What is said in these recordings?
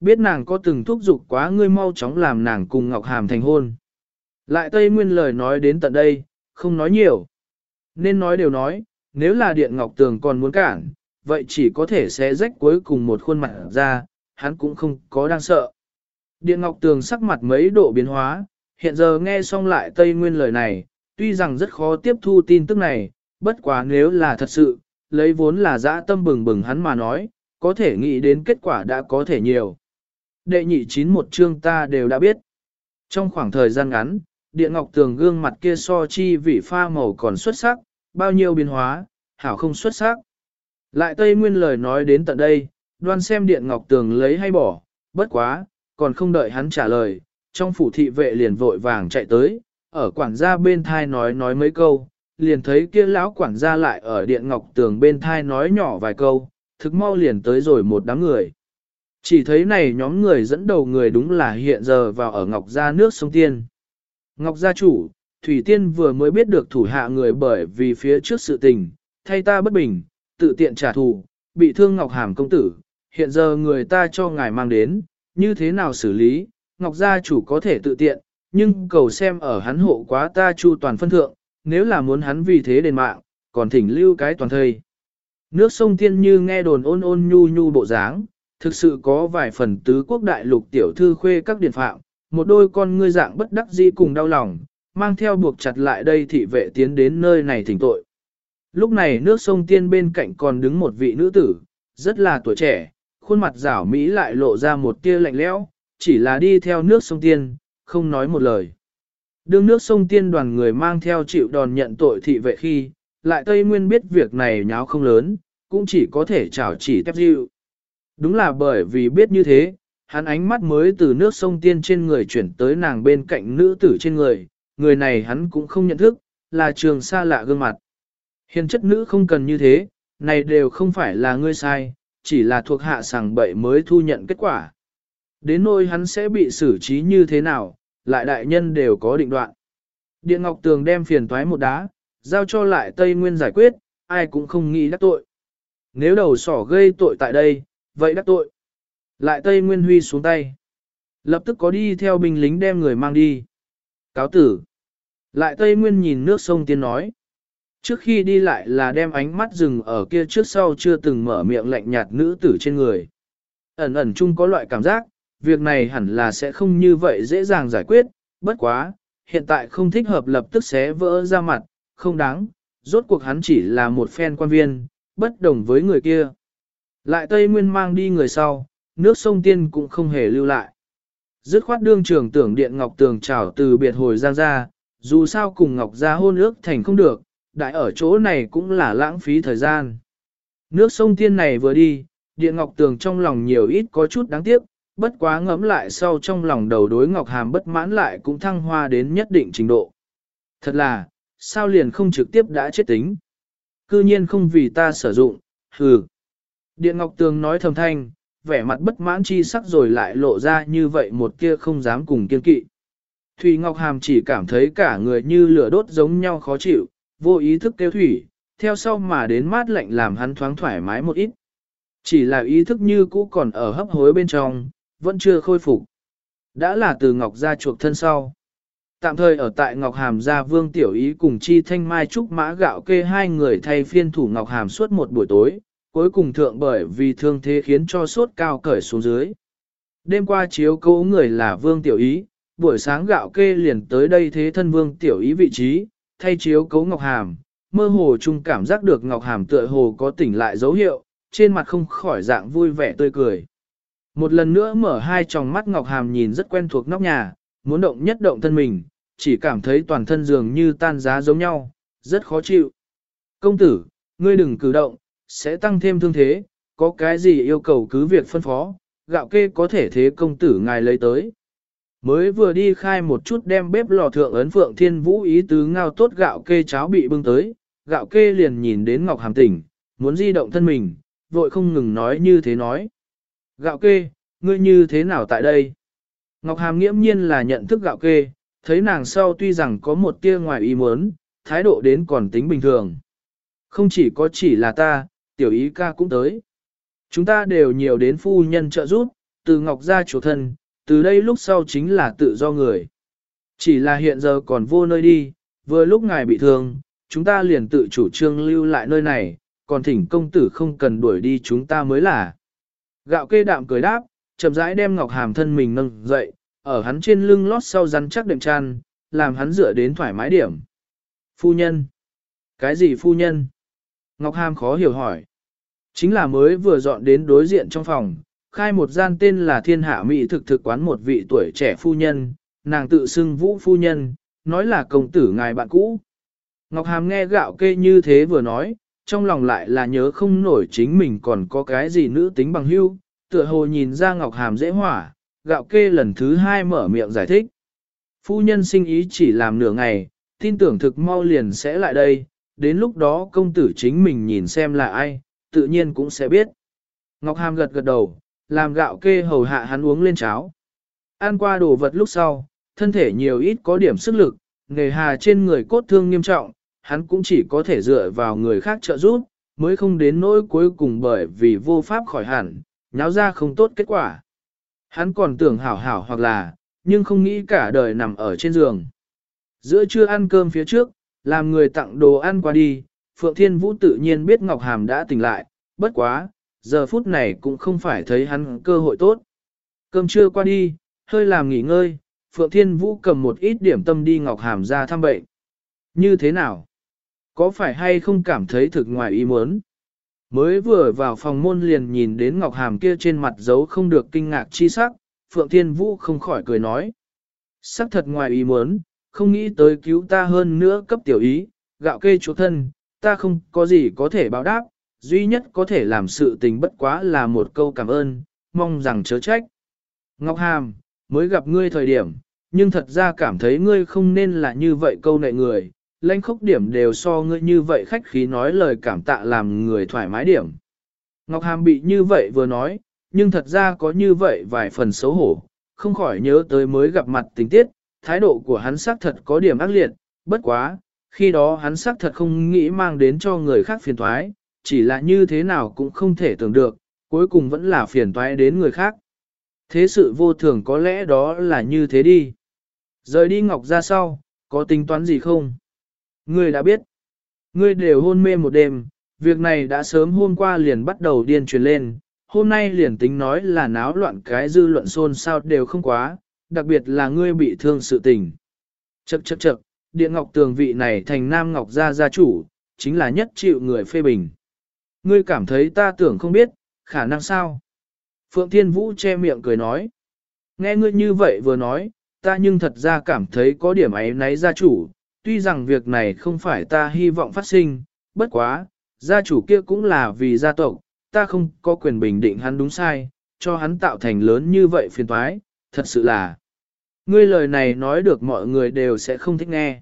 biết nàng có từng thúc giục quá ngươi mau chóng làm nàng cùng Ngọc Hàm thành hôn. Lại Tây Nguyên lời nói đến tận đây, không nói nhiều. Nên nói đều nói, nếu là Điện Ngọc Tường còn muốn cản, vậy chỉ có thể sẽ rách cuối cùng một khuôn mặt ra, hắn cũng không có đang sợ. Điện Ngọc Tường sắc mặt mấy độ biến hóa, hiện giờ nghe xong lại Tây Nguyên lời này, tuy rằng rất khó tiếp thu tin tức này, bất quá nếu là thật sự, lấy vốn là dã tâm bừng bừng hắn mà nói, có thể nghĩ đến kết quả đã có thể nhiều. Đệ nhị chín một chương ta đều đã biết. Trong khoảng thời gian ngắn, Điện Ngọc Tường gương mặt kia so chi vị pha màu còn xuất sắc, bao nhiêu biến hóa, hảo không xuất sắc. Lại Tây Nguyên lời nói đến tận đây, đoan xem Điện Ngọc Tường lấy hay bỏ, bất quá, còn không đợi hắn trả lời, trong phủ thị vệ liền vội vàng chạy tới, ở quản gia bên thai nói nói mấy câu, liền thấy kia lão quản gia lại ở Điện Ngọc Tường bên thai nói nhỏ vài câu, thực mau liền tới rồi một đám người. Chỉ thấy này nhóm người dẫn đầu người đúng là hiện giờ vào ở Ngọc Gia nước sông Tiên. Ngọc Gia chủ, Thủy Tiên vừa mới biết được thủ hạ người bởi vì phía trước sự tình, thay ta bất bình, tự tiện trả thù, bị thương Ngọc Hàm công tử, hiện giờ người ta cho ngài mang đến, như thế nào xử lý, Ngọc Gia chủ có thể tự tiện, nhưng cầu xem ở hắn hộ quá ta chu toàn phân thượng, nếu là muốn hắn vì thế đền mạng, còn thỉnh lưu cái toàn thời. Nước sông Tiên như nghe đồn ôn ôn nhu nhu bộ dáng, thực sự có vài phần tứ quốc đại lục tiểu thư khuê các điện phạm, một đôi con ngươi dạng bất đắc dĩ cùng đau lòng, mang theo buộc chặt lại đây thị vệ tiến đến nơi này thỉnh tội. Lúc này nước sông tiên bên cạnh còn đứng một vị nữ tử, rất là tuổi trẻ, khuôn mặt rảo mỹ lại lộ ra một tia lạnh lẽo, chỉ là đi theo nước sông tiên, không nói một lời. Đương nước sông tiên đoàn người mang theo chịu đòn nhận tội thị vệ khi, lại Tây Nguyên biết việc này nháo không lớn, cũng chỉ có thể chảo chỉ tép dịu. Đúng là bởi vì biết như thế, hắn ánh mắt mới từ nước sông tiên trên người chuyển tới nàng bên cạnh nữ tử trên người, người này hắn cũng không nhận thức, là trường xa lạ gương mặt. Hiền chất nữ không cần như thế, này đều không phải là ngươi sai, chỉ là thuộc hạ sàng bậy mới thu nhận kết quả. Đến nỗi hắn sẽ bị xử trí như thế nào, lại đại nhân đều có định đoạn. Điện Ngọc Tường đem phiền toái một đá, giao cho lại Tây Nguyên giải quyết, ai cũng không nghĩ đắc tội. Nếu đầu sỏ gây tội tại đây, vậy đắc tội. Lại Tây Nguyên Huy xuống tay. Lập tức có đi theo binh lính đem người mang đi. Cáo tử. Lại Tây Nguyên nhìn nước sông tiên nói. Trước khi đi lại là đem ánh mắt dừng ở kia trước sau chưa từng mở miệng lạnh nhạt nữ tử trên người. Ẩn ẩn chung có loại cảm giác, việc này hẳn là sẽ không như vậy dễ dàng giải quyết, bất quá, hiện tại không thích hợp lập tức xé vỡ ra mặt, không đáng, rốt cuộc hắn chỉ là một phen quan viên, bất đồng với người kia. Lại Tây Nguyên mang đi người sau, nước sông Tiên cũng không hề lưu lại. Dứt khoát đương trưởng tưởng điện Ngọc Tường trảo từ biệt hồi giang ra, dù sao cùng Ngọc ra hôn ước thành không được, đại ở chỗ này cũng là lãng phí thời gian. Nước sông Tiên này vừa đi, điện Ngọc Tường trong lòng nhiều ít có chút đáng tiếc, bất quá ngẫm lại sau trong lòng đầu đối Ngọc Hàm bất mãn lại cũng thăng hoa đến nhất định trình độ. Thật là, sao liền không trực tiếp đã chết tính? Cư nhiên không vì ta sử dụng, hừ. Điện Ngọc Tường nói thầm thanh, vẻ mặt bất mãn chi sắc rồi lại lộ ra như vậy một kia không dám cùng kiên kỵ. Thủy Ngọc Hàm chỉ cảm thấy cả người như lửa đốt giống nhau khó chịu, vô ý thức kêu thủy, theo sau mà đến mát lạnh làm hắn thoáng thoải mái một ít. Chỉ là ý thức như cũ còn ở hấp hối bên trong, vẫn chưa khôi phục. Đã là từ Ngọc gia chuộc thân sau. Tạm thời ở tại Ngọc Hàm gia Vương Tiểu Ý cùng Chi Thanh Mai Trúc Mã Gạo kê hai người thay phiên thủ Ngọc Hàm suốt một buổi tối, cuối cùng thượng bởi vì thương thế khiến cho sốt cao cởi xuống dưới. Đêm qua chiếu cố người là Vương Tiểu Ý, buổi sáng gạo kê liền tới đây thế thân Vương Tiểu Ý vị trí, thay chiếu cố Ngọc Hàm, mơ hồ chung cảm giác được Ngọc Hàm tựa hồ có tỉnh lại dấu hiệu, trên mặt không khỏi dạng vui vẻ tươi cười. Một lần nữa mở hai tròng mắt Ngọc Hàm nhìn rất quen thuộc nóc nhà, muốn động nhất động thân mình, chỉ cảm thấy toàn thân dường như tan giá giống nhau, rất khó chịu. Công tử, ngươi đừng cử động, sẽ tăng thêm thương thế, có cái gì yêu cầu cứ việc phân phó, gạo kê có thể thế công tử ngài lấy tới. Mới vừa đi khai một chút đem bếp lò thượng ấn phượng thiên vũ ý tứ ngao tốt gạo kê cháo bị bưng tới, gạo kê liền nhìn đến Ngọc Hàm tỉnh, muốn di động thân mình, vội không ngừng nói như thế nói. Gạo kê, ngươi như thế nào tại đây? Ngọc Hàm nghiễm nhiên là nhận thức gạo kê, thấy nàng sau tuy rằng có một tia ngoài ý muốn, thái độ đến còn tính bình thường. Không chỉ có chỉ là ta, tiểu ý ca cũng tới. Chúng ta đều nhiều đến phu nhân trợ giúp, từ Ngọc gia chủ thân, từ đây lúc sau chính là tự do người. Chỉ là hiện giờ còn vô nơi đi, vừa lúc ngài bị thương, chúng ta liền tự chủ trương lưu lại nơi này, còn thỉnh công tử không cần đuổi đi chúng ta mới là. Gạo kê đạm cười đáp, chậm rãi đem Ngọc Hàm thân mình nâng dậy, ở hắn trên lưng lót sau rắn chắc đệm chăn, làm hắn dựa đến thoải mái điểm. Phu nhân. Cái gì phu nhân? Ngọc Hàm khó hiểu hỏi. Chính là mới vừa dọn đến đối diện trong phòng, khai một gian tên là thiên hạ mỹ thực thực quán một vị tuổi trẻ phu nhân, nàng tự xưng vũ phu nhân, nói là công tử ngài bạn cũ. Ngọc Hàm nghe gạo kê như thế vừa nói, trong lòng lại là nhớ không nổi chính mình còn có cái gì nữ tính bằng hưu, tựa hồ nhìn ra Ngọc Hàm dễ hỏa, gạo kê lần thứ hai mở miệng giải thích. Phu nhân sinh ý chỉ làm nửa ngày, tin tưởng thực mau liền sẽ lại đây, đến lúc đó công tử chính mình nhìn xem là ai, tự nhiên cũng sẽ biết. Ngọc Hàm gật gật đầu, làm gạo kê hầu hạ hắn uống lên cháo. Ăn qua đồ vật lúc sau, thân thể nhiều ít có điểm sức lực, nghề hà trên người cốt thương nghiêm trọng, hắn cũng chỉ có thể dựa vào người khác trợ giúp, mới không đến nỗi cuối cùng bởi vì vô pháp khỏi hẳn, nháo ra không tốt kết quả. Hắn còn tưởng hảo hảo hoặc là, nhưng không nghĩ cả đời nằm ở trên giường. Giữa trưa ăn cơm phía trước, làm người tặng đồ ăn qua đi, Phượng Thiên Vũ tự nhiên biết Ngọc Hàm đã tỉnh lại, bất quá, giờ phút này cũng không phải thấy hắn cơ hội tốt. Cơm trưa qua đi, hơi làm nghỉ ngơi, Phượng Thiên Vũ cầm một ít điểm tâm đi Ngọc Hàm ra thăm bệnh. Như thế nào? Có phải hay không cảm thấy thực ngoài ý muốn? Mới vừa vào phòng môn liền nhìn đến Ngọc Hàm kia trên mặt giấu không được kinh ngạc chi sắc, Phượng Thiên Vũ không khỏi cười nói. Sắc thật ngoài ý muốn, không nghĩ tới cứu ta hơn nữa cấp tiểu ý, gạo kê chỗ thân, ta không có gì có thể báo đáp, duy nhất có thể làm sự tình bất quá là một câu cảm ơn, mong rằng chớ trách. Ngọc Hàm, mới gặp ngươi thời điểm, nhưng thật ra cảm thấy ngươi không nên là như vậy câu nệ người, lãnh khốc điểm đều so ngươi như vậy khách khí nói lời cảm tạ làm người thoải mái điểm. Ngọc Hàm bị như vậy vừa nói, nhưng thật ra có như vậy vài phần xấu hổ, không khỏi nhớ tới mới gặp mặt tình tiết, thái độ của hắn xác thật có điểm ác liệt, bất quá, khi đó hắn xác thật không nghĩ mang đến cho người khác phiền toái, chỉ là như thế nào cũng không thể tưởng được, cuối cùng vẫn là phiền toái đến người khác. Thế sự vô thường có lẽ đó là như thế đi. Rời đi Ngọc ra sau, có tính toán gì không? Ngươi đã biết. Ngươi đều hôn mê một đêm, việc này đã sớm hôm qua liền bắt đầu điên truyền lên. Hôm nay liền tính nói là náo loạn cái dư luận xôn xao đều không quá, đặc biệt là ngươi bị thương sự tình. Chậc chậc chậc, điện ngọc tường vị này thành nam ngọc gia gia chủ, chính là nhất chịu người phê bình. Ngươi cảm thấy ta tưởng không biết, khả năng sao? Phượng Thiên Vũ che miệng cười nói. Nghe ngươi như vậy vừa nói, ta nhưng thật ra cảm thấy có điểm ấy náy gia chủ, tuy rằng việc này không phải ta hy vọng phát sinh, bất quá, gia chủ kia cũng là vì gia tộc, ta không có quyền bình định hắn đúng sai, cho hắn tạo thành lớn như vậy phiền toái, thật sự là. Ngươi lời này nói được mọi người đều sẽ không thích nghe.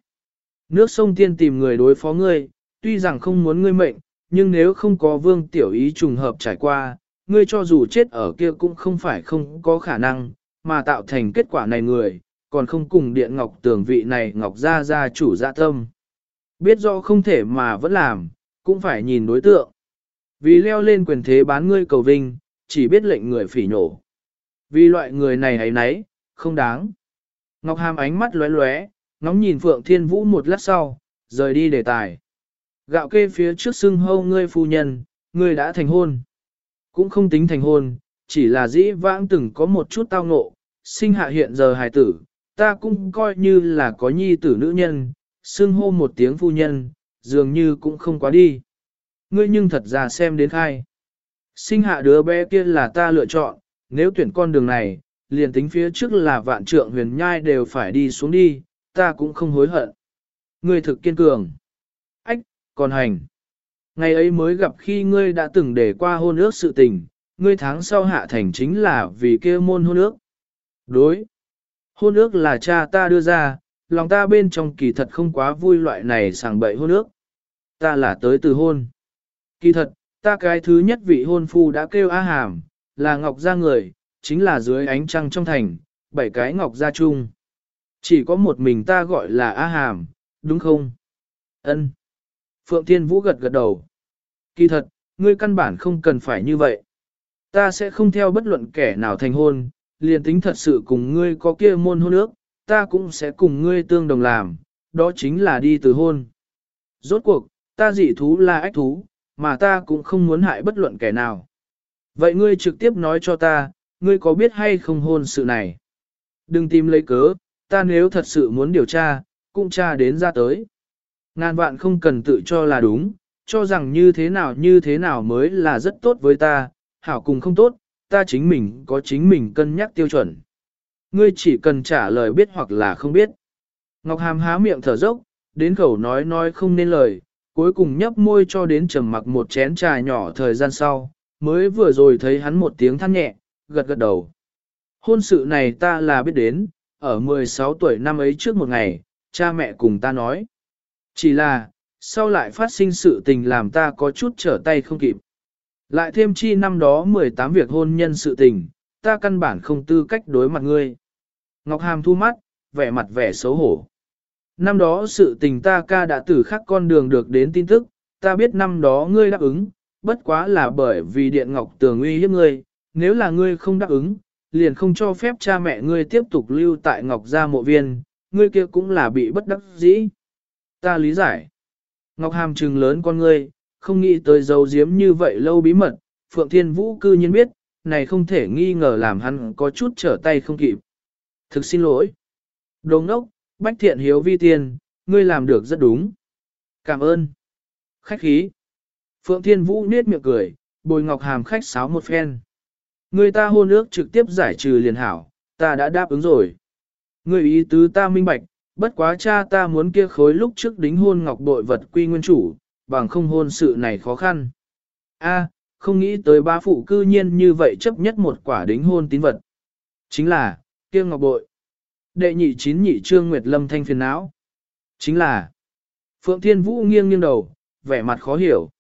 Nước sông tiên tìm người đối phó ngươi, tuy rằng không muốn ngươi mệnh, nhưng nếu không có vương tiểu ý trùng hợp trải qua, ngươi cho dù chết ở kia cũng không phải không có khả năng, mà tạo thành kết quả này người, còn không cùng điện ngọc tường vị này ngọc ra ra chủ dạ tâm. Biết rõ không thể mà vẫn làm, cũng phải nhìn đối tượng. Vì leo lên quyền thế bán ngươi cầu vinh, chỉ biết lệnh người phỉ nhổ. Vì loại người này ấy nấy, không đáng. Ngọc Hàm ánh mắt lóe lóe, ngóng nhìn Phượng Thiên Vũ một lát sau, rời đi đề tài. Gạo kê phía trước xưng hâu ngươi phu nhân, ngươi đã thành hôn. Cũng không tính thành hôn, chỉ là dĩ vãng từng có một chút tao ngộ, sinh hạ hiện giờ hài tử, ta cũng coi như là có nhi tử nữ nhân, xưng hô một tiếng phu nhân, dường như cũng không quá đi. Ngươi nhưng thật ra xem đến khai. Sinh hạ đứa bé kia là ta lựa chọn, nếu tuyển con đường này, liền tính phía trước là vạn trượng huyền nhai đều phải đi xuống đi, ta cũng không hối hận. Ngươi thực kiên cường ách, còn hành. Ngày ấy mới gặp khi ngươi đã từng để qua hôn ước sự tình, ngươi tháng sau hạ thành chính là vì kia môn hôn ước. Đối. Hôn ước là cha ta đưa ra, lòng ta bên trong kỳ thật không quá vui loại này sàng bậy hôn ước. Ta là tới từ hôn. Kỳ thật, ta cái thứ nhất vị hôn phu đã kêu A Hàm, là Ngọc Gia người, chính là dưới ánh trăng trong thành, bảy cái Ngọc Gia chung. Chỉ có một mình ta gọi là A Hàm, đúng không? Ân. Phượng Thiên Vũ gật gật đầu. Kỳ thật, ngươi căn bản không cần phải như vậy. Ta sẽ không theo bất luận kẻ nào thành hôn, liền tính thật sự cùng ngươi có kia môn hôn ước, ta cũng sẽ cùng ngươi tương đồng làm, đó chính là đi từ hôn. Rốt cuộc, ta dị thú là ách thú, mà ta cũng không muốn hại bất luận kẻ nào. Vậy ngươi trực tiếp nói cho ta, ngươi có biết hay không hôn sự này? Đừng tìm lấy cớ, ta nếu thật sự muốn điều tra, cũng tra đến ra tới. Ngàn vạn không cần tự cho là đúng, cho rằng như thế nào như thế nào mới là rất tốt với ta, hảo cùng không tốt, ta chính mình có chính mình cân nhắc tiêu chuẩn. Ngươi chỉ cần trả lời biết hoặc là không biết. Ngọc Hàm há miệng thở dốc, đến khẩu nói nói không nên lời, cuối cùng nhấp môi cho đến trầm mặc một chén trà nhỏ thời gian sau, mới vừa rồi thấy hắn một tiếng than nhẹ, gật gật đầu. Hôn sự này ta là biết đến, ở 16 tuổi năm ấy trước một ngày, cha mẹ cùng ta nói. Chỉ là, sau lại phát sinh sự tình làm ta có chút trở tay không kịp. Lại thêm chi năm đó 18 việc hôn nhân sự tình, ta căn bản không tư cách đối mặt ngươi. Ngọc Hàm thu mắt, vẻ mặt vẻ xấu hổ. Năm đó sự tình ta ca đã từ khắc con đường được đến tin tức, ta biết năm đó ngươi đáp ứng, bất quá là bởi vì điện ngọc tường uy hiếp ngươi, nếu là ngươi không đáp ứng, liền không cho phép cha mẹ ngươi tiếp tục lưu tại ngọc gia mộ viên, ngươi kia cũng là bị bất đắc dĩ. Ta lý giải. Ngọc Hàm trừng lớn con ngươi, không nghĩ tới dấu diếm như vậy lâu bí mật, Phượng Thiên Vũ cư nhiên biết, này không thể nghi ngờ làm hắn có chút trở tay không kịp. Thực xin lỗi. Đồ ngốc, Bách Thiện Hiếu Vi Tiên, ngươi làm được rất đúng. Cảm ơn. Khách khí. Phượng Thiên Vũ nết miệng cười, bồi Ngọc Hàm khách sáo một phen. Người ta hôn ước trực tiếp giải trừ liền hảo, ta đã đáp ứng rồi. Người ý tứ ta minh bạch, bất quá cha ta muốn kia khối lúc trước đính hôn ngọc bội vật quy nguyên chủ, bằng không hôn sự này khó khăn. A, không nghĩ tới ba phụ cư nhiên như vậy chấp nhất một quả đính hôn tín vật. Chính là, kia ngọc bội. Đệ nhị chín nhị trương Nguyệt Lâm thanh phiền não. Chính là, Phượng Thiên Vũ nghiêng nghiêng đầu, vẻ mặt khó hiểu.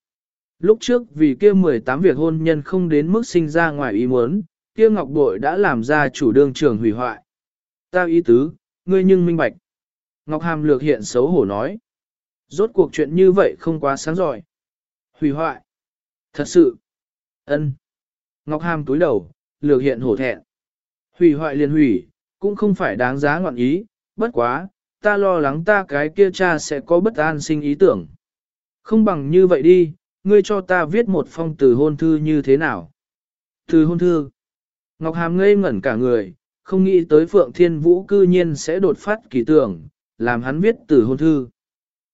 Lúc trước vì kia 18 việc hôn nhân không đến mức sinh ra ngoài ý muốn, kia ngọc bội đã làm ra chủ đương trường hủy hoại. Ta ý tứ, ngươi nhưng minh bạch. Ngọc Hàm lược hiện xấu hổ nói. Rốt cuộc chuyện như vậy không quá sáng giỏi. Hủy hoại. Thật sự. ân. Ngọc Hàm túi đầu, lược hiện hổ thẹn. Hủy hoại liền hủy, cũng không phải đáng giá ngọn ý, bất quá, ta lo lắng ta cái kia cha sẽ có bất an sinh ý tưởng. Không bằng như vậy đi, ngươi cho ta viết một phong từ hôn thư như thế nào? Từ hôn thư. Ngọc Hàm ngây ngẩn cả người, không nghĩ tới Phượng Thiên Vũ cư nhiên sẽ đột phát kỳ tưởng, làm hắn viết từ hôn thư.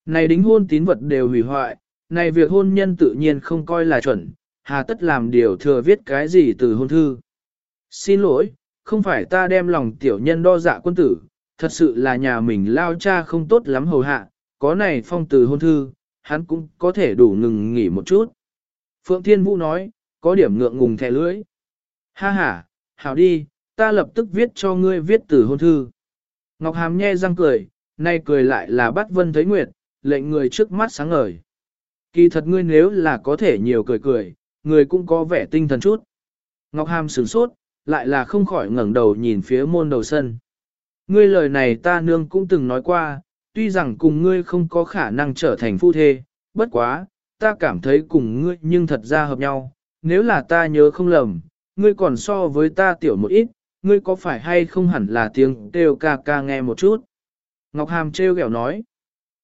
Này đính hôn tín vật đều hủy hoại, này việc hôn nhân tự nhiên không coi là chuẩn, hà tất làm điều thừa viết cái gì từ hôn thư. Xin lỗi, không phải ta đem lòng tiểu nhân đo dạ quân tử, thật sự là nhà mình lao cha không tốt lắm hầu hạ, có này phong từ hôn thư, hắn cũng có thể đủ ngừng nghỉ một chút. Phượng Thiên Vũ nói, có điểm ngượng ngùng thẻ lưỡi. Ha ha, hảo đi, ta lập tức viết cho ngươi viết từ hôn thư. Ngọc Hàm nhe răng cười, nay cười lại là bắt vân thấy nguyệt, lệnh người trước mắt sáng ngời. Kỳ thật ngươi nếu là có thể nhiều cười cười, người cũng có vẻ tinh thần chút. Ngọc Hàm sửng sốt, lại là không khỏi ngẩng đầu nhìn phía môn đầu sân. Ngươi lời này ta nương cũng từng nói qua, tuy rằng cùng ngươi không có khả năng trở thành phu thê, bất quá, ta cảm thấy cùng ngươi nhưng thật ra hợp nhau, nếu là ta nhớ không lầm, ngươi còn so với ta tiểu một ít, ngươi có phải hay không hẳn là tiếng kêu ca ca nghe một chút. Ngọc Hàm trêu ghẹo nói,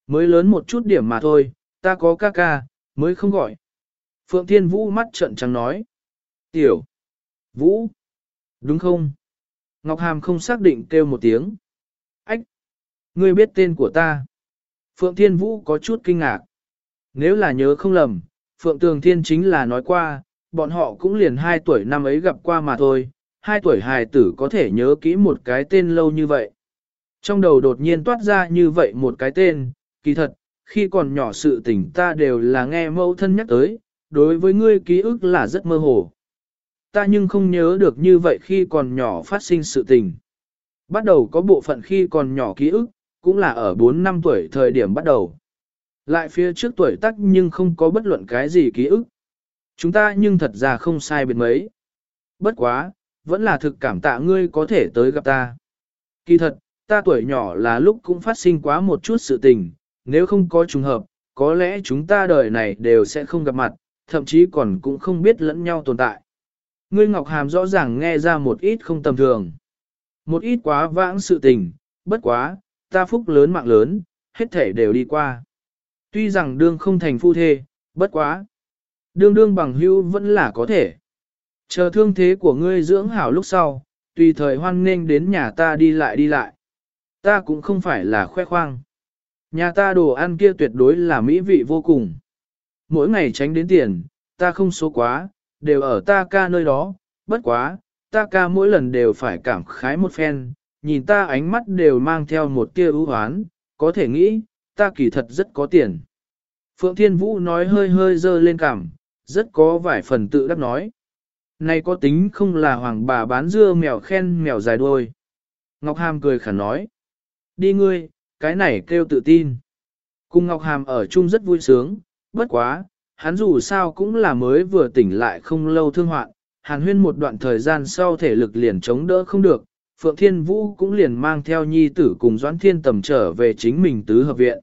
mới lớn một chút điểm mà thôi, ta có ca ca, mới không gọi. Phượng Thiên Vũ mắt trợn trắng nói, tiểu, Vũ, đúng không? Ngọc Hàm không xác định kêu một tiếng. Ách, ngươi biết tên của ta. Phượng Thiên Vũ có chút kinh ngạc. Nếu là nhớ không lầm, Phượng Tường Thiên chính là nói qua, bọn họ cũng liền 2 tuổi năm ấy gặp qua mà thôi, 2 tuổi hài tử có thể nhớ kỹ một cái tên lâu như vậy. Trong đầu đột nhiên toát ra như vậy một cái tên, kỳ thật, khi còn nhỏ sự tình ta đều là nghe mẫu thân nhắc tới, đối với ngươi ký ức là rất mơ hồ. Ta nhưng không nhớ được như vậy khi còn nhỏ phát sinh sự tình. Bắt đầu có bộ phận khi còn nhỏ ký ức, cũng là ở 4 năm tuổi thời điểm bắt đầu. Lại phía trước tuổi tác nhưng không có bất luận cái gì ký ức. Chúng ta nhưng thật ra không sai biệt mấy. Bất quá, vẫn là thực cảm tạ ngươi có thể tới gặp ta. Kỳ thật, ta tuổi nhỏ là lúc cũng phát sinh quá một chút sự tình, nếu không có trùng hợp, có lẽ chúng ta đời này đều sẽ không gặp mặt, thậm chí còn cũng không biết lẫn nhau tồn tại. Ngươi Ngọc Hàm rõ ràng nghe ra một ít không tầm thường. Một ít quá vãng sự tình, bất quá, ta phúc lớn mạng lớn, hết thể đều đi qua. Tuy rằng đương không thành phu thê, bất quá. Đương đương bằng hữu vẫn là có thể. Chờ thương thế của ngươi dưỡng hảo lúc sau, tùy thời hoan nghênh đến nhà ta đi lại đi lại. Ta cũng không phải là khoe khoang. Nhà ta đồ ăn kia tuyệt đối là mỹ vị vô cùng. Mỗi ngày tránh đến tiền, ta không số quá, đều ở ta ca nơi đó, bất quá, ta ca mỗi lần đều phải cảm khái một phen, nhìn ta ánh mắt đều mang theo một tia ưu hoán, có thể nghĩ, ta kỳ thật rất có tiền. Phượng Thiên Vũ nói hơi hơi dơ lên cảm, rất có vài phần tự đắc nói. Này có tính không là hoàng bà bán dưa mèo khen mèo dài đuôi. Ngọc Hàm cười khả nói. Đi ngươi, cái này kêu tự tin. Cùng Ngọc Hàm ở chung rất vui sướng, bất quá, hắn dù sao cũng là mới vừa tỉnh lại không lâu thương hoạn, hàn huyên một đoạn thời gian sau thể lực liền chống đỡ không được, Phượng Thiên Vũ cũng liền mang theo nhi tử cùng Doãn Thiên Tầm trở về chính mình tứ hợp viện.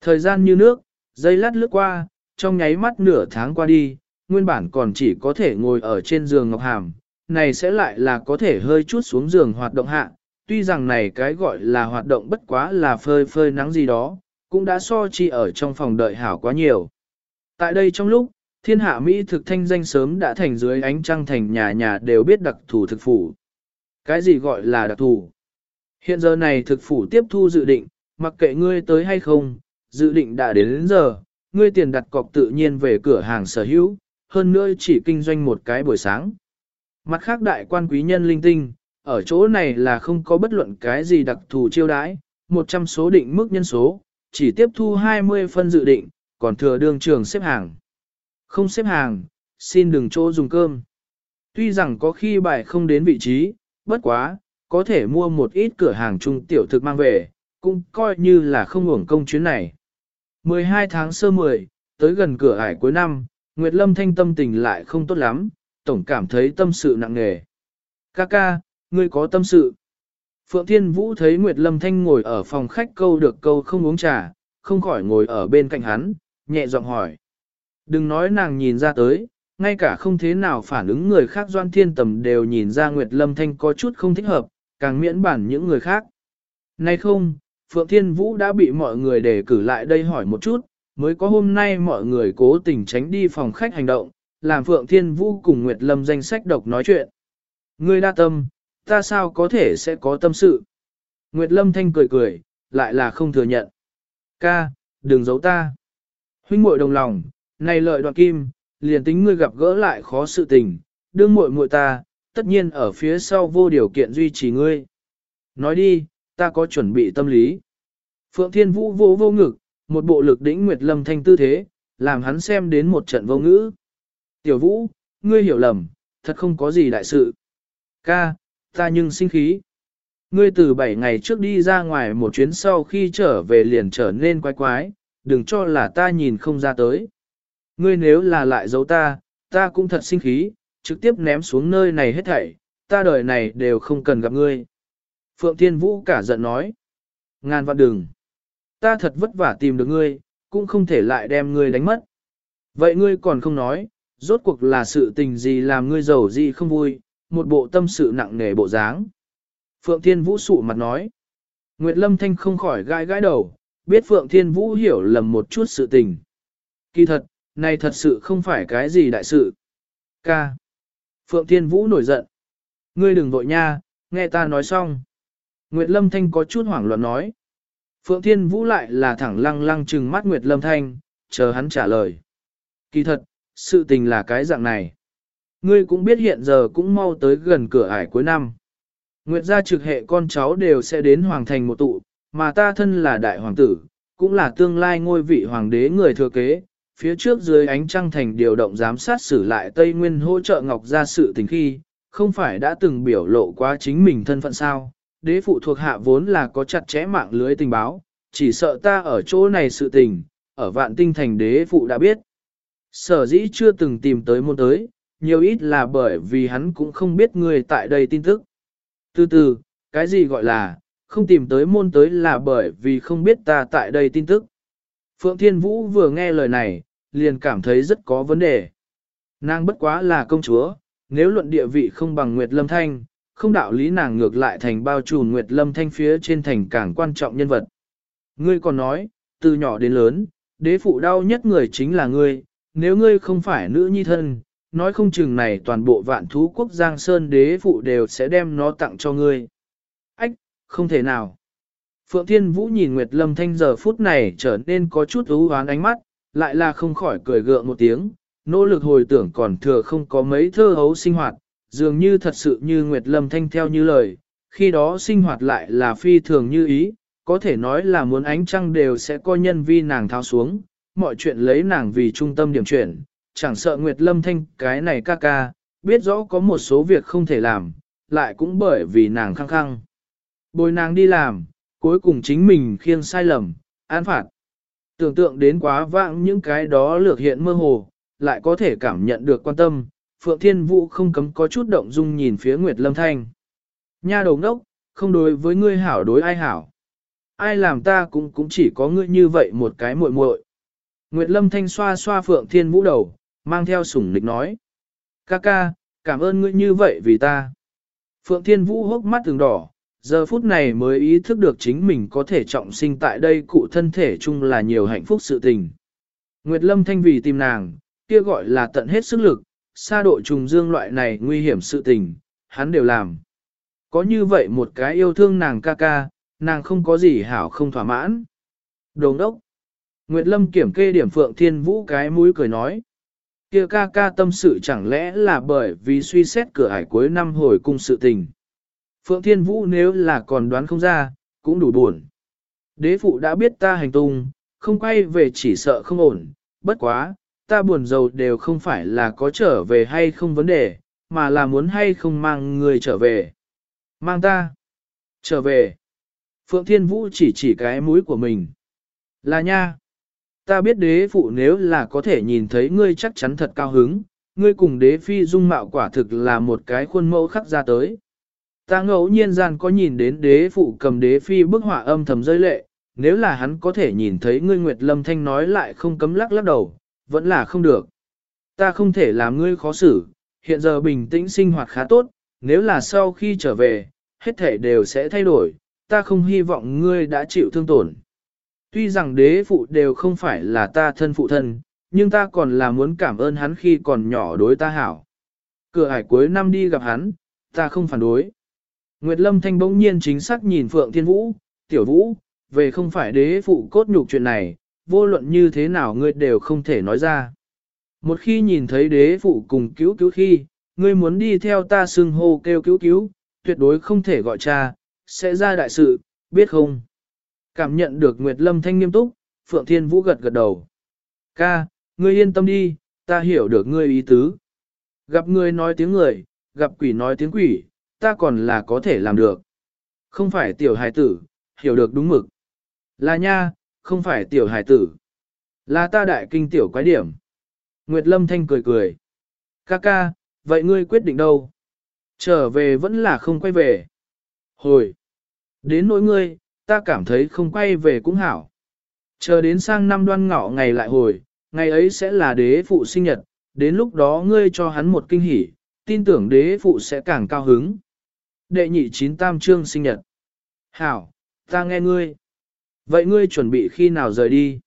Thời gian như nước, dây lát lướt qua, trong nháy mắt nửa tháng qua đi, nguyên bản còn chỉ có thể ngồi ở trên giường ngọc hàm, này sẽ lại là có thể hơi chút xuống giường hoạt động hạ, tuy rằng này cái gọi là hoạt động bất quá là phơi phơi nắng gì đó, cũng đã so chi ở trong phòng đợi hảo quá nhiều. Tại đây trong lúc, thiên hạ Mỹ thực thanh danh sớm đã thành dưới ánh trăng thành nhà nhà đều biết đặc thù thực phủ. Cái gì gọi là đặc thù? Hiện giờ này thực phủ tiếp thu dự định, mặc kệ ngươi tới hay không, dự định đã đến, đến giờ, ngươi tiền đặt cọc tự nhiên về cửa hàng sở hữu, hơn nữa chỉ kinh doanh một cái buổi sáng. Mặt khác đại quan quý nhân linh tinh, ở chỗ này là không có bất luận cái gì đặc thù chiêu đãi, 100 số định mức nhân số, chỉ tiếp thu 20 phân dự định, còn thừa đường trường xếp hàng. Không xếp hàng, xin đừng chỗ dùng cơm. Tuy rằng có khi bài không đến vị trí, bất quá, có thể mua một ít cửa hàng trung tiểu thực mang về, cũng coi như là không hưởng công chuyến này. 12 tháng sơ 10, tới gần cửa ải cuối năm, Nguyệt Lâm thanh tâm tình lại không tốt lắm, tổng cảm thấy tâm sự nặng nề. Ca ca, ngươi có tâm sự. Phượng Thiên Vũ thấy Nguyệt Lâm Thanh ngồi ở phòng khách câu được câu không uống trà, không khỏi ngồi ở bên cạnh hắn, nhẹ giọng hỏi. Đừng nói nàng nhìn ra tới, ngay cả không thế nào phản ứng người khác Doan Thiên Tầm đều nhìn ra Nguyệt Lâm Thanh có chút không thích hợp, càng miễn bản những người khác. Nay không, Phượng Thiên Vũ đã bị mọi người đề cử lại đây hỏi một chút, mới có hôm nay mọi người cố tình tránh đi phòng khách hành động, làm Phượng Thiên Vũ cùng Nguyệt Lâm danh sách độc nói chuyện. Ngươi đa tâm, ta sao có thể sẽ có tâm sự? Nguyệt Lâm Thanh cười cười, lại là không thừa nhận. Ca, đừng giấu ta. Huynh muội đồng lòng, này lợi đoạn kim, liền tính ngươi gặp gỡ lại khó sự tình, đương muội muội ta, tất nhiên ở phía sau vô điều kiện duy trì ngươi. Nói đi, ta có chuẩn bị tâm lý. Phượng Thiên Vũ vô vô ngực, một bộ lực đỉnh Nguyệt Lâm Thanh tư thế, làm hắn xem đến một trận vô ngữ. Tiểu Vũ, ngươi hiểu lầm, thật không có gì đại sự. Ca, ta nhưng sinh khí. Ngươi từ 7 ngày trước đi ra ngoài một chuyến sau khi trở về liền trở nên quái quái, đừng cho là ta nhìn không ra tới. Ngươi nếu là lại giấu ta, ta cũng thật sinh khí, trực tiếp ném xuống nơi này hết thảy, ta đời này đều không cần gặp ngươi. Phượng Thiên Vũ cả giận nói. Ngàn vạn đừng. Ta thật vất vả tìm được ngươi, cũng không thể lại đem ngươi đánh mất. Vậy ngươi còn không nói, rốt cuộc là sự tình gì làm ngươi giàu gì không vui, một bộ tâm sự nặng nề bộ dáng. Phượng Thiên Vũ sụ mặt nói. Nguyệt Lâm Thanh không khỏi gãi gãi đầu, biết Phượng Thiên Vũ hiểu lầm một chút sự tình. Kỳ thật, này thật sự không phải cái gì đại sự. Ca. Phượng Thiên Vũ nổi giận. Ngươi đừng vội nha, nghe ta nói xong. Nguyệt Lâm Thanh có chút hoảng loạn nói. Phượng Thiên Vũ lại là thẳng lăng lăng trừng mắt Nguyệt Lâm Thanh, chờ hắn trả lời. Kỳ thật, sự tình là cái dạng này. Ngươi cũng biết hiện giờ cũng mau tới gần cửa ải cuối năm. Nguyệt gia trực hệ con cháu đều sẽ đến hoàng thành một tụ, mà ta thân là đại hoàng tử, cũng là tương lai ngôi vị hoàng đế người thừa kế. Phía trước dưới ánh trăng thành điều động giám sát xử lại Tây Nguyên hỗ trợ Ngọc gia sự tình khi, không phải đã từng biểu lộ quá chính mình thân phận sao, đế phụ thuộc hạ vốn là có chặt chẽ mạng lưới tình báo, chỉ sợ ta ở chỗ này sự tình, ở vạn tinh thành đế phụ đã biết. Sở dĩ chưa từng tìm tới môn tới, nhiều ít là bởi vì hắn cũng không biết người tại đây tin tức. Từ từ, cái gì gọi là, không tìm tới môn tới là bởi vì không biết ta tại đây tin tức. Phượng Thiên Vũ vừa nghe lời này, liền cảm thấy rất có vấn đề. Nàng bất quá là công chúa, nếu luận địa vị không bằng Nguyệt Lâm Thanh, không đạo lý nàng ngược lại thành bao trùn Nguyệt Lâm Thanh phía trên thành càng quan trọng nhân vật. Ngươi còn nói, từ nhỏ đến lớn, đế phụ đau nhất người chính là ngươi, nếu ngươi không phải nữ nhi thân, nói không chừng này toàn bộ vạn thú quốc Giang Sơn đế phụ đều sẽ đem nó tặng cho ngươi. Ách, không thể nào. Phượng Thiên Vũ nhìn Nguyệt Lâm Thanh giờ phút này trở nên có chút ưu hoán ánh mắt, lại là không khỏi cười gượng một tiếng, nỗ lực hồi tưởng còn thừa không có mấy thơ hấu sinh hoạt, dường như thật sự như Nguyệt Lâm Thanh theo như lời, khi đó sinh hoạt lại là phi thường như ý, có thể nói là muốn ánh trăng đều sẽ coi nhân vi nàng thao xuống, mọi chuyện lấy nàng vì trung tâm điểm chuyển, chẳng sợ Nguyệt Lâm Thanh cái này ca ca, biết rõ có một số việc không thể làm, lại cũng bởi vì nàng khăng khăng. Bồi nàng đi làm, cuối cùng chính mình khiêng sai lầm, án phạt. Tưởng tượng đến quá vãng những cái đó lược hiện mơ hồ, lại có thể cảm nhận được quan tâm, Phượng Thiên Vũ không cấm có chút động dung nhìn phía Nguyệt Lâm Thanh. Nha đầu ngốc, không đối với ngươi hảo đối ai hảo. Ai làm ta cũng cũng chỉ có ngươi như vậy một cái muội muội. Nguyệt Lâm Thanh xoa xoa Phượng Thiên Vũ đầu, mang theo sủng nịch nói. Ca ca, cảm ơn ngươi như vậy vì ta. Phượng Thiên Vũ hốc mắt từng đỏ, giờ phút này mới ý thức được chính mình có thể trọng sinh tại đây cụ thân thể chung là nhiều hạnh phúc sự tình. Nguyệt Lâm Thanh vì tìm nàng, kia gọi là tận hết sức lực, xa độ trùng dương loại này nguy hiểm sự tình, hắn đều làm. Có như vậy một cái yêu thương nàng ca ca, nàng không có gì hảo không thỏa mãn. Đồng đốc. Nguyệt Lâm kiểm kê điểm Phượng Thiên Vũ cái mũi cười nói. Kia ca ca tâm sự chẳng lẽ là bởi vì suy xét cửa hải cuối năm hồi cung sự tình. Phượng Thiên Vũ nếu là còn đoán không ra, cũng đủ buồn. Đế phụ đã biết ta hành tung, không quay về chỉ sợ không ổn, bất quá, ta buồn giàu đều không phải là có trở về hay không vấn đề, mà là muốn hay không mang người trở về. Mang ta. Trở về. Phượng Thiên Vũ chỉ chỉ cái mũi của mình. Là nha. Ta biết đế phụ nếu là có thể nhìn thấy ngươi chắc chắn thật cao hứng, ngươi cùng đế phi dung mạo quả thực là một cái khuôn mẫu khắc ra tới. Ta ngẫu nhiên gian có nhìn đến đế phụ cầm đế phi bức họa âm thầm rơi lệ, nếu là hắn có thể nhìn thấy ngươi Nguyệt Lâm Thanh nói lại không cấm lắc lắc đầu, vẫn là không được. Ta không thể làm ngươi khó xử, hiện giờ bình tĩnh sinh hoạt khá tốt, nếu là sau khi trở về, hết thể đều sẽ thay đổi, ta không hy vọng ngươi đã chịu thương tổn. Tuy rằng đế phụ đều không phải là ta thân phụ thân, nhưng ta còn là muốn cảm ơn hắn khi còn nhỏ đối ta hảo. Cửa hải cuối năm đi gặp hắn, ta không phản đối. Nguyệt Lâm Thanh bỗng nhiên chính xác nhìn Phượng Thiên Vũ, Tiểu Vũ, về không phải đế phụ cốt nhục chuyện này, vô luận như thế nào ngươi đều không thể nói ra. Một khi nhìn thấy đế phụ cùng cứu cứu khi, ngươi muốn đi theo ta xưng hô kêu cứu cứu, tuyệt đối không thể gọi cha, sẽ ra đại sự, biết không? Cảm nhận được Nguyệt Lâm Thanh nghiêm túc, Phượng Thiên Vũ gật gật đầu. Ca, ngươi yên tâm đi, ta hiểu được ngươi ý tứ. Gặp ngươi nói tiếng người, gặp quỷ nói tiếng quỷ, ta còn là có thể làm được. Không phải tiểu hài tử, hiểu được đúng mực. Là nha, không phải tiểu hài tử. Là ta đại kinh tiểu quái điểm. Nguyệt Lâm Thanh cười cười. Ca ca, vậy ngươi quyết định đâu? Trở về vẫn là không quay về. Hồi. Đến nỗi ngươi, ta cảm thấy không quay về cũng hảo. Chờ đến sang năm đoan ngọ ngày lại hồi, ngày ấy sẽ là đế phụ sinh nhật, đến lúc đó ngươi cho hắn một kinh hỉ, tin tưởng đế phụ sẽ càng cao hứng. Đệ nhị chín tam trương sinh nhật. Hảo, ta nghe ngươi. Vậy ngươi chuẩn bị khi nào rời đi?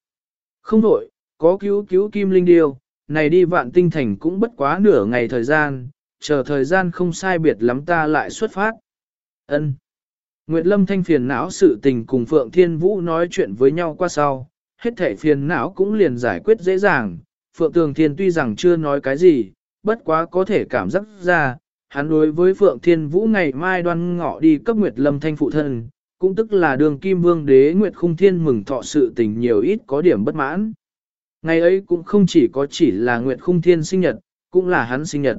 Không đổi, có cứu cứu kim linh điêu, này đi vạn tinh thành cũng bất quá nửa ngày thời gian, chờ thời gian không sai biệt lắm ta lại xuất phát. Ân. Nguyệt Lâm thanh phiền não sự tình cùng Phượng Thiên Vũ nói chuyện với nhau qua sau, hết thảy phiền não cũng liền giải quyết dễ dàng. Phượng Tường Thiên tuy rằng chưa nói cái gì, bất quá có thể cảm giác ra, hắn đối với Phượng Thiên Vũ ngày mai đoan ngọ đi cấp Nguyệt Lâm thanh phụ thân, cũng tức là đường kim vương đế Nguyệt Khung Thiên mừng thọ sự tình nhiều ít có điểm bất mãn. Ngày ấy cũng không chỉ có chỉ là Nguyệt Khung Thiên sinh nhật, cũng là hắn sinh nhật.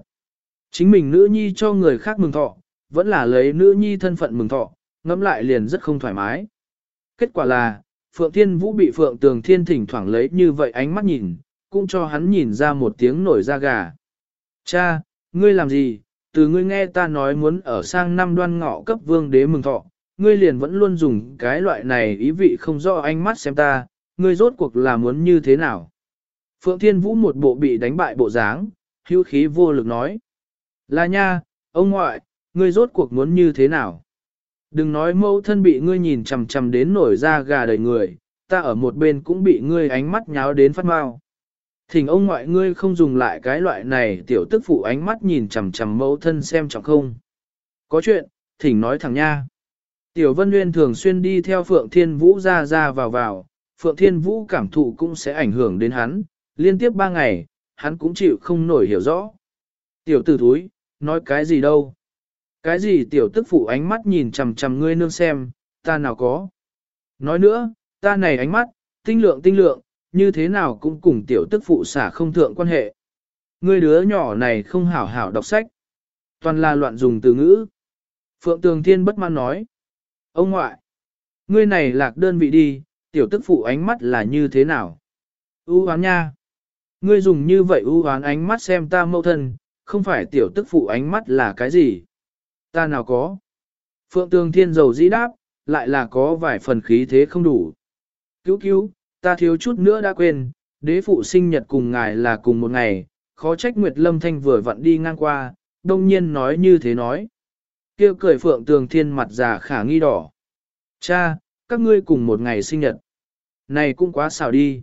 Chính mình nữ nhi cho người khác mừng thọ, vẫn là lấy nữ nhi thân phận mừng thọ, ngẫm lại liền rất không thoải mái. Kết quả là, Phượng Thiên Vũ bị Phượng Tường Thiên thỉnh thoảng lấy như vậy ánh mắt nhìn, cũng cho hắn nhìn ra một tiếng nổi da gà. Cha, ngươi làm gì, từ ngươi nghe ta nói muốn ở sang năm đoan ngọ cấp vương đế mừng thọ, ngươi liền vẫn luôn dùng cái loại này ý vị không rõ ánh mắt xem ta, ngươi rốt cuộc là muốn như thế nào. Phượng Thiên Vũ một bộ bị đánh bại bộ dáng, hưu khí vô lực nói. Là nha, ông ngoại, ngươi rốt cuộc muốn như thế nào? Đừng nói mẫu thân bị ngươi nhìn chằm chằm đến nổi da gà đầy người, ta ở một bên cũng bị ngươi ánh mắt nháo đến phát mau. Thỉnh ông ngoại ngươi không dùng lại cái loại này tiểu tức phụ ánh mắt nhìn chằm chằm mẫu thân xem trọng không. Có chuyện, thỉnh nói thẳng nha. Tiểu Vân Nguyên thường xuyên đi theo Phượng Thiên Vũ ra ra vào vào, Phượng Thiên Vũ cảm thụ cũng sẽ ảnh hưởng đến hắn, liên tiếp ba ngày, hắn cũng chịu không nổi hiểu rõ. Tiểu tử thúi, nói cái gì đâu? Cái gì tiểu tức phụ ánh mắt nhìn chằm chằm ngươi nương xem, ta nào có? Nói nữa, ta này ánh mắt, tinh lượng tinh lượng, như thế nào cũng cùng tiểu tức phụ xả không thượng quan hệ. Ngươi đứa nhỏ này không hảo hảo đọc sách. Toàn là loạn dùng từ ngữ. Phượng Tường Thiên bất mãn nói. Ông ngoại, ngươi này lạc đơn vị đi, tiểu tức phụ ánh mắt là như thế nào? U hoán nha. Ngươi dùng như vậy u hoán ánh mắt xem ta mâu thân, không phải tiểu tức phụ ánh mắt là cái gì? Ta nào có? Phượng Tường Thiên dầu dĩ đáp, lại là có vài phần khí thế không đủ. Cứu cứu, ta thiếu chút nữa đã quên, đế phụ sinh nhật cùng ngài là cùng một ngày, khó trách Nguyệt Lâm Thanh vừa vặn đi ngang qua, đông nhiên nói như thế nói. Kêu cười Phượng Tường Thiên mặt già khả nghi đỏ. Cha, các ngươi cùng một ngày sinh nhật. Này cũng quá xảo đi.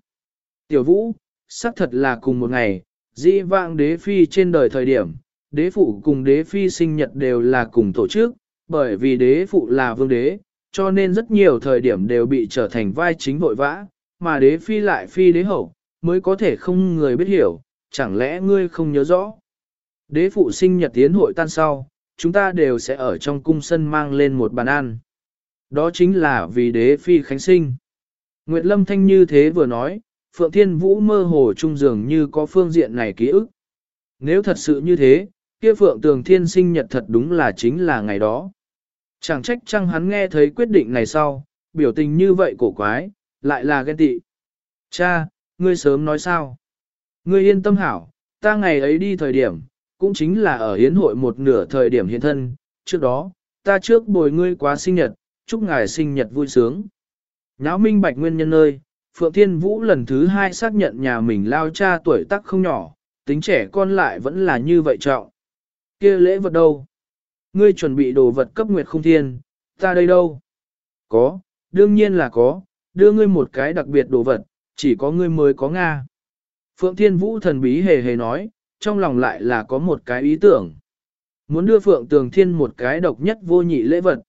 Tiểu Vũ, xác thật là cùng một ngày, dĩ vãng đế phi trên đời thời điểm, đế phụ cùng đế phi sinh nhật đều là cùng tổ chức, bởi vì đế phụ là vương đế, cho nên rất nhiều thời điểm đều bị trở thành vai chính vội vã, mà đế phi lại phi đế hậu, mới có thể không người biết hiểu, chẳng lẽ ngươi không nhớ rõ. Đế phụ sinh nhật tiến hội tan sau, chúng ta đều sẽ ở trong cung sân mang lên một bàn ăn. Đó chính là vì đế phi khánh sinh. Nguyệt Lâm Thanh như thế vừa nói, Phượng Thiên Vũ mơ hồ trung dường như có phương diện này ký ức. Nếu thật sự như thế, kia Phượng Tường Thiên sinh nhật thật đúng là chính là ngày đó. Chẳng trách chăng hắn nghe thấy quyết định này sau, biểu tình như vậy cổ quái, lại là ghen tị. Cha, ngươi sớm nói sao? Ngươi yên tâm hảo, ta ngày ấy đi thời điểm, cũng chính là ở hiến hội một nửa thời điểm hiện thân, trước đó, ta trước bồi ngươi quá sinh nhật, chúc ngài sinh nhật vui sướng. Nháo minh bạch nguyên nhân nơi, Phượng Thiên Vũ lần thứ hai xác nhận nhà mình lao cha tuổi tác không nhỏ, tính trẻ con lại vẫn là như vậy trọng. kia lễ vật đâu? Ngươi chuẩn bị đồ vật cấp nguyệt không thiên, ta đây đâu? Có, đương nhiên là có, đưa ngươi một cái đặc biệt đồ vật, chỉ có ngươi mới có Nga. Phượng Thiên Vũ thần bí hề hề nói, trong lòng lại là có một cái ý tưởng. Muốn đưa Phượng Tường Thiên một cái độc nhất vô nhị lễ vật.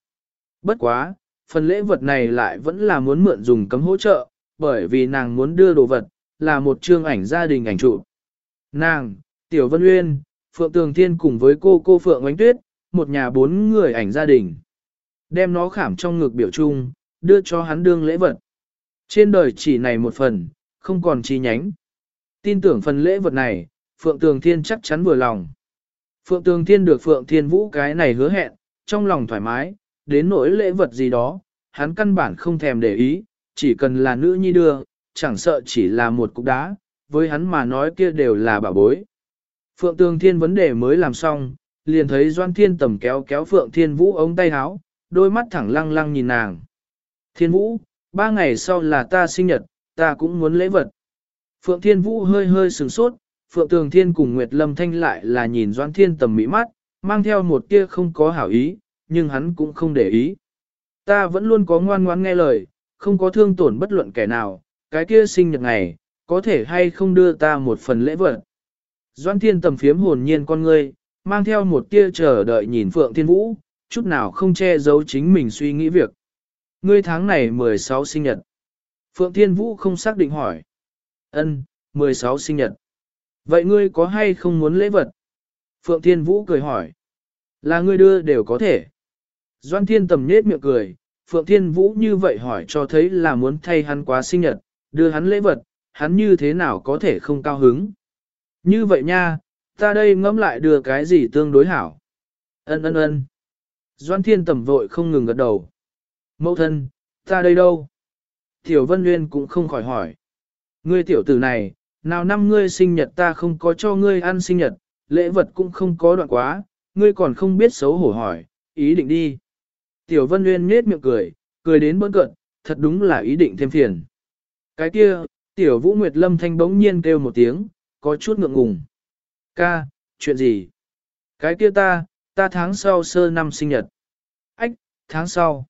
Bất quá, phần lễ vật này lại vẫn là muốn mượn dùng cấm hỗ trợ, bởi vì nàng muốn đưa đồ vật, là một chương ảnh gia đình ảnh trụ. Nàng, Tiểu Vân Uyên, Phượng Tường Thiên cùng với cô cô Phượng Ánh Tuyết, một nhà bốn người ảnh gia đình. Đem nó khảm trong ngực biểu trung đưa cho hắn đương lễ vật. Trên đời chỉ này một phần, không còn chi nhánh. Tin tưởng phần lễ vật này, Phượng Tường Thiên chắc chắn vừa lòng. Phượng Tường Thiên được Phượng Thiên Vũ cái này hứa hẹn, trong lòng thoải mái, đến nỗi lễ vật gì đó, hắn căn bản không thèm để ý, chỉ cần là nữ nhi đưa, chẳng sợ chỉ là một cục đá, với hắn mà nói kia đều là bảo bối. Phượng Tường Thiên vấn đề mới làm xong, liền thấy Doan Thiên tầm kéo kéo Phượng Thiên Vũ ống tay áo, đôi mắt thẳng lăng lăng nhìn nàng. Thiên Vũ, ba ngày sau là ta sinh nhật, ta cũng muốn lễ vật. Phượng Thiên Vũ hơi hơi sừng sốt, Phượng Tường Thiên cùng Nguyệt Lâm Thanh lại là nhìn Doan Thiên tầm mỹ mắt, mang theo một tia không có hảo ý, nhưng hắn cũng không để ý. Ta vẫn luôn có ngoan ngoãn nghe lời, không có thương tổn bất luận kẻ nào, cái kia sinh nhật ngày, có thể hay không đưa ta một phần lễ vật. Doan Thiên tầm phiếm hồn nhiên con ngươi, mang theo một tia chờ đợi nhìn Phượng Thiên Vũ, chút nào không che giấu chính mình suy nghĩ việc. Ngươi tháng này 16 sinh nhật. Phượng Thiên Vũ không xác định hỏi. Ân, 16 sinh nhật. Vậy ngươi có hay không muốn lễ vật? Phượng Thiên Vũ cười hỏi. Là ngươi đưa đều có thể. Doan Thiên tầm nết miệng cười, Phượng Thiên Vũ như vậy hỏi cho thấy là muốn thay hắn quá sinh nhật, đưa hắn lễ vật, hắn như thế nào có thể không cao hứng. Như vậy nha, ta đây ngẫm lại đưa cái gì tương đối hảo. Ân ân ân. Doan Thiên tầm vội không ngừng gật đầu. Mẫu thân, ta đây đâu? Tiểu Vân Nguyên cũng không khỏi hỏi. Ngươi tiểu tử này, nào năm ngươi sinh nhật ta không có cho ngươi ăn sinh nhật, lễ vật cũng không có đoạn quá, ngươi còn không biết xấu hổ hỏi, ý định đi. Tiểu Vân Nguyên nết miệng cười, cười đến bỡn cận, thật đúng là ý định thêm phiền. Cái kia, Tiểu Vũ Nguyệt Lâm Thanh bỗng nhiên kêu một tiếng, có chút ngượng ngùng. Ca, chuyện gì? Cái kia ta, ta tháng sau sơ năm sinh nhật. Ách, tháng sau.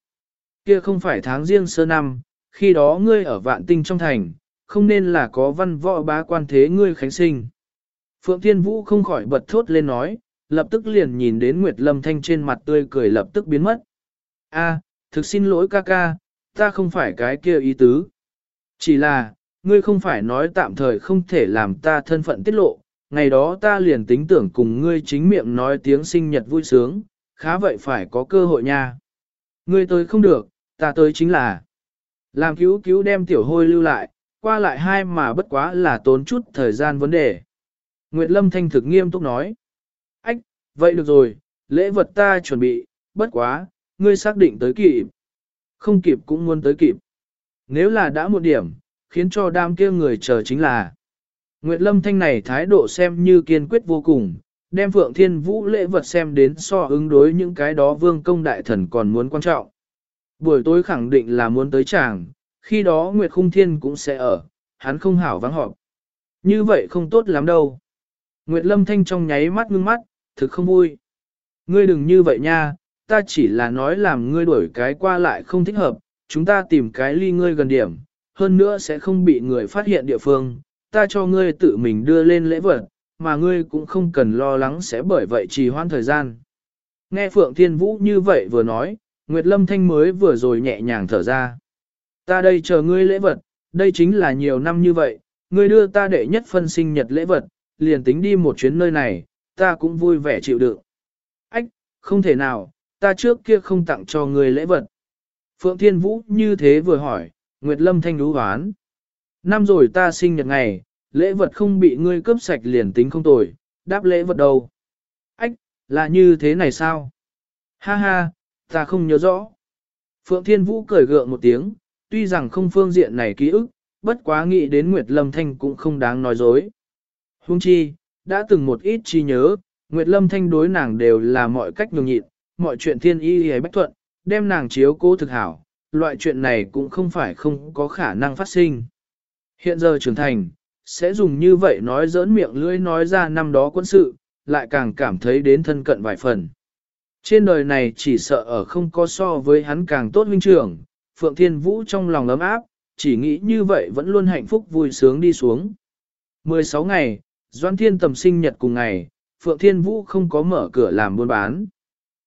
Kia không phải tháng riêng sơ năm, khi đó ngươi ở vạn tinh trong thành, không nên là có văn võ bá quan thế ngươi khánh sinh. Phượng Thiên Vũ không khỏi bật thốt lên nói, lập tức liền nhìn đến Nguyệt Lâm Thanh trên mặt tươi cười lập tức biến mất. A, thực xin lỗi ca ca, ta không phải cái kia ý tứ. Chỉ là, ngươi không phải nói tạm thời không thể làm ta thân phận tiết lộ, ngày đó ta liền tính tưởng cùng ngươi chính miệng nói tiếng sinh nhật vui sướng, khá vậy phải có cơ hội nha. Ngươi tới không được, ta tới chính là làm cứu cứu đem tiểu hôi lưu lại, qua lại hai mà bất quá là tốn chút thời gian vấn đề. Nguyệt Lâm Thanh thực nghiêm túc nói. Ách, vậy được rồi, lễ vật ta chuẩn bị, bất quá, ngươi xác định tới kịp. Không kịp cũng muốn tới kịp. Nếu là đã một điểm, khiến cho đam kia người chờ chính là. Nguyệt Lâm Thanh này thái độ xem như kiên quyết vô cùng, đem Phượng Thiên Vũ lễ vật xem đến so ứng đối những cái đó vương công đại thần còn muốn quan trọng. Buổi tối khẳng định là muốn tới chàng, khi đó Nguyệt Khung Thiên cũng sẽ ở, hắn không hảo vắng họp. Như vậy không tốt lắm đâu. Nguyệt Lâm Thanh trong nháy mắt ngưng mắt, thực không vui. Ngươi đừng như vậy nha, ta chỉ là nói làm ngươi đuổi cái qua lại không thích hợp, chúng ta tìm cái ly ngươi gần điểm, hơn nữa sẽ không bị người phát hiện địa phương, ta cho ngươi tự mình đưa lên lễ vật, mà ngươi cũng không cần lo lắng sẽ bởi vậy trì hoãn thời gian. Nghe Phượng Thiên Vũ như vậy vừa nói, Nguyệt Lâm Thanh mới vừa rồi nhẹ nhàng thở ra. Ta đây chờ ngươi lễ vật, đây chính là nhiều năm như vậy, ngươi đưa ta đệ nhất phân sinh nhật lễ vật, liền tính đi một chuyến nơi này, ta cũng vui vẻ chịu đựng. Ách, không thể nào, ta trước kia không tặng cho ngươi lễ vật. Phượng Thiên Vũ như thế vừa hỏi, Nguyệt Lâm Thanh đú hoán. Năm rồi ta sinh nhật ngày, lễ vật không bị ngươi cướp sạch liền tính không tồi, đáp lễ vật đâu. Ách, là như thế này sao? Ha ha, ta không nhớ rõ. Phượng Thiên Vũ cười gượng một tiếng, tuy rằng không phương diện này ký ức, bất quá nghĩ đến Nguyệt Lâm Thanh cũng không đáng nói dối. Hung chi, đã từng một ít chi nhớ, Nguyệt Lâm Thanh đối nàng đều là mọi cách nhường nhịn, mọi chuyện thiên y hề bách thuận, đem nàng chiếu cố thực hảo, loại chuyện này cũng không phải không có khả năng phát sinh. Hiện giờ trưởng thành, sẽ dùng như vậy nói giỡn miệng lưỡi nói ra năm đó quân sự, lại càng cảm thấy đến thân cận vài phần. Trên đời này chỉ sợ ở không có so với hắn càng tốt huynh trưởng, Phượng Thiên Vũ trong lòng ấm áp, chỉ nghĩ như vậy vẫn luôn hạnh phúc vui sướng đi xuống. 16 ngày, Doan Thiên tầm sinh nhật cùng ngày, Phượng Thiên Vũ không có mở cửa làm buôn bán.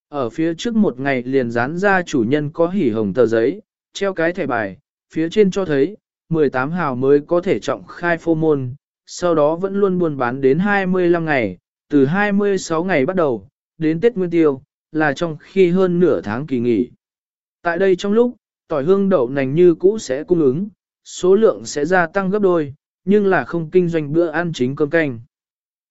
Ở phía trước một ngày liền dán ra chủ nhân có hỉ hồng tờ giấy, treo cái thẻ bài, phía trên cho thấy, 18 hào mới có thể trọng khai phô môn, sau đó vẫn luôn buôn bán đến 25 ngày, từ 26 ngày bắt đầu, đến Tết Nguyên Tiêu, là trong khi hơn nửa tháng kỳ nghỉ. Tại đây trong lúc, tỏi hương đậu nành như cũ sẽ cung ứng, số lượng sẽ gia tăng gấp đôi, nhưng là không kinh doanh bữa ăn chính cơm canh.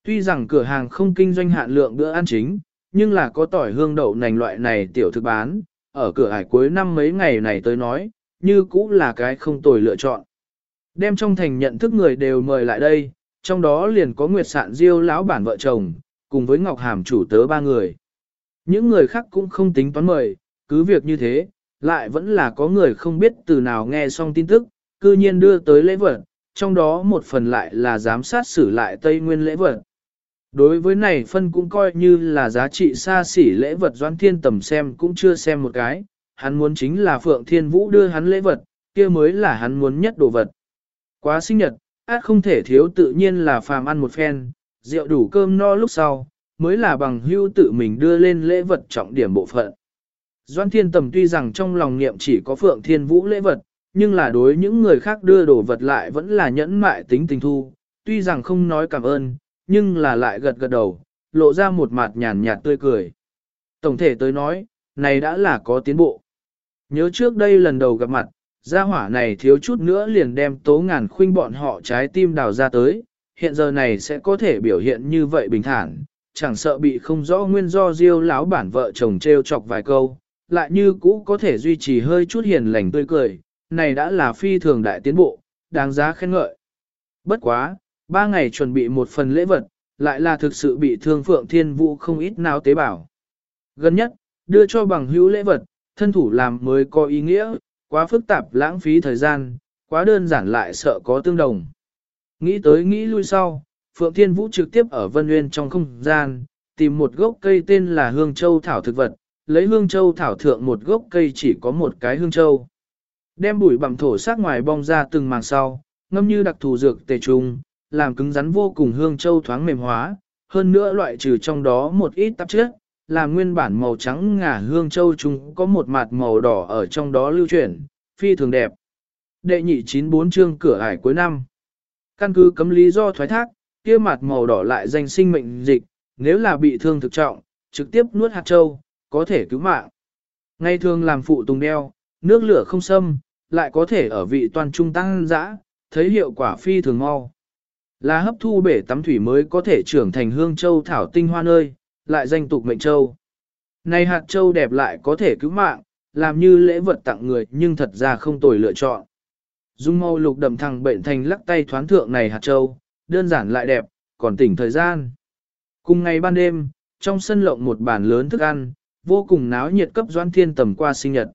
Tuy rằng cửa hàng không kinh doanh hạn lượng bữa ăn chính, nhưng là có tỏi hương đậu nành loại này tiểu thực bán, ở cửa hải cuối năm mấy ngày này tới nói, như cũ là cái không tồi lựa chọn. Đem trong thành nhận thức người đều mời lại đây, trong đó liền có Nguyệt Sạn Diêu lão bản vợ chồng, cùng với Ngọc Hàm chủ tớ ba người. Những người khác cũng không tính toán mời, cứ việc như thế, lại vẫn là có người không biết từ nào nghe xong tin tức, cư nhiên đưa tới lễ vật, trong đó một phần lại là giám sát xử lại Tây Nguyên lễ vật. Đối với này phân cũng coi như là giá trị xa xỉ lễ vật Doan Thiên Tầm xem cũng chưa xem một cái, hắn muốn chính là Phượng Thiên Vũ đưa hắn lễ vật, kia mới là hắn muốn nhất đồ vật. Quá sinh nhật, át không thể thiếu tự nhiên là phàm ăn một phen, rượu đủ cơm no lúc sau, mới là bằng hưu tự mình đưa lên lễ vật trọng điểm bộ phận. Doan Thiên Tầm tuy rằng trong lòng niệm chỉ có Phượng Thiên Vũ lễ vật, nhưng là đối những người khác đưa đồ vật lại vẫn là nhẫn mại tính tình thu, tuy rằng không nói cảm ơn, nhưng là lại gật gật đầu, lộ ra một mặt nhàn nhạt tươi cười. Tổng thể tới nói, này đã là có tiến bộ. Nhớ trước đây lần đầu gặp mặt, gia hỏa này thiếu chút nữa liền đem tố ngàn khuynh bọn họ trái tim đào ra tới, hiện giờ này sẽ có thể biểu hiện như vậy bình thản, chẳng sợ bị không rõ nguyên do diêu lão bản vợ chồng treo chọc vài câu, lại như cũ có thể duy trì hơi chút hiền lành tươi cười, này đã là phi thường đại tiến bộ, đáng giá khen ngợi. Bất quá, ba ngày chuẩn bị một phần lễ vật, lại là thực sự bị thương phượng thiên vũ không ít nào tế bảo. Gần nhất, đưa cho bằng hữu lễ vật, thân thủ làm mới có ý nghĩa, quá phức tạp lãng phí thời gian, quá đơn giản lại sợ có tương đồng. Nghĩ tới nghĩ lui sau, Phượng Thiên Vũ trực tiếp ở Vân Nguyên trong không gian, tìm một gốc cây tên là hương châu thảo thực vật, lấy hương châu thảo thượng một gốc cây chỉ có một cái hương châu. Đem bụi bằng thổ sát ngoài bong ra từng màng sau, ngâm như đặc thù dược tề trùng, làm cứng rắn vô cùng hương châu thoáng mềm hóa, hơn nữa loại trừ trong đó một ít tạp chất, làm nguyên bản màu trắng ngả hương châu chúng có một mặt màu đỏ ở trong đó lưu chuyển, phi thường đẹp. Đệ nhị 94 chương cửa ải cuối năm. Căn cứ cấm lý do thoái thác, kia mặt màu đỏ lại danh sinh mệnh dịch, nếu là bị thương thực trọng, trực tiếp nuốt hạt châu, có thể cứu mạng. Ngay thường làm phụ tùng đeo, nước lửa không xâm, lại có thể ở vị toàn trung tăng dã, thấy hiệu quả phi thường mau. Là hấp thu bể tắm thủy mới có thể trưởng thành hương châu thảo tinh hoa nơi, lại danh tục mệnh châu. Này hạt châu đẹp lại có thể cứu mạng, làm như lễ vật tặng người nhưng thật ra không tồi lựa chọn. Dung mâu lục đậm thằng bệnh thành lắc tay thoán thượng này hạt châu, đơn giản lại đẹp, còn tỉnh thời gian. Cùng ngày ban đêm, trong sân lộng một bàn lớn thức ăn, vô cùng náo nhiệt cấp Doan Thiên Tầm qua sinh nhật.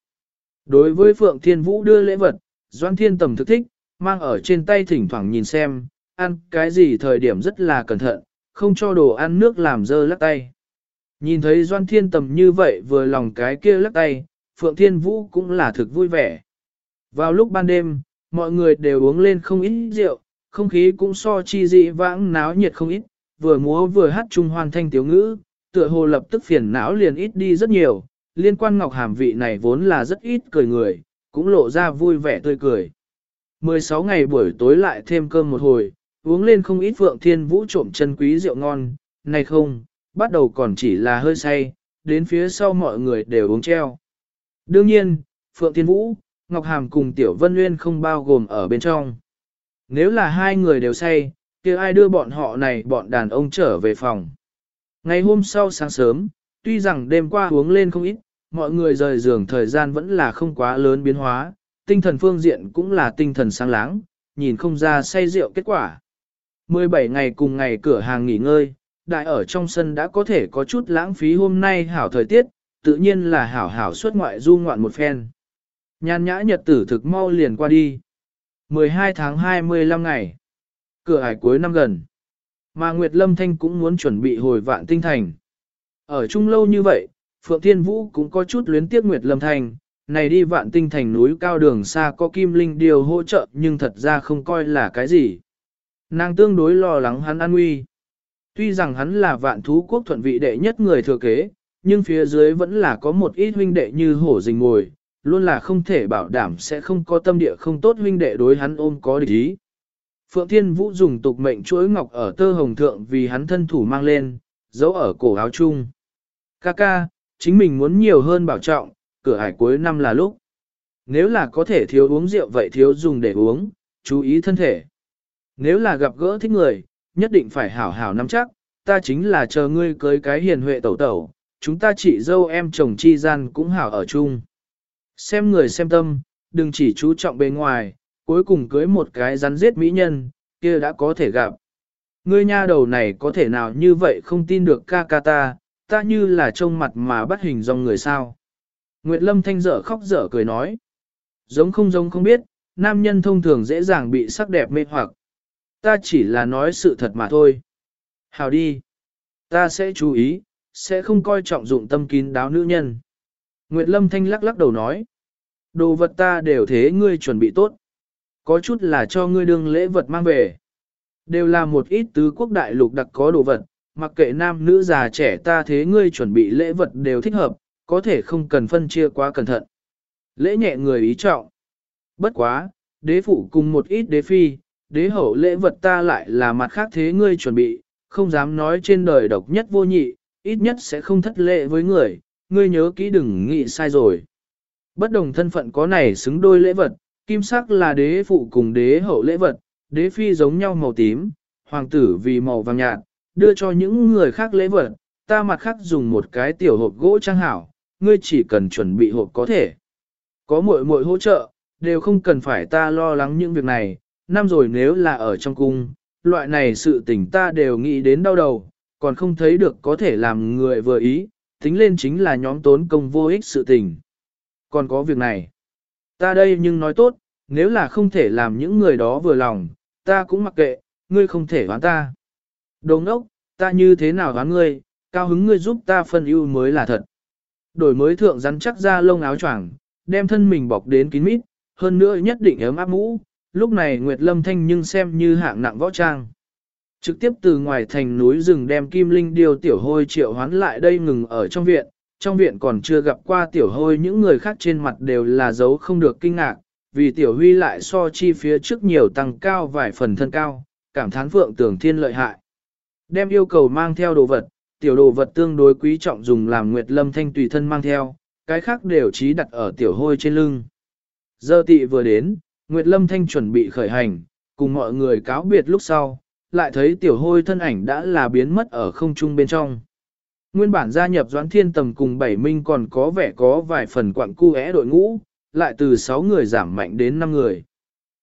Đối với Phượng Thiên Vũ đưa lễ vật, Doan Thiên Tầm thực thích, mang ở trên tay thỉnh thoảng nhìn xem, ăn cái gì thời điểm rất là cẩn thận, không cho đồ ăn nước làm dơ lắc tay. Nhìn thấy Doan Thiên Tầm như vậy vừa lòng cái kia lắc tay, Phượng Thiên Vũ cũng là thực vui vẻ. Vào lúc ban đêm, mọi người đều uống lên không ít rượu, không khí cũng so chi dị vãng náo nhiệt không ít, vừa múa vừa hát trung hoan thanh tiếu ngữ, tựa hồ lập tức phiền não liền ít đi rất nhiều, liên quan ngọc hàm vị này vốn là rất ít cười người, cũng lộ ra vui vẻ tươi cười. 16 ngày buổi tối lại thêm cơm một hồi, uống lên không ít Vượng Thiên Vũ trộm chân quý rượu ngon, này không, bắt đầu còn chỉ là hơi say, đến phía sau mọi người đều uống treo. Đương nhiên, Phượng Thiên Vũ, Ngọc Hàm cùng Tiểu Vân Nguyên không bao gồm ở bên trong. Nếu là hai người đều say, kia ai đưa bọn họ này bọn đàn ông trở về phòng. Ngày hôm sau sáng sớm, tuy rằng đêm qua uống lên không ít, mọi người rời giường thời gian vẫn là không quá lớn biến hóa, tinh thần phương diện cũng là tinh thần sáng láng, nhìn không ra say rượu kết quả. 17 ngày cùng ngày cửa hàng nghỉ ngơi, đại ở trong sân đã có thể có chút lãng phí hôm nay hảo thời tiết, tự nhiên là hảo hảo xuất ngoại du ngoạn một phen. Nhan nhã nhật tử thực mau liền qua đi. 12 tháng 25 ngày. Cửa hải cuối năm gần. Mà Nguyệt Lâm Thanh cũng muốn chuẩn bị hồi vạn tinh thành. Ở chung lâu như vậy, Phượng Thiên Vũ cũng có chút luyến tiếc Nguyệt Lâm Thanh. Này đi vạn tinh thành núi cao đường xa có kim linh điều hỗ trợ nhưng thật ra không coi là cái gì. Nàng tương đối lo lắng hắn an nguy. Tuy rằng hắn là vạn thú quốc thuận vị đệ nhất người thừa kế, nhưng phía dưới vẫn là có một ít huynh đệ như hổ rình ngồi, luôn là không thể bảo đảm sẽ không có tâm địa không tốt huynh đệ đối hắn ôm có địch ý. Phượng Thiên Vũ dùng tục mệnh chuỗi ngọc ở tơ hồng thượng vì hắn thân thủ mang lên, giấu ở cổ áo chung. Ca ca, chính mình muốn nhiều hơn bảo trọng, cửa hải cuối năm là lúc. Nếu là có thể thiếu uống rượu vậy thiếu dùng để uống, chú ý thân thể. Nếu là gặp gỡ thích người, nhất định phải hảo hảo nắm chắc, ta chính là chờ ngươi cưới cái hiền huệ tẩu tẩu, chúng ta chị dâu em chồng chi gian cũng hảo ở chung. Xem người xem tâm, đừng chỉ chú trọng bề ngoài, cuối cùng cưới một cái rắn giết mỹ nhân, kia đã có thể gặp. Ngươi nha đầu này có thể nào như vậy không tin được ca ca ta, ta như là trông mặt mà bắt hình dòng người sao. Nguyệt Lâm thanh dở khóc dở cười nói. Giống không giống không biết, nam nhân thông thường dễ dàng bị sắc đẹp mê hoặc. Ta chỉ là nói sự thật mà thôi. Hào đi. Ta sẽ chú ý, sẽ không coi trọng dụng tâm kín đáo nữ nhân. Nguyệt Lâm Thanh lắc lắc đầu nói. Đồ vật ta đều thế ngươi chuẩn bị tốt. Có chút là cho ngươi đương lễ vật mang về. Đều là một ít tứ quốc đại lục đặc có đồ vật, mặc kệ nam nữ già trẻ ta thế ngươi chuẩn bị lễ vật đều thích hợp, có thể không cần phân chia quá cẩn thận. Lễ nhẹ người ý trọng. Bất quá, đế phụ cùng một ít đế phi, đế hậu lễ vật ta lại là mặt khác thế ngươi chuẩn bị, không dám nói trên đời độc nhất vô nhị, ít nhất sẽ không thất lễ với người, ngươi nhớ kỹ đừng nghĩ sai rồi. Bất đồng thân phận có này xứng đôi lễ vật, kim sắc là đế phụ cùng đế hậu lễ vật, đế phi giống nhau màu tím, hoàng tử vì màu vàng nhạt, đưa cho những người khác lễ vật, ta mặt khác dùng một cái tiểu hộp gỗ trang hảo, ngươi chỉ cần chuẩn bị hộp có thể. Có muội muội hỗ trợ, đều không cần phải ta lo lắng những việc này, năm rồi nếu là ở trong cung, loại này sự tình ta đều nghĩ đến đau đầu, còn không thấy được có thể làm người vừa ý, tính lên chính là nhóm tốn công vô ích sự tình. Còn có việc này, ta đây nhưng nói tốt, nếu là không thể làm những người đó vừa lòng, ta cũng mặc kệ, ngươi không thể hoán ta. Đồng ốc, ta như thế nào hoán ngươi, cao hứng ngươi giúp ta phân ưu mới là thật. Đổi mới thượng rắn chắc ra lông áo choàng, đem thân mình bọc đến kín mít, hơn nữa nhất định ấm áp mũ, lúc này Nguyệt Lâm Thanh nhưng xem như hạng nặng võ trang. Trực tiếp từ ngoài thành núi rừng đem kim linh điều tiểu hôi triệu hoán lại đây ngừng ở trong viện, trong viện còn chưa gặp qua tiểu hôi những người khác trên mặt đều là dấu không được kinh ngạc, vì tiểu huy lại so chi phía trước nhiều tăng cao vài phần thân cao, cảm thán phượng tưởng thiên lợi hại. Đem yêu cầu mang theo đồ vật, tiểu đồ vật tương đối quý trọng dùng làm Nguyệt Lâm Thanh tùy thân mang theo, cái khác đều trí đặt ở tiểu hôi trên lưng. Giờ tị vừa đến, Nguyệt Lâm Thanh chuẩn bị khởi hành, cùng mọi người cáo biệt lúc sau, lại thấy tiểu hôi thân ảnh đã là biến mất ở không trung bên trong. Nguyên bản gia nhập Doãn Thiên Tầm cùng Bảy Minh còn có vẻ có vài phần quặng cu é đội ngũ, lại từ 6 người giảm mạnh đến 5 người.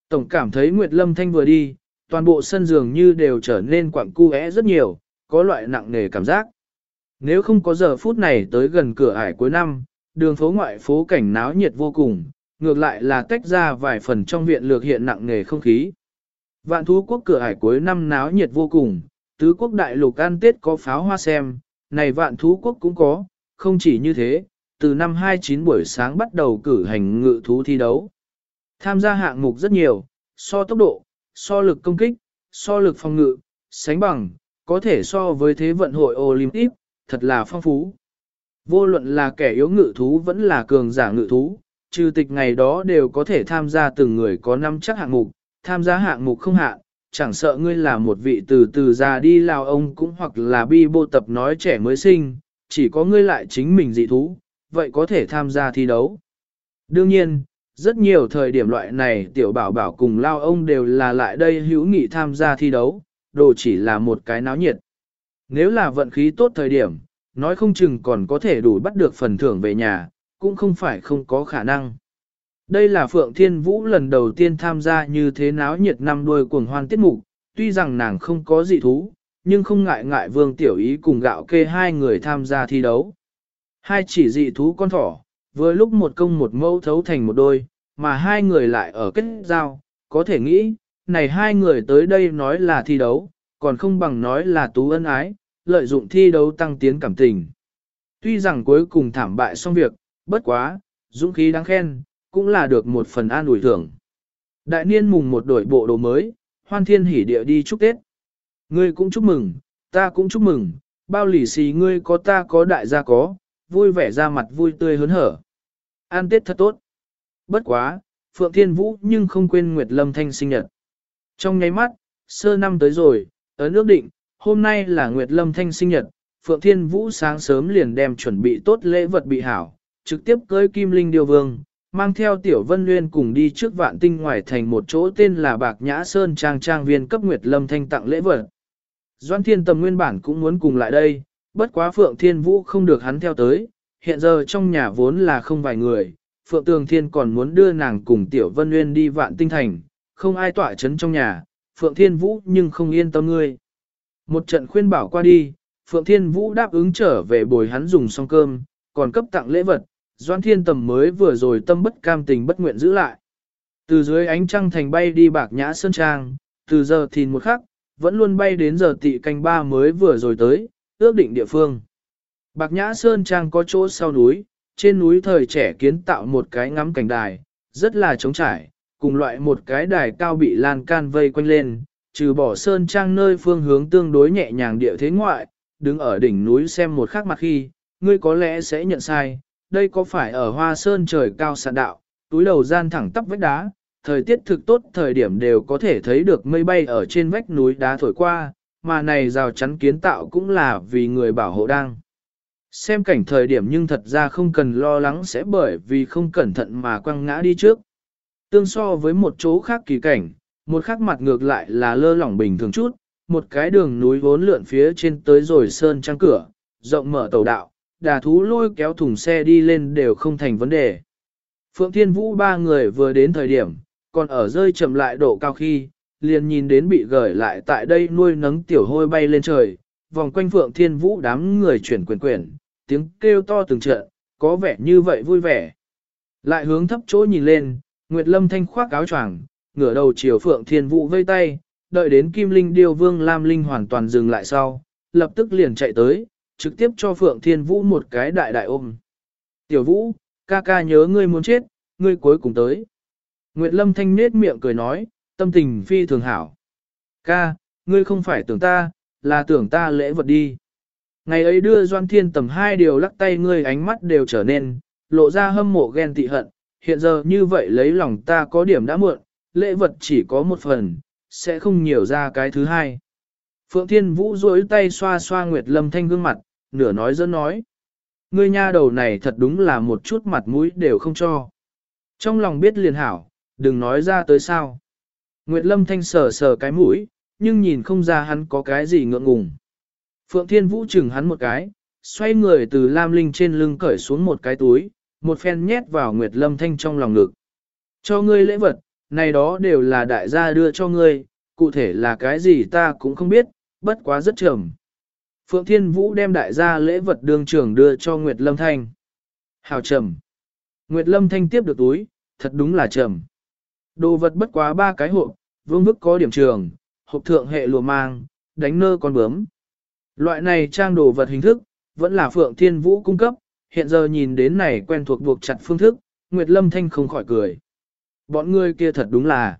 Tổng cảm thấy Nguyệt Lâm Thanh vừa đi, toàn bộ sân dường như đều trở nên quặng cu é rất nhiều, có loại nặng nề cảm giác. Nếu không có giờ phút này tới gần cửa ải cuối năm, đường phố ngoại phố cảnh náo nhiệt vô cùng, ngược lại là tách ra vài phần trong viện lược hiện nặng nề không khí. Vạn thú quốc cửa hải cuối năm náo nhiệt vô cùng, tứ quốc đại lục ăn tết có pháo hoa xem, này vạn thú quốc cũng có, không chỉ như thế, từ năm 29 buổi sáng bắt đầu cử hành ngự thú thi đấu. Tham gia hạng mục rất nhiều, so tốc độ, so lực công kích, so lực phòng ngự, sánh bằng, có thể so với thế vận hội Olympic, thật là phong phú. Vô luận là kẻ yếu ngự thú vẫn là cường giả ngự thú, trừ tịch ngày đó đều có thể tham gia từng người có năm chắc hạng mục, tham gia hạng mục không hạn, chẳng sợ ngươi là một vị từ từ già đi lao ông cũng hoặc là bi bô tập nói trẻ mới sinh, chỉ có ngươi lại chính mình dị thú, vậy có thể tham gia thi đấu. Đương nhiên, rất nhiều thời điểm loại này tiểu bảo bảo cùng lao ông đều là lại đây hữu nghị tham gia thi đấu, đồ chỉ là một cái náo nhiệt. Nếu là vận khí tốt thời điểm, nói không chừng còn có thể đủ bắt được phần thưởng về nhà, cũng không phải không có khả năng. Đây là Phượng Thiên Vũ lần đầu tiên tham gia như thế náo nhiệt năm đuôi cuồng hoan tiết mục, tuy rằng nàng không có dị thú, nhưng không ngại ngại Vương Tiểu Ý cùng gạo kê hai người tham gia thi đấu. Hai chỉ dị thú con thỏ, vừa lúc một công một mẫu thấu thành một đôi, mà hai người lại ở kết giao, có thể nghĩ, này hai người tới đây nói là thi đấu, còn không bằng nói là tú ân ái, lợi dụng thi đấu tăng tiến cảm tình. Tuy rằng cuối cùng thảm bại xong việc, bất quá, dũng khí đáng khen, cũng là được một phần an ủi thưởng. Đại niên mùng một đổi bộ đồ mới, hoan thiên hỉ địa đi chúc Tết. Ngươi cũng chúc mừng, ta cũng chúc mừng, bao lì xì ngươi có ta có đại gia có, vui vẻ ra mặt vui tươi hớn hở. An Tết thật tốt. Bất quá, Phượng Thiên Vũ nhưng không quên Nguyệt Lâm Thanh sinh nhật. Trong nháy mắt, sơ năm tới rồi, ở nước định, hôm nay là Nguyệt Lâm Thanh sinh nhật, Phượng Thiên Vũ sáng sớm liền đem chuẩn bị tốt lễ vật bị hảo, trực tiếp cưới Kim Linh Điêu Vương, mang theo Tiểu Vân Nguyên cùng đi trước vạn tinh ngoài thành một chỗ tên là Bạc Nhã Sơn Trang Trang viên cấp Nguyệt Lâm Thanh tặng lễ vật. Doan Thiên Tầm nguyên bản cũng muốn cùng lại đây, bất quá Phượng Thiên Vũ không được hắn theo tới, hiện giờ trong nhà vốn là không vài người, Phượng Tường Thiên còn muốn đưa nàng cùng Tiểu Vân Nguyên đi vạn tinh thành, không ai tỏa chấn trong nhà, Phượng Thiên Vũ nhưng không yên tâm ngươi. Một trận khuyên bảo qua đi, Phượng Thiên Vũ đáp ứng trở về bồi hắn dùng xong cơm, còn cấp tặng lễ vật, Doan Thiên Tầm mới vừa rồi tâm bất cam tình bất nguyện giữ lại. Từ dưới ánh trăng thành bay đi bạc nhã sơn trang, từ giờ thìn một khắc, vẫn luôn bay đến giờ tị canh ba mới vừa rồi tới, ước định địa phương. Bạc nhã sơn trang có chỗ sau núi, trên núi thời trẻ kiến tạo một cái ngắm cảnh đài, rất là trống trải, cùng loại một cái đài cao bị lan can vây quanh lên, trừ bỏ sơn trang nơi phương hướng tương đối nhẹ nhàng địa thế ngoại, đứng ở đỉnh núi xem một khắc mặt khi, ngươi có lẽ sẽ nhận sai, đây có phải ở hoa sơn trời cao sạn đạo, túi đầu gian thẳng tắp vách đá, thời tiết thực tốt thời điểm đều có thể thấy được mây bay ở trên vách núi đá thổi qua, mà này rào chắn kiến tạo cũng là vì người bảo hộ đang. Xem cảnh thời điểm nhưng thật ra không cần lo lắng sẽ bởi vì không cẩn thận mà quăng ngã đi trước. Tương so với một chỗ khác kỳ cảnh, một khắc mặt ngược lại là lơ lỏng bình thường chút, một cái đường núi vốn lượn phía trên tới rồi sơn trang cửa, rộng mở tàu đạo, đà thú lôi kéo thùng xe đi lên đều không thành vấn đề. Phượng Thiên Vũ ba người vừa đến thời điểm, còn ở rơi chậm lại độ cao khi, liền nhìn đến bị gửi lại tại đây nuôi nấng tiểu hôi bay lên trời, vòng quanh Phượng Thiên Vũ đám người chuyển quyền quyển, tiếng kêu to từng trận, có vẻ như vậy vui vẻ. Lại hướng thấp chỗ nhìn lên, Nguyệt Lâm thanh khoác áo choàng, ngửa đầu chiều Phượng Thiên Vũ vây tay, đợi đến Kim Linh Điêu Vương Lam Linh hoàn toàn dừng lại sau, lập tức liền chạy tới, trực tiếp cho Phượng Thiên Vũ một cái đại đại ôm. Tiểu Vũ, ca ca nhớ ngươi muốn chết, ngươi cuối cùng tới. Nguyệt Lâm Thanh nết miệng cười nói, tâm tình phi thường hảo. Ca, ngươi không phải tưởng ta, là tưởng ta lễ vật đi. Ngày ấy đưa Doan Thiên tầm hai điều lắc tay ngươi ánh mắt đều trở nên, lộ ra hâm mộ ghen tị hận, hiện giờ như vậy lấy lòng ta có điểm đã muộn, lễ vật chỉ có một phần, sẽ không nhiều ra cái thứ hai. Phượng Thiên Vũ duỗi tay xoa xoa Nguyệt Lâm Thanh gương mặt, nửa nói dẫn nói. Ngươi nha đầu này thật đúng là một chút mặt mũi đều không cho. Trong lòng biết liền hảo, đừng nói ra tới sao. Nguyệt Lâm Thanh sờ sờ cái mũi, nhưng nhìn không ra hắn có cái gì ngượng ngùng. Phượng Thiên Vũ chừng hắn một cái, xoay người từ Lam Linh trên lưng cởi xuống một cái túi, một phen nhét vào Nguyệt Lâm Thanh trong lòng ngực. Cho ngươi lễ vật, này đó đều là đại gia đưa cho ngươi, cụ thể là cái gì ta cũng không biết, bất quá rất trầm. Phượng Thiên Vũ đem đại gia lễ vật đường trưởng đưa cho Nguyệt Lâm Thanh. Hào trầm. Nguyệt Lâm Thanh tiếp được túi, thật đúng là trầm. Đồ vật bất quá ba cái hộp, vương vức có điểm trường, hộp thượng hệ lùa mang, đánh nơ con bướm. Loại này trang đồ vật hình thức, vẫn là Phượng Thiên Vũ cung cấp, hiện giờ nhìn đến này quen thuộc buộc chặt phương thức, Nguyệt Lâm Thanh không khỏi cười. Bọn ngươi kia thật đúng là.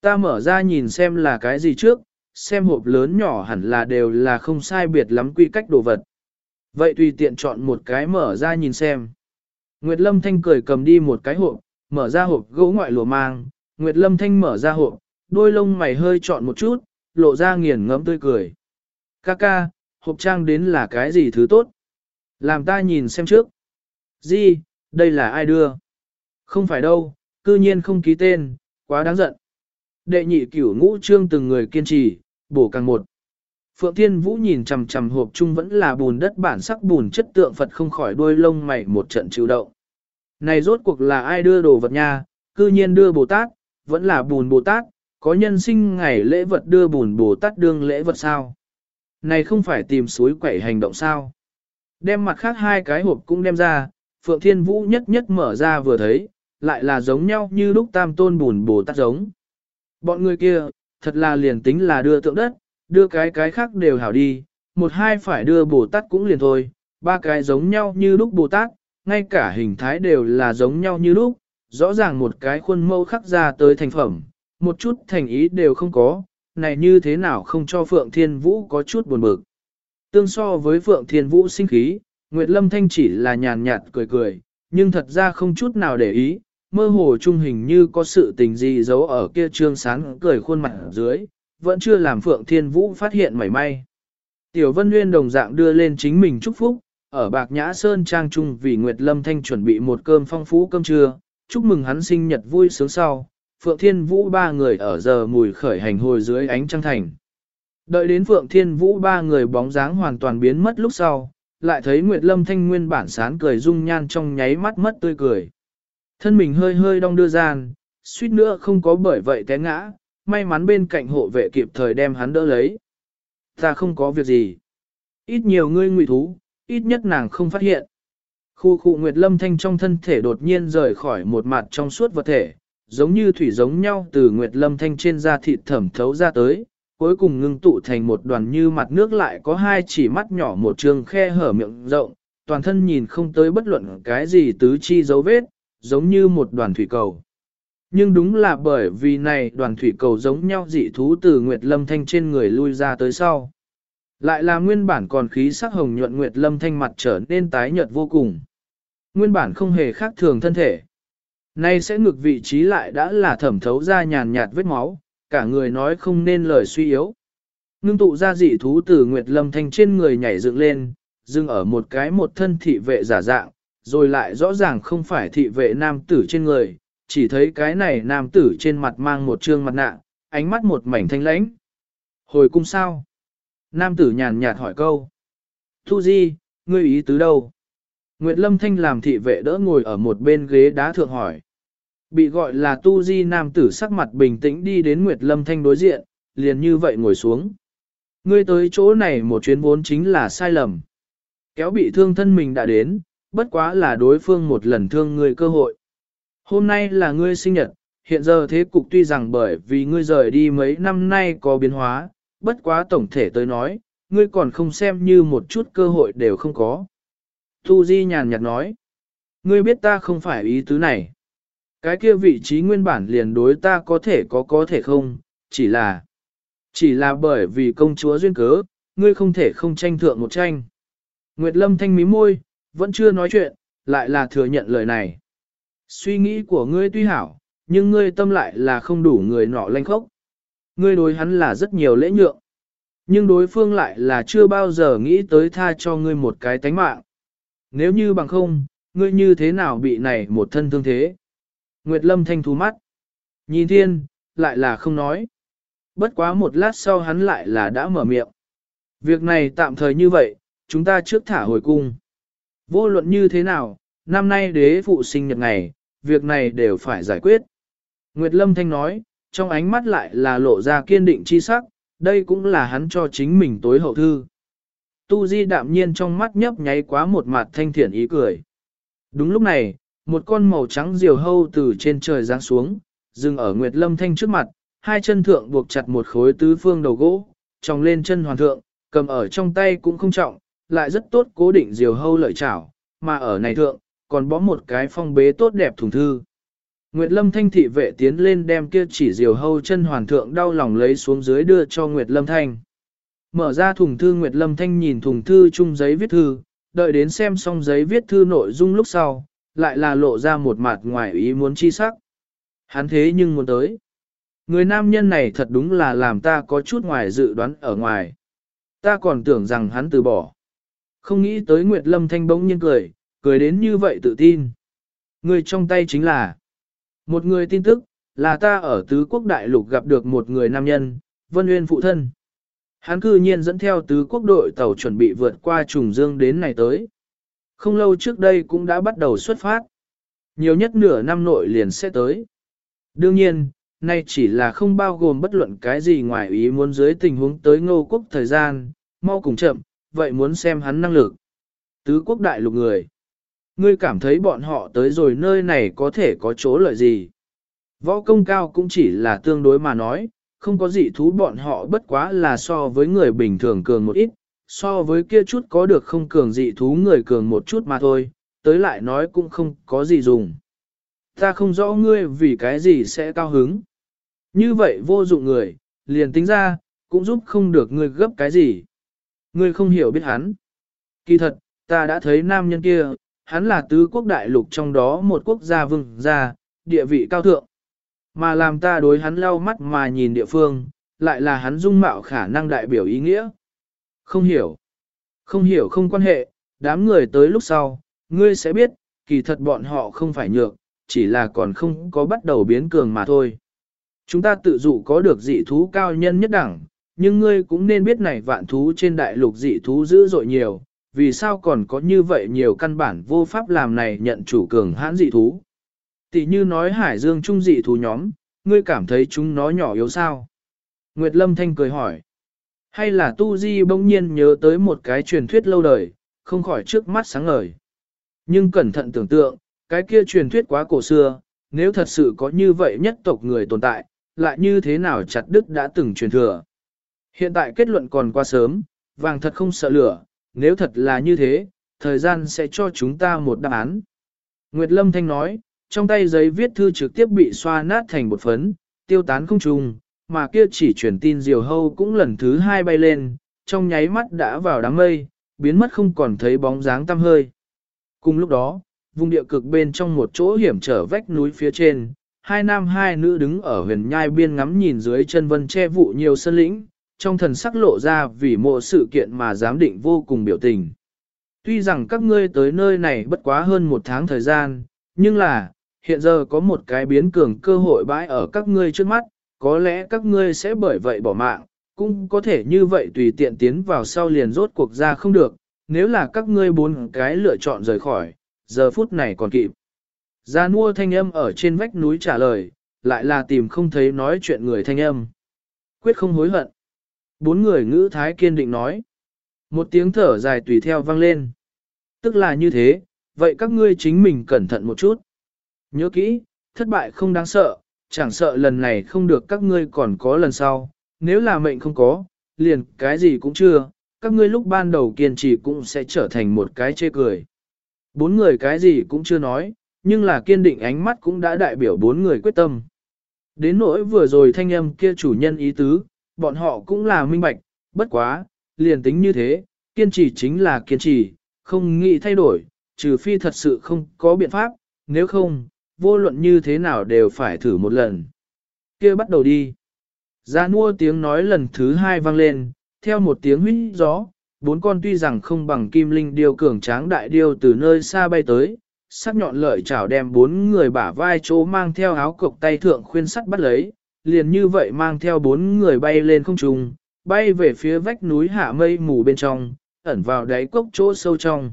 Ta mở ra nhìn xem là cái gì trước, xem hộp lớn nhỏ hẳn là đều là không sai biệt lắm quy cách đồ vật. Vậy tùy tiện chọn một cái mở ra nhìn xem. Nguyệt Lâm Thanh cười cầm đi một cái hộp, mở ra hộp gỗ ngoại lùa mang, Nguyệt Lâm Thanh mở ra hộp, đôi lông mày hơi chọn một chút, lộ ra nghiền ngẫm tươi cười. kaka hộp trang đến là cái gì thứ tốt? Làm ta nhìn xem trước. Di, đây là ai đưa? Không phải đâu, cư nhiên không ký tên, quá đáng giận. Đệ nhị cửu ngũ trương từng người kiên trì, bổ càng một. Phượng Thiên Vũ nhìn chằm chằm hộp chung vẫn là bùn đất bản sắc bùn chất tượng Phật không khỏi đuôi lông mày một trận chịu động. Này rốt cuộc là ai đưa đồ vật nha, cư nhiên đưa Bồ Tát, vẫn là bùn Bồ Tát, có nhân sinh ngày lễ vật đưa bùn Bồ Tát đương lễ vật sao? Này không phải tìm suối quẩy hành động sao? Đem mặt khác hai cái hộp cũng đem ra, Phượng Thiên Vũ nhất nhất mở ra vừa thấy, lại là giống nhau như lúc tam tôn bùn Bồ Tát giống. Bọn người kia, thật là liền tính là đưa tượng đất, đưa cái cái khác đều hảo đi, một hai phải đưa Bồ Tát cũng liền thôi, ba cái giống nhau như lúc Bồ Tát, ngay cả hình thái đều là giống nhau như lúc, rõ ràng một cái khuôn mẫu khắc ra tới thành phẩm, một chút thành ý đều không có, này như thế nào không cho Phượng Thiên Vũ có chút buồn bực. Tương so với Phượng Thiên Vũ sinh khí, Nguyệt Lâm Thanh chỉ là nhàn nhạt cười cười, nhưng thật ra không chút nào để ý, mơ hồ trung hình như có sự tình gì giấu ở kia trương sáng cười khuôn mặt dưới, vẫn chưa làm Phượng Thiên Vũ phát hiện mảy may. Tiểu Vân Nguyên đồng dạng đưa lên chính mình chúc phúc, ở Bạc Nhã Sơn Trang Trung vì Nguyệt Lâm Thanh chuẩn bị một cơm phong phú cơm trưa, chúc mừng hắn sinh nhật vui sướng sau, Phượng Thiên Vũ ba người ở giờ mùi khởi hành hồi dưới ánh trăng thành. Đợi đến Phượng Thiên Vũ ba người bóng dáng hoàn toàn biến mất lúc sau, lại thấy Nguyệt Lâm Thanh nguyên bản sán cười dung nhan trong nháy mắt mất tươi cười. Thân mình hơi hơi đong đưa gian, suýt nữa không có bởi vậy té ngã, may mắn bên cạnh hộ vệ kịp thời đem hắn đỡ lấy. Ta không có việc gì. Ít nhiều ngươi ngụy thú, ít nhất nàng không phát hiện. Khu khu Nguyệt Lâm Thanh trong thân thể đột nhiên rời khỏi một mặt trong suốt vật thể, giống như thủy giống nhau từ Nguyệt Lâm Thanh trên da thịt thẩm thấu ra tới, cuối cùng ngưng tụ thành một đoàn như mặt nước lại có hai chỉ mắt nhỏ một trường khe hở miệng rộng, toàn thân nhìn không tới bất luận cái gì tứ chi dấu vết, giống như một đoàn thủy cầu. Nhưng đúng là bởi vì này đoàn thủy cầu giống nhau dị thú từ Nguyệt Lâm Thanh trên người lui ra tới sau. Lại là nguyên bản còn khí sắc hồng nhuận Nguyệt Lâm Thanh mặt trở nên tái nhợt vô cùng. Nguyên bản không hề khác thường thân thể. Nay sẽ ngược vị trí lại đã là thẩm thấu ra nhàn nhạt vết máu, cả người nói không nên lời suy yếu. Ngưng tụ ra dị thú từ Nguyệt Lâm Thanh trên người nhảy dựng lên, dừng ở một cái một thân thị vệ giả dạng, rồi lại rõ ràng không phải thị vệ nam tử trên người, chỉ thấy cái này nam tử trên mặt mang một trương mặt nạ, ánh mắt một mảnh thanh lãnh. Hồi cung sao? Nam tử nhàn nhạt hỏi câu. Thu Di, ngươi ý tứ đâu? Nguyệt Lâm Thanh làm thị vệ đỡ ngồi ở một bên ghế đá thượng hỏi. Bị gọi là Tu Di nam tử sắc mặt bình tĩnh đi đến Nguyệt Lâm Thanh đối diện, liền như vậy ngồi xuống. Ngươi tới chỗ này một chuyến vốn chính là sai lầm. Kéo bị thương thân mình đã đến, bất quá là đối phương một lần thương ngươi cơ hội. Hôm nay là ngươi sinh nhật, hiện giờ thế cục tuy rằng bởi vì ngươi rời đi mấy năm nay có biến hóa, bất quá tổng thể tới nói, ngươi còn không xem như một chút cơ hội đều không có. Tu Di nhàn nhạt nói, ngươi biết ta không phải ý tứ này. Cái kia vị trí nguyên bản liền đối ta có thể có có thể không, chỉ là, chỉ là bởi vì công chúa duyên cớ, ngươi không thể không tranh thượng một tranh. Nguyệt Lâm thanh mí môi, vẫn chưa nói chuyện, lại là thừa nhận lời này. Suy nghĩ của ngươi tuy hảo, nhưng ngươi tâm lại là không đủ người nọ lanh khốc. Ngươi đối hắn là rất nhiều lễ nhượng. Nhưng đối phương lại là chưa bao giờ nghĩ tới tha cho ngươi một cái tánh mạng. Nếu như bằng không, ngươi như thế nào bị này một thân thương thế? Nguyệt Lâm thanh thú mắt. Nhìn thiên, lại là không nói. Bất quá một lát sau hắn lại là đã mở miệng. Việc này tạm thời như vậy, chúng ta trước thả hồi cung. Vô luận như thế nào, năm nay đế phụ sinh nhật ngày, việc này đều phải giải quyết. Nguyệt Lâm Thanh nói, trong ánh mắt lại là lộ ra kiên định chi sắc, đây cũng là hắn cho chính mình tối hậu thư. Tu Di đạm nhiên trong mắt nhấp nháy quá một mặt thanh thiện ý cười. Đúng lúc này, một con màu trắng diều hâu từ trên trời giáng xuống, dừng ở Nguyệt Lâm Thanh trước mặt, hai chân thượng buộc chặt một khối tứ phương đầu gỗ, tròng lên chân hoàn thượng, cầm ở trong tay cũng không trọng, lại rất tốt cố định diều hâu lợi chảo, mà ở này thượng, còn bó một cái phong bế tốt đẹp thùng thư. Nguyệt Lâm Thanh thị vệ tiến lên đem kia chỉ diều hâu chân hoàn thượng đau lòng lấy xuống dưới đưa cho Nguyệt Lâm Thanh. Mở ra thùng thư Nguyệt Lâm Thanh nhìn thùng thư chung giấy viết thư, đợi đến xem xong giấy viết thư nội dung lúc sau, lại là lộ ra một mặt ngoài ý muốn chi sắc. Hắn thế nhưng muốn tới. Người nam nhân này thật đúng là làm ta có chút ngoài dự đoán ở ngoài. Ta còn tưởng rằng hắn từ bỏ. Không nghĩ tới Nguyệt Lâm Thanh bỗng nhiên cười, cười đến như vậy tự tin. Người trong tay chính là một người tin tức, là ta ở tứ quốc đại lục gặp được một người nam nhân, Vân Nguyên phụ thân. Hắn cư nhiên dẫn theo tứ quốc đội tàu chuẩn bị vượt qua trùng dương đến này tới. Không lâu trước đây cũng đã bắt đầu xuất phát. Nhiều nhất nửa năm nội liền sẽ tới. Đương nhiên, nay chỉ là không bao gồm bất luận cái gì ngoài ý muốn dưới tình huống tới ngô quốc thời gian, mau cùng chậm, vậy muốn xem hắn năng lực. Tứ quốc đại lục người. Ngươi cảm thấy bọn họ tới rồi nơi này có thể có chỗ lợi gì. Võ công cao cũng chỉ là tương đối mà nói, không có gì thú bọn họ bất quá là so với người bình thường cường một ít, so với kia chút có được không cường dị thú người cường một chút mà thôi, tới lại nói cũng không có gì dùng. Ta không rõ ngươi vì cái gì sẽ cao hứng. Như vậy vô dụng người, liền tính ra, cũng giúp không được ngươi gấp cái gì. Ngươi không hiểu biết hắn. Kỳ thật, ta đã thấy nam nhân kia, hắn là tứ quốc đại lục trong đó một quốc gia vương gia, địa vị cao thượng. Mà làm ta đối hắn lau mắt mà nhìn địa phương, lại là hắn dung mạo khả năng đại biểu ý nghĩa. Không hiểu. Không hiểu không quan hệ, đám người tới lúc sau, ngươi sẽ biết, kỳ thật bọn họ không phải nhược, chỉ là còn không có bắt đầu biến cường mà thôi. Chúng ta tự dụ có được dị thú cao nhân nhất đẳng, nhưng ngươi cũng nên biết này vạn thú trên đại lục dị thú dữ dội nhiều, vì sao còn có như vậy nhiều căn bản vô pháp làm này nhận chủ cường hãn dị thú. Tỷ như nói hải dương trung dị thú nhóm, ngươi cảm thấy chúng nó nhỏ yếu sao? Nguyệt Lâm Thanh cười hỏi. Hay là Tu Di bỗng nhiên nhớ tới một cái truyền thuyết lâu đời, không khỏi trước mắt sáng ngời. Nhưng cẩn thận tưởng tượng, cái kia truyền thuyết quá cổ xưa, nếu thật sự có như vậy nhất tộc người tồn tại, lại như thế nào chặt đức đã từng truyền thừa. Hiện tại kết luận còn quá sớm, vàng thật không sợ lửa, nếu thật là như thế, thời gian sẽ cho chúng ta một đáp án. Nguyệt Lâm Thanh nói, trong tay giấy viết thư trực tiếp bị xoa nát thành một phấn, tiêu tán không trùng, mà kia chỉ truyền tin diều hâu cũng lần thứ hai bay lên, trong nháy mắt đã vào đám mây, biến mất không còn thấy bóng dáng tăm hơi. Cùng lúc đó, vùng địa cực bên trong một chỗ hiểm trở vách núi phía trên, hai nam hai nữ đứng ở huyền nhai biên ngắm nhìn dưới chân vân che vụ nhiều sân lĩnh, trong thần sắc lộ ra vì mộ sự kiện mà giám định vô cùng biểu tình. Tuy rằng các ngươi tới nơi này bất quá hơn một tháng thời gian, nhưng là, hiện giờ có một cái biến cường cơ hội bãi ở các ngươi trước mắt, có lẽ các ngươi sẽ bởi vậy bỏ mạng, cũng có thể như vậy tùy tiện tiến vào sau liền rốt cuộc ra không được, nếu là các ngươi bốn cái lựa chọn rời khỏi, giờ phút này còn kịp. Gia nua thanh âm ở trên vách núi trả lời, lại là tìm không thấy nói chuyện người thanh âm. Quyết không hối hận. Bốn người ngữ thái kiên định nói. Một tiếng thở dài tùy theo vang lên. Tức là như thế, vậy các ngươi chính mình cẩn thận một chút. Nhớ kỹ, thất bại không đáng sợ, chẳng sợ lần này không được các ngươi còn có lần sau, nếu là mệnh không có, liền cái gì cũng chưa, các ngươi lúc ban đầu kiên trì cũng sẽ trở thành một cái chê cười. Bốn người cái gì cũng chưa nói, nhưng là kiên định ánh mắt cũng đã đại biểu bốn người quyết tâm. Đến nỗi vừa rồi thanh âm kia chủ nhân ý tứ, bọn họ cũng là minh bạch, bất quá, liền tính như thế, kiên trì chính là kiên trì, không nghĩ thay đổi, trừ phi thật sự không có biện pháp, nếu không, vô luận như thế nào đều phải thử một lần. kia bắt đầu đi. Gia nua tiếng nói lần thứ hai vang lên, theo một tiếng huyết gió, bốn con tuy rằng không bằng kim linh điêu cường tráng đại điêu từ nơi xa bay tới, sắc nhọn lợi chảo đem bốn người bả vai chỗ mang theo áo cộc tay thượng khuyên sắt bắt lấy, liền như vậy mang theo bốn người bay lên không trung, bay về phía vách núi hạ mây mù bên trong, ẩn vào đáy cốc chỗ sâu trong.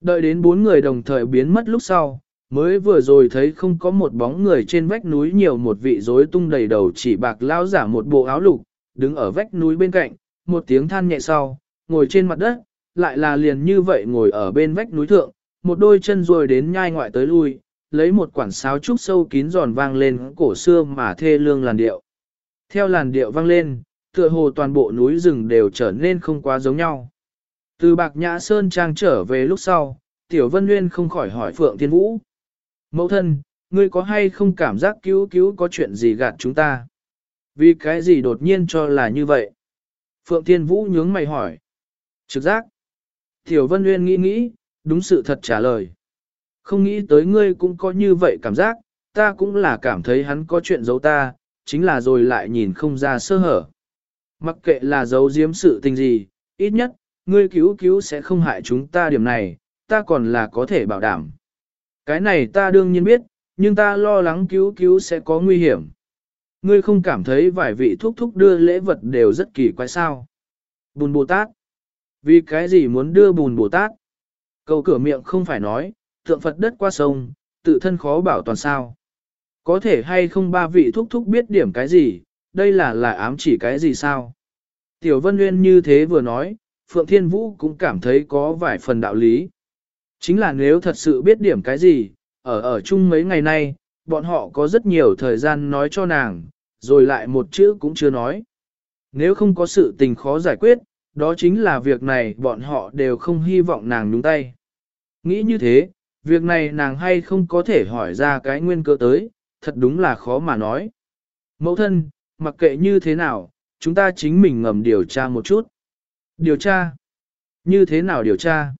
Đợi đến bốn người đồng thời biến mất lúc sau, mới vừa rồi thấy không có một bóng người trên vách núi nhiều một vị rối tung đầy đầu chỉ bạc lao giả một bộ áo lục, đứng ở vách núi bên cạnh, một tiếng than nhẹ sau, ngồi trên mặt đất, lại là liền như vậy ngồi ở bên vách núi thượng, một đôi chân rồi đến nhai ngoại tới lui, lấy một quản sáo trúc sâu kín giòn vang lên cổ xưa mà thê lương làn điệu. Theo làn điệu vang lên, tựa hồ toàn bộ núi rừng đều trở nên không quá giống nhau. Từ Bạc Nhã Sơn Trang trở về lúc sau, Tiểu Vân Nguyên không khỏi hỏi Phượng Thiên Vũ. Mẫu thân, ngươi có hay không cảm giác cứu cứu có chuyện gì gạt chúng ta? Vì cái gì đột nhiên cho là như vậy? Phượng Thiên Vũ nhướng mày hỏi. Trực giác. Tiểu Vân Nguyên nghĩ nghĩ, đúng sự thật trả lời. Không nghĩ tới ngươi cũng có như vậy cảm giác, ta cũng là cảm thấy hắn có chuyện giấu ta, chính là rồi lại nhìn không ra sơ hở. Mặc kệ là giấu giếm sự tình gì, ít nhất, ngươi cứu cứu sẽ không hại chúng ta điểm này, ta còn là có thể bảo đảm. Cái này ta đương nhiên biết, nhưng ta lo lắng cứu cứu sẽ có nguy hiểm. Ngươi không cảm thấy vài vị thúc thúc đưa lễ vật đều rất kỳ quái sao. Bùn Bồ Tát. Vì cái gì muốn đưa bùn Bồ Tát? Câu cửa miệng không phải nói, tượng Phật đất qua sông, tự thân khó bảo toàn sao. Có thể hay không ba vị thúc thúc biết điểm cái gì, đây là là ám chỉ cái gì sao? Tiểu Vân Nguyên như thế vừa nói, Phượng Thiên Vũ cũng cảm thấy có vài phần đạo lý. Chính là nếu thật sự biết điểm cái gì, ở ở chung mấy ngày nay, bọn họ có rất nhiều thời gian nói cho nàng, rồi lại một chữ cũng chưa nói. Nếu không có sự tình khó giải quyết, đó chính là việc này bọn họ đều không hy vọng nàng nhúng tay. Nghĩ như thế, việc này nàng hay không có thể hỏi ra cái nguyên cơ tới, thật đúng là khó mà nói. Mẫu thân, mặc kệ như thế nào, chúng ta chính mình ngầm điều tra một chút. Điều tra? Như thế nào điều tra?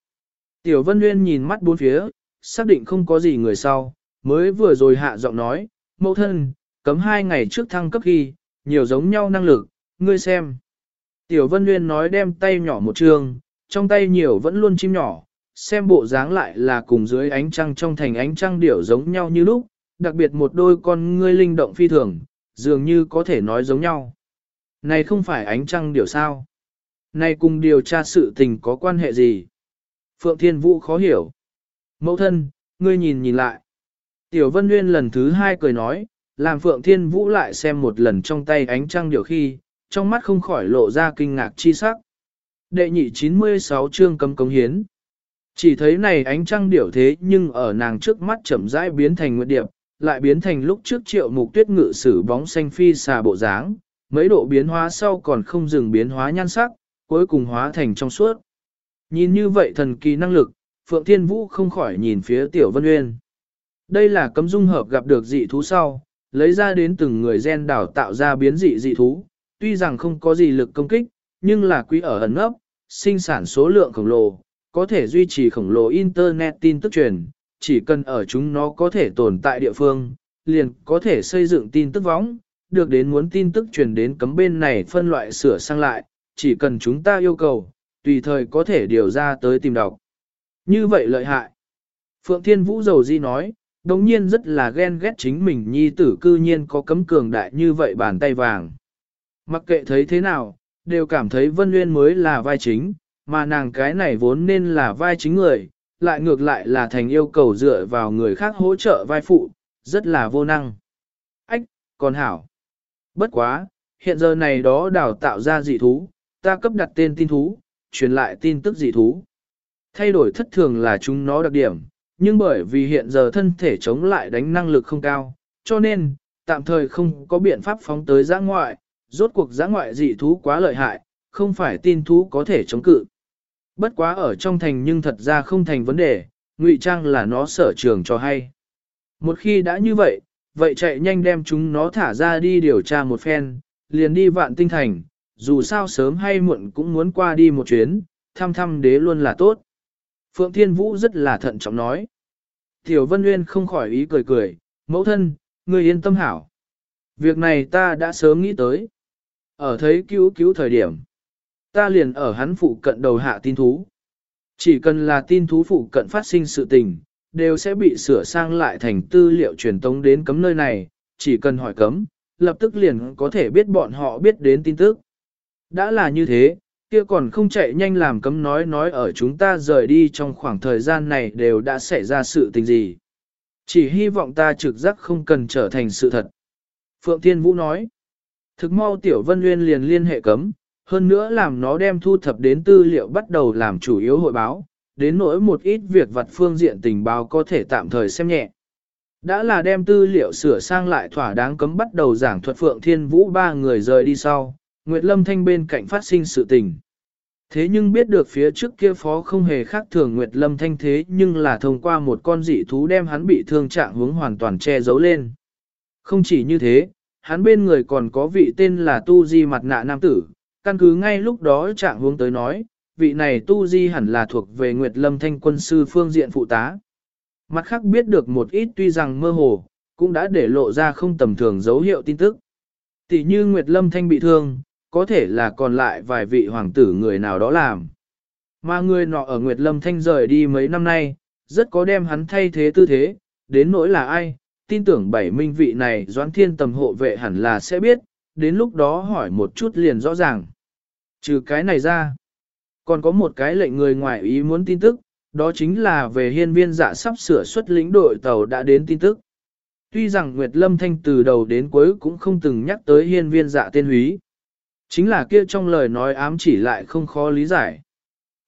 Tiểu Vân Nguyên nhìn mắt bốn phía, xác định không có gì người sau, mới vừa rồi hạ giọng nói, mẫu thân, cấm hai ngày trước thăng cấp ghi, nhiều giống nhau năng lực, ngươi xem. Tiểu Vân Nguyên nói đem tay nhỏ một trường, trong tay nhiều vẫn luôn chim nhỏ, xem bộ dáng lại là cùng dưới ánh trăng trong thành ánh trăng điểu giống nhau như lúc, đặc biệt một đôi con ngươi linh động phi thường, dường như có thể nói giống nhau. Này không phải ánh trăng điểu sao? Này cùng điều tra sự tình có quan hệ gì? Phượng Thiên Vũ khó hiểu. Mẫu thân, ngươi nhìn nhìn lại. Tiểu Vân Nguyên lần thứ hai cười nói, làm Phượng Thiên Vũ lại xem một lần trong tay ánh trăng điều khi, trong mắt không khỏi lộ ra kinh ngạc chi sắc. Đệ nhị 96 chương cấm cống hiến. Chỉ thấy này ánh trăng điểu thế nhưng ở nàng trước mắt chậm rãi biến thành nguyệt điệp, lại biến thành lúc trước triệu mục tuyết ngự sử bóng xanh phi xà bộ dáng, mấy độ biến hóa sau còn không dừng biến hóa nhan sắc, cuối cùng hóa thành trong suốt. Nhìn như vậy thần kỳ năng lực, Phượng Thiên Vũ không khỏi nhìn phía Tiểu Vân Uyên. Đây là cấm dung hợp gặp được dị thú sau, lấy ra đến từng người gen đảo tạo ra biến dị dị thú, tuy rằng không có gì lực công kích, nhưng là quý ở ẩn ấp, sinh sản số lượng khổng lồ, có thể duy trì khổng lồ Internet tin tức truyền, chỉ cần ở chúng nó có thể tồn tại địa phương, liền có thể xây dựng tin tức võng, được đến muốn tin tức truyền đến cấm bên này phân loại sửa sang lại, chỉ cần chúng ta yêu cầu, tùy thời có thể điều ra tới tìm đọc. Như vậy lợi hại. Phượng Thiên Vũ Dầu Di nói, đồng nhiên rất là ghen ghét chính mình nhi tử cư nhiên có cấm cường đại như vậy bàn tay vàng. Mặc kệ thấy thế nào, đều cảm thấy Vân Nguyên mới là vai chính, mà nàng cái này vốn nên là vai chính người, lại ngược lại là thành yêu cầu dựa vào người khác hỗ trợ vai phụ, rất là vô năng. Ách, còn hảo. Bất quá, hiện giờ này đó đào tạo ra dị thú, ta cấp đặt tên tin thú, truyền lại tin tức dị thú. Thay đổi thất thường là chúng nó đặc điểm, nhưng bởi vì hiện giờ thân thể chống lại đánh năng lực không cao, cho nên, tạm thời không có biện pháp phóng tới giã ngoại, rốt cuộc giã ngoại dị thú quá lợi hại, không phải tin thú có thể chống cự. Bất quá ở trong thành nhưng thật ra không thành vấn đề, ngụy trang là nó sở trường cho hay. Một khi đã như vậy, vậy chạy nhanh đem chúng nó thả ra đi điều tra một phen, liền đi vạn tinh thành, dù sao sớm hay muộn cũng muốn qua đi một chuyến, thăm thăm đế luôn là tốt. Phượng Thiên Vũ rất là thận trọng nói. Tiểu Vân Nguyên không khỏi ý cười cười, mẫu thân, người yên tâm hảo. Việc này ta đã sớm nghĩ tới. Ở thấy cứu cứu thời điểm. Ta liền ở hắn phụ cận đầu hạ tin thú. Chỉ cần là tin thú phụ cận phát sinh sự tình, đều sẽ bị sửa sang lại thành tư liệu truyền tống đến cấm nơi này, chỉ cần hỏi cấm, lập tức liền có thể biết bọn họ biết đến tin tức. Đã là như thế, kia còn không chạy nhanh làm cấm nói nói ở chúng ta rời đi trong khoảng thời gian này đều đã xảy ra sự tình gì. Chỉ hy vọng ta trực giác không cần trở thành sự thật. Phượng Thiên Vũ nói, thực mau Tiểu Vân Nguyên liền liên hệ cấm, hơn nữa làm nó đem thu thập đến tư liệu bắt đầu làm chủ yếu hội báo, đến nỗi một ít việc vật phương diện tình báo có thể tạm thời xem nhẹ. Đã là đem tư liệu sửa sang lại thỏa đáng cấm bắt đầu giảng thuật Phượng Thiên Vũ ba người rời đi sau, Nguyệt Lâm Thanh bên cạnh phát sinh sự tình. Thế nhưng biết được phía trước kia phó không hề khác thường Nguyệt Lâm Thanh thế nhưng là thông qua một con dị thú đem hắn bị thương trạng hướng hoàn toàn che giấu lên. Không chỉ như thế, hắn bên người còn có vị tên là Tu Di mặt nạ nam tử, căn cứ ngay lúc đó trạng hướng tới nói, vị này Tu Di hẳn là thuộc về Nguyệt Lâm Thanh quân sư phương diện phụ tá. Mặt khác biết được một ít tuy rằng mơ hồ, cũng đã để lộ ra không tầm thường dấu hiệu tin tức. Tỷ như Nguyệt Lâm Thanh bị thương, có thể là còn lại vài vị hoàng tử người nào đó làm. Mà người nọ ở Nguyệt Lâm Thanh rời đi mấy năm nay, rất có đem hắn thay thế tư thế, đến nỗi là ai, tin tưởng bảy minh vị này Doãn Thiên tầm hộ vệ hẳn là sẽ biết, đến lúc đó hỏi một chút liền rõ ràng. Trừ cái này ra, còn có một cái lệnh người ngoài ý muốn tin tức, đó chính là về hiên viên dạ sắp sửa xuất lĩnh đội tàu đã đến tin tức. Tuy rằng Nguyệt Lâm Thanh từ đầu đến cuối cũng không từng nhắc tới hiên viên dạ tên húy. Chính là kia trong lời nói ám chỉ lại không khó lý giải.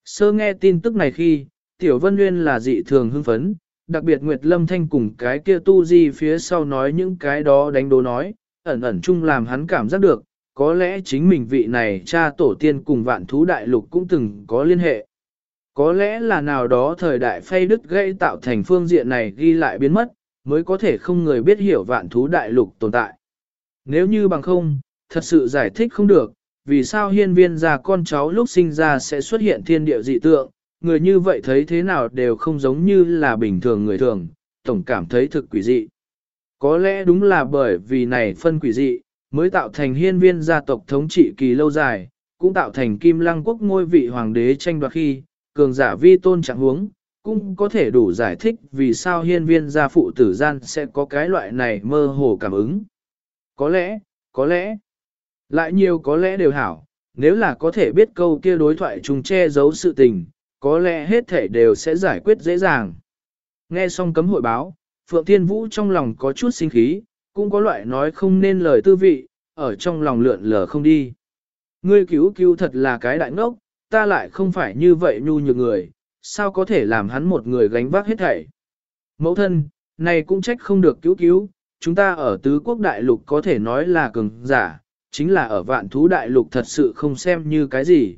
Sơ nghe tin tức này khi, Tiểu Vân Nguyên là dị thường hưng phấn, đặc biệt Nguyệt Lâm Thanh cùng cái kia tu di phía sau nói những cái đó đánh đố nói, ẩn ẩn chung làm hắn cảm giác được, có lẽ chính mình vị này cha tổ tiên cùng vạn thú đại lục cũng từng có liên hệ. Có lẽ là nào đó thời đại phay đứt gây tạo thành phương diện này ghi lại biến mất, mới có thể không người biết hiểu vạn thú đại lục tồn tại. Nếu như bằng không, thật sự giải thích không được, vì sao hiên viên già con cháu lúc sinh ra sẽ xuất hiện thiên địa dị tượng, người như vậy thấy thế nào đều không giống như là bình thường người thường, tổng cảm thấy thực quỷ dị. Có lẽ đúng là bởi vì này phân quỷ dị, mới tạo thành hiên viên gia tộc thống trị kỳ lâu dài, cũng tạo thành kim lăng quốc ngôi vị hoàng đế tranh đoạt khi, cường giả vi tôn trạng huống, cũng có thể đủ giải thích vì sao hiên viên gia phụ tử gian sẽ có cái loại này mơ hồ cảm ứng. Có lẽ, có lẽ, lại nhiều có lẽ đều hảo, nếu là có thể biết câu kia đối thoại trùng che giấu sự tình, có lẽ hết thể đều sẽ giải quyết dễ dàng. Nghe xong cấm hội báo, Phượng Thiên Vũ trong lòng có chút sinh khí, cũng có loại nói không nên lời tư vị, ở trong lòng lượn lờ không đi. Ngươi cứu cứu thật là cái đại ngốc, ta lại không phải như vậy nhu nhược người, sao có thể làm hắn một người gánh vác hết thảy. Mẫu thân, này cũng trách không được cứu cứu, chúng ta ở tứ quốc đại lục có thể nói là cường giả, chính là ở vạn thú đại lục thật sự không xem như cái gì.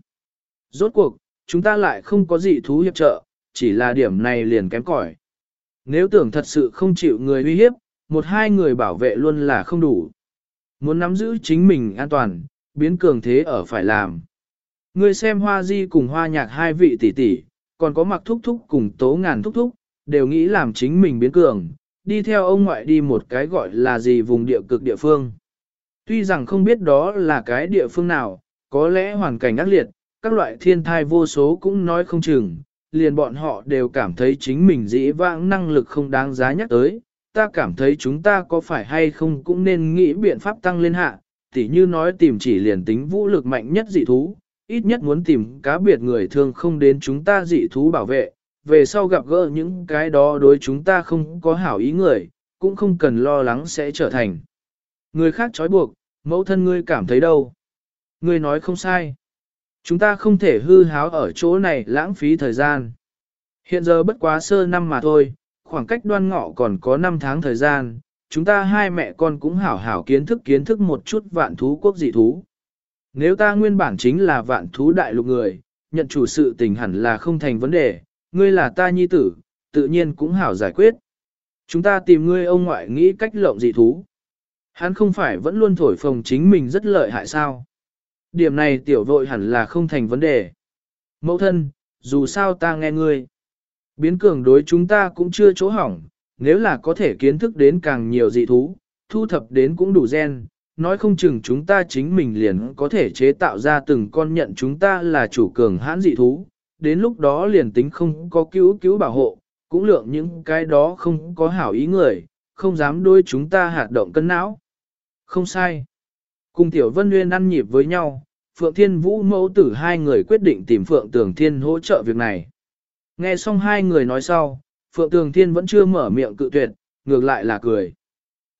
Rốt cuộc, chúng ta lại không có gì thú hiệp trợ, chỉ là điểm này liền kém cỏi. Nếu tưởng thật sự không chịu người uy hiếp, một hai người bảo vệ luôn là không đủ. Muốn nắm giữ chính mình an toàn, biến cường thế ở phải làm. Người xem hoa di cùng hoa nhạc hai vị tỷ tỷ, còn có mặc thúc thúc cùng tố ngàn thúc thúc, đều nghĩ làm chính mình biến cường, đi theo ông ngoại đi một cái gọi là gì vùng địa cực địa phương. Tuy rằng không biết đó là cái địa phương nào, có lẽ hoàn cảnh ác liệt, các loại thiên thai vô số cũng nói không chừng, liền bọn họ đều cảm thấy chính mình dĩ vãng năng lực không đáng giá nhắc tới. Ta cảm thấy chúng ta có phải hay không cũng nên nghĩ biện pháp tăng lên hạ, tỉ như nói tìm chỉ liền tính vũ lực mạnh nhất dị thú, ít nhất muốn tìm cá biệt người thường không đến chúng ta dị thú bảo vệ, về sau gặp gỡ những cái đó đối chúng ta không có hảo ý người, cũng không cần lo lắng sẽ trở thành. Người khác trói buộc, mẫu thân ngươi cảm thấy đâu? Ngươi nói không sai. Chúng ta không thể hư háo ở chỗ này lãng phí thời gian. Hiện giờ bất quá sơ năm mà thôi, khoảng cách đoan ngọ còn có 5 tháng thời gian, chúng ta hai mẹ con cũng hảo hảo kiến thức kiến thức một chút vạn thú quốc dị thú. Nếu ta nguyên bản chính là vạn thú đại lục người, nhận chủ sự tình hẳn là không thành vấn đề, ngươi là ta nhi tử, tự nhiên cũng hảo giải quyết. Chúng ta tìm ngươi ông ngoại nghĩ cách lộng dị thú. Hắn không phải vẫn luôn thổi phồng chính mình rất lợi hại sao. Điểm này tiểu vội hẳn là không thành vấn đề. Mẫu thân, dù sao ta nghe ngươi. Biến cường đối chúng ta cũng chưa chỗ hỏng, nếu là có thể kiến thức đến càng nhiều dị thú, thu thập đến cũng đủ gen, nói không chừng chúng ta chính mình liền có thể chế tạo ra từng con nhận chúng ta là chủ cường hãn dị thú, đến lúc đó liền tính không có cứu cứu bảo hộ, cũng lượng những cái đó không có hảo ý người, không dám đôi chúng ta hạt động cân não. Không sai. Cùng Tiểu Vân Nguyên ăn nhịp với nhau, Phượng Thiên Vũ mẫu tử hai người quyết định tìm Phượng Tường Thiên hỗ trợ việc này. Nghe xong hai người nói sau, Phượng Tường Thiên vẫn chưa mở miệng cự tuyệt, ngược lại là cười.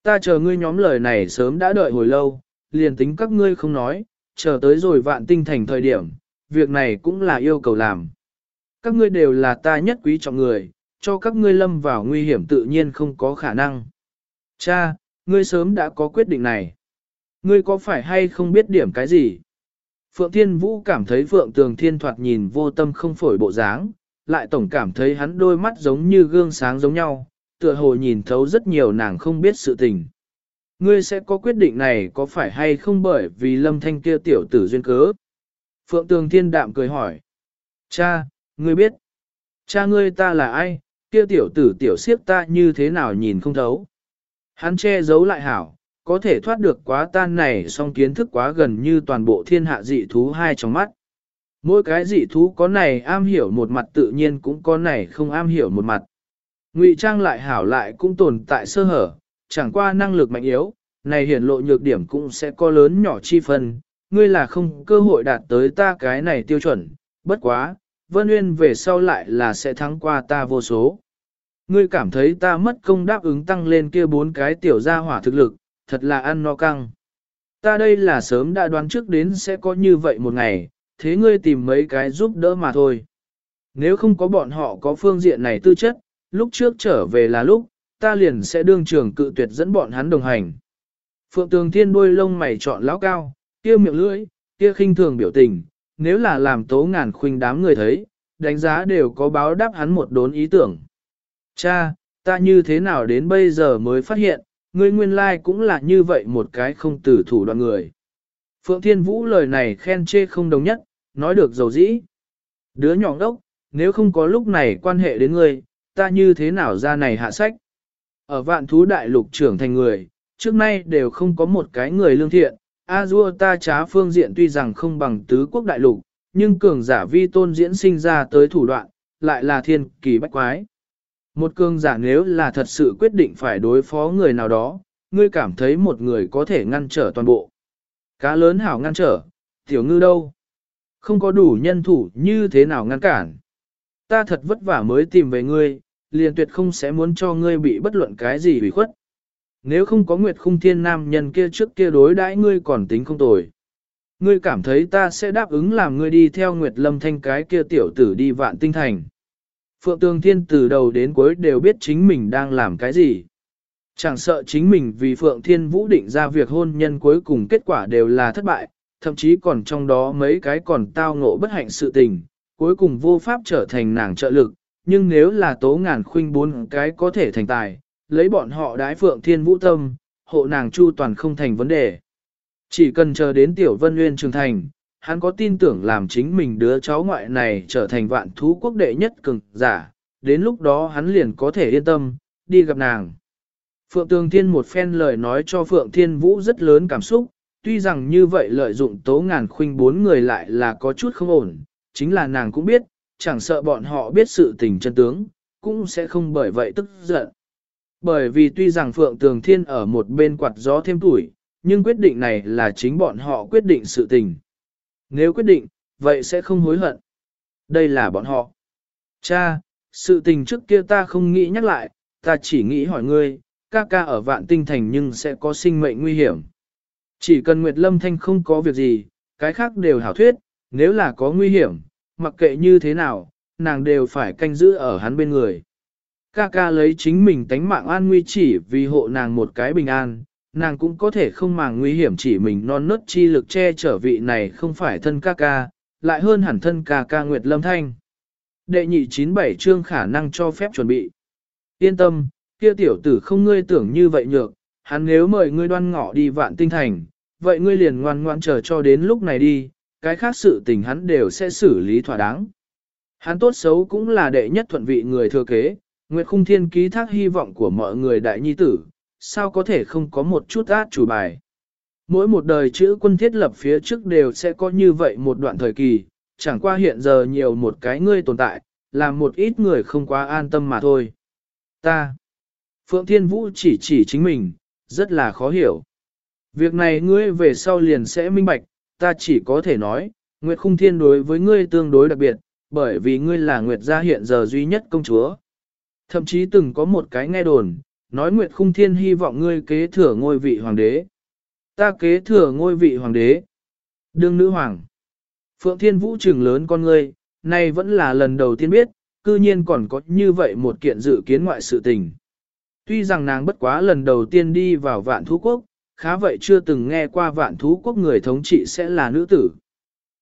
Ta chờ ngươi nhóm lời này sớm đã đợi hồi lâu, liền tính các ngươi không nói, chờ tới rồi vạn tinh thành thời điểm, việc này cũng là yêu cầu làm. Các ngươi đều là ta nhất quý trọng người, cho các ngươi lâm vào nguy hiểm tự nhiên không có khả năng. Cha, ngươi sớm đã có quyết định này. Ngươi có phải hay không biết điểm cái gì? Phượng Thiên Vũ cảm thấy Phượng Tường Thiên thoạt nhìn vô tâm không phổi bộ dáng, lại tổng cảm thấy hắn đôi mắt giống như gương sáng giống nhau, tựa hồ nhìn thấu rất nhiều nàng không biết sự tình. Ngươi sẽ có quyết định này có phải hay không bởi vì lâm thanh kia tiểu tử duyên cớ? Phượng Tường Thiên đạm cười hỏi. Cha, ngươi biết. Cha ngươi ta là ai, kia tiểu tử tiểu siếp ta như thế nào nhìn không thấu. Hắn che giấu lại hảo, có thể thoát được quá tan này song kiến thức quá gần như toàn bộ thiên hạ dị thú hai trong mắt. Mỗi cái dị thú có này am hiểu một mặt tự nhiên cũng có này không am hiểu một mặt. Ngụy trang lại hảo lại cũng tồn tại sơ hở, chẳng qua năng lực mạnh yếu, này hiển lộ nhược điểm cũng sẽ có lớn nhỏ chi phân, ngươi là không cơ hội đạt tới ta cái này tiêu chuẩn, bất quá, Vân nguyên về sau lại là sẽ thắng qua ta vô số. Ngươi cảm thấy ta mất công đáp ứng tăng lên kia bốn cái tiểu gia hỏa thực lực, thật là ăn no căng. Ta đây là sớm đã đoán trước đến sẽ có như vậy một ngày, thế ngươi tìm mấy cái giúp đỡ mà thôi. Nếu không có bọn họ có phương diện này tư chất, lúc trước trở về là lúc, ta liền sẽ đương trường cự tuyệt dẫn bọn hắn đồng hành. Phượng Tường Thiên đuôi lông mày chọn lão cao, kia miệng lưỡi, kia khinh thường biểu tình, nếu là làm tố ngàn khuynh đám người thấy, đánh giá đều có báo đáp hắn một đốn ý tưởng. Cha, ta như thế nào đến bây giờ mới phát hiện, ngươi nguyên lai cũng là như vậy một cái không tử thủ đoạn người. Phượng Thiên Vũ lời này khen chê không đồng nhất, nói được dầu dĩ. Đứa nhỏ đốc, nếu không có lúc này quan hệ đến ngươi, ta như thế nào ra này hạ sách. Ở vạn thú đại lục trưởng thành người, trước nay đều không có một cái người lương thiện, a dua ta trá phương diện tuy rằng không bằng tứ quốc đại lục, nhưng cường giả vi tôn diễn sinh ra tới thủ đoạn, lại là thiên kỳ bách quái. Một cường giả nếu là thật sự quyết định phải đối phó người nào đó, ngươi cảm thấy một người có thể ngăn trở toàn bộ. Cá lớn hảo ngăn trở, tiểu ngư đâu? Không có đủ nhân thủ như thế nào ngăn cản. Ta thật vất vả mới tìm về ngươi, liền tuyệt không sẽ muốn cho ngươi bị bất luận cái gì bị khuất. Nếu không có Nguyệt Khung Thiên Nam nhân kia trước kia đối đãi ngươi còn tính không tồi. Ngươi cảm thấy ta sẽ đáp ứng làm ngươi đi theo Nguyệt Lâm Thanh cái kia tiểu tử đi vạn tinh thành. Phượng Tường Thiên từ đầu đến cuối đều biết chính mình đang làm cái gì. Chẳng sợ chính mình vì Phượng Thiên Vũ định ra việc hôn nhân cuối cùng kết quả đều là thất bại, thậm chí còn trong đó mấy cái còn tao ngộ bất hạnh sự tình, cuối cùng vô pháp trở thành nàng trợ lực, nhưng nếu là tố ngàn khuynh bốn cái có thể thành tài, lấy bọn họ đái Phượng Thiên Vũ tâm, hộ nàng chu toàn không thành vấn đề. Chỉ cần chờ đến Tiểu Vân Nguyên trưởng thành, hắn có tin tưởng làm chính mình đứa cháu ngoại này trở thành vạn thú quốc đệ nhất cường giả, đến lúc đó hắn liền có thể yên tâm, đi gặp nàng. Phượng Tường Thiên một phen lời nói cho Phượng Thiên Vũ rất lớn cảm xúc, tuy rằng như vậy lợi dụng tố ngàn khuynh bốn người lại là có chút không ổn, chính là nàng cũng biết, chẳng sợ bọn họ biết sự tình chân tướng, cũng sẽ không bởi vậy tức giận. Bởi vì tuy rằng Phượng Tường Thiên ở một bên quạt gió thêm tuổi, nhưng quyết định này là chính bọn họ quyết định sự tình. Nếu quyết định, vậy sẽ không hối hận. Đây là bọn họ. Cha, sự tình trước kia ta không nghĩ nhắc lại, ta chỉ nghĩ hỏi ngươi, ca ca ở vạn tinh thành nhưng sẽ có sinh mệnh nguy hiểm. Chỉ cần Nguyệt Lâm Thanh không có việc gì, cái khác đều hảo thuyết, nếu là có nguy hiểm, mặc kệ như thế nào, nàng đều phải canh giữ ở hắn bên người. Ca ca lấy chính mình tánh mạng an nguy chỉ vì hộ nàng một cái bình an, nàng cũng có thể không màng nguy hiểm chỉ mình non nớt chi lực che chở vị này không phải thân ca ca, lại hơn hẳn thân ca ca Nguyệt Lâm Thanh. Đệ nhị 97 chương khả năng cho phép chuẩn bị. Yên tâm, kia tiểu tử không ngươi tưởng như vậy nhược, hắn nếu mời ngươi đoan ngọ đi vạn tinh thành, vậy ngươi liền ngoan ngoan chờ cho đến lúc này đi, cái khác sự tình hắn đều sẽ xử lý thỏa đáng. Hắn tốt xấu cũng là đệ nhất thuận vị người thừa kế, Nguyệt Khung Thiên ký thác hy vọng của mọi người đại nhi tử, sao có thể không có một chút át chủ bài. Mỗi một đời chữ quân thiết lập phía trước đều sẽ có như vậy một đoạn thời kỳ, chẳng qua hiện giờ nhiều một cái ngươi tồn tại, làm một ít người không quá an tâm mà thôi. Ta, Phượng Thiên Vũ chỉ chỉ chính mình, rất là khó hiểu. Việc này ngươi về sau liền sẽ minh bạch, ta chỉ có thể nói, Nguyệt Khung Thiên đối với ngươi tương đối đặc biệt, bởi vì ngươi là Nguyệt gia hiện giờ duy nhất công chúa. Thậm chí từng có một cái nghe đồn, nói Nguyệt Khung Thiên hy vọng ngươi kế thừa ngôi vị hoàng đế. Ta kế thừa ngôi vị hoàng đế. Đương nữ hoàng. Phượng Thiên Vũ trưởng lớn con ngươi, nay vẫn là lần đầu tiên biết, cư nhiên còn có như vậy một kiện dự kiến ngoại sự tình. Tuy rằng nàng bất quá lần đầu tiên đi vào vạn thú quốc, khá vậy chưa từng nghe qua vạn thú quốc người thống trị sẽ là nữ tử.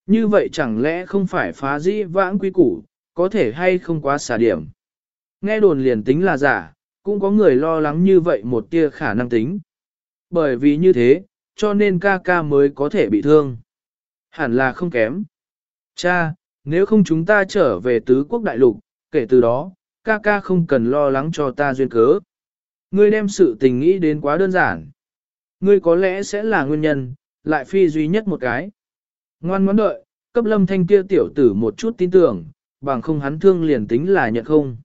Như vậy chẳng lẽ không phải phá dĩ vãng quy củ, có thể hay không quá xả điểm. Nghe đồn liền tính là giả, cũng có người lo lắng như vậy một tia khả năng tính. Bởi vì như thế, cho nên ca ca mới có thể bị thương. Hẳn là không kém. Cha, nếu không chúng ta trở về tứ quốc đại lục, kể từ đó, ca ca không cần lo lắng cho ta duyên cớ. Ngươi đem sự tình nghĩ đến quá đơn giản. Ngươi có lẽ sẽ là nguyên nhân, lại phi duy nhất một cái. Ngoan ngoãn đợi, cấp lâm thanh kia tiểu tử một chút tin tưởng, bằng không hắn thương liền tính là nhận không.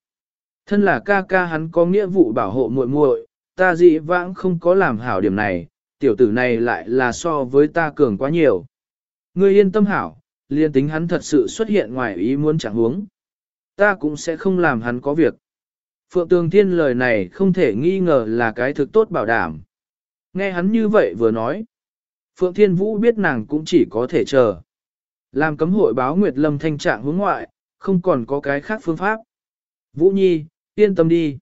Thân là ca ca hắn có nghĩa vụ bảo hộ muội muội, ta dị vãng không có làm hảo điểm này, tiểu tử này lại là so với ta cường quá nhiều. Ngươi yên tâm hảo, liên tính hắn thật sự xuất hiện ngoài ý muốn chẳng huống. Ta cũng sẽ không làm hắn có việc. Phượng Tường Thiên lời này không thể nghi ngờ là cái thực tốt bảo đảm. Nghe hắn như vậy vừa nói. Phượng Thiên Vũ biết nàng cũng chỉ có thể chờ. Làm cấm hội báo Nguyệt Lâm thanh trạng hướng ngoại, không còn có cái khác phương pháp. Vũ Nhi, yên tâm đi.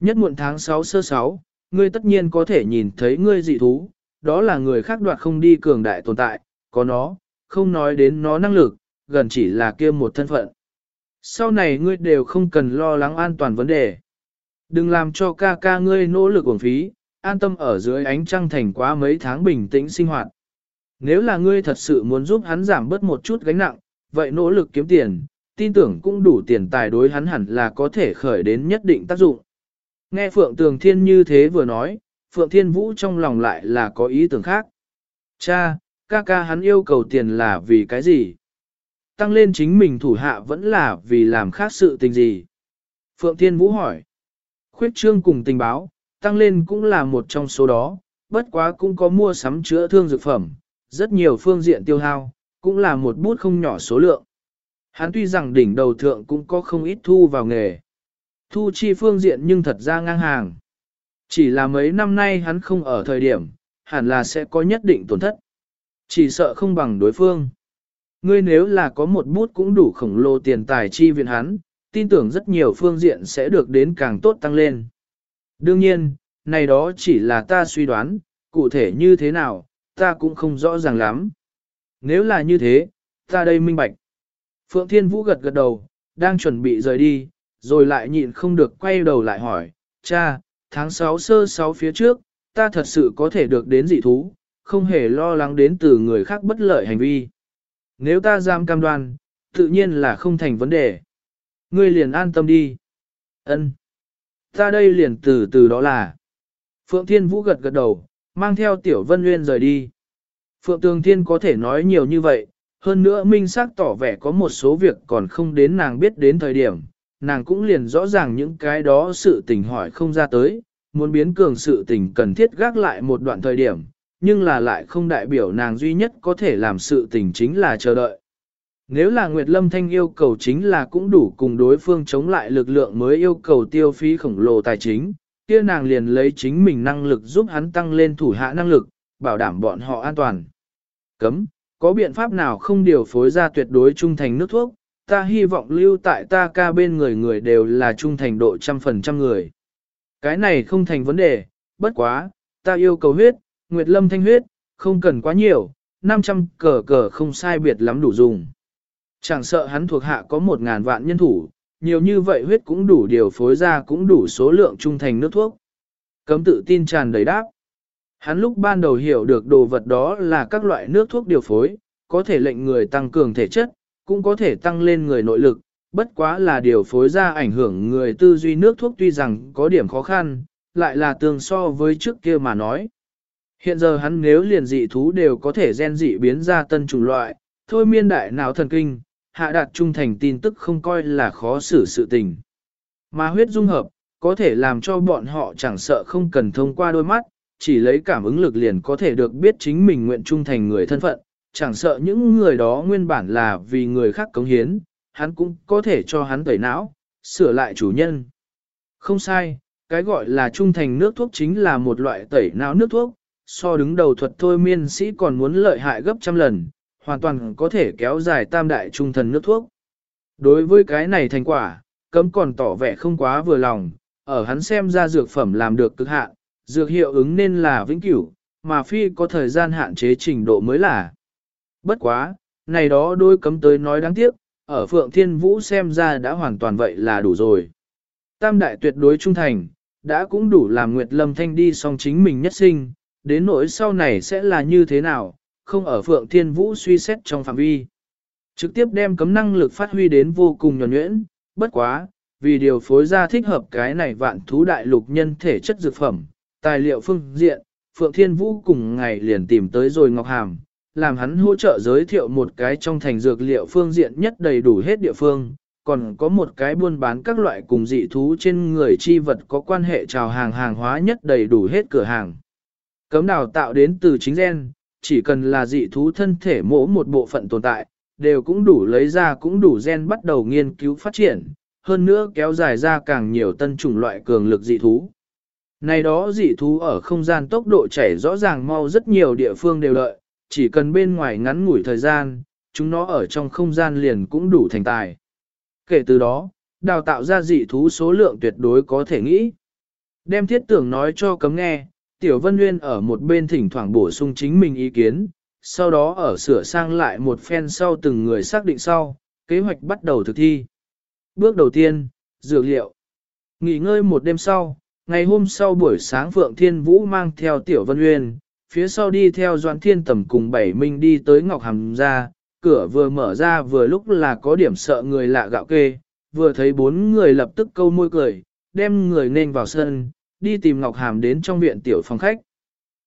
Nhất muộn tháng 6 sơ 6, ngươi tất nhiên có thể nhìn thấy ngươi dị thú, đó là người khác đoạt không đi cường đại tồn tại, có nó, không nói đến nó năng lực, gần chỉ là kia một thân phận. Sau này ngươi đều không cần lo lắng an toàn vấn đề. Đừng làm cho ca ca ngươi nỗ lực uổng phí, an tâm ở dưới ánh trăng thành quá mấy tháng bình tĩnh sinh hoạt. Nếu là ngươi thật sự muốn giúp hắn giảm bớt một chút gánh nặng, vậy nỗ lực kiếm tiền, tin tưởng cũng đủ tiền tài đối hắn hẳn là có thể khởi đến nhất định tác dụng. Nghe Phượng Tường Thiên như thế vừa nói, Phượng Thiên Vũ trong lòng lại là có ý tưởng khác. Cha, ca ca hắn yêu cầu tiền là vì cái gì? Tăng lên chính mình thủ hạ vẫn là vì làm khác sự tình gì? Phượng Thiên Vũ hỏi. Khuyết trương cùng tình báo, tăng lên cũng là một trong số đó, bất quá cũng có mua sắm chữa thương dược phẩm, rất nhiều phương diện tiêu hao, cũng là một bút không nhỏ số lượng. Hắn tuy rằng đỉnh đầu thượng cũng có không ít thu vào nghề. Thu chi phương diện nhưng thật ra ngang hàng. Chỉ là mấy năm nay hắn không ở thời điểm, hẳn là sẽ có nhất định tổn thất. Chỉ sợ không bằng đối phương. Ngươi nếu là có một bút cũng đủ khổng lồ tiền tài chi viện hắn, tin tưởng rất nhiều phương diện sẽ được đến càng tốt tăng lên. Đương nhiên, này đó chỉ là ta suy đoán, cụ thể như thế nào, ta cũng không rõ ràng lắm. Nếu là như thế, ta đây minh bạch. Phượng Thiên Vũ gật gật đầu, đang chuẩn bị rời đi, rồi lại nhịn không được quay đầu lại hỏi, cha, tháng 6 sơ 6 phía trước, ta thật sự có thể được đến dị thú, không hề lo lắng đến từ người khác bất lợi hành vi. Nếu ta dám cam đoan, tự nhiên là không thành vấn đề. Ngươi liền an tâm đi. Ân. Ta đây liền từ từ đó là. Phượng Thiên Vũ gật gật đầu, mang theo Tiểu Vân Nguyên rời đi. Phượng Tường Thiên có thể nói nhiều như vậy, hơn nữa minh xác tỏ vẻ có một số việc còn không đến nàng biết đến thời điểm, nàng cũng liền rõ ràng những cái đó sự tình hỏi không ra tới, muốn biến cường sự tình cần thiết gác lại một đoạn thời điểm, nhưng là lại không đại biểu nàng duy nhất có thể làm sự tình chính là chờ đợi. Nếu là Nguyệt Lâm Thanh yêu cầu chính là cũng đủ cùng đối phương chống lại lực lượng mới yêu cầu tiêu phí khổng lồ tài chính, kia nàng liền lấy chính mình năng lực giúp hắn tăng lên thủ hạ năng lực, bảo đảm bọn họ an toàn. Cấm, có biện pháp nào không điều phối ra tuyệt đối trung thành nước thuốc, ta hy vọng lưu tại ta ca bên người người đều là trung thành độ trăm phần trăm người. Cái này không thành vấn đề, bất quá, ta yêu cầu huyết, Nguyệt Lâm thanh huyết, không cần quá nhiều, 500 cờ cờ không sai biệt lắm đủ dùng. Chẳng sợ hắn thuộc hạ có 1.000 vạn nhân thủ, nhiều như vậy huyết cũng đủ điều phối ra cũng đủ số lượng trung thành nước thuốc. Cấm tự tin tràn đầy đáp. Hắn lúc ban đầu hiểu được đồ vật đó là các loại nước thuốc điều phối, có thể lệnh người tăng cường thể chất, cũng có thể tăng lên người nội lực, bất quá là điều phối ra ảnh hưởng người tư duy nước thuốc tuy rằng có điểm khó khăn, lại là tương so với trước kia mà nói. Hiện giờ hắn nếu liền dị thú đều có thể gen dị biến ra tân chủng loại, thôi miên đại não thần kinh, hạ đạt trung thành tin tức không coi là khó xử sự tình. Mà huyết dung hợp, có thể làm cho bọn họ chẳng sợ không cần thông qua đôi mắt, chỉ lấy cảm ứng lực liền có thể được biết chính mình nguyện trung thành người thân phận, chẳng sợ những người đó nguyên bản là vì người khác cống hiến, hắn cũng có thể cho hắn tẩy não, sửa lại chủ nhân. Không sai, cái gọi là trung thành nước thuốc chính là một loại tẩy não nước thuốc, so đứng đầu thuật thôi miên sĩ còn muốn lợi hại gấp trăm lần, hoàn toàn có thể kéo dài tam đại trung thần nước thuốc. Đối với cái này thành quả, cấm còn tỏ vẻ không quá vừa lòng, ở hắn xem ra dược phẩm làm được cực hạn, dược hiệu ứng nên là vĩnh cửu, mà phi có thời gian hạn chế trình độ mới là. Bất quá, này đó đôi cấm tới nói đáng tiếc, ở Phượng Thiên Vũ xem ra đã hoàn toàn vậy là đủ rồi. Tam đại tuyệt đối trung thành, đã cũng đủ làm Nguyệt Lâm Thanh đi song chính mình nhất sinh, đến nỗi sau này sẽ là như thế nào, không ở Phượng Thiên Vũ suy xét trong phạm vi. Trực tiếp đem cấm năng lực phát huy đến vô cùng nhuần nhuyễn, bất quá, vì điều phối ra thích hợp cái này vạn thú đại lục nhân thể chất dược phẩm, tài liệu phương diện, Phượng Thiên Vũ cùng ngày liền tìm tới rồi Ngọc Hàm, làm hắn hỗ trợ giới thiệu một cái trong thành dược liệu phương diện nhất đầy đủ hết địa phương, còn có một cái buôn bán các loại cùng dị thú trên người chi vật có quan hệ trào hàng hàng hóa nhất đầy đủ hết cửa hàng. Cấm đào tạo đến từ chính gen, chỉ cần là dị thú thân thể mỗ một bộ phận tồn tại, đều cũng đủ lấy ra cũng đủ gen bắt đầu nghiên cứu phát triển, hơn nữa kéo dài ra càng nhiều tân chủng loại cường lực dị thú. Này đó dị thú ở không gian tốc độ chảy rõ ràng mau rất nhiều địa phương đều đợi, chỉ cần bên ngoài ngắn ngủi thời gian, chúng nó ở trong không gian liền cũng đủ thành tài. Kể từ đó, đào tạo ra dị thú số lượng tuyệt đối có thể nghĩ. Đem thiết tưởng nói cho cấm nghe, Tiểu Vân Nguyên ở một bên thỉnh thoảng bổ sung chính mình ý kiến, sau đó ở sửa sang lại một phen sau từng người xác định sau, kế hoạch bắt đầu thực thi. Bước đầu tiên, dược liệu. Nghỉ ngơi một đêm sau, ngày hôm sau buổi sáng Phượng Thiên Vũ mang theo Tiểu Vân Uyên, phía sau đi theo Doan Thiên Tầm cùng Bảy Minh đi tới Ngọc Hàm ra, cửa vừa mở ra vừa lúc là có điểm sợ người lạ gạo kê, vừa thấy bốn người lập tức câu môi cười, đem người nên vào sân, đi tìm Ngọc Hàm đến trong viện tiểu phòng khách.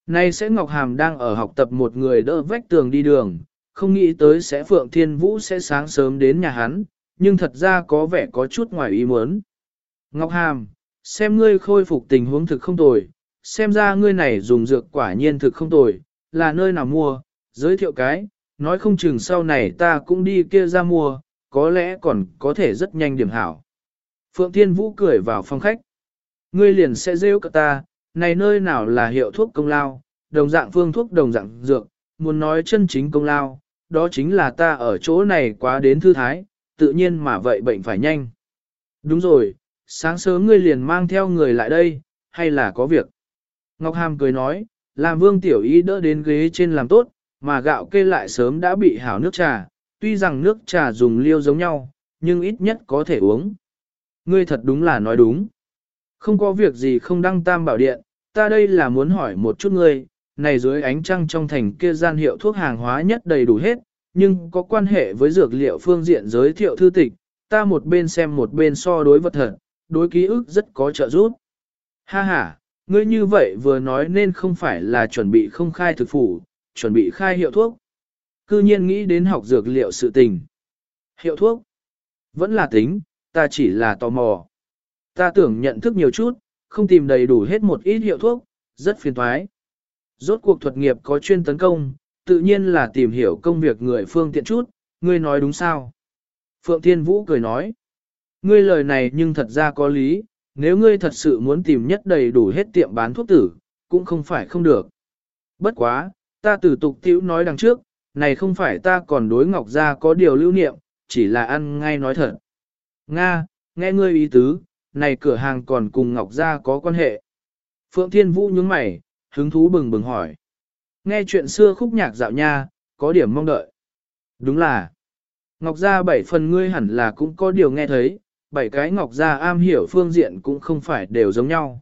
Nay sẽ Ngọc Hàm đang ở học tập một người đỡ vách tường đi đường, không nghĩ tới sẽ Phượng Thiên Vũ sẽ sáng sớm đến nhà hắn, nhưng thật ra có vẻ có chút ngoài ý muốn. Ngọc Hàm, xem ngươi khôi phục tình huống thực không tồi, xem ra ngươi này dùng dược quả nhiên thực không tồi, là nơi nào mua, giới thiệu cái, nói không chừng sau này ta cũng đi kia ra mua, có lẽ còn có thể rất nhanh điểm hảo. Phượng Thiên Vũ cười vào phòng khách. Ngươi liền sẽ rêu cả ta, này nơi nào là hiệu thuốc công lao, đồng dạng phương thuốc đồng dạng dược, muốn nói chân chính công lao, đó chính là ta ở chỗ này quá đến thư thái, tự nhiên mà vậy bệnh phải nhanh. Đúng rồi, sáng sớm ngươi liền mang theo người lại đây, hay là có việc? Ngọc Hàm cười nói, làm vương tiểu ý đỡ đến ghế trên làm tốt, mà gạo kê lại sớm đã bị hảo nước trà, tuy rằng nước trà dùng liêu giống nhau, nhưng ít nhất có thể uống. Ngươi thật đúng là nói đúng. Không có việc gì không đăng tam bảo điện, ta đây là muốn hỏi một chút ngươi, này dưới ánh trăng trong thành kia gian hiệu thuốc hàng hóa nhất đầy đủ hết, nhưng có quan hệ với dược liệu phương diện giới thiệu thư tịch, ta một bên xem một bên so đối vật thật, đối ký ức rất có trợ giúp. Ha ha, ngươi như vậy vừa nói nên không phải là chuẩn bị không khai thực phủ, chuẩn bị khai hiệu thuốc. Cư nhiên nghĩ đến học dược liệu sự tình. Hiệu thuốc? Vẫn là tính, ta chỉ là tò mò. Ta tưởng nhận thức nhiều chút, không tìm đầy đủ hết một ít hiệu thuốc, rất phiền thoái. Rốt cuộc thuật nghiệp có chuyên tấn công, tự nhiên là tìm hiểu công việc người phương tiện chút, ngươi nói đúng sao? Phượng Thiên Vũ cười nói, ngươi lời này nhưng thật ra có lý, nếu ngươi thật sự muốn tìm nhất đầy đủ hết tiệm bán thuốc tử, cũng không phải không được. Bất quá, ta tử tục tiểu nói đằng trước, này không phải ta còn đối Ngọc Gia có điều lưu niệm, chỉ là ăn ngay nói thật. Nga, nghe ngươi ý tứ, này cửa hàng còn cùng Ngọc Gia có quan hệ. Phượng Thiên Vũ nhướng mày, hứng thú bừng bừng hỏi. Nghe chuyện xưa khúc nhạc dạo nha, có điểm mong đợi. Đúng là, Ngọc Gia bảy phần ngươi hẳn là cũng có điều nghe thấy, bảy cái Ngọc Gia am hiểu phương diện cũng không phải đều giống nhau.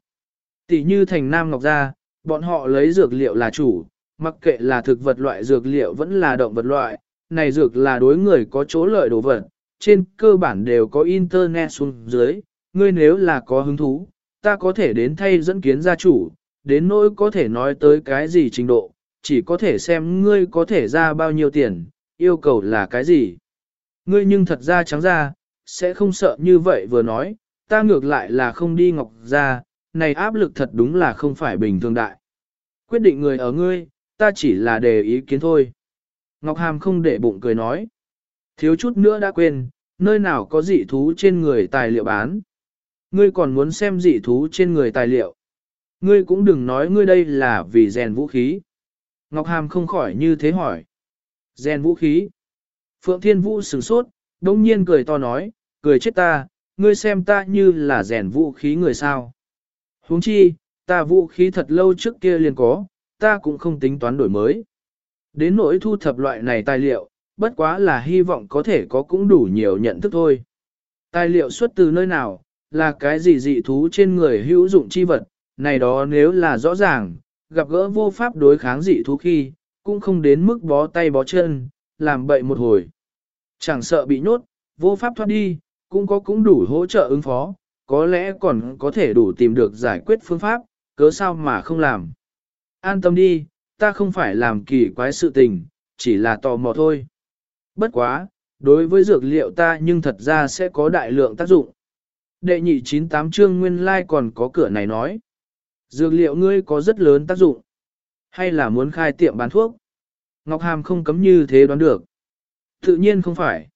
Tỷ như thành Nam Ngọc Gia, bọn họ lấy dược liệu là chủ, mặc kệ là thực vật loại dược liệu vẫn là động vật loại, này dược là đối người có chỗ lợi đồ vật, trên cơ bản đều có internet xuống dưới, ngươi nếu là có hứng thú, ta có thể đến thay dẫn kiến gia chủ, đến nỗi có thể nói tới cái gì trình độ, chỉ có thể xem ngươi có thể ra bao nhiêu tiền, yêu cầu là cái gì. Ngươi nhưng thật ra trắng ra, sẽ không sợ như vậy vừa nói, ta ngược lại là không đi ngọc ra, này áp lực thật đúng là không phải bình thường đại. Quyết định người ở ngươi, ta chỉ là đề ý kiến thôi. Ngọc Hàm không để bụng cười nói. Thiếu chút nữa đã quên, nơi nào có dị thú trên người tài liệu bán. Ngươi còn muốn xem dị thú trên người tài liệu. Ngươi cũng đừng nói ngươi đây là vì rèn vũ khí. Ngọc Hàm không khỏi như thế hỏi. Rèn vũ khí. Phượng Thiên Vũ sửng sốt, đông nhiên cười to nói, cười chết ta, ngươi xem ta như là rèn vũ khí người sao. huống chi, ta vũ khí thật lâu trước kia liền có, ta cũng không tính toán đổi mới. Đến nỗi thu thập loại này tài liệu, bất quá là hy vọng có thể có cũng đủ nhiều nhận thức thôi. Tài liệu xuất từ nơi nào, là cái gì dị thú trên người hữu dụng chi vật, này đó nếu là rõ ràng, gặp gỡ vô pháp đối kháng dị thú khi, cũng không đến mức bó tay bó chân, làm bậy một hồi. Chẳng sợ bị nhốt, vô pháp thoát đi, cũng có cũng đủ hỗ trợ ứng phó, có lẽ còn có thể đủ tìm được giải quyết phương pháp, cớ sao mà không làm. An tâm đi, ta không phải làm kỳ quái sự tình, chỉ là tò mò thôi. Bất quá, đối với dược liệu ta nhưng thật ra sẽ có đại lượng tác dụng. Đệ nhị 98 chương nguyên lai còn có cửa này nói. Dược liệu ngươi có rất lớn tác dụng. Hay là muốn khai tiệm bán thuốc? Ngọc Hàm không cấm như thế đoán được. Tự nhiên không phải.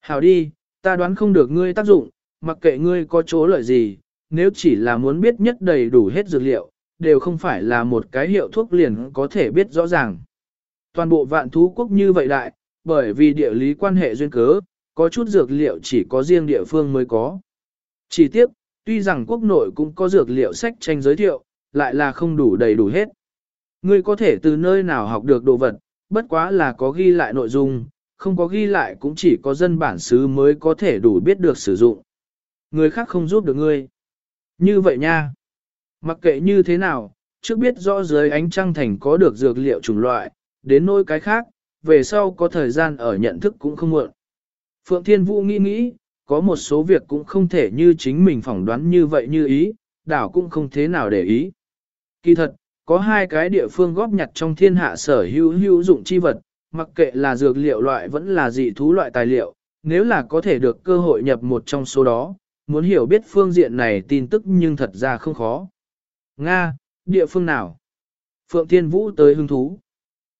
Hảo đi, ta đoán không được ngươi tác dụng, mặc kệ ngươi có chỗ lợi gì, nếu chỉ là muốn biết nhất đầy đủ hết dược liệu, đều không phải là một cái hiệu thuốc liền có thể biết rõ ràng. Toàn bộ vạn thú quốc như vậy đại, bởi vì địa lý quan hệ duyên cớ, có chút dược liệu chỉ có riêng địa phương mới có. Chỉ tiếc, tuy rằng quốc nội cũng có dược liệu sách tranh giới thiệu, lại là không đủ đầy đủ hết. Ngươi có thể từ nơi nào học được đồ vật, bất quá là có ghi lại nội dung, không có ghi lại cũng chỉ có dân bản xứ mới có thể đủ biết được sử dụng. Người khác không giúp được ngươi. Như vậy nha. Mặc kệ như thế nào, trước biết rõ dưới ánh trăng thành có được dược liệu chủng loại, đến nỗi cái khác, về sau có thời gian ở nhận thức cũng không muộn. Phượng Thiên Vũ nghĩ nghĩ, có một số việc cũng không thể như chính mình phỏng đoán như vậy như ý, đảo cũng không thế nào để ý. Kỳ thật, có hai cái địa phương góp nhặt trong thiên hạ sở hữu hữu dụng chi vật, mặc kệ là dược liệu loại vẫn là dị thú loại tài liệu, nếu là có thể được cơ hội nhập một trong số đó, muốn hiểu biết phương diện này tin tức nhưng thật ra không khó. Nga, địa phương nào? Phượng Thiên Vũ tới hứng thú.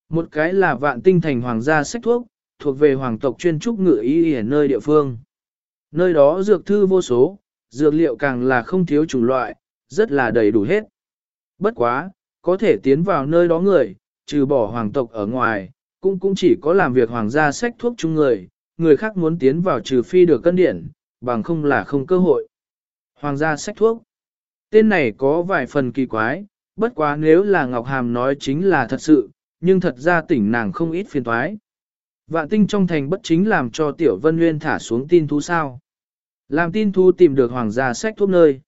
Một cái là vạn tinh thành hoàng gia sách thuốc, thuộc về hoàng tộc chuyên trúc ngự y ở nơi địa phương. Nơi đó dược thư vô số, dược liệu càng là không thiếu chủng loại, rất là đầy đủ hết. Bất quá, có thể tiến vào nơi đó người, trừ bỏ hoàng tộc ở ngoài, cũng cũng chỉ có làm việc hoàng gia sách thuốc chung người, người khác muốn tiến vào trừ phi được cân điển, bằng không là không cơ hội. Hoàng gia sách thuốc. Tên này có vài phần kỳ quái, bất quá nếu là Ngọc Hàm nói chính là thật sự, nhưng thật ra tỉnh nàng không ít phiền toái. Vạn tinh trong thành bất chính làm cho Tiểu Vân Nguyên thả xuống tin thú sao. Làm tin thú tìm được hoàng gia sách thuốc nơi.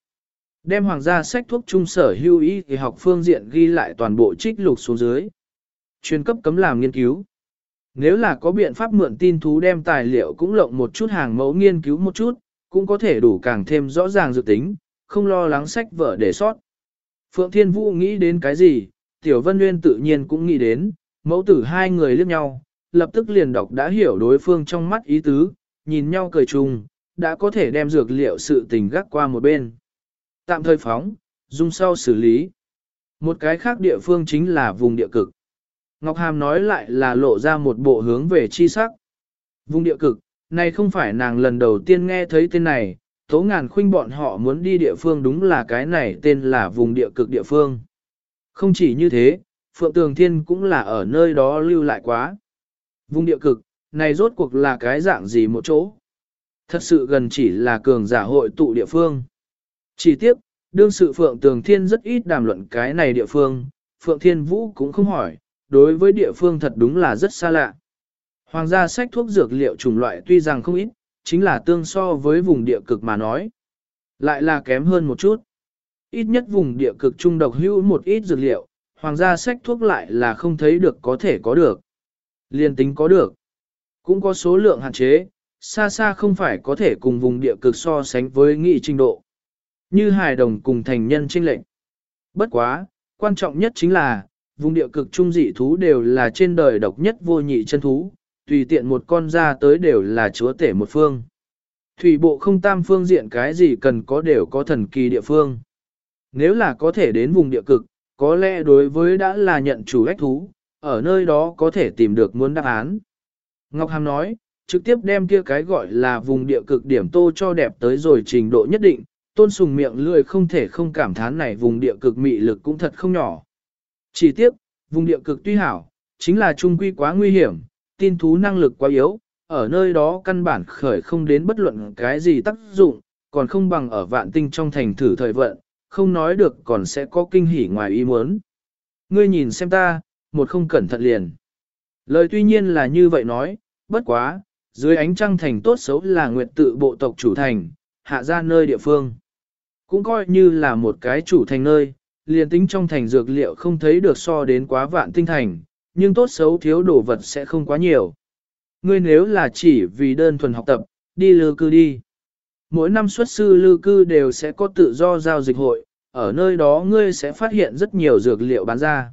Đem hoàng gia sách thuốc trung sở hưu ý thì học phương diện ghi lại toàn bộ trích lục xuống dưới. Chuyên cấp cấm làm nghiên cứu. Nếu là có biện pháp mượn tin thú đem tài liệu cũng lộng một chút hàng mẫu nghiên cứu một chút, cũng có thể đủ càng thêm rõ ràng dự tính, không lo lắng sách vở để sót. Phượng Thiên Vũ nghĩ đến cái gì, Tiểu Vân Nguyên tự nhiên cũng nghĩ đến, mẫu tử hai người liếc nhau, lập tức liền đọc đã hiểu đối phương trong mắt ý tứ, nhìn nhau cười chung, đã có thể đem dược liệu sự tình gác qua một bên. Tạm thời phóng, dùng sau xử lý. Một cái khác địa phương chính là vùng địa cực. Ngọc Hàm nói lại là lộ ra một bộ hướng về chi sắc. Vùng địa cực, này không phải nàng lần đầu tiên nghe thấy tên này, tố ngàn khuynh bọn họ muốn đi địa phương đúng là cái này tên là vùng địa cực địa phương. Không chỉ như thế, Phượng Tường Thiên cũng là ở nơi đó lưu lại quá. Vùng địa cực, này rốt cuộc là cái dạng gì một chỗ? Thật sự gần chỉ là cường giả hội tụ địa phương. Chỉ tiếc, đương sự Phượng Tường Thiên rất ít đàm luận cái này địa phương, Phượng Thiên Vũ cũng không hỏi, đối với địa phương thật đúng là rất xa lạ. Hoàng gia sách thuốc dược liệu chủng loại tuy rằng không ít, chính là tương so với vùng địa cực mà nói. Lại là kém hơn một chút. Ít nhất vùng địa cực trung độc hữu một ít dược liệu, hoàng gia sách thuốc lại là không thấy được có thể có được. Liên tính có được. Cũng có số lượng hạn chế, xa xa không phải có thể cùng vùng địa cực so sánh với nghị trình độ. Như hài đồng cùng thành nhân trinh lệnh. Bất quá, quan trọng nhất chính là, vùng địa cực trung dị thú đều là trên đời độc nhất vô nhị chân thú, tùy tiện một con ra tới đều là chúa tể một phương. Thủy bộ không tam phương diện cái gì cần có đều có thần kỳ địa phương. Nếu là có thể đến vùng địa cực, có lẽ đối với đã là nhận chủ ách thú, ở nơi đó có thể tìm được muốn đáp án. Ngọc Hàm nói, trực tiếp đem kia cái gọi là vùng địa cực điểm tô cho đẹp tới rồi trình độ nhất định, tôn sùng miệng lười không thể không cảm thán này vùng địa cực mị lực cũng thật không nhỏ. Chỉ tiếc, vùng địa cực tuy hảo, chính là trung quy quá nguy hiểm, tin thú năng lực quá yếu, ở nơi đó căn bản khởi không đến bất luận cái gì tác dụng, còn không bằng ở vạn tinh trong thành thử thời vận, không nói được còn sẽ có kinh hỉ ngoài ý muốn. Ngươi nhìn xem ta, một không cẩn thận liền. Lời tuy nhiên là như vậy nói, bất quá, dưới ánh trăng thành tốt xấu là nguyện tự bộ tộc chủ thành, hạ ra nơi địa phương. Cũng coi như là một cái chủ thành nơi, liền tính trong thành dược liệu không thấy được so đến quá vạn tinh thành, nhưng tốt xấu thiếu đồ vật sẽ không quá nhiều. Ngươi nếu là chỉ vì đơn thuần học tập, đi lư cư đi. Mỗi năm xuất sư lư cư đều sẽ có tự do giao dịch hội, ở nơi đó ngươi sẽ phát hiện rất nhiều dược liệu bán ra.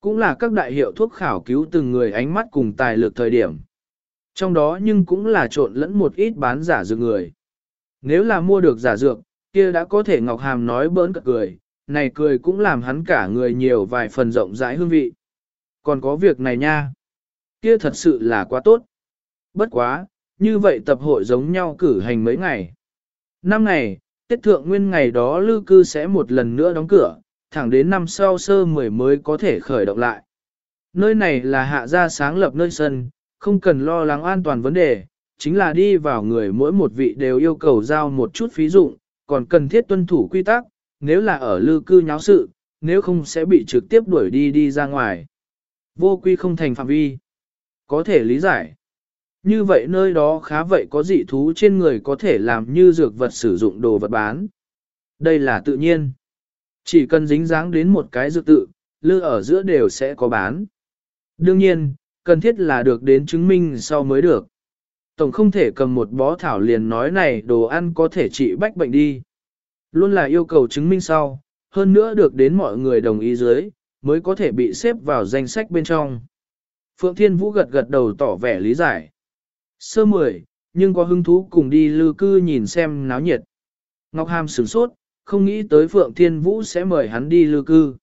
Cũng là các đại hiệu thuốc khảo cứu từng người ánh mắt cùng tài lực thời điểm. Trong đó nhưng cũng là trộn lẫn một ít bán giả dược người. Nếu là mua được giả dược, kia đã có thể Ngọc Hàm nói bỡn cợt cười, này cười cũng làm hắn cả người nhiều vài phần rộng rãi hương vị. Còn có việc này nha. Kia thật sự là quá tốt. Bất quá, như vậy tập hội giống nhau cử hành mấy ngày. Năm ngày, tiết thượng nguyên ngày đó lưu cư sẽ một lần nữa đóng cửa, thẳng đến năm sau sơ mười mới có thể khởi động lại. Nơi này là hạ gia sáng lập nơi sân, không cần lo lắng an toàn vấn đề, chính là đi vào người mỗi một vị đều yêu cầu giao một chút phí dụng, còn cần thiết tuân thủ quy tắc, nếu là ở lưu cư nháo sự, nếu không sẽ bị trực tiếp đuổi đi đi ra ngoài. Vô quy không thành phạm vi. Có thể lý giải. Như vậy nơi đó khá vậy có dị thú trên người có thể làm như dược vật sử dụng đồ vật bán. Đây là tự nhiên. Chỉ cần dính dáng đến một cái dược tự, lư ở giữa đều sẽ có bán. Đương nhiên, cần thiết là được đến chứng minh sau mới được. Tổng không thể cầm một bó thảo liền nói này đồ ăn có thể trị bách bệnh đi. Luôn là yêu cầu chứng minh sau, hơn nữa được đến mọi người đồng ý dưới, mới có thể bị xếp vào danh sách bên trong. Phượng Thiên Vũ gật gật đầu tỏ vẻ lý giải. Sơ mười, nhưng có hứng thú cùng đi lưu cư nhìn xem náo nhiệt. Ngọc Hàm sửng sốt, không nghĩ tới Phượng Thiên Vũ sẽ mời hắn đi lưu cư.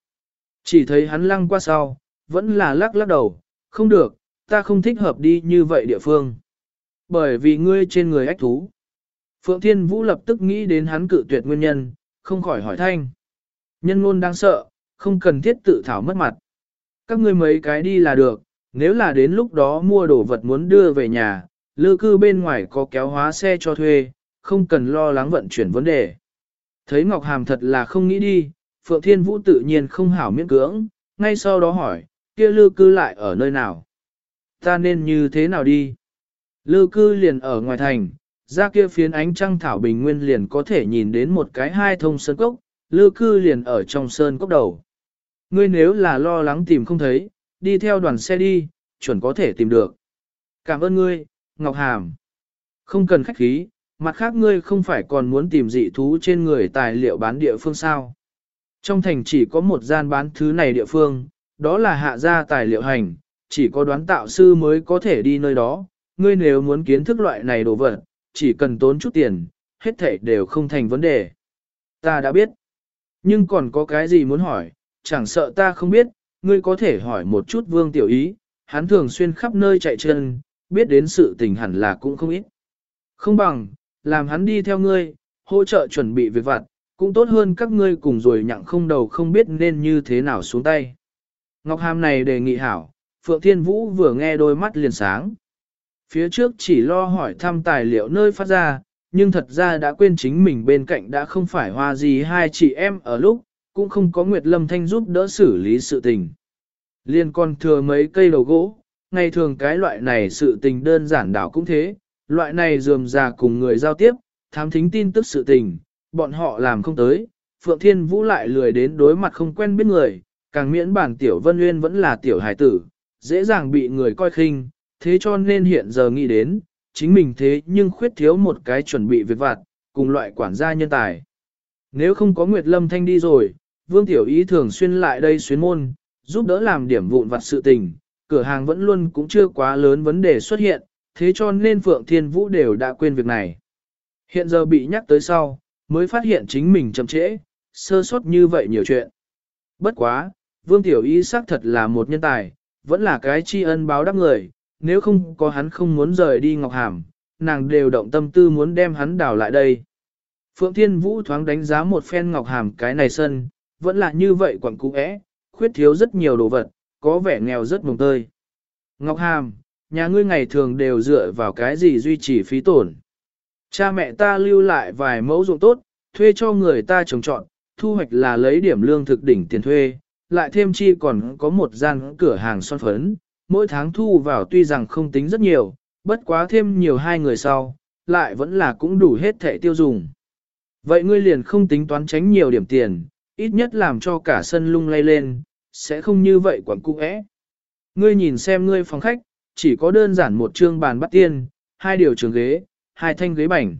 Chỉ thấy hắn lăng qua sau, vẫn là lắc lắc đầu, không được, ta không thích hợp đi như vậy địa phương. Bởi vì ngươi trên người ách thú. Phượng Thiên Vũ lập tức nghĩ đến hắn cự tuyệt nguyên nhân, không khỏi hỏi thanh. Nhân luôn đang sợ, không cần thiết tự thảo mất mặt. Các ngươi mấy cái đi là được, nếu là đến lúc đó mua đồ vật muốn đưa về nhà, lư cư bên ngoài có kéo hóa xe cho thuê, không cần lo lắng vận chuyển vấn đề. Thấy Ngọc Hàm thật là không nghĩ đi, Phượng Thiên Vũ tự nhiên không hảo miễn cưỡng, ngay sau đó hỏi, kia lư cư lại ở nơi nào? Ta nên như thế nào đi? Lư cư liền ở ngoài thành, ra kia phiến ánh trăng thảo bình nguyên liền có thể nhìn đến một cái hai thông sơn cốc, lư cư liền ở trong sơn cốc đầu. Ngươi nếu là lo lắng tìm không thấy, đi theo đoàn xe đi, chuẩn có thể tìm được. Cảm ơn ngươi, Ngọc Hàm. Không cần khách khí, mặt khác ngươi không phải còn muốn tìm dị thú trên người tài liệu bán địa phương sao. Trong thành chỉ có một gian bán thứ này địa phương, đó là hạ gia tài liệu hành, chỉ có đoán tạo sư mới có thể đi nơi đó. Ngươi nếu muốn kiến thức loại này đồ vật, chỉ cần tốn chút tiền, hết thảy đều không thành vấn đề. Ta đã biết. Nhưng còn có cái gì muốn hỏi, chẳng sợ ta không biết, ngươi có thể hỏi một chút vương tiểu ý, hắn thường xuyên khắp nơi chạy chân, biết đến sự tình hẳn là cũng không ít. Không bằng, làm hắn đi theo ngươi, hỗ trợ chuẩn bị việc vặt, cũng tốt hơn các ngươi cùng rồi nhặng không đầu không biết nên như thế nào xuống tay. Ngọc Hàm này đề nghị hảo, Phượng Thiên Vũ vừa nghe đôi mắt liền sáng. Phía trước chỉ lo hỏi thăm tài liệu nơi phát ra, nhưng thật ra đã quên chính mình bên cạnh đã không phải hoa gì hai chị em ở lúc, cũng không có Nguyệt Lâm Thanh giúp đỡ xử lý sự tình. Liên còn thừa mấy cây đầu gỗ, ngày thường cái loại này sự tình đơn giản đảo cũng thế, loại này dườm già cùng người giao tiếp, thám thính tin tức sự tình, bọn họ làm không tới, Phượng Thiên Vũ lại lười đến đối mặt không quen biết người, càng miễn bản tiểu Vân Nguyên vẫn là tiểu hải tử, dễ dàng bị người coi khinh, thế cho nên hiện giờ nghĩ đến, chính mình thế nhưng khuyết thiếu một cái chuẩn bị việc vặt, cùng loại quản gia nhân tài. Nếu không có Nguyệt Lâm Thanh đi rồi, Vương Tiểu Ý thường xuyên lại đây xuyến môn, giúp đỡ làm điểm vụn vặt sự tình, cửa hàng vẫn luôn cũng chưa quá lớn vấn đề xuất hiện, thế cho nên Phượng Thiên Vũ đều đã quên việc này. Hiện giờ bị nhắc tới sau, mới phát hiện chính mình chậm trễ, sơ suất như vậy nhiều chuyện. Bất quá, Vương Tiểu Y xác thật là một nhân tài, vẫn là cái tri ân báo đáp người, nếu không có hắn không muốn rời đi Ngọc Hàm, nàng đều động tâm tư muốn đem hắn đào lại đây. Phượng Thiên Vũ thoáng đánh giá một phen Ngọc Hàm cái này sân, vẫn là như vậy quẳng cũ ẽ, khuyết thiếu rất nhiều đồ vật, có vẻ nghèo rất mồng tơi. Ngọc Hàm, nhà ngươi ngày thường đều dựa vào cái gì duy trì phí tổn. Cha mẹ ta lưu lại vài mẫu ruộng tốt, thuê cho người ta trồng trọn, thu hoạch là lấy điểm lương thực đỉnh tiền thuê, lại thêm chi còn có một gian cửa hàng son phấn, mỗi tháng thu vào tuy rằng không tính rất nhiều, bất quá thêm nhiều hai người sau, lại vẫn là cũng đủ hết thẻ tiêu dùng. Vậy ngươi liền không tính toán tránh nhiều điểm tiền, ít nhất làm cho cả sân lung lay lên, sẽ không như vậy quẳng cung ẽ. Ngươi nhìn xem ngươi phòng khách, chỉ có đơn giản một trương bàn bắt tiên, hai điều trường ghế, hai thanh ghế bành.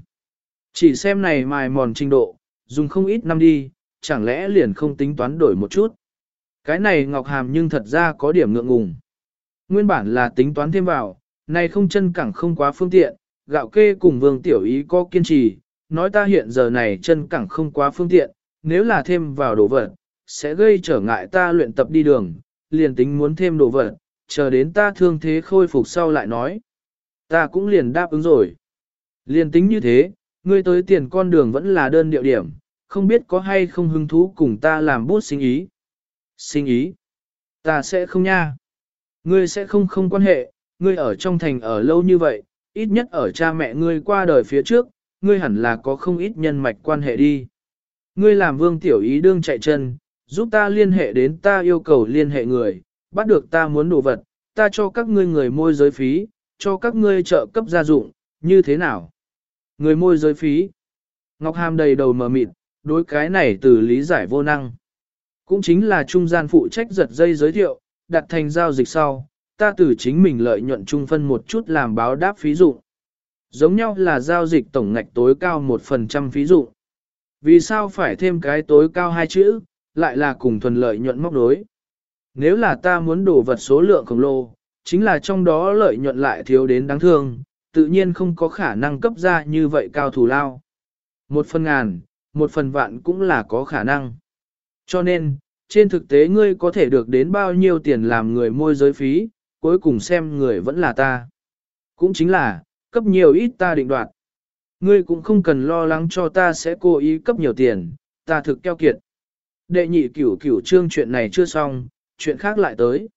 Chỉ xem này mài mòn trình độ, dùng không ít năm đi, chẳng lẽ liền không tính toán đổi một chút. Cái này Ngọc Hàm nhưng thật ra có điểm ngượng ngùng. Nguyên bản là tính toán thêm vào, này không chân cẳng không quá phương tiện, gạo kê cùng vương tiểu ý có kiên trì, nói ta hiện giờ này chân cẳng không quá phương tiện, nếu là thêm vào đồ vật, sẽ gây trở ngại ta luyện tập đi đường, liền tính muốn thêm đồ vật, chờ đến ta thương thế khôi phục sau lại nói. Ta cũng liền đáp ứng rồi. Liền tính như thế, ngươi tới tiền con đường vẫn là đơn điệu điểm, không biết có hay không hứng thú cùng ta làm bút sinh ý. Sinh ý? Ta sẽ không nha. Ngươi sẽ không không quan hệ, ngươi ở trong thành ở lâu như vậy, ít nhất ở cha mẹ ngươi qua đời phía trước, ngươi hẳn là có không ít nhân mạch quan hệ đi. Ngươi làm vương tiểu ý đương chạy chân, giúp ta liên hệ đến ta yêu cầu liên hệ người, bắt được ta muốn đồ vật, ta cho các ngươi người môi giới phí, cho các ngươi trợ cấp gia dụng, như thế nào? Người môi giới phí. Ngọc Hàm đầy đầu mờ mịt, đối cái này từ lý giải vô năng. Cũng chính là trung gian phụ trách giật dây giới thiệu, đặt thành giao dịch sau, ta từ chính mình lợi nhuận trung phân một chút làm báo đáp phí dụ. Giống nhau là giao dịch tổng ngạch tối cao 1% phí dụ. Vì sao phải thêm cái tối cao hai chữ, lại là cùng thuần lợi nhuận móc đối. Nếu là ta muốn đổ vật số lượng khổng lồ, chính là trong đó lợi nhuận lại thiếu đến đáng thương, tự nhiên không có khả năng cấp ra như vậy cao thù lao. Một phần ngàn, một phần vạn cũng là có khả năng. Cho nên, trên thực tế ngươi có thể được đến bao nhiêu tiền làm người môi giới phí, cuối cùng xem người vẫn là ta. Cũng chính là, cấp nhiều ít ta định đoạt. Ngươi cũng không cần lo lắng cho ta sẽ cố ý cấp nhiều tiền, ta thực keo kiệt. Đệ nhị cửu cửu trương chuyện này chưa xong, chuyện khác lại tới.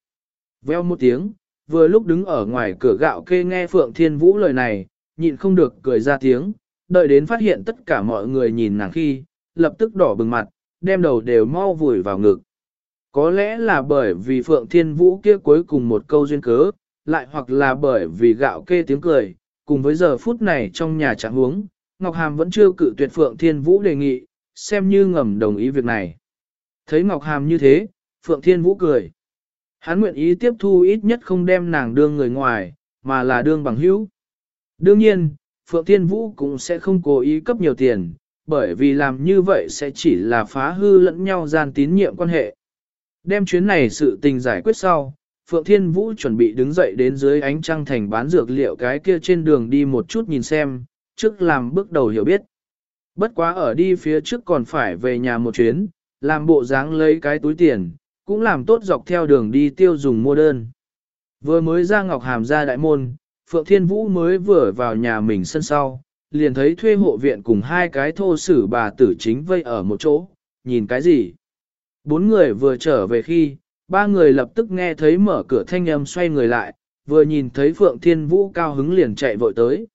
Veo một tiếng, vừa lúc đứng ở ngoài cửa gạo kê nghe Phượng Thiên Vũ lời này, nhịn không được cười ra tiếng, đợi đến phát hiện tất cả mọi người nhìn nàng khi, lập tức đỏ bừng mặt, đem đầu đều mau vùi vào ngực. Có lẽ là bởi vì Phượng Thiên Vũ kia cuối cùng một câu duyên cớ, lại hoặc là bởi vì gạo kê tiếng cười, cùng với giờ phút này trong nhà trạng huống, Ngọc Hàm vẫn chưa cự tuyệt Phượng Thiên Vũ đề nghị, xem như ngầm đồng ý việc này. Thấy Ngọc Hàm như thế, Phượng Thiên Vũ cười. Hắn nguyện ý tiếp thu ít nhất không đem nàng đương người ngoài, mà là đương bằng hữu. Đương nhiên, Phượng Thiên Vũ cũng sẽ không cố ý cấp nhiều tiền, bởi vì làm như vậy sẽ chỉ là phá hư lẫn nhau gian tín nhiệm quan hệ. Đem chuyến này sự tình giải quyết sau, Phượng Thiên Vũ chuẩn bị đứng dậy đến dưới ánh trăng thành bán dược liệu cái kia trên đường đi một chút nhìn xem, trước làm bước đầu hiểu biết. Bất quá ở đi phía trước còn phải về nhà một chuyến, làm bộ dáng lấy cái túi tiền, cũng làm tốt dọc theo đường đi tiêu dùng mua đơn. Vừa mới ra Ngọc Hàm ra đại môn, Phượng Thiên Vũ mới vừa vào nhà mình sân sau, liền thấy thuê hộ viện cùng hai cái thô sử bà tử chính vây ở một chỗ, nhìn cái gì. Bốn người vừa trở về khi, ba người lập tức nghe thấy mở cửa thanh âm xoay người lại, vừa nhìn thấy Phượng Thiên Vũ cao hứng liền chạy vội tới.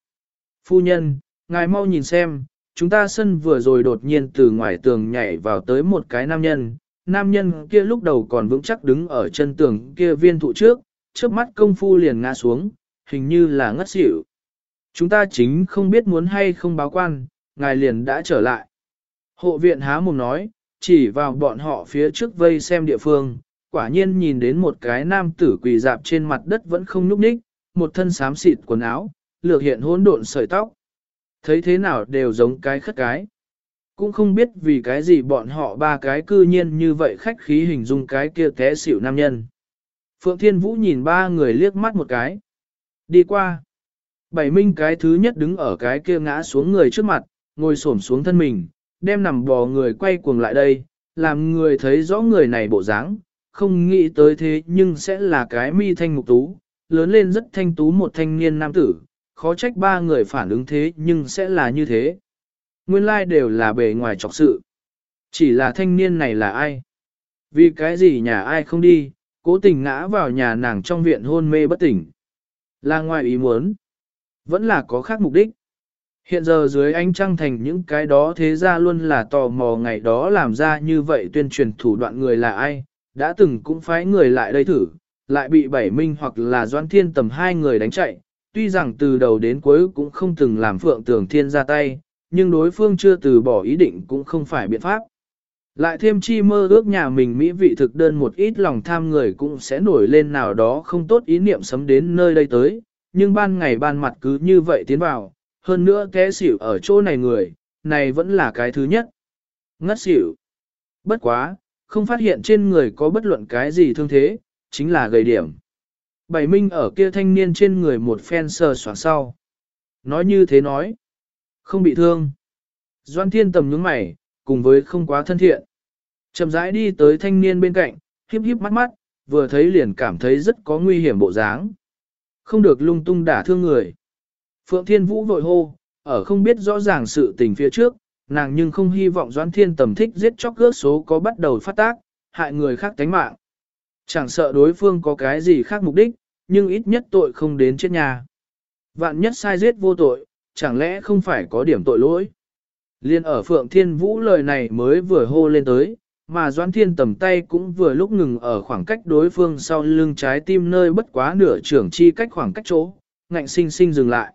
Phu nhân, ngài mau nhìn xem, chúng ta sân vừa rồi đột nhiên từ ngoài tường nhảy vào tới một cái nam nhân, nam nhân kia lúc đầu còn vững chắc đứng ở chân tường kia viên thụ trước, trước mắt công phu liền ngã xuống, hình như là ngất xỉu. Chúng ta chính không biết muốn hay không báo quan, ngài liền đã trở lại. Hộ viện há mồm nói, chỉ vào bọn họ phía trước vây xem địa phương, quả nhiên nhìn đến một cái nam tử quỳ dạp trên mặt đất vẫn không nhúc nhích, một thân xám xịt quần áo, lược hiện hỗn độn sợi tóc. Thấy thế nào đều giống cái khất cái. Cũng không biết vì cái gì bọn họ ba cái cư nhiên như vậy khách khí hình dung cái kia té xỉu nam nhân. Phượng Thiên Vũ nhìn ba người liếc mắt một cái. Đi qua. Bảy minh cái thứ nhất đứng ở cái kia ngã xuống người trước mặt, ngồi xổm xuống thân mình, đem nằm bò người quay cuồng lại đây, làm người thấy rõ người này bộ dáng, không nghĩ tới thế nhưng sẽ là cái mi thanh mục tú, lớn lên rất thanh tú một thanh niên nam tử, khó trách ba người phản ứng thế nhưng sẽ là như thế. Nguyên lai like đều là bề ngoài trọc sự. Chỉ là thanh niên này là ai? Vì cái gì nhà ai không đi, cố tình ngã vào nhà nàng trong viện hôn mê bất tỉnh. Là ngoài ý muốn. Vẫn là có khác mục đích. Hiện giờ dưới ánh trăng thành những cái đó thế ra luôn là tò mò ngày đó làm ra như vậy tuyên truyền thủ đoạn người là ai, đã từng cũng phái người lại đây thử, lại bị bảy minh hoặc là doan thiên tầm hai người đánh chạy, tuy rằng từ đầu đến cuối cũng không từng làm phượng tưởng thiên ra tay, nhưng đối phương chưa từ bỏ ý định cũng không phải biện pháp. Lại thêm chi mơ ước nhà mình mỹ vị thực đơn một ít lòng tham người cũng sẽ nổi lên nào đó không tốt ý niệm sấm đến nơi đây tới, nhưng ban ngày ban mặt cứ như vậy tiến vào, hơn nữa té xỉu ở chỗ này người, này vẫn là cái thứ nhất. Ngất xỉu. Bất quá, không phát hiện trên người có bất luận cái gì thương thế, chính là gầy điểm. Bảy minh ở kia thanh niên trên người một phen sờ soạn sau. Nói như thế nói. Không bị thương. Doan thiên tầm nhướng mày, cùng với không quá thân thiện. Chậm rãi đi tới thanh niên bên cạnh, híp híp mắt mắt, vừa thấy liền cảm thấy rất có nguy hiểm bộ dáng. Không được lung tung đả thương người. Phượng Thiên Vũ vội hô, ở không biết rõ ràng sự tình phía trước, nàng nhưng không hy vọng Doãn Thiên tầm thích giết chóc gớt số có bắt đầu phát tác, hại người khác tánh mạng. Chẳng sợ đối phương có cái gì khác mục đích, nhưng ít nhất tội không đến chết nhà. Vạn nhất sai giết vô tội, chẳng lẽ không phải có điểm tội lỗi. Liên ở Phượng Thiên Vũ lời này mới vừa hô lên tới, mà Doãn Thiên tầm tay cũng vừa lúc ngừng ở khoảng cách đối phương sau lưng trái tim nơi bất quá nửa trưởng chi cách khoảng cách chỗ, ngạnh sinh sinh dừng lại.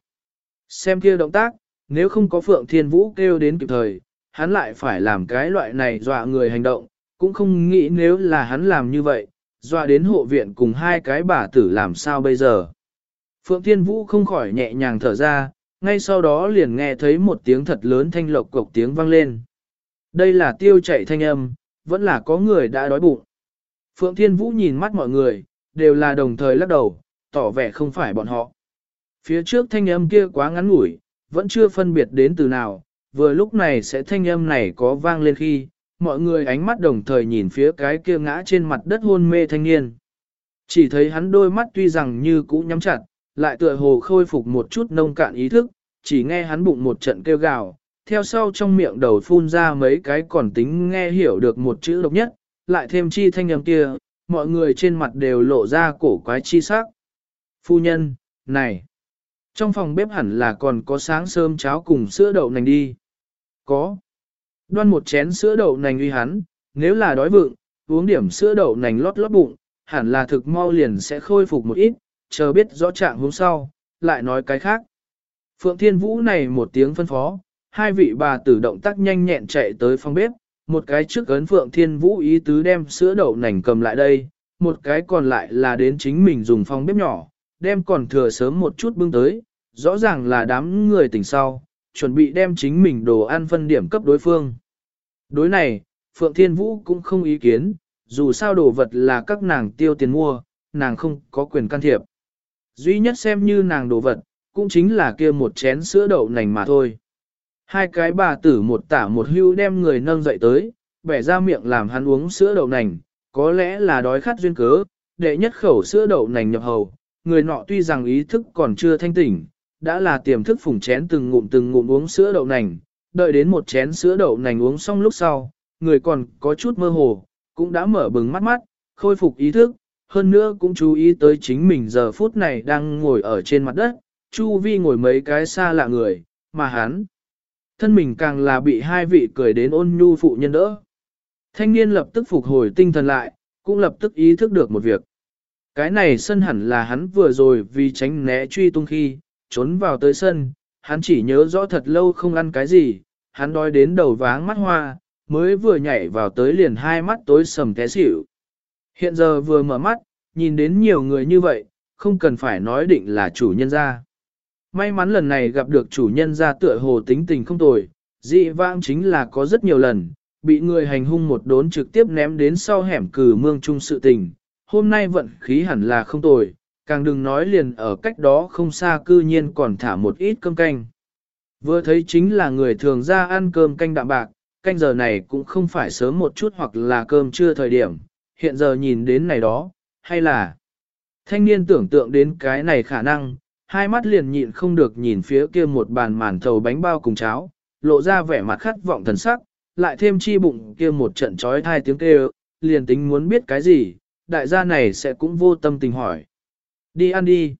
Xem kia động tác, nếu không có Phượng Thiên Vũ kêu đến kịp thời, hắn lại phải làm cái loại này dọa người hành động, cũng không nghĩ nếu là hắn làm như vậy, dọa đến hộ viện cùng hai cái bà tử làm sao bây giờ. Phượng Thiên Vũ không khỏi nhẹ nhàng thở ra, ngay sau đó liền nghe thấy một tiếng thật lớn thanh lộc cộc tiếng vang lên. Đây là tiêu chạy thanh âm, vẫn là có người đã đói bụng. Phượng Thiên Vũ nhìn mắt mọi người, đều là đồng thời lắc đầu, tỏ vẻ không phải bọn họ. Phía trước thanh âm kia quá ngắn ngủi, vẫn chưa phân biệt đến từ nào, vừa lúc này sẽ thanh âm này có vang lên khi, mọi người ánh mắt đồng thời nhìn phía cái kia ngã trên mặt đất hôn mê thanh niên. Chỉ thấy hắn đôi mắt tuy rằng như cũ nhắm chặt, lại tựa hồ khôi phục một chút nông cạn ý thức, chỉ nghe hắn bụng một trận kêu gào, theo sau trong miệng đầu phun ra mấy cái còn tính nghe hiểu được một chữ độc nhất, lại thêm chi thanh âm kia, mọi người trên mặt đều lộ ra cổ quái chi sắc. Phu nhân, này, trong phòng bếp hẳn là còn có sáng sớm cháo cùng sữa đậu nành đi. Có. Đoan một chén sữa đậu nành uy hắn, nếu là đói vựng, uống điểm sữa đậu nành lót lót bụng, hẳn là thực mau liền sẽ khôi phục một ít, chờ biết rõ trạng hôm sau, lại nói cái khác. Phượng Thiên Vũ này một tiếng phân phó, hai vị bà tử động tác nhanh nhẹn chạy tới phòng bếp, một cái trước ấn Phượng Thiên Vũ ý tứ đem sữa đậu nành cầm lại đây, một cái còn lại là đến chính mình dùng phòng bếp nhỏ, đem còn thừa sớm một chút bưng tới, rõ ràng là đám người tỉnh sau, chuẩn bị đem chính mình đồ ăn phân điểm cấp đối phương. Đối này, Phượng Thiên Vũ cũng không ý kiến, dù sao đồ vật là các nàng tiêu tiền mua, nàng không có quyền can thiệp. Duy nhất xem như nàng đồ vật, cũng chính là kia một chén sữa đậu nành mà thôi. Hai cái bà tử một tả một hưu đem người nâng dậy tới, bẻ ra miệng làm hắn uống sữa đậu nành, có lẽ là đói khát duyên cớ, đệ nhất khẩu sữa đậu nành nhập hầu, người nọ tuy rằng ý thức còn chưa thanh tỉnh, đã là tiềm thức phùng chén từng ngụm từng ngụm uống sữa đậu nành, đợi đến một chén sữa đậu nành uống xong lúc sau, người còn có chút mơ hồ, cũng đã mở bừng mắt mắt, khôi phục ý thức, hơn nữa cũng chú ý tới chính mình giờ phút này đang ngồi ở trên mặt đất, chu vi ngồi mấy cái xa lạ người, mà hắn Thân mình càng là bị hai vị cười đến ôn nhu phụ nhân đỡ. Thanh niên lập tức phục hồi tinh thần lại, cũng lập tức ý thức được một việc. Cái này sân hẳn là hắn vừa rồi vì tránh né truy tung khi, trốn vào tới sân, hắn chỉ nhớ rõ thật lâu không ăn cái gì, hắn đói đến đầu váng mắt hoa, mới vừa nhảy vào tới liền hai mắt tối sầm té xỉu. Hiện giờ vừa mở mắt, nhìn đến nhiều người như vậy, không cần phải nói định là chủ nhân gia. May mắn lần này gặp được chủ nhân gia tựa hồ tính tình không tồi, dị vãng chính là có rất nhiều lần, bị người hành hung một đốn trực tiếp ném đến sau hẻm cử mương trung sự tình. Hôm nay vận khí hẳn là không tồi, càng đừng nói liền ở cách đó không xa cư nhiên còn thả một ít cơm canh. Vừa thấy chính là người thường ra ăn cơm canh đạm bạc, canh giờ này cũng không phải sớm một chút hoặc là cơm chưa thời điểm, hiện giờ nhìn đến này đó, hay là thanh niên tưởng tượng đến cái này khả năng, hai mắt liền nhịn không được nhìn phía kia một bàn màn thầu bánh bao cùng cháo, lộ ra vẻ mặt khát vọng thần sắc, lại thêm chi bụng kia một trận trói thai tiếng kêu, liền tính muốn biết cái gì, đại gia này sẽ cũng vô tâm tình hỏi. Đi ăn đi.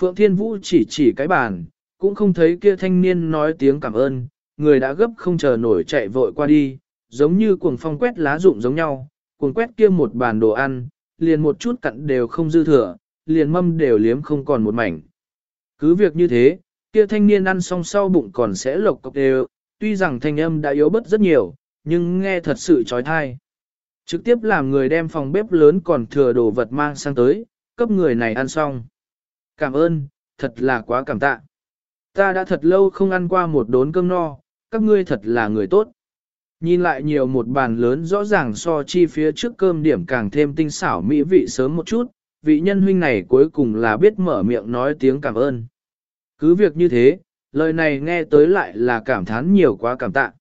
Phượng Thiên Vũ chỉ chỉ cái bàn, cũng không thấy kia thanh niên nói tiếng cảm ơn, người đã gấp không chờ nổi chạy vội qua đi, giống như cuồng phong quét lá rụng giống nhau, cuồng quét kia một bàn đồ ăn, liền một chút cặn đều không dư thừa, liền mâm đều liếm không còn một mảnh. Cứ việc như thế, kia thanh niên ăn xong sau bụng còn sẽ lộc cọc đều, tuy rằng thanh âm đã yếu bớt rất nhiều, nhưng nghe thật sự trói thai. Trực tiếp làm người đem phòng bếp lớn còn thừa đồ vật mang sang tới, cấp người này ăn xong. Cảm ơn, thật là quá cảm tạ. Ta đã thật lâu không ăn qua một đốn cơm no, các ngươi thật là người tốt. Nhìn lại nhiều một bàn lớn rõ ràng so chi phía trước cơm điểm càng thêm tinh xảo mỹ vị sớm một chút, vị nhân huynh này cuối cùng là biết mở miệng nói tiếng cảm ơn. Cứ việc như thế, lời này nghe tới lại là cảm thán nhiều quá cảm tạ.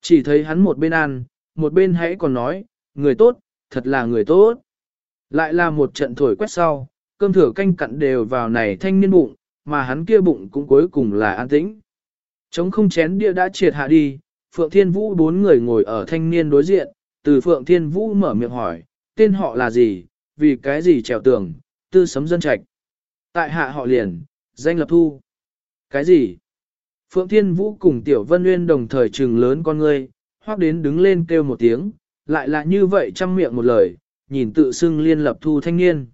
Chỉ thấy hắn một bên ăn, một bên hãy còn nói, người tốt, thật là người tốt. Lại là một trận thổi quét sau, cơm thừa canh cặn đều vào này thanh niên bụng, mà hắn kia bụng cũng cuối cùng là an tĩnh. Trống không chén đĩa đã triệt hạ đi, Phượng Thiên Vũ bốn người ngồi ở thanh niên đối diện, từ Phượng Thiên Vũ mở miệng hỏi, tên họ là gì, vì cái gì trèo tường, tư sấm dân trạch. Tại hạ họ liền, danh lập thu. Cái gì? Phượng Thiên Vũ cùng Tiểu Vân Nguyên đồng thời trừng lớn con ngươi, hoác đến đứng lên kêu một tiếng, lại là như vậy chăm miệng một lời, nhìn tự xưng liên lập thu thanh niên.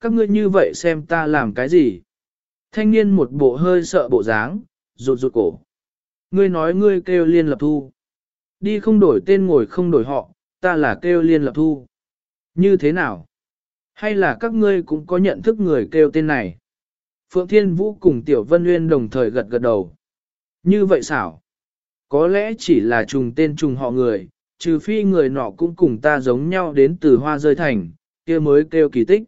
Các ngươi như vậy xem ta làm cái gì? Thanh niên một bộ hơi sợ bộ dáng, rụt rụt cổ. Ngươi nói ngươi kêu liên lập thu. Đi không đổi tên ngồi không đổi họ, ta là kêu liên lập thu. Như thế nào? Hay là các ngươi cũng có nhận thức người kêu tên này? Phượng Thiên Vũ cùng Tiểu Vân Nguyên đồng thời gật gật đầu. Như vậy xảo? Có lẽ chỉ là trùng tên trùng họ người, trừ phi người nọ cũng cùng ta giống nhau đến từ hoa rơi thành, kia mới kêu kỳ tích.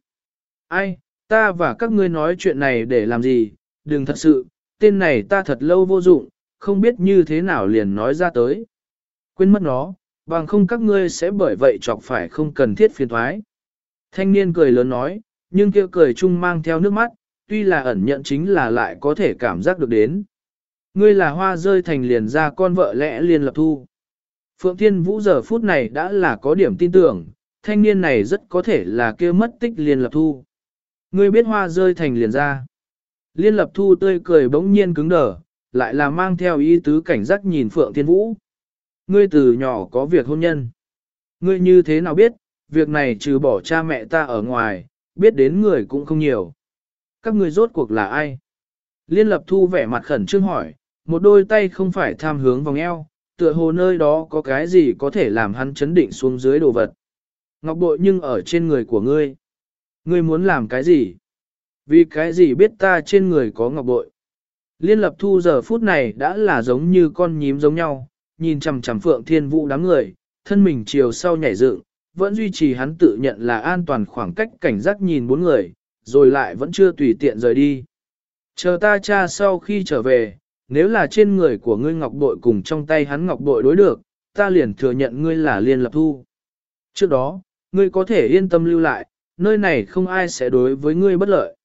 Ai, ta và các ngươi nói chuyện này để làm gì, đừng thật sự, tên này ta thật lâu vô dụng, không biết như thế nào liền nói ra tới. Quên mất nó, bằng không các ngươi sẽ bởi vậy chọc phải không cần thiết phiền thoái. Thanh niên cười lớn nói, nhưng kia cười chung mang theo nước mắt, tuy là ẩn nhận chính là lại có thể cảm giác được đến. Ngươi là hoa rơi thành liền ra con vợ lẽ liên lập thu. Phượng Thiên Vũ giờ phút này đã là có điểm tin tưởng, thanh niên này rất có thể là kia mất tích liên lập thu. Ngươi biết hoa rơi thành liền ra. Liên lập thu tươi cười bỗng nhiên cứng đờ, lại là mang theo ý tứ cảnh giác nhìn Phượng Thiên Vũ. Ngươi từ nhỏ có việc hôn nhân. Ngươi như thế nào biết, việc này trừ bỏ cha mẹ ta ở ngoài, biết đến người cũng không nhiều. Các người rốt cuộc là ai? Liên lập thu vẻ mặt khẩn trương hỏi, một đôi tay không phải tham hướng vòng eo, tựa hồ nơi đó có cái gì có thể làm hắn chấn định xuống dưới đồ vật. Ngọc bội nhưng ở trên người của ngươi. Ngươi muốn làm cái gì? Vì cái gì biết ta trên người có ngọc bội? Liên lập thu giờ phút này đã là giống như con nhím giống nhau, nhìn chằm chằm phượng thiên vũ đám người, thân mình chiều sau nhảy dựng, vẫn duy trì hắn tự nhận là an toàn khoảng cách cảnh giác nhìn bốn người, rồi lại vẫn chưa tùy tiện rời đi. Chờ ta cha sau khi trở về, nếu là trên người của ngươi ngọc bội cùng trong tay hắn ngọc bội đối được, ta liền thừa nhận ngươi là liên lập thu. Trước đó, ngươi có thể yên tâm lưu lại, nơi này không ai sẽ đối với ngươi bất lợi.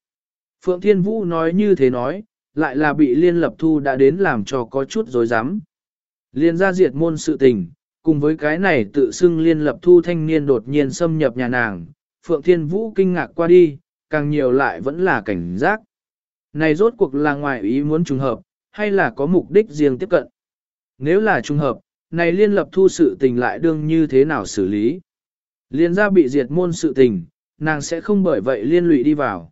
Phượng Thiên Vũ nói như thế nói, lại là bị liên lập thu đã đến làm cho có chút dối rắm Liên ra diệt môn sự tình, cùng với cái này tự xưng liên lập thu thanh niên đột nhiên xâm nhập nhà nàng, Phượng Thiên Vũ kinh ngạc qua đi, càng nhiều lại vẫn là cảnh giác. Này rốt cuộc là ngoài ý muốn trùng hợp, hay là có mục đích riêng tiếp cận. nếu là trùng hợp, này liên lập thu sự tình lại đương như thế nào xử lý. Liên gia bị diệt môn sự tình, nàng sẽ không bởi vậy liên lụy đi vào.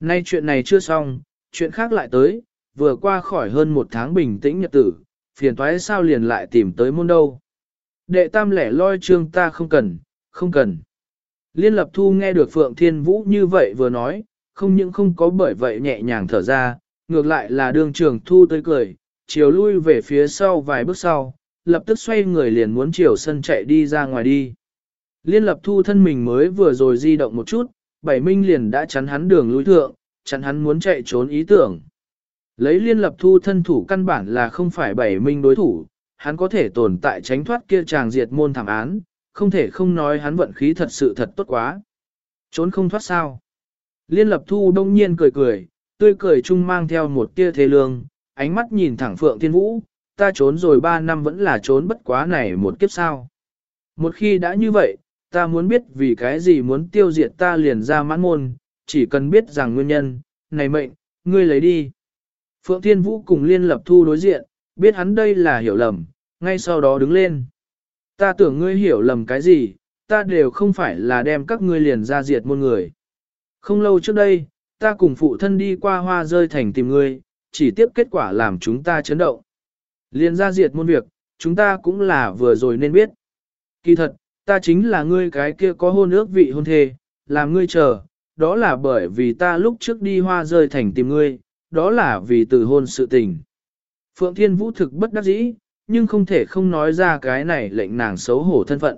Nay chuyện này chưa xong, chuyện khác lại tới, vừa qua khỏi hơn một tháng bình tĩnh nhật tử, phiền toái sao liền lại tìm tới môn đâu. Đệ tam lẻ loi trương ta không cần, không cần. Liên lập thu nghe được Phượng Thiên Vũ như vậy vừa nói, không những không có bởi vậy nhẹ nhàng thở ra, ngược lại là đường trường thu tới cười, chiều lui về phía sau vài bước sau, lập tức xoay người liền muốn chiều sân chạy đi ra ngoài đi. Liên lập thu thân mình mới vừa rồi di động một chút, bảy minh liền đã chắn hắn đường lui thượng, chắn hắn muốn chạy trốn ý tưởng. Lấy liên lập thu thân thủ căn bản là không phải bảy minh đối thủ, hắn có thể tồn tại tránh thoát kia chàng diệt môn thảm án, không thể không nói hắn vận khí thật sự thật tốt quá. Trốn không thoát sao. Liên lập thu đông nhiên cười cười, tươi cười chung mang theo một tia thế lương, ánh mắt nhìn thẳng Phượng Thiên Vũ, ta trốn rồi ba năm vẫn là trốn bất quá này một kiếp sao. Một khi đã như vậy, ta muốn biết vì cái gì muốn tiêu diệt ta liền ra mãn môn, chỉ cần biết rằng nguyên nhân, này mệnh, ngươi lấy đi. Phượng Thiên Vũ cùng Liên Lập Thu đối diện, biết hắn đây là hiểu lầm, ngay sau đó đứng lên. Ta tưởng ngươi hiểu lầm cái gì, ta đều không phải là đem các ngươi liền ra diệt môn người. Không lâu trước đây, ta cùng phụ thân đi qua hoa rơi thành tìm ngươi, chỉ tiếp kết quả làm chúng ta chấn động. Liền ra diệt môn việc, chúng ta cũng là vừa rồi nên biết. Kỳ thật, ta chính là ngươi cái kia có hôn ước vị hôn thê, làm ngươi chờ, đó là bởi vì ta lúc trước đi hoa rơi thành tìm ngươi, đó là vì từ hôn sự tình. Phượng Thiên Vũ thực bất đắc dĩ, nhưng không thể không nói ra cái này lệnh nàng xấu hổ thân phận.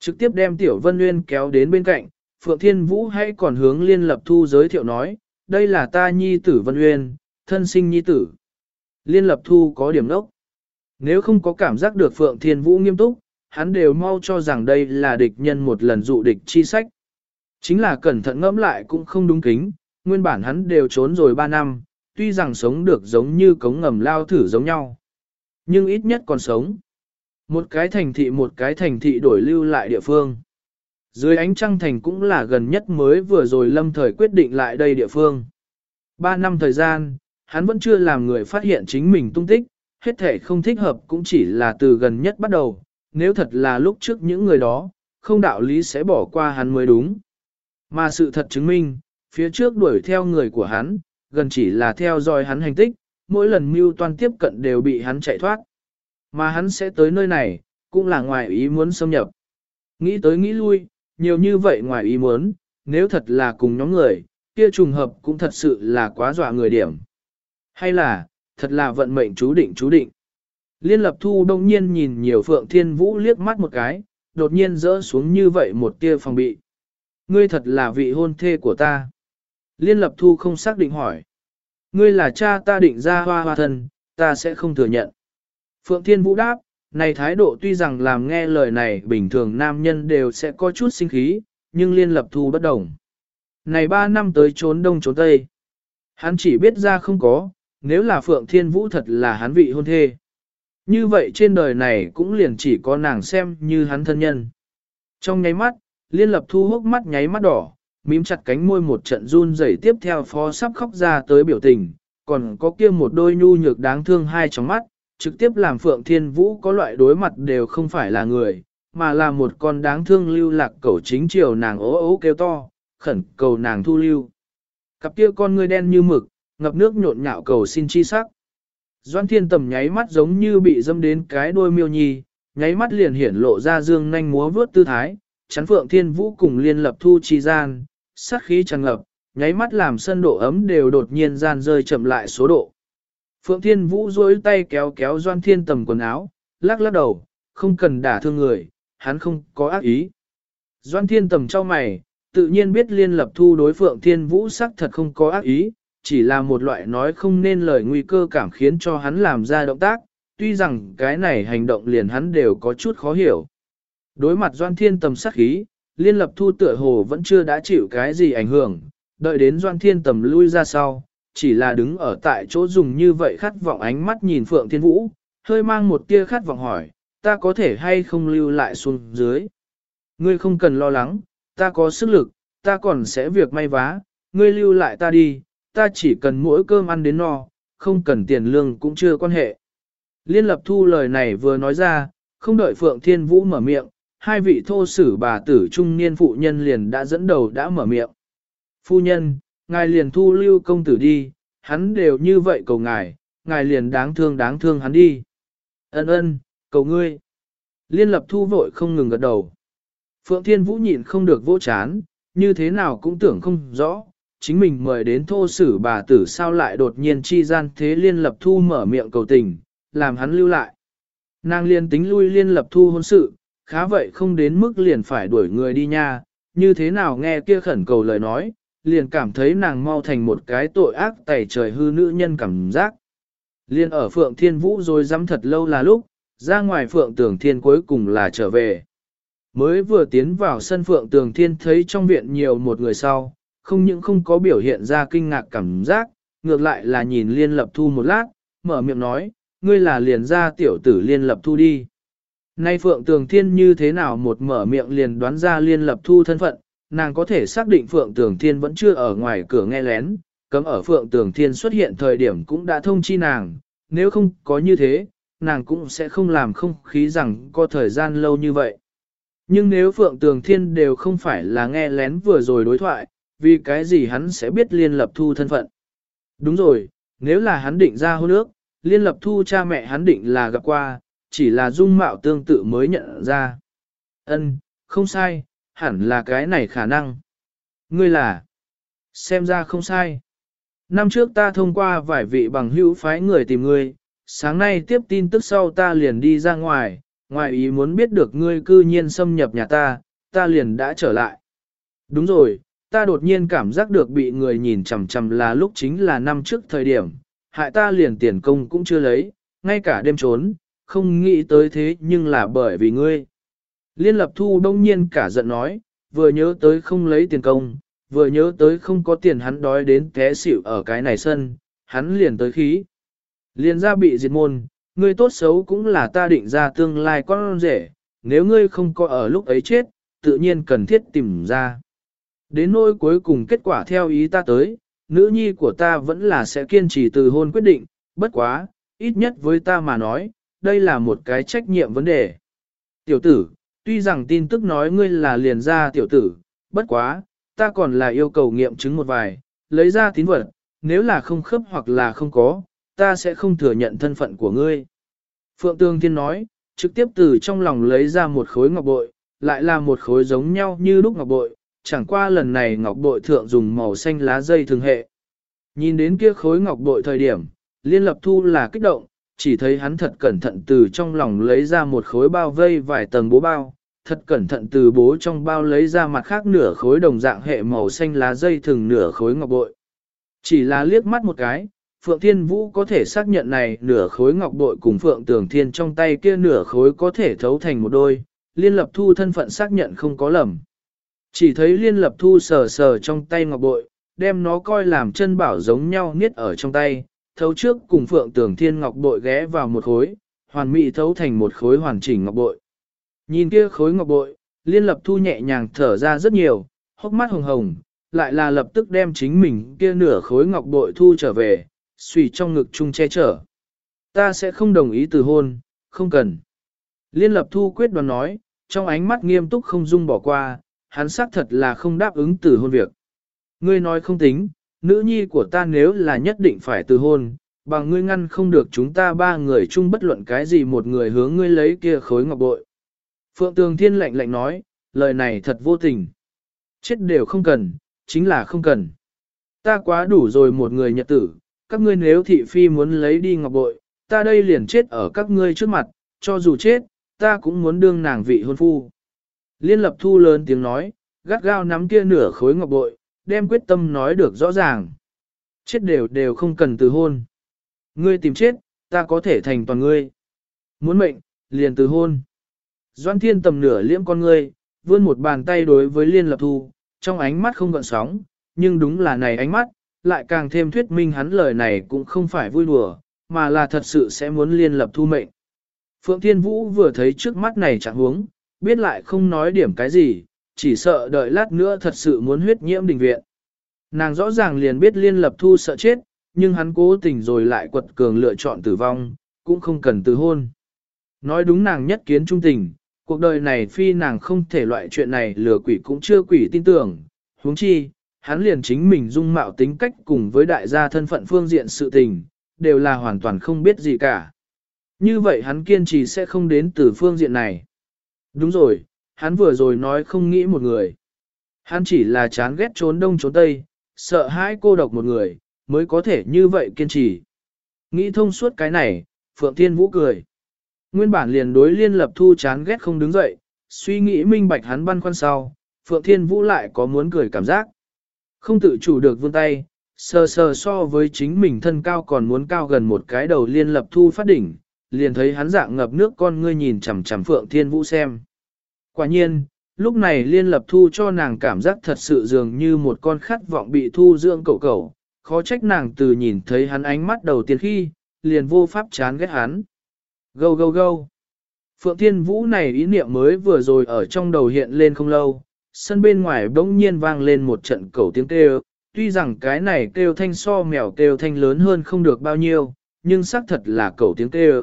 Trực tiếp đem Tiểu Vân Nguyên kéo đến bên cạnh, Phượng Thiên Vũ hãy còn hướng Liên Lập Thu giới thiệu nói, đây là ta nhi tử Vân Nguyên, thân sinh nhi tử. Liên Lập Thu có điểm nốc. Nếu không có cảm giác được Phượng Thiên Vũ nghiêm túc, hắn đều mau cho rằng đây là địch nhân một lần dụ địch chi sách. Chính là cẩn thận ngẫm lại cũng không đúng kính, nguyên bản hắn đều trốn rồi 3 năm, tuy rằng sống được giống như cống ngầm lao thử giống nhau. Nhưng ít nhất còn sống. Một cái thành thị một cái thành thị đổi lưu lại địa phương. Dưới ánh trăng thành cũng là gần nhất mới vừa rồi lâm thời quyết định lại đây địa phương. Ba năm thời gian, hắn vẫn chưa làm người phát hiện chính mình tung tích, hết thể không thích hợp cũng chỉ là từ gần nhất bắt đầu, nếu thật là lúc trước những người đó, không đạo lý sẽ bỏ qua hắn mới đúng. Mà sự thật chứng minh, phía trước đuổi theo người của hắn, gần chỉ là theo dõi hắn hành tích, mỗi lần mưu toan tiếp cận đều bị hắn chạy thoát. Mà hắn sẽ tới nơi này, cũng là ngoài ý muốn xâm nhập. Nghĩ tới nghĩ lui, nhiều như vậy ngoài ý muốn, nếu thật là cùng nhóm người, kia trùng hợp cũng thật sự là quá dọa người điểm. Hay là, thật là vận mệnh chú định chú định. Liên lập thu đông nhiên nhìn nhiều phượng thiên vũ liếc mắt một cái, đột nhiên rỡ xuống như vậy một tia phòng bị. Ngươi thật là vị hôn thê của ta. Liên lập thu không xác định hỏi. Ngươi là cha ta định ra hoa hoa thân, ta sẽ không thừa nhận. Phượng Thiên Vũ đáp, này thái độ tuy rằng làm nghe lời này bình thường nam nhân đều sẽ có chút sinh khí, nhưng liên lập thu bất đồng. Này ba năm tới trốn đông trốn tây. Hắn chỉ biết ra không có, nếu là Phượng Thiên Vũ thật là hắn vị hôn thê. Như vậy trên đời này cũng liền chỉ có nàng xem như hắn thân nhân. Trong nháy mắt, liên lập thu hốc mắt nháy mắt đỏ, mím chặt cánh môi một trận run rẩy tiếp theo phó sắp khóc ra tới biểu tình, còn có kia một đôi nhu nhược đáng thương hai trong mắt, trực tiếp làm Phượng Thiên Vũ có loại đối mặt đều không phải là người, mà là một con đáng thương lưu lạc cẩu chính chiều nàng ố ố kêu to, khẩn cầu nàng thu lưu. Cặp kia con ngươi đen như mực, ngập nước nhộn nhạo cầu xin chi sắc. Doan thiên tầm nháy mắt giống như bị dâm đến cái đôi miêu nhi, nháy mắt liền hiển lộ ra dương nhanh múa vướt tư thái, chắn phượng thiên vũ cùng liên lập thu chi gian, sát khí tràn ngập, nháy mắt làm sân độ ấm đều đột nhiên gian rơi chậm lại số độ. Phượng Thiên Vũ duỗi tay kéo kéo Doan Thiên Tầm quần áo, lắc lắc đầu, không cần đả thương người, hắn không có ác ý. Doan Thiên Tầm cho mày, tự nhiên biết liên lập thu đối Phượng Thiên Vũ sắc thật không có ác ý, chỉ là một loại nói không nên lời nguy cơ cảm khiến cho hắn làm ra động tác, tuy rằng cái này hành động liền hắn đều có chút khó hiểu. Đối mặt Doan Thiên Tầm sắc khí, liên lập thu tựa hồ vẫn chưa đã chịu cái gì ảnh hưởng, đợi đến Doan Thiên Tầm lui ra sau, chỉ là đứng ở tại chỗ dùng như vậy khát vọng ánh mắt nhìn Phượng Thiên Vũ, hơi mang một tia khát vọng hỏi, ta có thể hay không lưu lại xuống dưới. Ngươi không cần lo lắng, ta có sức lực, ta còn sẽ việc may vá, ngươi lưu lại ta đi, ta chỉ cần mỗi cơm ăn đến no, không cần tiền lương cũng chưa quan hệ. Liên lập thu lời này vừa nói ra, không đợi Phượng Thiên Vũ mở miệng, hai vị thô sử bà tử trung niên phụ nhân liền đã dẫn đầu đã mở miệng. Phu nhân, ngài liền thu lưu công tử đi, hắn đều như vậy cầu ngài, ngài liền đáng thương đáng thương hắn đi. Ân ân, cầu ngươi. Liên lập thu vội không ngừng gật đầu. Phượng Thiên Vũ nhịn không được vỗ chán, như thế nào cũng tưởng không rõ, chính mình mời đến thô sử bà tử sao lại đột nhiên chi gian thế liên lập thu mở miệng cầu tình, làm hắn lưu lại. Nàng liên tính lui liên lập thu hôn sự, khá vậy không đến mức liền phải đuổi người đi nha, như thế nào nghe kia khẩn cầu lời nói, liền cảm thấy nàng mau thành một cái tội ác tẩy trời hư nữ nhân cảm giác. Liên ở Phượng Thiên Vũ rồi dám thật lâu là lúc, ra ngoài Phượng Tường Thiên cuối cùng là trở về. Mới vừa tiến vào sân Phượng Tường Thiên thấy trong viện nhiều một người sau, không những không có biểu hiện ra kinh ngạc cảm giác, ngược lại là nhìn Liên Lập Thu một lát, mở miệng nói, ngươi là liền ra tiểu tử Liên Lập Thu đi. Nay Phượng Tường Thiên như thế nào một mở miệng liền đoán ra Liên Lập Thu thân phận, nàng có thể xác định Phượng Tường Thiên vẫn chưa ở ngoài cửa nghe lén, cấm ở Phượng Tường Thiên xuất hiện thời điểm cũng đã thông chi nàng, nếu không có như thế, nàng cũng sẽ không làm không khí rằng có thời gian lâu như vậy. Nhưng nếu Phượng Tường Thiên đều không phải là nghe lén vừa rồi đối thoại, vì cái gì hắn sẽ biết liên lập thu thân phận. Đúng rồi, nếu là hắn định ra hôn ước, liên lập thu cha mẹ hắn định là gặp qua, chỉ là dung mạo tương tự mới nhận ra. Ân, không sai, hẳn là cái này khả năng. Ngươi là, xem ra không sai. Năm trước ta thông qua vài vị bằng hữu phái người tìm ngươi, sáng nay tiếp tin tức sau ta liền đi ra ngoài, ngoài ý muốn biết được ngươi cư nhiên xâm nhập nhà ta, ta liền đã trở lại. Đúng rồi, ta đột nhiên cảm giác được bị người nhìn chằm chằm là lúc chính là năm trước thời điểm, hại ta liền tiền công cũng chưa lấy, ngay cả đêm trốn, không nghĩ tới thế nhưng là bởi vì ngươi. Liên lập thu đông nhiên cả giận nói, vừa nhớ tới không lấy tiền công, vừa nhớ tới không có tiền hắn đói đến té xỉu ở cái này sân, hắn liền tới khí. Liền ra bị diệt môn, ngươi tốt xấu cũng là ta định ra tương lai con rể, nếu ngươi không có ở lúc ấy chết, tự nhiên cần thiết tìm ra. Đến nỗi cuối cùng kết quả theo ý ta tới, nữ nhi của ta vẫn là sẽ kiên trì từ hôn quyết định, bất quá, ít nhất với ta mà nói, đây là một cái trách nhiệm vấn đề. Tiểu tử, tuy rằng tin tức nói ngươi là liền ra tiểu tử, bất quá, ta còn là yêu cầu nghiệm chứng một vài, lấy ra tín vật, nếu là không khớp hoặc là không có, ta sẽ không thừa nhận thân phận của ngươi. Phượng Tương Thiên nói, trực tiếp từ trong lòng lấy ra một khối ngọc bội, lại là một khối giống nhau như lúc ngọc bội, chẳng qua lần này ngọc bội thượng dùng màu xanh lá dây thường hệ. Nhìn đến kia khối ngọc bội thời điểm, liên lập thu là kích động, chỉ thấy hắn thật cẩn thận từ trong lòng lấy ra một khối bao vây vài tầng bố bao, thật cẩn thận từ bố trong bao lấy ra mặt khác nửa khối đồng dạng hệ màu xanh lá dây thường nửa khối ngọc bội. Chỉ là liếc mắt một cái, Phượng Thiên Vũ có thể xác nhận này nửa khối ngọc bội cùng Phượng Tường Thiên trong tay kia nửa khối có thể thấu thành một đôi, liên lập thu thân phận xác nhận không có lầm. Chỉ thấy liên lập thu sờ sờ trong tay ngọc bội, đem nó coi làm chân bảo giống nhau niết ở trong tay, thấu trước cùng Phượng tưởng Thiên ngọc bội ghé vào một khối, hoàn mỹ thấu thành một khối hoàn chỉnh ngọc bội. Nhìn kia khối ngọc bội, liên lập thu nhẹ nhàng thở ra rất nhiều, hốc mắt hồng hồng, lại là lập tức đem chính mình kia nửa khối ngọc bội thu trở về, suy trong ngực chung che chở. Ta sẽ không đồng ý từ hôn, không cần. Liên lập thu quyết đoán nói, trong ánh mắt nghiêm túc không dung bỏ qua, hắn xác thật là không đáp ứng từ hôn việc. Ngươi nói không tính, nữ nhi của ta nếu là nhất định phải từ hôn, bằng ngươi ngăn không được chúng ta ba người chung bất luận cái gì một người hướng ngươi lấy kia khối ngọc bội. Phượng Tường Thiên lạnh lạnh nói, lời này thật vô tình. Chết đều không cần, chính là không cần. Ta quá đủ rồi một người nhật tử, các ngươi nếu thị phi muốn lấy đi ngọc bội, ta đây liền chết ở các ngươi trước mặt, cho dù chết, ta cũng muốn đương nàng vị hôn phu. Liên lập thu lớn tiếng nói, gắt gao nắm kia nửa khối ngọc bội, đem quyết tâm nói được rõ ràng. Chết đều đều không cần từ hôn. Ngươi tìm chết, ta có thể thành toàn ngươi. Muốn mệnh, liền từ hôn. Doan thiên tầm nửa liễm con ngươi, vươn một bàn tay đối với liên lập thu, trong ánh mắt không gợn sóng, nhưng đúng là này ánh mắt, lại càng thêm thuyết minh hắn lời này cũng không phải vui đùa, mà là thật sự sẽ muốn liên lập thu mệnh. Phượng Thiên Vũ vừa thấy trước mắt này chẳng huống, biết lại không nói điểm cái gì, chỉ sợ đợi lát nữa thật sự muốn huyết nhiễm đình viện. Nàng rõ ràng liền biết liên lập thu sợ chết, nhưng hắn cố tình rồi lại quật cường lựa chọn tử vong, cũng không cần từ hôn. Nói đúng nàng nhất kiến trung tình, cuộc đời này phi nàng không thể loại chuyện này lừa quỷ cũng chưa quỷ tin tưởng, huống chi, hắn liền chính mình dung mạo tính cách cùng với đại gia thân phận phương diện sự tình, đều là hoàn toàn không biết gì cả. Như vậy hắn kiên trì sẽ không đến từ phương diện này. Đúng rồi, hắn vừa rồi nói không nghĩ một người. Hắn chỉ là chán ghét trốn đông trốn tây, sợ hãi cô độc một người, mới có thể như vậy kiên trì. Nghĩ thông suốt cái này, Phượng Thiên Vũ cười. Nguyên bản liền đối liên lập thu chán ghét không đứng dậy, suy nghĩ minh bạch hắn băn khoăn sau, Phượng Thiên Vũ lại có muốn cười cảm giác. Không tự chủ được vươn tay, sờ sờ so với chính mình thân cao còn muốn cao gần một cái đầu liên lập thu phát đỉnh, liền thấy hắn dạng ngập nước con ngươi nhìn chằm chằm Phượng Thiên Vũ xem. Quả nhiên, lúc này liên lập thu cho nàng cảm giác thật sự dường như một con khát vọng bị thu dưỡng cậu cậu, khó trách nàng từ nhìn thấy hắn ánh mắt đầu tiên khi, liền vô pháp chán ghét hắn. Gâu gâu gâu. Phượng Thiên Vũ này ý niệm mới vừa rồi ở trong đầu hiện lên không lâu, sân bên ngoài bỗng nhiên vang lên một trận cẩu tiếng kêu, tuy rằng cái này kêu thanh so mèo kêu thanh lớn hơn không được bao nhiêu, nhưng xác thật là cẩu tiếng kêu.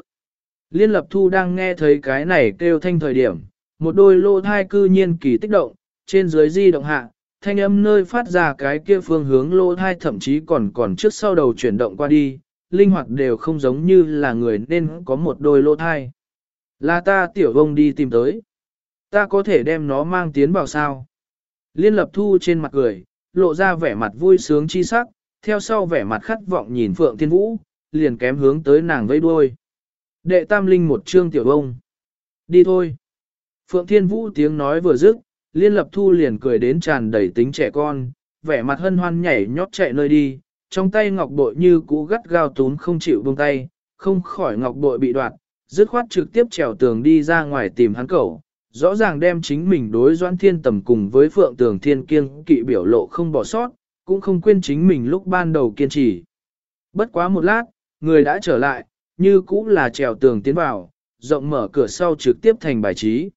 Liên lập thu đang nghe thấy cái này kêu thanh thời điểm, một đôi lô thai cư nhiên kỳ tích động, trên dưới di động hạ, thanh âm nơi phát ra cái kia phương hướng lô thai thậm chí còn còn trước sau đầu chuyển động qua đi, linh hoạt đều không giống như là người nên có một đôi lô thai. Là ta tiểu vông đi tìm tới. Ta có thể đem nó mang tiến vào sao? Liên lập thu trên mặt cười, lộ ra vẻ mặt vui sướng chi sắc, theo sau vẻ mặt khát vọng nhìn Phượng Thiên Vũ, liền kém hướng tới nàng vẫy đuôi. Đệ tam linh một trương tiểu vông. Đi thôi. Phượng Thiên Vũ tiếng nói vừa dứt, liên lập thu liền cười đến tràn đầy tính trẻ con, vẻ mặt hân hoan nhảy nhót chạy nơi đi, trong tay ngọc bội như cũ gắt gao tún không chịu buông tay, không khỏi ngọc bội bị đoạt, dứt khoát trực tiếp trèo tường đi ra ngoài tìm hắn cẩu, rõ ràng đem chính mình đối doãn thiên tầm cùng với phượng tường thiên kiêng kỵ biểu lộ không bỏ sót, cũng không quên chính mình lúc ban đầu kiên trì. Bất quá một lát, người đã trở lại, như cũ là trèo tường tiến vào, rộng mở cửa sau trực tiếp thành bài trí.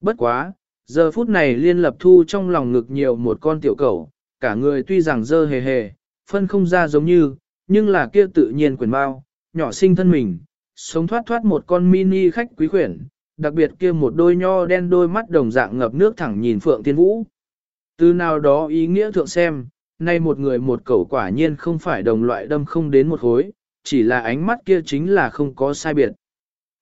Bất quá, giờ phút này liên lập thu trong lòng ngực nhiều một con tiểu cẩu, cả người tuy rằng dơ hề hề, phân không ra giống như, nhưng là kia tự nhiên quyền bao, nhỏ sinh thân mình, sống thoát thoát một con mini khách quý khuyển, đặc biệt kia một đôi nho đen đôi mắt đồng dạng ngập nước thẳng nhìn Phượng Tiên Vũ. Từ nào đó ý nghĩa thượng xem, nay một người một cẩu quả nhiên không phải đồng loại đâm không đến một hối, chỉ là ánh mắt kia chính là không có sai biệt.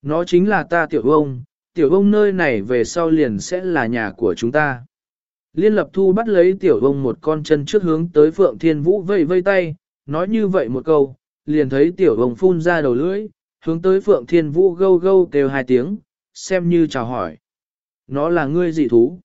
Nó chính là ta tiểu ông, tiểu ông nơi này về sau liền sẽ là nhà của chúng ta. Liên lập thu bắt lấy tiểu ông một con chân trước hướng tới Phượng Thiên Vũ vây vây tay, nói như vậy một câu, liền thấy tiểu ông phun ra đầu lưỡi, hướng tới Phượng Thiên Vũ gâu gâu kêu hai tiếng, xem như chào hỏi. Nó là ngươi dị thú.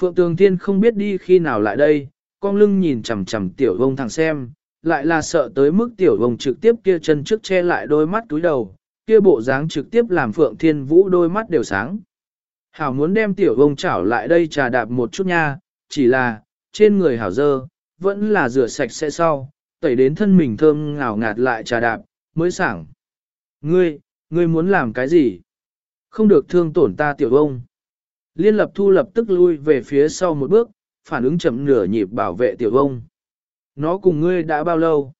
Phượng Tường Thiên không biết đi khi nào lại đây, con lưng nhìn chằm chằm tiểu ông thằng xem, lại là sợ tới mức tiểu ông trực tiếp kia chân trước che lại đôi mắt túi đầu, kia bộ dáng trực tiếp làm Phượng Thiên Vũ đôi mắt đều sáng. Hảo muốn đem tiểu ông chảo lại đây trà đạp một chút nha, chỉ là, trên người hảo dơ, vẫn là rửa sạch sẽ sau, tẩy đến thân mình thơm ngào ngạt lại trà đạp, mới sảng. Ngươi, ngươi muốn làm cái gì? Không được thương tổn ta tiểu ông. Liên lập thu lập tức lui về phía sau một bước, phản ứng chậm nửa nhịp bảo vệ tiểu ông. Nó cùng ngươi đã bao lâu?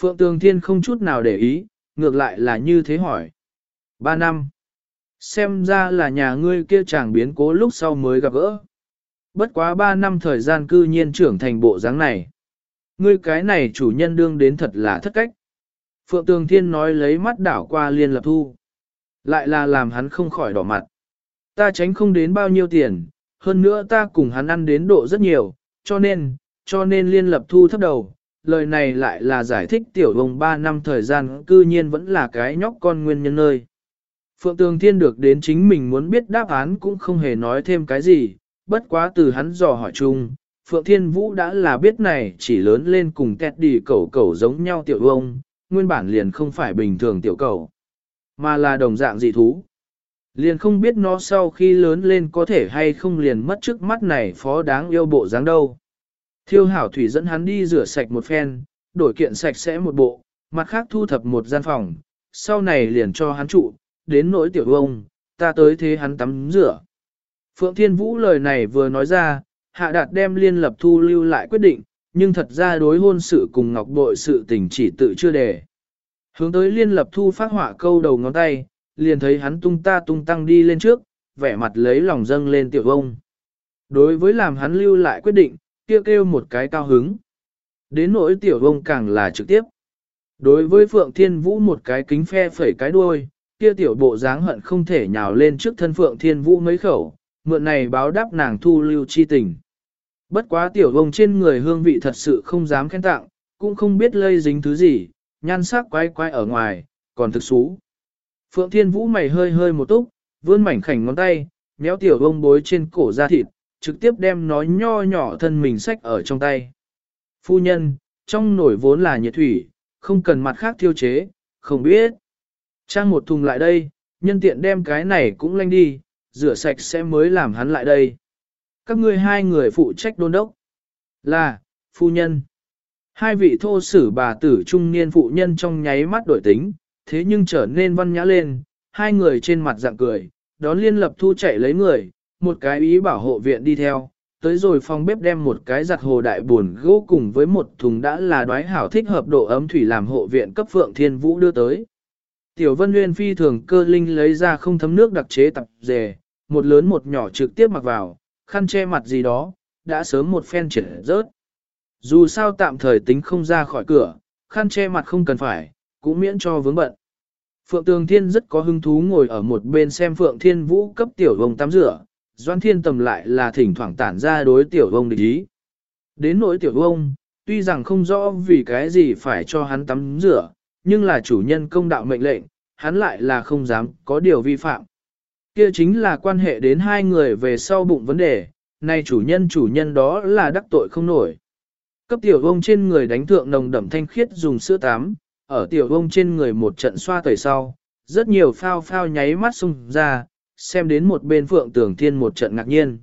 Phượng Tường Thiên không chút nào để ý, ngược lại là như thế hỏi. Ba năm. Xem ra là nhà ngươi kia chàng biến cố lúc sau mới gặp gỡ. Bất quá ba năm thời gian cư nhiên trưởng thành bộ dáng này. Ngươi cái này chủ nhân đương đến thật là thất cách. Phượng Tường Thiên nói lấy mắt đảo qua liên lập thu. Lại là làm hắn không khỏi đỏ mặt. Ta tránh không đến bao nhiêu tiền, hơn nữa ta cùng hắn ăn đến độ rất nhiều, cho nên, cho nên liên lập thu thấp đầu. Lời này lại là giải thích tiểu bồng 3 năm thời gian cư nhiên vẫn là cái nhóc con nguyên nhân nơi. Phượng Tường Thiên được đến chính mình muốn biết đáp án cũng không hề nói thêm cái gì, bất quá từ hắn dò hỏi chung, Phượng Thiên Vũ đã là biết này chỉ lớn lên cùng tẹt đi cẩu cẩu giống nhau tiểu vông, nguyên bản liền không phải bình thường tiểu cẩu mà là đồng dạng dị thú. Liền không biết nó sau khi lớn lên có thể hay không liền mất trước mắt này phó đáng yêu bộ dáng đâu. Thiêu hảo thủy dẫn hắn đi rửa sạch một phen, đổi kiện sạch sẽ một bộ, mặt khác thu thập một gian phòng, sau này liền cho hắn trụ, đến nỗi tiểu ông, ta tới thế hắn tắm rửa. Phượng Thiên Vũ lời này vừa nói ra, Hạ Đạt đem liên lập thu lưu lại quyết định, nhưng thật ra đối hôn sự cùng Ngọc Bội sự tình chỉ tự chưa đề. Hướng tới liên lập thu phát hỏa câu đầu ngón tay, liền thấy hắn tung ta tung tăng đi lên trước, vẻ mặt lấy lòng dâng lên tiểu ông. Đối với làm hắn lưu lại quyết định, kêu kêu một cái cao hứng. Đến nỗi tiểu ông càng là trực tiếp. Đối với Phượng Thiên Vũ một cái kính phe phẩy cái đuôi, kia tiểu bộ dáng hận không thể nhào lên trước thân Phượng Thiên Vũ mấy khẩu, mượn này báo đáp nàng thu lưu chi tình. Bất quá tiểu ông trên người hương vị thật sự không dám khen tặng, cũng không biết lây dính thứ gì, nhan sắc quái quái ở ngoài, còn thực xú. Phượng Thiên Vũ mày hơi hơi một túc, vươn mảnh khảnh ngón tay, méo tiểu ông bối trên cổ ra thịt, trực tiếp đem nó nho nhỏ thân mình sách ở trong tay. Phu nhân, trong nổi vốn là nhiệt thủy, không cần mặt khác thiêu chế, không biết. Trang một thùng lại đây, nhân tiện đem cái này cũng lanh đi, rửa sạch sẽ mới làm hắn lại đây. Các ngươi hai người phụ trách đôn đốc. Là, phu nhân. Hai vị thô sử bà tử trung niên phụ nhân trong nháy mắt đổi tính, thế nhưng trở nên văn nhã lên, hai người trên mặt dạng cười, đón liên lập thu chạy lấy người, một cái ý bảo hộ viện đi theo, tới rồi phòng bếp đem một cái giặt hồ đại buồn gỗ cùng với một thùng đã là đoái hảo thích hợp độ ấm thủy làm hộ viện cấp Phượng Thiên Vũ đưa tới. Tiểu Vân Nguyên phi thường cơ linh lấy ra không thấm nước đặc chế tập dề, một lớn một nhỏ trực tiếp mặc vào, khăn che mặt gì đó, đã sớm một phen triển rớt. Dù sao tạm thời tính không ra khỏi cửa, khăn che mặt không cần phải, cũng miễn cho vướng bận. Phượng Tường Thiên rất có hứng thú ngồi ở một bên xem Phượng Thiên Vũ cấp tiểu vông tắm rửa, Doan Thiên Tầm lại là thỉnh thoảng tản ra đối tiểu vông địch ý. Đến nỗi tiểu vông, tuy rằng không rõ vì cái gì phải cho hắn tắm rửa, nhưng là chủ nhân công đạo mệnh lệnh, hắn lại là không dám có điều vi phạm. Kia chính là quan hệ đến hai người về sau bụng vấn đề, nay chủ nhân chủ nhân đó là đắc tội không nổi. Cấp tiểu vông trên người đánh thượng nồng đậm thanh khiết dùng sữa tắm, ở tiểu vông trên người một trận xoa tẩy sau, rất nhiều phao phao nháy mắt xung ra, xem đến một bên phượng tường thiên một trận ngạc nhiên.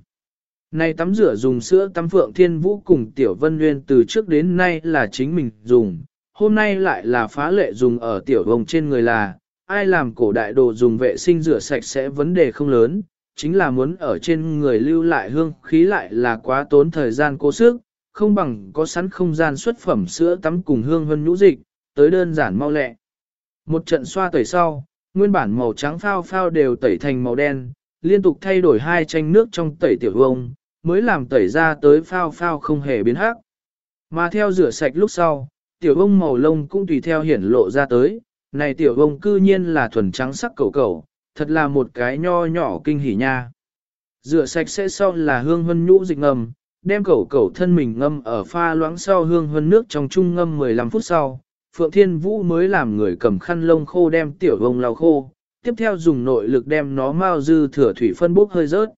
nay tắm rửa dùng sữa tắm phượng thiên vũ cùng tiểu vân nguyên từ trước đến nay là chính mình dùng, hôm nay lại là phá lệ dùng ở tiểu vông trên người là, ai làm cổ đại đồ dùng vệ sinh rửa sạch sẽ vấn đề không lớn, chính là muốn ở trên người lưu lại hương khí lại là quá tốn thời gian cố sức, không bằng có sẵn không gian xuất phẩm sữa tắm cùng hương hơn nhũ dịch, tới đơn giản mau lẹ. Một trận xoa tẩy sau, nguyên bản màu trắng phao phao đều tẩy thành màu đen, liên tục thay đổi hai tranh nước trong tẩy tiểu vông, mới làm tẩy ra tới phao phao không hề biến hắc. Mà theo rửa sạch lúc sau, tiểu vông màu lông cũng tùy theo hiển lộ ra tới, này tiểu vông cư nhiên là thuần trắng sắc cầu cầu, thật là một cái nho nhỏ kinh hỉ nha. Rửa sạch sẽ sau là hương hân nhũ dịch ngầm, đem cầu cầu thân mình ngâm ở pha loãng sau hương hân nước trong chung ngâm 15 phút sau, Phượng Thiên Vũ mới làm người cầm khăn lông khô đem tiểu vông lau khô, tiếp theo dùng nội lực đem nó mau dư thừa thủy phân bốc hơi rớt.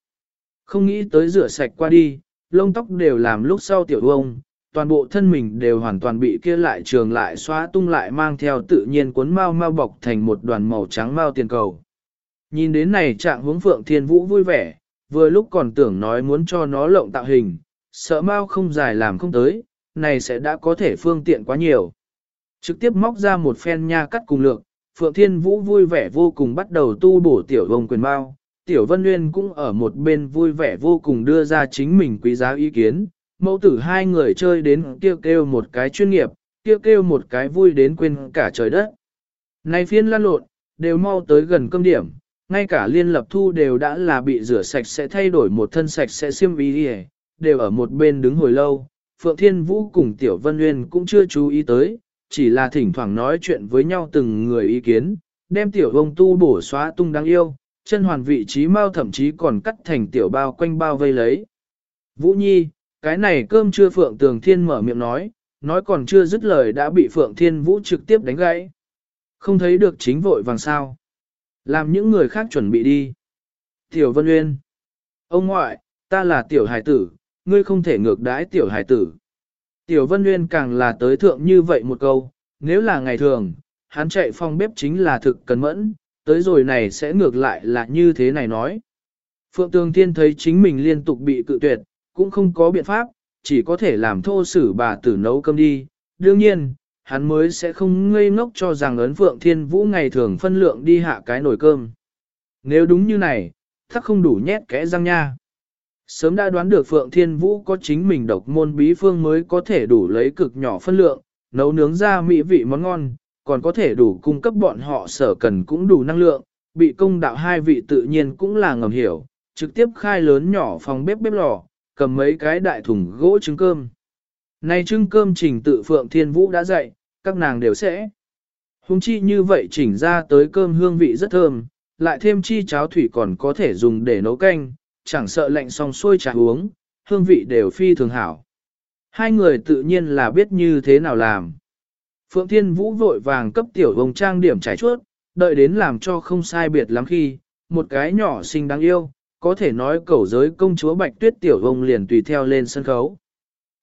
Không nghĩ tới rửa sạch qua đi, lông tóc đều làm lúc sau tiểu vông, toàn bộ thân mình đều hoàn toàn bị kia lại trường lại xóa tung lại mang theo tự nhiên cuốn mau mau bọc thành một đoàn màu trắng mau tiền cầu. Nhìn đến này trạng hướng Phượng Thiên Vũ vui vẻ, vừa lúc còn tưởng nói muốn cho nó lộng tạo hình, sợ mau không dài làm không tới, này sẽ đã có thể phương tiện quá nhiều. Trực tiếp móc ra một phen nha cắt cùng lượng, Phượng Thiên Vũ vui vẻ vô cùng bắt đầu tu bổ tiểu vông quyền bao. Tiểu Vân Nguyên cũng ở một bên vui vẻ vô cùng đưa ra chính mình quý giá ý kiến. Mẫu tử hai người chơi đến kêu kêu một cái chuyên nghiệp, kêu kêu một cái vui đến quên cả trời đất. Này phiên lan lộn, đều mau tới gần cơm điểm, ngay cả liên lập thu đều đã là bị rửa sạch sẽ thay đổi một thân sạch sẽ xiêm ý đều ở một bên đứng hồi lâu. Phượng Thiên Vũ cùng Tiểu Vân Nguyên cũng chưa chú ý tới, chỉ là thỉnh thoảng nói chuyện với nhau từng người ý kiến, đem tiểu vông tu bổ xóa tung đáng yêu, chân hoàn vị trí mau thậm chí còn cắt thành tiểu bao quanh bao vây lấy. Vũ Nhi, cái này cơm chưa Phượng Tường Thiên mở miệng nói, nói còn chưa dứt lời đã bị Phượng Thiên Vũ trực tiếp đánh gãy. Không thấy được chính vội vàng sao. Làm những người khác chuẩn bị đi. Tiểu Vân Uyên. Ông ngoại, ta là tiểu hải tử, ngươi không thể ngược đãi tiểu hải tử. Tiểu Vân Nguyên càng là tới thượng như vậy một câu, nếu là ngày thường, hắn chạy phong bếp chính là thực cẩn mẫn, tới rồi này sẽ ngược lại là như thế này nói. Phượng Tường Thiên thấy chính mình liên tục bị cự tuyệt, cũng không có biện pháp, chỉ có thể làm thô sử bà tử nấu cơm đi. Đương nhiên, hắn mới sẽ không ngây ngốc cho rằng ấn Phượng Thiên Vũ ngày thường phân lượng đi hạ cái nồi cơm. Nếu đúng như này, chắc không đủ nhét kẽ răng nha. Sớm đã đoán được Phượng Thiên Vũ có chính mình độc môn bí phương mới có thể đủ lấy cực nhỏ phân lượng, nấu nướng ra mỹ vị món ngon, còn có thể đủ cung cấp bọn họ sở cần cũng đủ năng lượng, bị công đạo hai vị tự nhiên cũng là ngầm hiểu, trực tiếp khai lớn nhỏ phòng bếp bếp lò, cầm mấy cái đại thùng gỗ trứng cơm. Này trứng cơm trình tự Phượng Thiên Vũ đã dạy, các nàng đều sẽ. Hùng chi như vậy chỉnh ra tới cơm hương vị rất thơm, lại thêm chi cháo thủy còn có thể dùng để nấu canh, chẳng sợ lạnh xong xuôi trà uống, hương vị đều phi thường hảo. Hai người tự nhiên là biết như thế nào làm. Phượng Thiên Vũ vội vàng cấp tiểu vông trang điểm trải chuốt, đợi đến làm cho không sai biệt lắm khi, một cái nhỏ xinh đáng yêu, có thể nói cẩu giới công chúa Bạch Tuyết tiểu vông liền tùy theo lên sân khấu.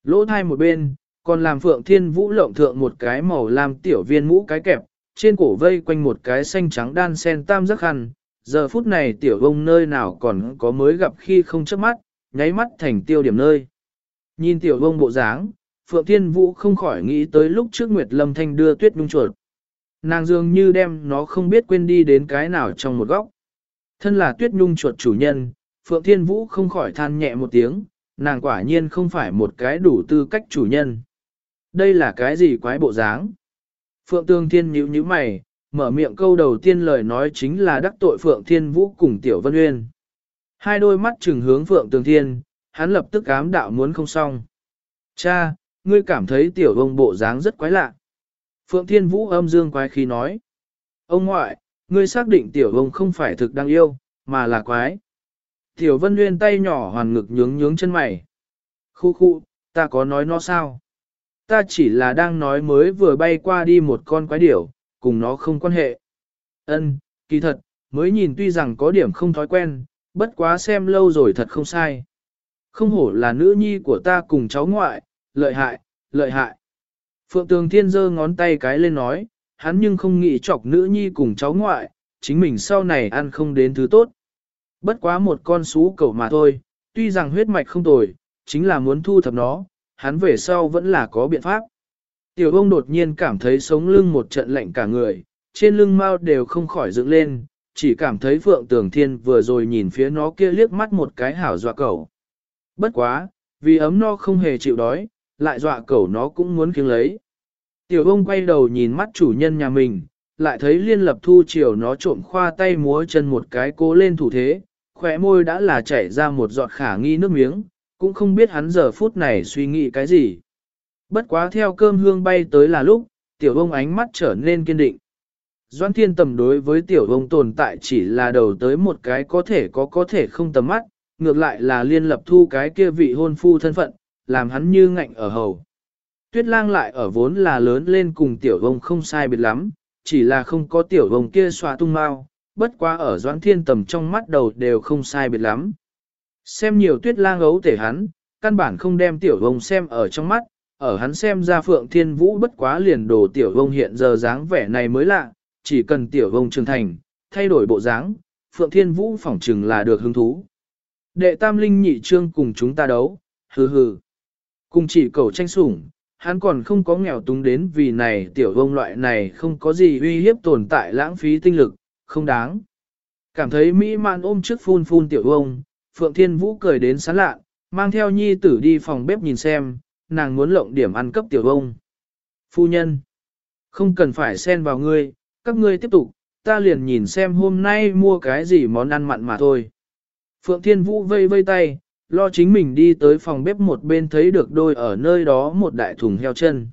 Lỗ thai một bên, còn làm Phượng Thiên Vũ lộng thượng một cái màu lam tiểu viên mũ cái kẹp, trên cổ vây quanh một cái xanh trắng đan sen tam giác khăn. Giờ phút này tiểu ông nơi nào còn có mới gặp khi không chớp mắt, nháy mắt thành tiêu điểm nơi. Nhìn tiểu ông bộ dáng, Phượng Thiên Vũ không khỏi nghĩ tới lúc trước Nguyệt Lâm Thanh đưa tuyết nhung chuột. Nàng dường như đem nó không biết quên đi đến cái nào trong một góc. Thân là tuyết nhung chuột chủ nhân, Phượng Thiên Vũ không khỏi than nhẹ một tiếng, nàng quả nhiên không phải một cái đủ tư cách chủ nhân. Đây là cái gì quái bộ dáng? Phượng Tương Thiên nhíu nhíu mày, mở miệng câu đầu tiên lời nói chính là đắc tội Phượng Thiên Vũ cùng Tiểu Vân Uyên. Hai đôi mắt trừng hướng Phượng Tương Thiên, hắn lập tức ám đạo muốn không xong. Cha, ngươi cảm thấy Tiểu Vông bộ dáng rất quái lạ. Phượng Thiên Vũ âm dương quái khí nói. Ông ngoại, ngươi xác định Tiểu Vông không phải thực đang yêu, mà là quái. Tiểu Vân uyên tay nhỏ hoàn ngực nhướng nhướng chân mày. Khu khu, ta có nói nó sao? Ta chỉ là đang nói mới vừa bay qua đi một con quái điểu, cùng nó không quan hệ. Ân, kỳ thật, mới nhìn tuy rằng có điểm không thói quen, bất quá xem lâu rồi thật không sai. Không hổ là nữ nhi của ta cùng cháu ngoại, lợi hại, lợi hại. Phượng Tường Thiên giơ ngón tay cái lên nói, hắn nhưng không nghĩ chọc nữ nhi cùng cháu ngoại, chính mình sau này ăn không đến thứ tốt. Bất quá một con sú cẩu mà thôi, tuy rằng huyết mạch không tồi, chính là muốn thu thập nó, hắn về sau vẫn là có biện pháp. Tiểu ông đột nhiên cảm thấy sống lưng một trận lạnh cả người, trên lưng mau đều không khỏi dựng lên, chỉ cảm thấy Phượng Tường Thiên vừa rồi nhìn phía nó kia liếc mắt một cái hảo dọa cẩu. Bất quá, vì ấm no không hề chịu đói, lại dọa cẩu nó cũng muốn kiếm lấy. Tiểu ông quay đầu nhìn mắt chủ nhân nhà mình, lại thấy liên lập thu chiều nó trộm khoa tay múa chân một cái cố lên thủ thế, khỏe môi đã là chảy ra một giọt khả nghi nước miếng, cũng không biết hắn giờ phút này suy nghĩ cái gì. Bất quá theo cơm hương bay tới là lúc, tiểu ông ánh mắt trở nên kiên định. Doan thiên tầm đối với tiểu ông tồn tại chỉ là đầu tới một cái có thể có có thể không tầm mắt, ngược lại là liên lập thu cái kia vị hôn phu thân phận, làm hắn như ngạnh ở hầu. Tuyết lang lại ở vốn là lớn lên cùng tiểu ông không sai biệt lắm, chỉ là không có tiểu ông kia xòa tung mau, bất quá ở doãn thiên tầm trong mắt đầu đều không sai biệt lắm. Xem nhiều tuyết lang ấu thể hắn, căn bản không đem tiểu ông xem ở trong mắt, ở hắn xem ra phượng thiên vũ bất quá liền đồ tiểu vông hiện giờ dáng vẻ này mới lạ, chỉ cần tiểu vông trưởng thành, thay đổi bộ dáng, phượng thiên vũ phỏng chừng là được hứng thú. Đệ tam linh nhị trương cùng chúng ta đấu, hừ hừ. Cùng chỉ cầu tranh sủng, hắn còn không có nghèo túng đến vì này tiểu vông loại này không có gì uy hiếp tồn tại lãng phí tinh lực, không đáng. Cảm thấy mỹ man ôm trước phun phun tiểu vông Phượng Thiên Vũ cười đến sán lạ, mang theo nhi tử đi phòng bếp nhìn xem, nàng muốn lộng điểm ăn cấp tiểu ông. Phu nhân, không cần phải xen vào ngươi, các ngươi tiếp tục, ta liền nhìn xem hôm nay mua cái gì món ăn mặn mà thôi. Phượng Thiên Vũ vây vây tay, lo chính mình đi tới phòng bếp một bên thấy được đôi ở nơi đó một đại thùng heo chân.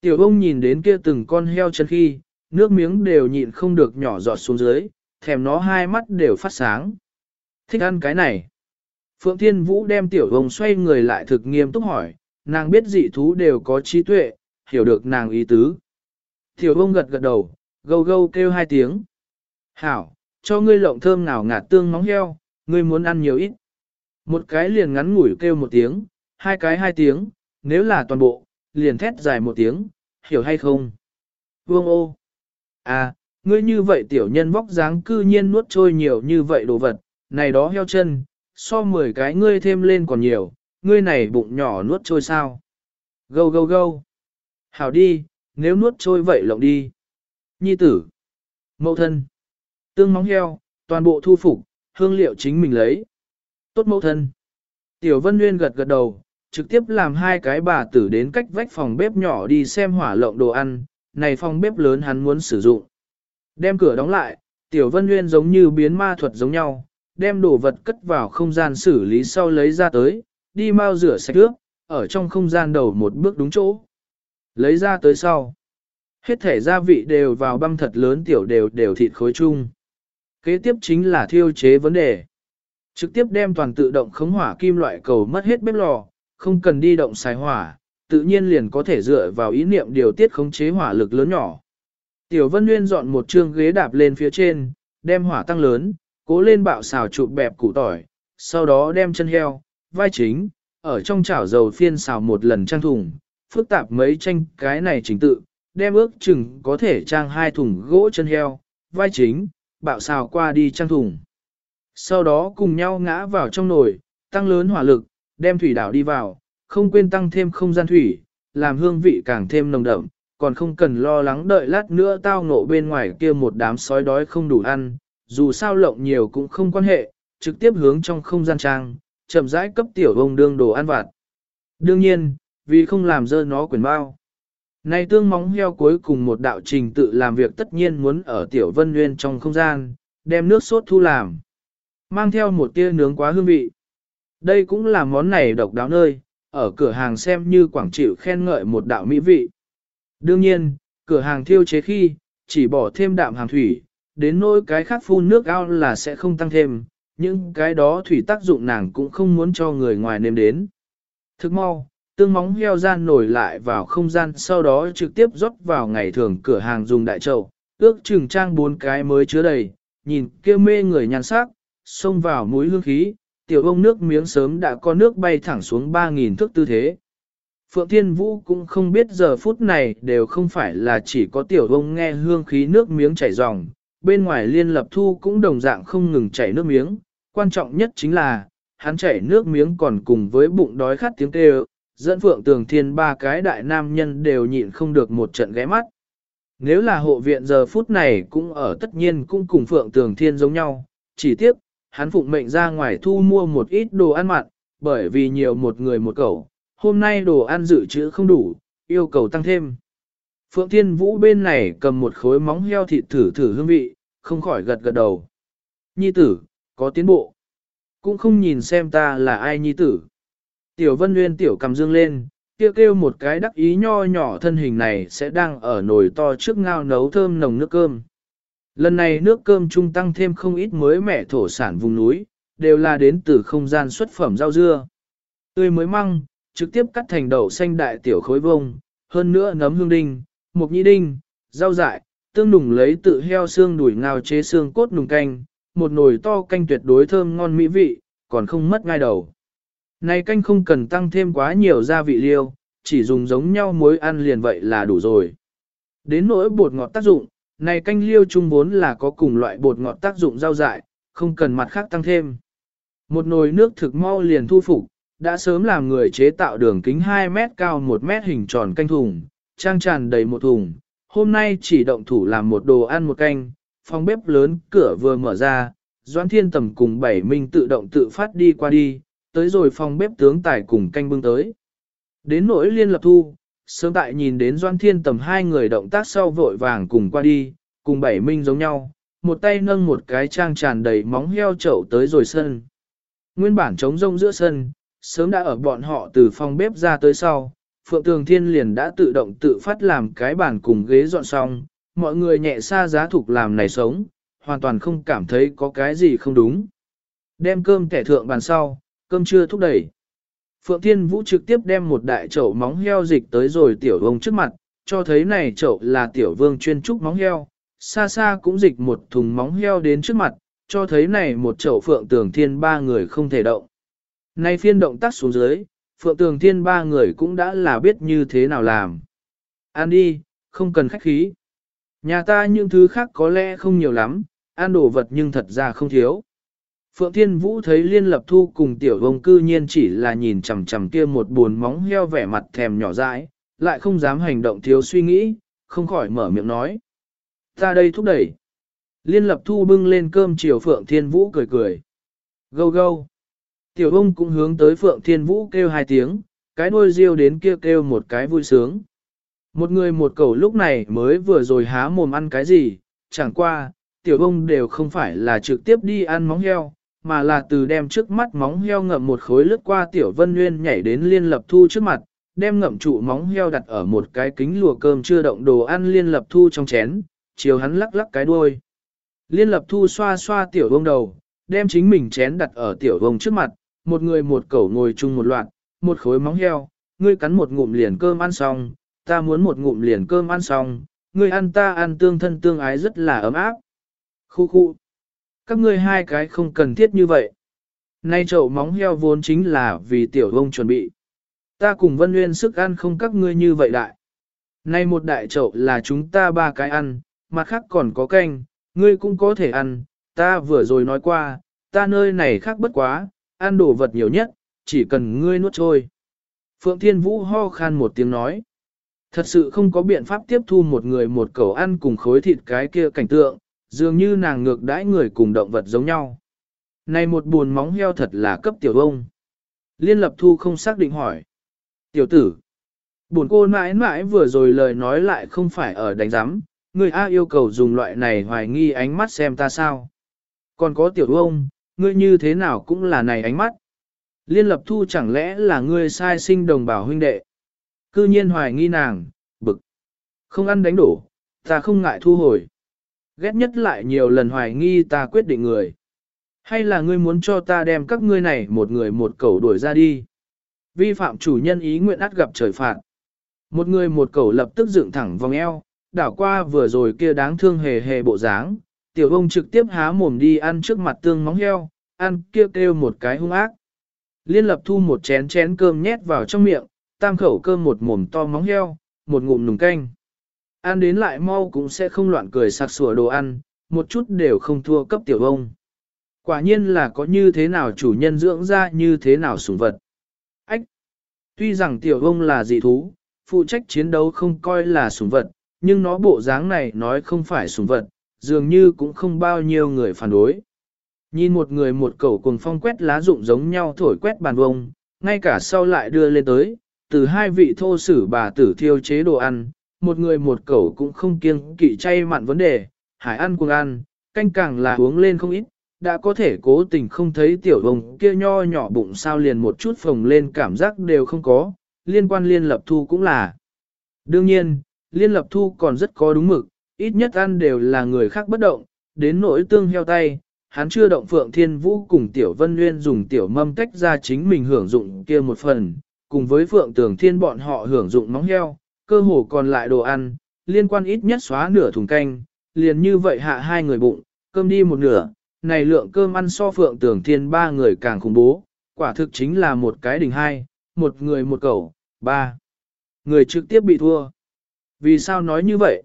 Tiểu ông nhìn đến kia từng con heo chân khi, nước miếng đều nhịn không được nhỏ giọt xuống dưới, thèm nó hai mắt đều phát sáng. Thích ăn cái này. Phượng Thiên Vũ đem tiểu ông xoay người lại thực nghiêm túc hỏi, nàng biết dị thú đều có trí tuệ, hiểu được nàng ý tứ. Tiểu ông gật gật đầu, gâu gâu kêu hai tiếng. Hảo, cho ngươi lộng thơm nào ngạt tương móng heo, ngươi muốn ăn nhiều ít. Một cái liền ngắn ngủi kêu một tiếng, hai cái hai tiếng, nếu là toàn bộ, liền thét dài một tiếng, hiểu hay không? Vương ô! À, ngươi như vậy tiểu nhân vóc dáng cư nhiên nuốt trôi nhiều như vậy đồ vật, này đó heo chân, so 10 cái ngươi thêm lên còn nhiều, ngươi này bụng nhỏ nuốt trôi sao? Gâu gâu gâu! Hảo đi, nếu nuốt trôi vậy lộng đi. Nhi tử! Mậu thân! Tương móng heo, toàn bộ thu phục, hương liệu chính mình lấy. Tốt mẫu thân. Tiểu Vân Nguyên gật gật đầu, trực tiếp làm hai cái bà tử đến cách vách phòng bếp nhỏ đi xem hỏa lộng đồ ăn, này phòng bếp lớn hắn muốn sử dụng. Đem cửa đóng lại, Tiểu Vân Nguyên giống như biến ma thuật giống nhau, đem đồ vật cất vào không gian xử lý sau lấy ra tới, đi mau rửa sạch nước, ở trong không gian đầu một bước đúng chỗ. Lấy ra tới sau. Hết thể gia vị đều vào băm thật lớn tiểu đều đều thịt khối chung. Kế tiếp chính là thiêu chế vấn đề. Trực tiếp đem toàn tự động khống hỏa kim loại cầu mất hết bếp lò, không cần đi động xài hỏa, tự nhiên liền có thể dựa vào ý niệm điều tiết khống chế hỏa lực lớn nhỏ. Tiểu Vân Nguyên dọn một chương ghế đạp lên phía trên, đem hỏa tăng lớn, cố lên bạo xào chụp bẹp củ tỏi, sau đó đem chân heo, vai chính, ở trong chảo dầu phiên xào một lần trang thùng, phức tạp mấy tranh cái này chính tự, đem ước chừng có thể trang hai thùng gỗ chân heo, vai chính, bạo xào qua đi trang thùng. Sau đó cùng nhau ngã vào trong nồi, tăng lớn hỏa lực, đem thủy đảo đi vào, không quên tăng thêm không gian thủy, làm hương vị càng thêm nồng đậm, còn không cần lo lắng đợi lát nữa tao ngộ bên ngoài kia một đám sói đói không đủ ăn, dù sao lộng nhiều cũng không quan hệ, trực tiếp hướng trong không gian trang, chậm rãi cấp tiểu ông đương đồ ăn vặt. Đương nhiên, vì không làm dơ nó quyền bao. Này tương móng heo cuối cùng một đạo trình tự làm việc tất nhiên muốn ở tiểu vân nguyên trong không gian, đem nước sốt thu làm. Mang theo một tia nướng quá hương vị. Đây cũng là món này độc đáo nơi, ở cửa hàng xem như quảng chịu khen ngợi một đạo mỹ vị. Đương nhiên, cửa hàng thiêu chế khi, chỉ bỏ thêm đạm hàng thủy, đến nỗi cái khác phun nước ao là sẽ không tăng thêm, nhưng cái đó thủy tác dụng nàng cũng không muốn cho người ngoài nêm đến. Thức mau, tương móng heo gian nổi lại vào không gian sau đó trực tiếp rót vào ngày thường cửa hàng dùng đại chậu, ước chừng trang bốn cái mới chứa đầy, nhìn kia mê người nhàn sắc, xông vào mũi hương khí, tiểu ông nước miếng sớm đã có nước bay thẳng xuống 3.000 thước tư thế. Phượng Thiên Vũ cũng không biết giờ phút này đều không phải là chỉ có tiểu ông nghe hương khí nước miếng chảy ròng, bên ngoài liên lập thu cũng đồng dạng không ngừng chảy nước miếng, quan trọng nhất chính là, hắn chảy nước miếng còn cùng với bụng đói khát tiếng kêu, dẫn Phượng Tường Thiên ba cái đại nam nhân đều nhịn không được một trận ghé mắt. Nếu là hộ viện giờ phút này cũng ở tất nhiên cũng cùng Phượng Tường Thiên giống nhau, chỉ tiếc, hắn phụng mệnh ra ngoài thu mua một ít đồ ăn mặn, bởi vì nhiều một người một cậu, hôm nay đồ ăn dự trữ không đủ, yêu cầu tăng thêm. Phượng Thiên Vũ bên này cầm một khối móng heo thịt thử thử hương vị, không khỏi gật gật đầu. Nhi tử, có tiến bộ. Cũng không nhìn xem ta là ai nhi tử. Tiểu Vân Nguyên tiểu cầm dương lên, kêu kêu một cái đắc ý nho nhỏ thân hình này sẽ đang ở nồi to trước ngao nấu thơm nồng nước cơm. Lần này nước cơm trung tăng thêm không ít mới mẻ thổ sản vùng núi, đều là đến từ không gian xuất phẩm rau dưa. Tươi mới măng, trực tiếp cắt thành đậu xanh đại tiểu khối vông, hơn nữa nấm hương đinh, mục nhĩ đinh, rau dại, tương nùng lấy tự heo xương đuổi ngao chế xương cốt nùng canh, một nồi to canh tuyệt đối thơm ngon mỹ vị, còn không mất ngay đầu. Này canh không cần tăng thêm quá nhiều gia vị liêu, chỉ dùng giống nhau muối ăn liền vậy là đủ rồi. Đến nỗi bột ngọt tác dụng, này canh liêu chung vốn là có cùng loại bột ngọt tác dụng rau dại, không cần mặt khác tăng thêm. Một nồi nước thực mau liền thu phục, đã sớm làm người chế tạo đường kính 2 mét cao 1 mét hình tròn canh thùng, trang tràn đầy một thùng. Hôm nay chỉ động thủ làm một đồ ăn một canh, phòng bếp lớn cửa vừa mở ra, Doãn Thiên Tầm cùng bảy minh tự động tự phát đi qua đi, tới rồi phòng bếp tướng tài cùng canh bưng tới. Đến nỗi liên lập thu, sớm tại nhìn đến Doan Thiên Tầm hai người động tác sau vội vàng cùng qua đi, cùng bảy minh giống nhau, một tay nâng một cái trang tràn đầy móng heo chậu tới rồi sân. Nguyên bản trống rông giữa sân, sớm đã ở bọn họ từ phòng bếp ra tới sau, Phượng Tường Thiên liền đã tự động tự phát làm cái bàn cùng ghế dọn xong, mọi người nhẹ xa giá thục làm này sống, hoàn toàn không cảm thấy có cái gì không đúng. Đem cơm kẻ thượng bàn sau, cơm chưa thúc đẩy. Phượng Thiên Vũ trực tiếp đem một đại chậu móng heo dịch tới rồi tiểu vương trước mặt, cho thấy này chậu là tiểu vương chuyên trúc móng heo, xa xa cũng dịch một thùng móng heo đến trước mặt, cho thấy này một chậu Phượng Tường Thiên ba người không thể động. Nay phiên động tác xuống dưới, Phượng Tường Thiên ba người cũng đã là biết như thế nào làm. Ăn đi, không cần khách khí. Nhà ta những thứ khác có lẽ không nhiều lắm, ăn đồ vật nhưng thật ra không thiếu. Phượng Thiên Vũ thấy Liên Lập Thu cùng tiểu vông cư nhiên chỉ là nhìn chằm chằm kia một buồn móng heo vẻ mặt thèm nhỏ dãi, lại không dám hành động thiếu suy nghĩ, không khỏi mở miệng nói. Ta đây thúc đẩy. Liên Lập Thu bưng lên cơm chiều Phượng Thiên Vũ cười cười. Gâu gâu. Tiểu vông cũng hướng tới Phượng Thiên Vũ kêu hai tiếng, cái đuôi riêu đến kia kêu một cái vui sướng. Một người một cẩu lúc này mới vừa rồi há mồm ăn cái gì, chẳng qua, tiểu bông đều không phải là trực tiếp đi ăn móng heo, mà là từ đem trước mắt móng heo ngậm một khối lướt qua tiểu vân nguyên nhảy đến liên lập thu trước mặt, đem ngậm trụ móng heo đặt ở một cái kính lùa cơm chưa động đồ ăn liên lập thu trong chén, chiều hắn lắc lắc cái đuôi. Liên lập thu xoa xoa tiểu bông đầu, đem chính mình chén đặt ở tiểu bông trước mặt, một người một cẩu ngồi chung một loạt, một khối móng heo, ngươi cắn một ngụm liền cơm ăn xong, ta muốn một ngụm liền cơm ăn xong, ngươi ăn ta ăn tương thân tương ái rất là ấm áp. Khu khu. Các ngươi hai cái không cần thiết như vậy. Nay chậu móng heo vốn chính là vì tiểu ông chuẩn bị. Ta cùng Vân Nguyên sức ăn không các ngươi như vậy đại. Nay một đại chậu là chúng ta ba cái ăn, mặt khác còn có canh, ngươi cũng có thể ăn, ta vừa rồi nói qua, ta nơi này khác bất quá, ăn đồ vật nhiều nhất, chỉ cần ngươi nuốt trôi. Phượng Thiên Vũ ho khan một tiếng nói. Thật sự không có biện pháp tiếp thu một người một cầu ăn cùng khối thịt cái kia cảnh tượng, dường như nàng ngược đãi người cùng động vật giống nhau. Này một buồn móng heo thật là cấp tiểu ông. Liên lập thu không xác định hỏi. Tiểu tử, buồn cô mãi mãi vừa rồi lời nói lại không phải ở đánh giám, người A yêu cầu dùng loại này hoài nghi ánh mắt xem ta sao. Còn có tiểu ông, ngươi như thế nào cũng là này ánh mắt. Liên lập thu chẳng lẽ là ngươi sai sinh đồng bào huynh đệ. Cư nhiên hoài nghi nàng, bực. Không ăn đánh đổ, ta không ngại thu hồi. Ghét nhất lại nhiều lần hoài nghi ta quyết định người. Hay là ngươi muốn cho ta đem các ngươi này một người một cẩu đuổi ra đi. Vi phạm chủ nhân ý nguyện át gặp trời phạt. Một người một cẩu lập tức dựng thẳng vòng eo, đảo qua vừa rồi kia đáng thương hề hề bộ dáng. Tiểu ông trực tiếp há mồm đi ăn trước mặt tương móng heo, ăn kêu kêu một cái hung ác. Liên lập thu một chén chén cơm nhét vào trong miệng, tam khẩu cơm một mồm to móng heo, một ngụm nùng canh. Ăn đến lại mau cũng sẽ không loạn cười sặc sủa đồ ăn, một chút đều không thua cấp tiểu ông. Quả nhiên là có như thế nào chủ nhân dưỡng ra như thế nào sủng vật. Ách! Tuy rằng tiểu ông là dị thú, phụ trách chiến đấu không coi là sủng vật, nhưng nó bộ dáng này nói không phải sủng vật, dường như cũng không bao nhiêu người phản đối. Nhìn một người một cẩu cùng phong quét lá rụng giống nhau thổi quét bàn vông, ngay cả sau lại đưa lên tới, từ hai vị thô sử bà tử thiêu chế đồ ăn, một người một cẩu cũng không kiêng kỵ chay mặn vấn đề, hải ăn cùng ăn, canh càng là uống lên không ít, đã có thể cố tình không thấy tiểu hồng kia nho nhỏ bụng sao liền một chút phồng lên cảm giác đều không có, liên quan liên lập thu cũng là. Đương nhiên, liên lập thu còn rất có đúng mực, ít nhất ăn đều là người khác bất động, đến nỗi tương heo tay, hắn chưa động Phượng Thiên Vũ cùng Tiểu Vân Nguyên dùng tiểu mâm tách ra chính mình hưởng dụng kia một phần, cùng với Phượng Tường Thiên bọn họ hưởng dụng móng heo, cơ hồ còn lại đồ ăn, liên quan ít nhất xóa nửa thùng canh, liền như vậy hạ hai người bụng, cơm đi một nửa, này lượng cơm ăn so Phượng Tường Thiên ba người càng khủng bố, quả thực chính là một cái đỉnh hai, một người một cẩu, ba. Người trực tiếp bị thua. Vì sao nói như vậy?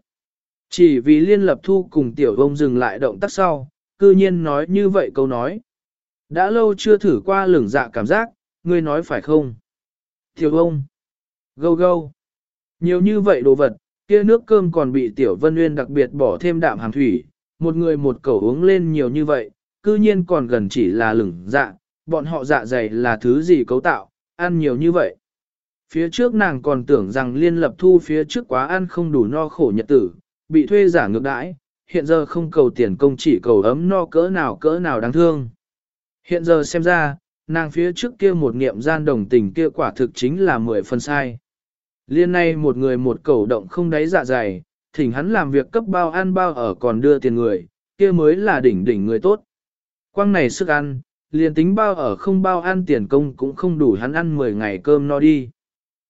Chỉ vì liên lập thu cùng tiểu ông dừng lại động tác sau, cư nhiên nói như vậy câu nói. Đã lâu chưa thử qua lửng dạ cảm giác, ngươi nói phải không? Tiểu ông, gâu gâu, nhiều như vậy đồ vật, kia nước cơm còn bị tiểu vân nguyên đặc biệt bỏ thêm đạm hàng thủy, một người một cầu uống lên nhiều như vậy, cư nhiên còn gần chỉ là lửng dạ, bọn họ dạ dày là thứ gì cấu tạo, ăn nhiều như vậy. Phía trước nàng còn tưởng rằng liên lập thu phía trước quá ăn không đủ no khổ nhật tử, bị thuê giả ngược đãi, hiện giờ không cầu tiền công chỉ cầu ấm no cỡ nào cỡ nào đáng thương. Hiện giờ xem ra, nàng phía trước kia một niệm gian đồng tình kia quả thực chính là mười phần sai. Liên nay một người một cầu động không đáy dạ dày, thỉnh hắn làm việc cấp bao ăn bao ở còn đưa tiền người, kia mới là đỉnh đỉnh người tốt. Quang này sức ăn, liền tính bao ở không bao ăn tiền công cũng không đủ hắn ăn 10 ngày cơm no đi.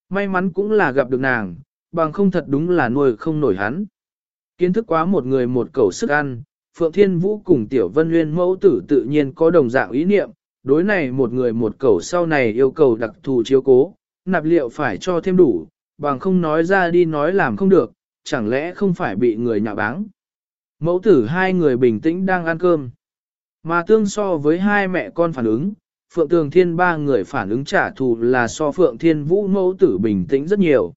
May mắn cũng là gặp được nàng, bằng không thật đúng là nuôi không nổi hắn. Kiến thức quá một người một cầu sức ăn, Phượng Thiên Vũ cùng Tiểu Vân Nguyên mẫu tử tự nhiên có đồng dạng ý niệm, đối này một người một cầu sau này yêu cầu đặc thù chiếu cố, nạp liệu phải cho thêm đủ, bằng không nói ra đi nói làm không được, chẳng lẽ không phải bị người nhạ báng. Mẫu tử hai người bình tĩnh đang ăn cơm. Mà tương so với hai mẹ con phản ứng, Phượng Tường Thiên ba người phản ứng trả thù là so Phượng Thiên Vũ mẫu tử bình tĩnh rất nhiều.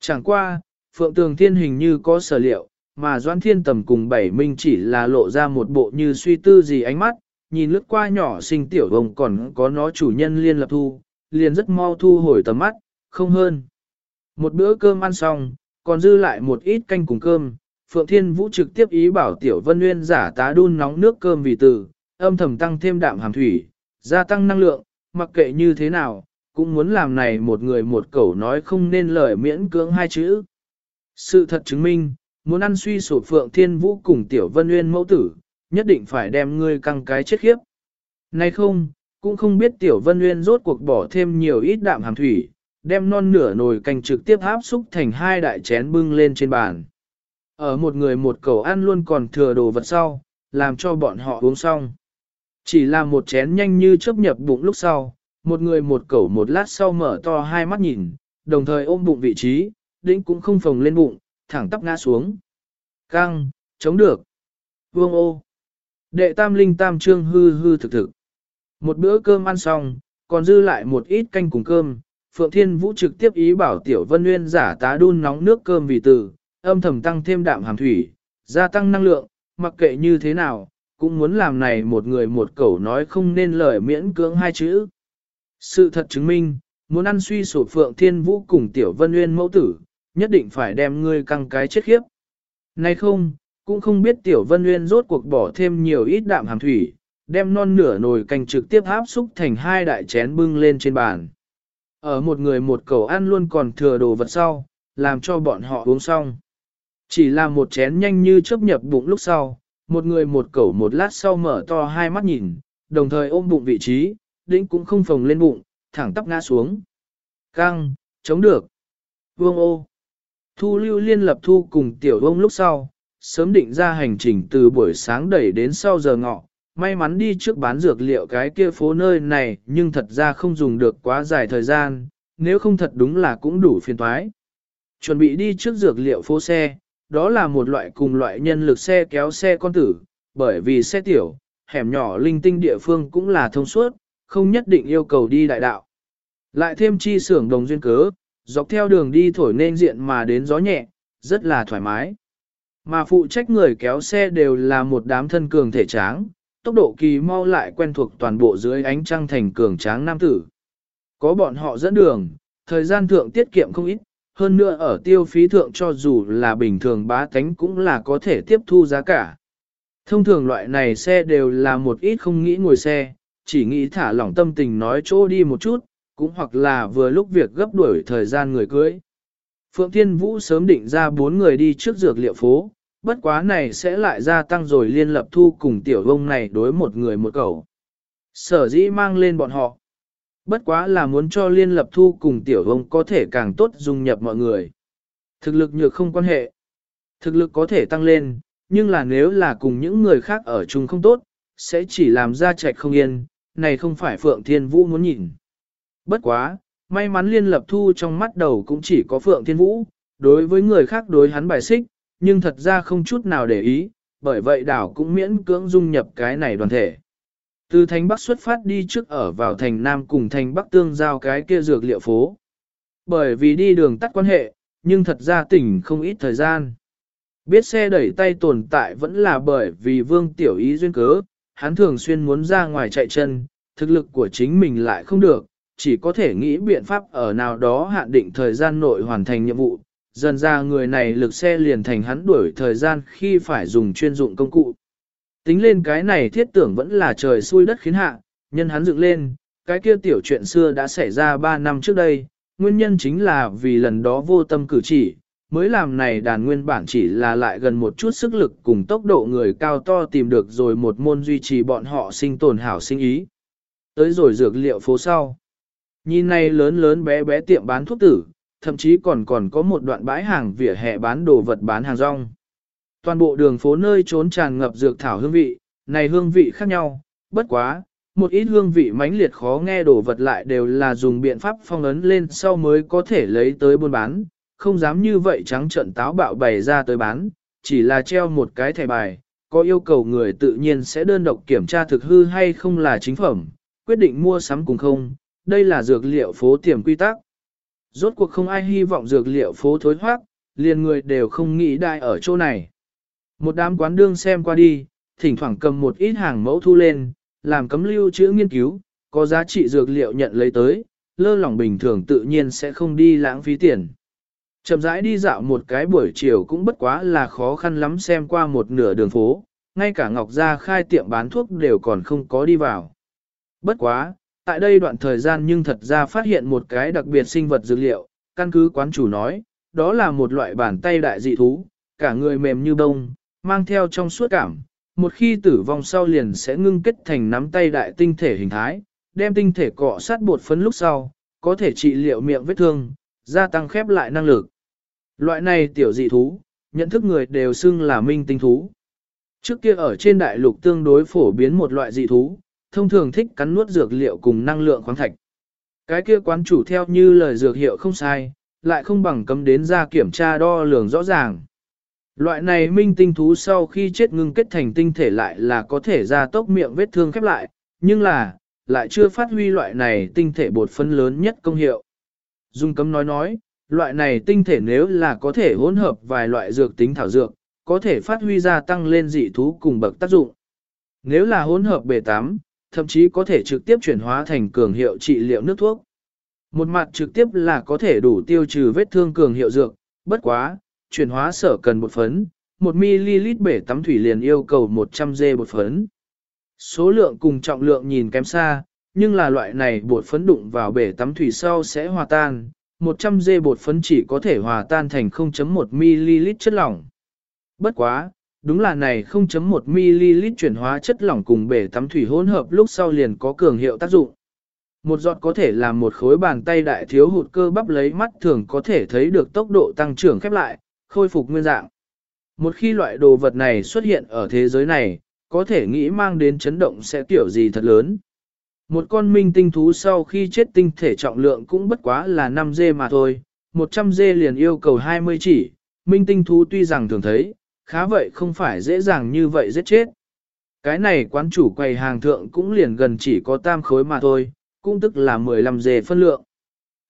Chẳng qua, Phượng Tường Thiên hình như có sở liệu, mà Doan Thiên Tầm cùng Bảy Minh chỉ là lộ ra một bộ như suy tư gì ánh mắt, nhìn lướt qua nhỏ sinh tiểu vông còn có nó chủ nhân liên lập thu, liền rất mau thu hồi tầm mắt, không hơn. Một bữa cơm ăn xong, còn dư lại một ít canh cùng cơm. Phượng Thiên Vũ trực tiếp ý bảo Tiểu Vân Nguyên giả tá đun nóng nước cơm vì từ, âm thầm tăng thêm đạm hàm thủy, gia tăng năng lượng, mặc kệ như thế nào, cũng muốn làm này một người một cẩu nói không nên lời miễn cưỡng hai chữ. Sự thật chứng minh, muốn ăn suy sụp Phượng Thiên Vũ cùng Tiểu Vân Nguyên mẫu tử, nhất định phải đem ngươi căng cái chết khiếp. Nay không, cũng không biết Tiểu Vân Nguyên rốt cuộc bỏ thêm nhiều ít đạm hàm thủy, đem non nửa nồi canh trực tiếp áp xúc thành hai đại chén bưng lên trên bàn. Ở một người một cầu ăn luôn còn thừa đồ vật sau, làm cho bọn họ uống xong. Chỉ là một chén nhanh như chớp nhập bụng lúc sau, một người một cẩu một lát sau mở to hai mắt nhìn, đồng thời ôm bụng vị trí, đĩnh cũng không phồng lên bụng, thẳng tắp ngã xuống. Căng, chống được. Vương ô. Đệ tam linh tam trương hư hư thực thực. Một bữa cơm ăn xong, còn dư lại một ít canh cùng cơm. Phượng Thiên Vũ trực tiếp ý bảo Tiểu Vân Nguyên giả tá đun nóng nước cơm vì tử âm thầm tăng thêm đạm hàm thủy, gia tăng năng lượng, mặc kệ như thế nào, cũng muốn làm này một người một cẩu nói không nên lời miễn cưỡng hai chữ. Sự thật chứng minh, muốn ăn suy sụp Phượng Thiên Vũ cùng Tiểu Vân Nguyên mẫu tử, nhất định phải đem ngươi căng cái chết khiếp. Nay không, cũng không biết Tiểu Vân Nguyên rốt cuộc bỏ thêm nhiều ít đạm hàm thủy, đem non nửa nồi canh trực tiếp áp xúc thành hai đại chén bưng lên trên bàn. Ở một người một cầu ăn luôn còn thừa đồ vật sau, làm cho bọn họ uống xong. Chỉ là một chén nhanh như chớp nhập bụng lúc sau, một người một cẩu một lát sau mở to hai mắt nhìn, đồng thời ôm bụng vị trí, đĩnh cũng không phồng lên bụng, thẳng tắp ngã xuống. Căng, chống được. Vương ô. Thu lưu liên lập thu cùng tiểu ông lúc sau, sớm định ra hành trình từ buổi sáng đẩy đến sau giờ ngọ. May mắn đi trước bán dược liệu cái kia phố nơi này nhưng thật ra không dùng được quá dài thời gian, nếu không thật đúng là cũng đủ phiền toái. Chuẩn bị đi trước dược liệu phố xe, đó là một loại cùng loại nhân lực xe kéo xe con tử, bởi vì xe tiểu, hẻm nhỏ linh tinh địa phương cũng là thông suốt, không nhất định yêu cầu đi đại đạo. Lại thêm chi xưởng đồng duyên cớ, dọc theo đường đi thổi nên diện mà đến gió nhẹ, rất là thoải mái. Mà phụ trách người kéo xe đều là một đám thân cường thể tráng, tốc độ kỳ mau lại quen thuộc toàn bộ dưới ánh trăng thành cường tráng nam tử. Có bọn họ dẫn đường, thời gian thượng tiết kiệm không ít, hơn nữa ở tiêu phí thượng cho dù là bình thường bá tánh cũng là có thể tiếp thu giá cả. Thông thường loại này xe đều là một ít không nghĩ ngồi xe, chỉ nghĩ thả lỏng tâm tình nói chỗ đi một chút, cũng hoặc là vừa lúc việc gấp đuổi thời gian người cưới. Phượng Thiên Vũ sớm định ra bốn người đi trước dược liệu phố, bất quá này sẽ lại gia tăng rồi liên lập thu cùng tiểu vông này đối một người một cầu. Sở dĩ mang lên bọn họ. Bất quá là muốn cho liên lập thu cùng tiểu vông có thể càng tốt dung nhập mọi người. Thực lực nhược không quan hệ. Thực lực có thể tăng lên, nhưng là nếu là cùng những người khác ở chung không tốt, sẽ chỉ làm ra trạch không yên, này không phải Phượng Thiên Vũ muốn nhìn. Bất quá, may mắn liên lập thu trong mắt đầu cũng chỉ có Phượng Thiên Vũ, đối với người khác đối hắn bài xích, nhưng thật ra không chút nào để ý, bởi vậy đảo cũng miễn cưỡng dung nhập cái này đoàn thể. Từ thành Bắc xuất phát đi trước ở vào thành Nam cùng thành Bắc tương giao cái kia dược liệu phố. Bởi vì đi đường tắt quan hệ, nhưng thật ra tỉnh không ít thời gian. Biết xe đẩy tay tồn tại vẫn là bởi vì vương tiểu ý duyên cớ, hắn thường xuyên muốn ra ngoài chạy chân, thực lực của chính mình lại không được, chỉ có thể nghĩ biện pháp ở nào đó hạn định thời gian nội hoàn thành nhiệm vụ. Dần ra người này lực xe liền thành hắn đuổi thời gian khi phải dùng chuyên dụng công cụ. Tính lên cái này thiết tưởng vẫn là trời xui đất khiến hạ, nhân hắn dựng lên, cái kia tiểu chuyện xưa đã xảy ra 3 năm trước đây, nguyên nhân chính là vì lần đó vô tâm cử chỉ, mới làm này đàn nguyên bản chỉ là lại gần một chút sức lực cùng tốc độ người cao to tìm được rồi một môn duy trì bọn họ sinh tồn hảo sinh ý. Tới rồi dược liệu phố sau. Nhìn này lớn lớn bé bé tiệm bán thuốc tử, thậm chí còn còn có một đoạn bãi hàng vỉa hè bán đồ vật bán hàng rong. Toàn bộ đường phố nơi trốn tràn ngập dược thảo hương vị, này hương vị khác nhau, bất quá, một ít hương vị mãnh liệt khó nghe đồ vật lại đều là dùng biện pháp phong ấn lên sau mới có thể lấy tới buôn bán, không dám như vậy trắng trận táo bạo bày ra tới bán, chỉ là treo một cái thẻ bài, có yêu cầu người tự nhiên sẽ đơn độc kiểm tra thực hư hay không là chính phẩm, quyết định mua sắm cùng không, đây là dược liệu phố tiềm quy tắc. Rốt cuộc không ai hy vọng dược liệu phố thối thoát, liền người đều không nghĩ đại ở chỗ này. Một đám quán đương xem qua đi, thỉnh thoảng cầm một ít hàng mẫu thu lên, làm cấm lưu chữ nghiên cứu, có giá trị dược liệu nhận lấy tới, lơ lỏng bình thường tự nhiên sẽ không đi lãng phí tiền. Chậm rãi đi dạo một cái buổi chiều cũng bất quá là khó khăn lắm xem qua một nửa đường phố, ngay cả Ngọc Gia khai tiệm bán thuốc đều còn không có đi vào. Bất quá, tại đây đoạn thời gian nhưng thật ra phát hiện một cái đặc biệt sinh vật dược liệu, căn cứ quán chủ nói, đó là một loại bàn tay đại dị thú, cả người mềm như bông, mang theo trong suốt cảm, một khi tử vong sau liền sẽ ngưng kết thành nắm tay đại tinh thể hình thái, đem tinh thể cọ sát bột phấn lúc sau, có thể trị liệu miệng vết thương, gia tăng khép lại năng lực. Loại này tiểu dị thú, nhận thức người đều xưng là minh tinh thú. Trước kia ở trên đại lục tương đối phổ biến một loại dị thú, thông thường thích cắn nuốt dược liệu cùng năng lượng khoáng thạch. Cái kia quán chủ theo như lời dược hiệu không sai, lại không bằng cấm đến ra kiểm tra đo lường rõ ràng. Loại này minh tinh thú sau khi chết ngưng kết thành tinh thể lại là có thể ra tốc miệng vết thương khép lại, nhưng là, lại chưa phát huy loại này tinh thể bột phân lớn nhất công hiệu. Dung cấm nói nói, loại này tinh thể nếu là có thể hỗn hợp vài loại dược tính thảo dược, có thể phát huy ra tăng lên dị thú cùng bậc tác dụng. Nếu là hỗn hợp bề tám, thậm chí có thể trực tiếp chuyển hóa thành cường hiệu trị liệu nước thuốc. Một mặt trực tiếp là có thể đủ tiêu trừ vết thương cường hiệu dược, bất quá, chuyển hóa sở cần bột phấn, 1ml bể tắm thủy liền yêu cầu 100g bột phấn. Số lượng cùng trọng lượng nhìn kém xa, nhưng là loại này bột phấn đụng vào bể tắm thủy sau sẽ hòa tan, 100g bột phấn chỉ có thể hòa tan thành 0.1ml chất lỏng. Bất quá, đúng là này 0.1ml chuyển hóa chất lỏng cùng bể tắm thủy hỗn hợp lúc sau liền có cường hiệu tác dụng. Một giọt có thể làm một khối bàn tay đại thiếu hụt cơ bắp lấy mắt thường có thể thấy được tốc độ tăng trưởng khép lại, khôi phục nguyên dạng. Một khi loại đồ vật này xuất hiện ở thế giới này, có thể nghĩ mang đến chấn động sẽ kiểu gì thật lớn. Một con minh tinh thú sau khi chết tinh thể trọng lượng cũng bất quá là 5 dê mà thôi, 100 dê liền yêu cầu 20 chỉ, minh tinh thú tuy rằng thường thấy, khá vậy không phải dễ dàng như vậy giết chết. Cái này quán chủ quầy hàng thượng cũng liền gần chỉ có tam khối mà thôi, cũng tức là 15 dề phân lượng.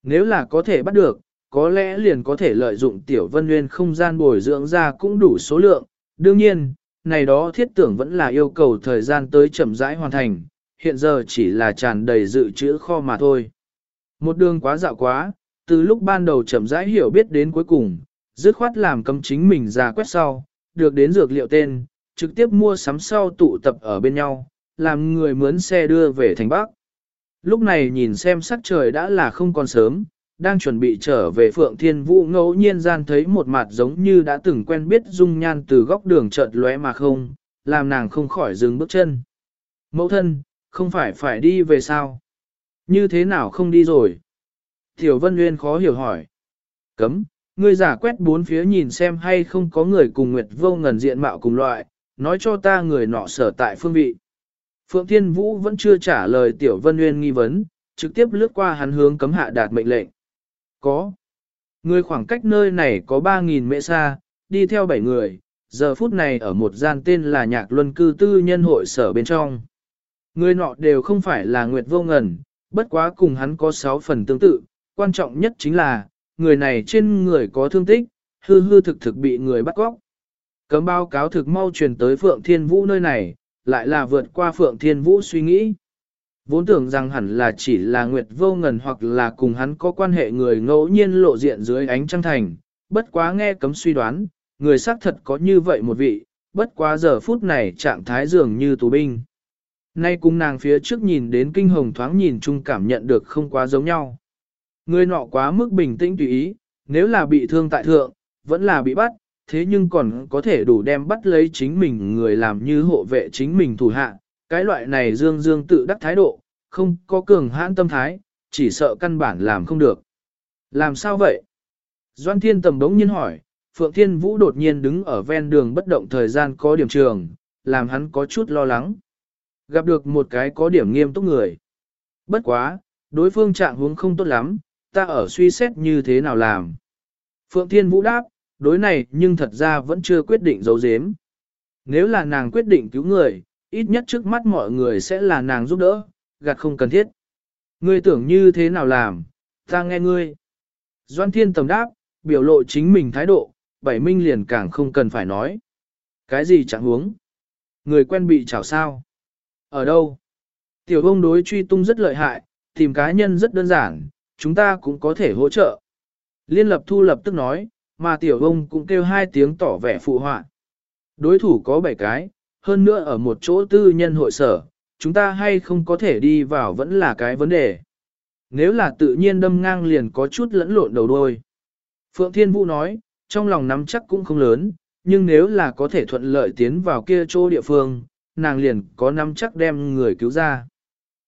Nếu là có thể bắt được, có lẽ liền có thể lợi dụng tiểu vân nguyên không gian bồi dưỡng ra cũng đủ số lượng. Đương nhiên, này đó thiết tưởng vẫn là yêu cầu thời gian tới chậm rãi hoàn thành, hiện giờ chỉ là tràn đầy dự trữ kho mà thôi. Một đường quá dạo quá, từ lúc ban đầu chậm rãi hiểu biết đến cuối cùng, dứt khoát làm cấm chính mình ra quét sau, được đến dược liệu tên, trực tiếp mua sắm sau tụ tập ở bên nhau, làm người mướn xe đưa về thành Bắc. Lúc này nhìn xem sắc trời đã là không còn sớm, đang chuẩn bị trở về Phượng Thiên Vũ ngẫu nhiên gian thấy một mặt giống như đã từng quen biết dung nhan từ góc đường chợt lóe mà không, làm nàng không khỏi dừng bước chân. Mẫu thân, không phải phải đi về sao? Như thế nào không đi rồi? Tiểu Vân Nguyên khó hiểu hỏi. Cấm, ngươi giả quét bốn phía nhìn xem hay không có người cùng Nguyệt Vô ngần diện mạo cùng loại, nói cho ta người nọ sở tại phương vị. Phượng Thiên Vũ vẫn chưa trả lời Tiểu Vân Nguyên nghi vấn, trực tiếp lướt qua hắn hướng cấm hạ đạt mệnh lệnh. Có. Người khoảng cách nơi này có 3.000 mễ xa, đi theo 7 người, giờ phút này ở một gian tên là Nhạc Luân Cư Tư Nhân Hội Sở bên trong. Người nọ đều không phải là Nguyệt Vô Ngần, bất quá cùng hắn có 6 phần tương tự, quan trọng nhất chính là, người này trên người có thương tích, hư hư thực thực bị người bắt cóc. Cấm báo cáo thực mau truyền tới Phượng Thiên Vũ nơi này, lại là vượt qua Phượng Thiên Vũ suy nghĩ. Vốn tưởng rằng hẳn là chỉ là Nguyệt Vô Ngần hoặc là cùng hắn có quan hệ người ngẫu nhiên lộ diện dưới ánh trăng thành, bất quá nghe cấm suy đoán, người xác thật có như vậy một vị, bất quá giờ phút này trạng thái dường như tù binh. Nay cùng nàng phía trước nhìn đến kinh hồng thoáng nhìn chung cảm nhận được không quá giống nhau. Người nọ quá mức bình tĩnh tùy ý, nếu là bị thương tại thượng, vẫn là bị bắt, thế nhưng còn có thể đủ đem bắt lấy chính mình người làm như hộ vệ chính mình thủ hạ. Cái loại này dương dương tự đắc thái độ, không có cường hãn tâm thái, chỉ sợ căn bản làm không được. Làm sao vậy? Doan Thiên Tầm đống nhiên hỏi, Phượng Thiên Vũ đột nhiên đứng ở ven đường bất động thời gian có điểm trường, làm hắn có chút lo lắng. Gặp được một cái có điểm nghiêm túc người. Bất quá, đối phương trạng huống không tốt lắm, ta ở suy xét như thế nào làm. Phượng Thiên Vũ đáp, đối này nhưng thật ra vẫn chưa quyết định giấu giếm. Nếu là nàng quyết định cứu người, ít nhất trước mắt mọi người sẽ là nàng giúp đỡ, gạt không cần thiết. Ngươi tưởng như thế nào làm, ta nghe ngươi. Doan Thiên tầm đáp, biểu lộ chính mình thái độ, bảy minh liền càng không cần phải nói. Cái gì chẳng huống? Người quen bị chảo sao? Ở đâu? Tiểu ông đối truy tung rất lợi hại, tìm cá nhân rất đơn giản, chúng ta cũng có thể hỗ trợ. Liên lập thu lập tức nói, mà tiểu ông cũng kêu hai tiếng tỏ vẻ phụ họa. Đối thủ có bảy cái, hơn nữa ở một chỗ tư nhân hội sở, chúng ta hay không có thể đi vào vẫn là cái vấn đề. Nếu là tự nhiên đâm ngang liền có chút lẫn lộn đầu đôi. Phượng Thiên Vũ nói, trong lòng nắm chắc cũng không lớn, nhưng nếu là có thể thuận lợi tiến vào kia chỗ địa phương, nàng liền có nắm chắc đem người cứu ra.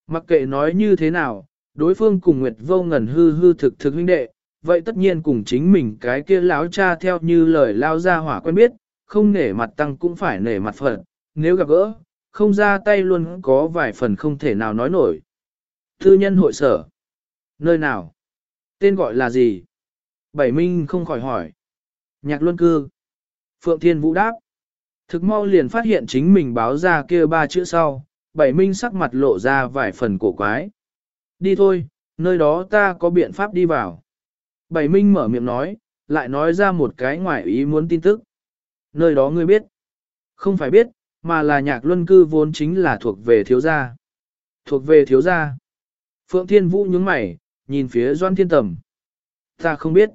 Mặc kệ nói như thế nào, đối phương cùng Nguyệt Vô Ngần hư hư thực thực huynh đệ, vậy tất nhiên cùng chính mình cái kia lão cha theo như lời lao ra hỏa quen biết, không nể mặt tăng cũng phải nể mặt phật, nếu gặp gỡ, không ra tay luôn có vài phần không thể nào nói nổi. Thư nhân hội sở. Nơi nào? Tên gọi là gì? Bảy Minh không khỏi hỏi. Nhạc luân cư. Phượng Thiên Vũ đáp. Thực mau liền phát hiện chính mình báo ra kia ba chữ sau, bảy Minh sắc mặt lộ ra vài phần cổ quái. Đi thôi, nơi đó ta có biện pháp đi vào. Bảy Minh mở miệng nói, lại nói ra một cái ngoài ý muốn tin tức. Nơi đó ngươi biết. Không phải biết, mà là nhạc luân cư vốn chính là thuộc về thiếu gia. Thuộc về thiếu gia. Phượng Thiên Vũ nhướng mày, nhìn phía Doan Thiên Tầm. Ta không biết.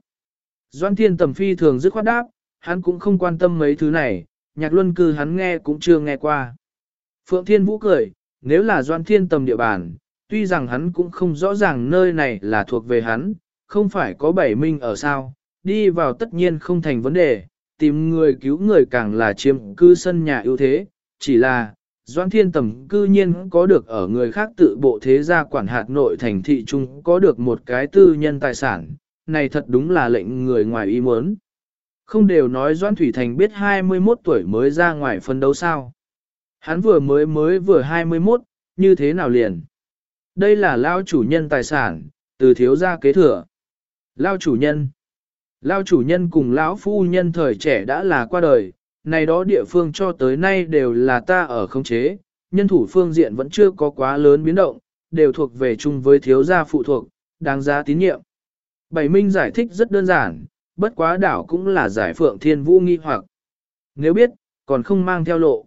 Doan Thiên Tầm phi thường dứt khoát đáp, hắn cũng không quan tâm mấy thứ này, nhạc luân cư hắn nghe cũng chưa nghe qua. Phượng Thiên Vũ cười, nếu là Doan Thiên Tầm địa bàn, tuy rằng hắn cũng không rõ ràng nơi này là thuộc về hắn, không phải có bảy minh ở sao, đi vào tất nhiên không thành vấn đề, tìm người cứu người càng là chiếm cư sân nhà ưu thế, chỉ là, Doan Thiên Tầm cư nhiên có được ở người khác tự bộ thế gia quản hạt nội thành thị trung có được một cái tư nhân tài sản, này thật đúng là lệnh người ngoài ý muốn. Không đều nói Doan Thủy Thành biết 21 tuổi mới ra ngoài phân đấu sao. Hắn vừa mới mới vừa 21, như thế nào liền? Đây là lao chủ nhân tài sản, từ thiếu gia kế thừa. Lao chủ nhân. Lao chủ nhân cùng lão phu nhân thời trẻ đã là qua đời, này đó địa phương cho tới nay đều là ta ở khống chế, nhân thủ phương diện vẫn chưa có quá lớn biến động, đều thuộc về chung với thiếu gia phụ thuộc, đáng giá tín nhiệm. Bảy Minh giải thích rất đơn giản, bất quá đảo cũng là giải phượng thiên vũ nghi hoặc. Nếu biết, còn không mang theo lộ.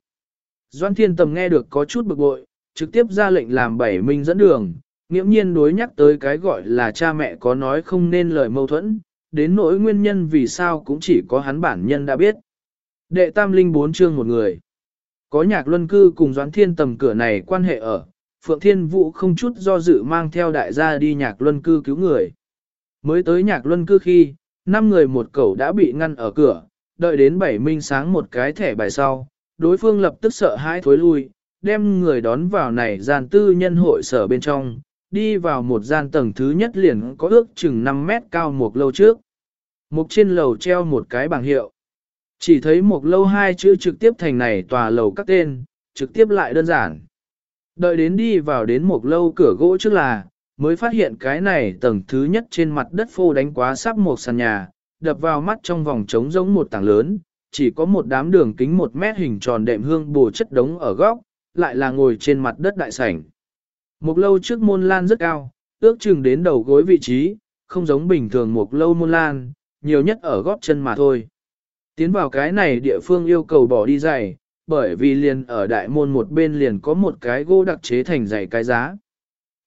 Doan thiên tầm nghe được có chút bực bội, trực tiếp ra lệnh làm bảy Minh dẫn đường, nghiễm nhiên đối nhắc tới cái gọi là cha mẹ có nói không nên lời mâu thuẫn, đến nỗi nguyên nhân vì sao cũng chỉ có hắn bản nhân đã biết. Đệ tam linh bốn chương một người. Có nhạc luân cư cùng doãn thiên tầm cửa này quan hệ ở, Phượng Thiên Vũ không chút do dự mang theo đại gia đi nhạc luân cư cứu người. Mới tới nhạc luân cư khi, năm người một cậu đã bị ngăn ở cửa, đợi đến bảy minh sáng một cái thẻ bài sau, đối phương lập tức sợ hãi thối lui, đem người đón vào này gian tư nhân hội sở bên trong, đi vào một gian tầng thứ nhất liền có ước chừng 5 mét cao một lâu trước. Một trên lầu treo một cái bảng hiệu. Chỉ thấy một lâu hai chữ trực tiếp thành này tòa lầu các tên, trực tiếp lại đơn giản. Đợi đến đi vào đến một lâu cửa gỗ trước là, mới phát hiện cái này tầng thứ nhất trên mặt đất phô đánh quá sắp một sàn nhà, đập vào mắt trong vòng trống giống một tảng lớn, chỉ có một đám đường kính một mét hình tròn đệm hương bồ chất đống ở góc, lại là ngồi trên mặt đất đại sảnh. Một lâu trước môn lan rất cao, ước chừng đến đầu gối vị trí, không giống bình thường một lâu môn lan, nhiều nhất ở góp chân mà thôi. Tiến vào cái này địa phương yêu cầu bỏ đi giày, bởi vì liền ở đại môn một bên liền có một cái gỗ đặc chế thành giày cái giá.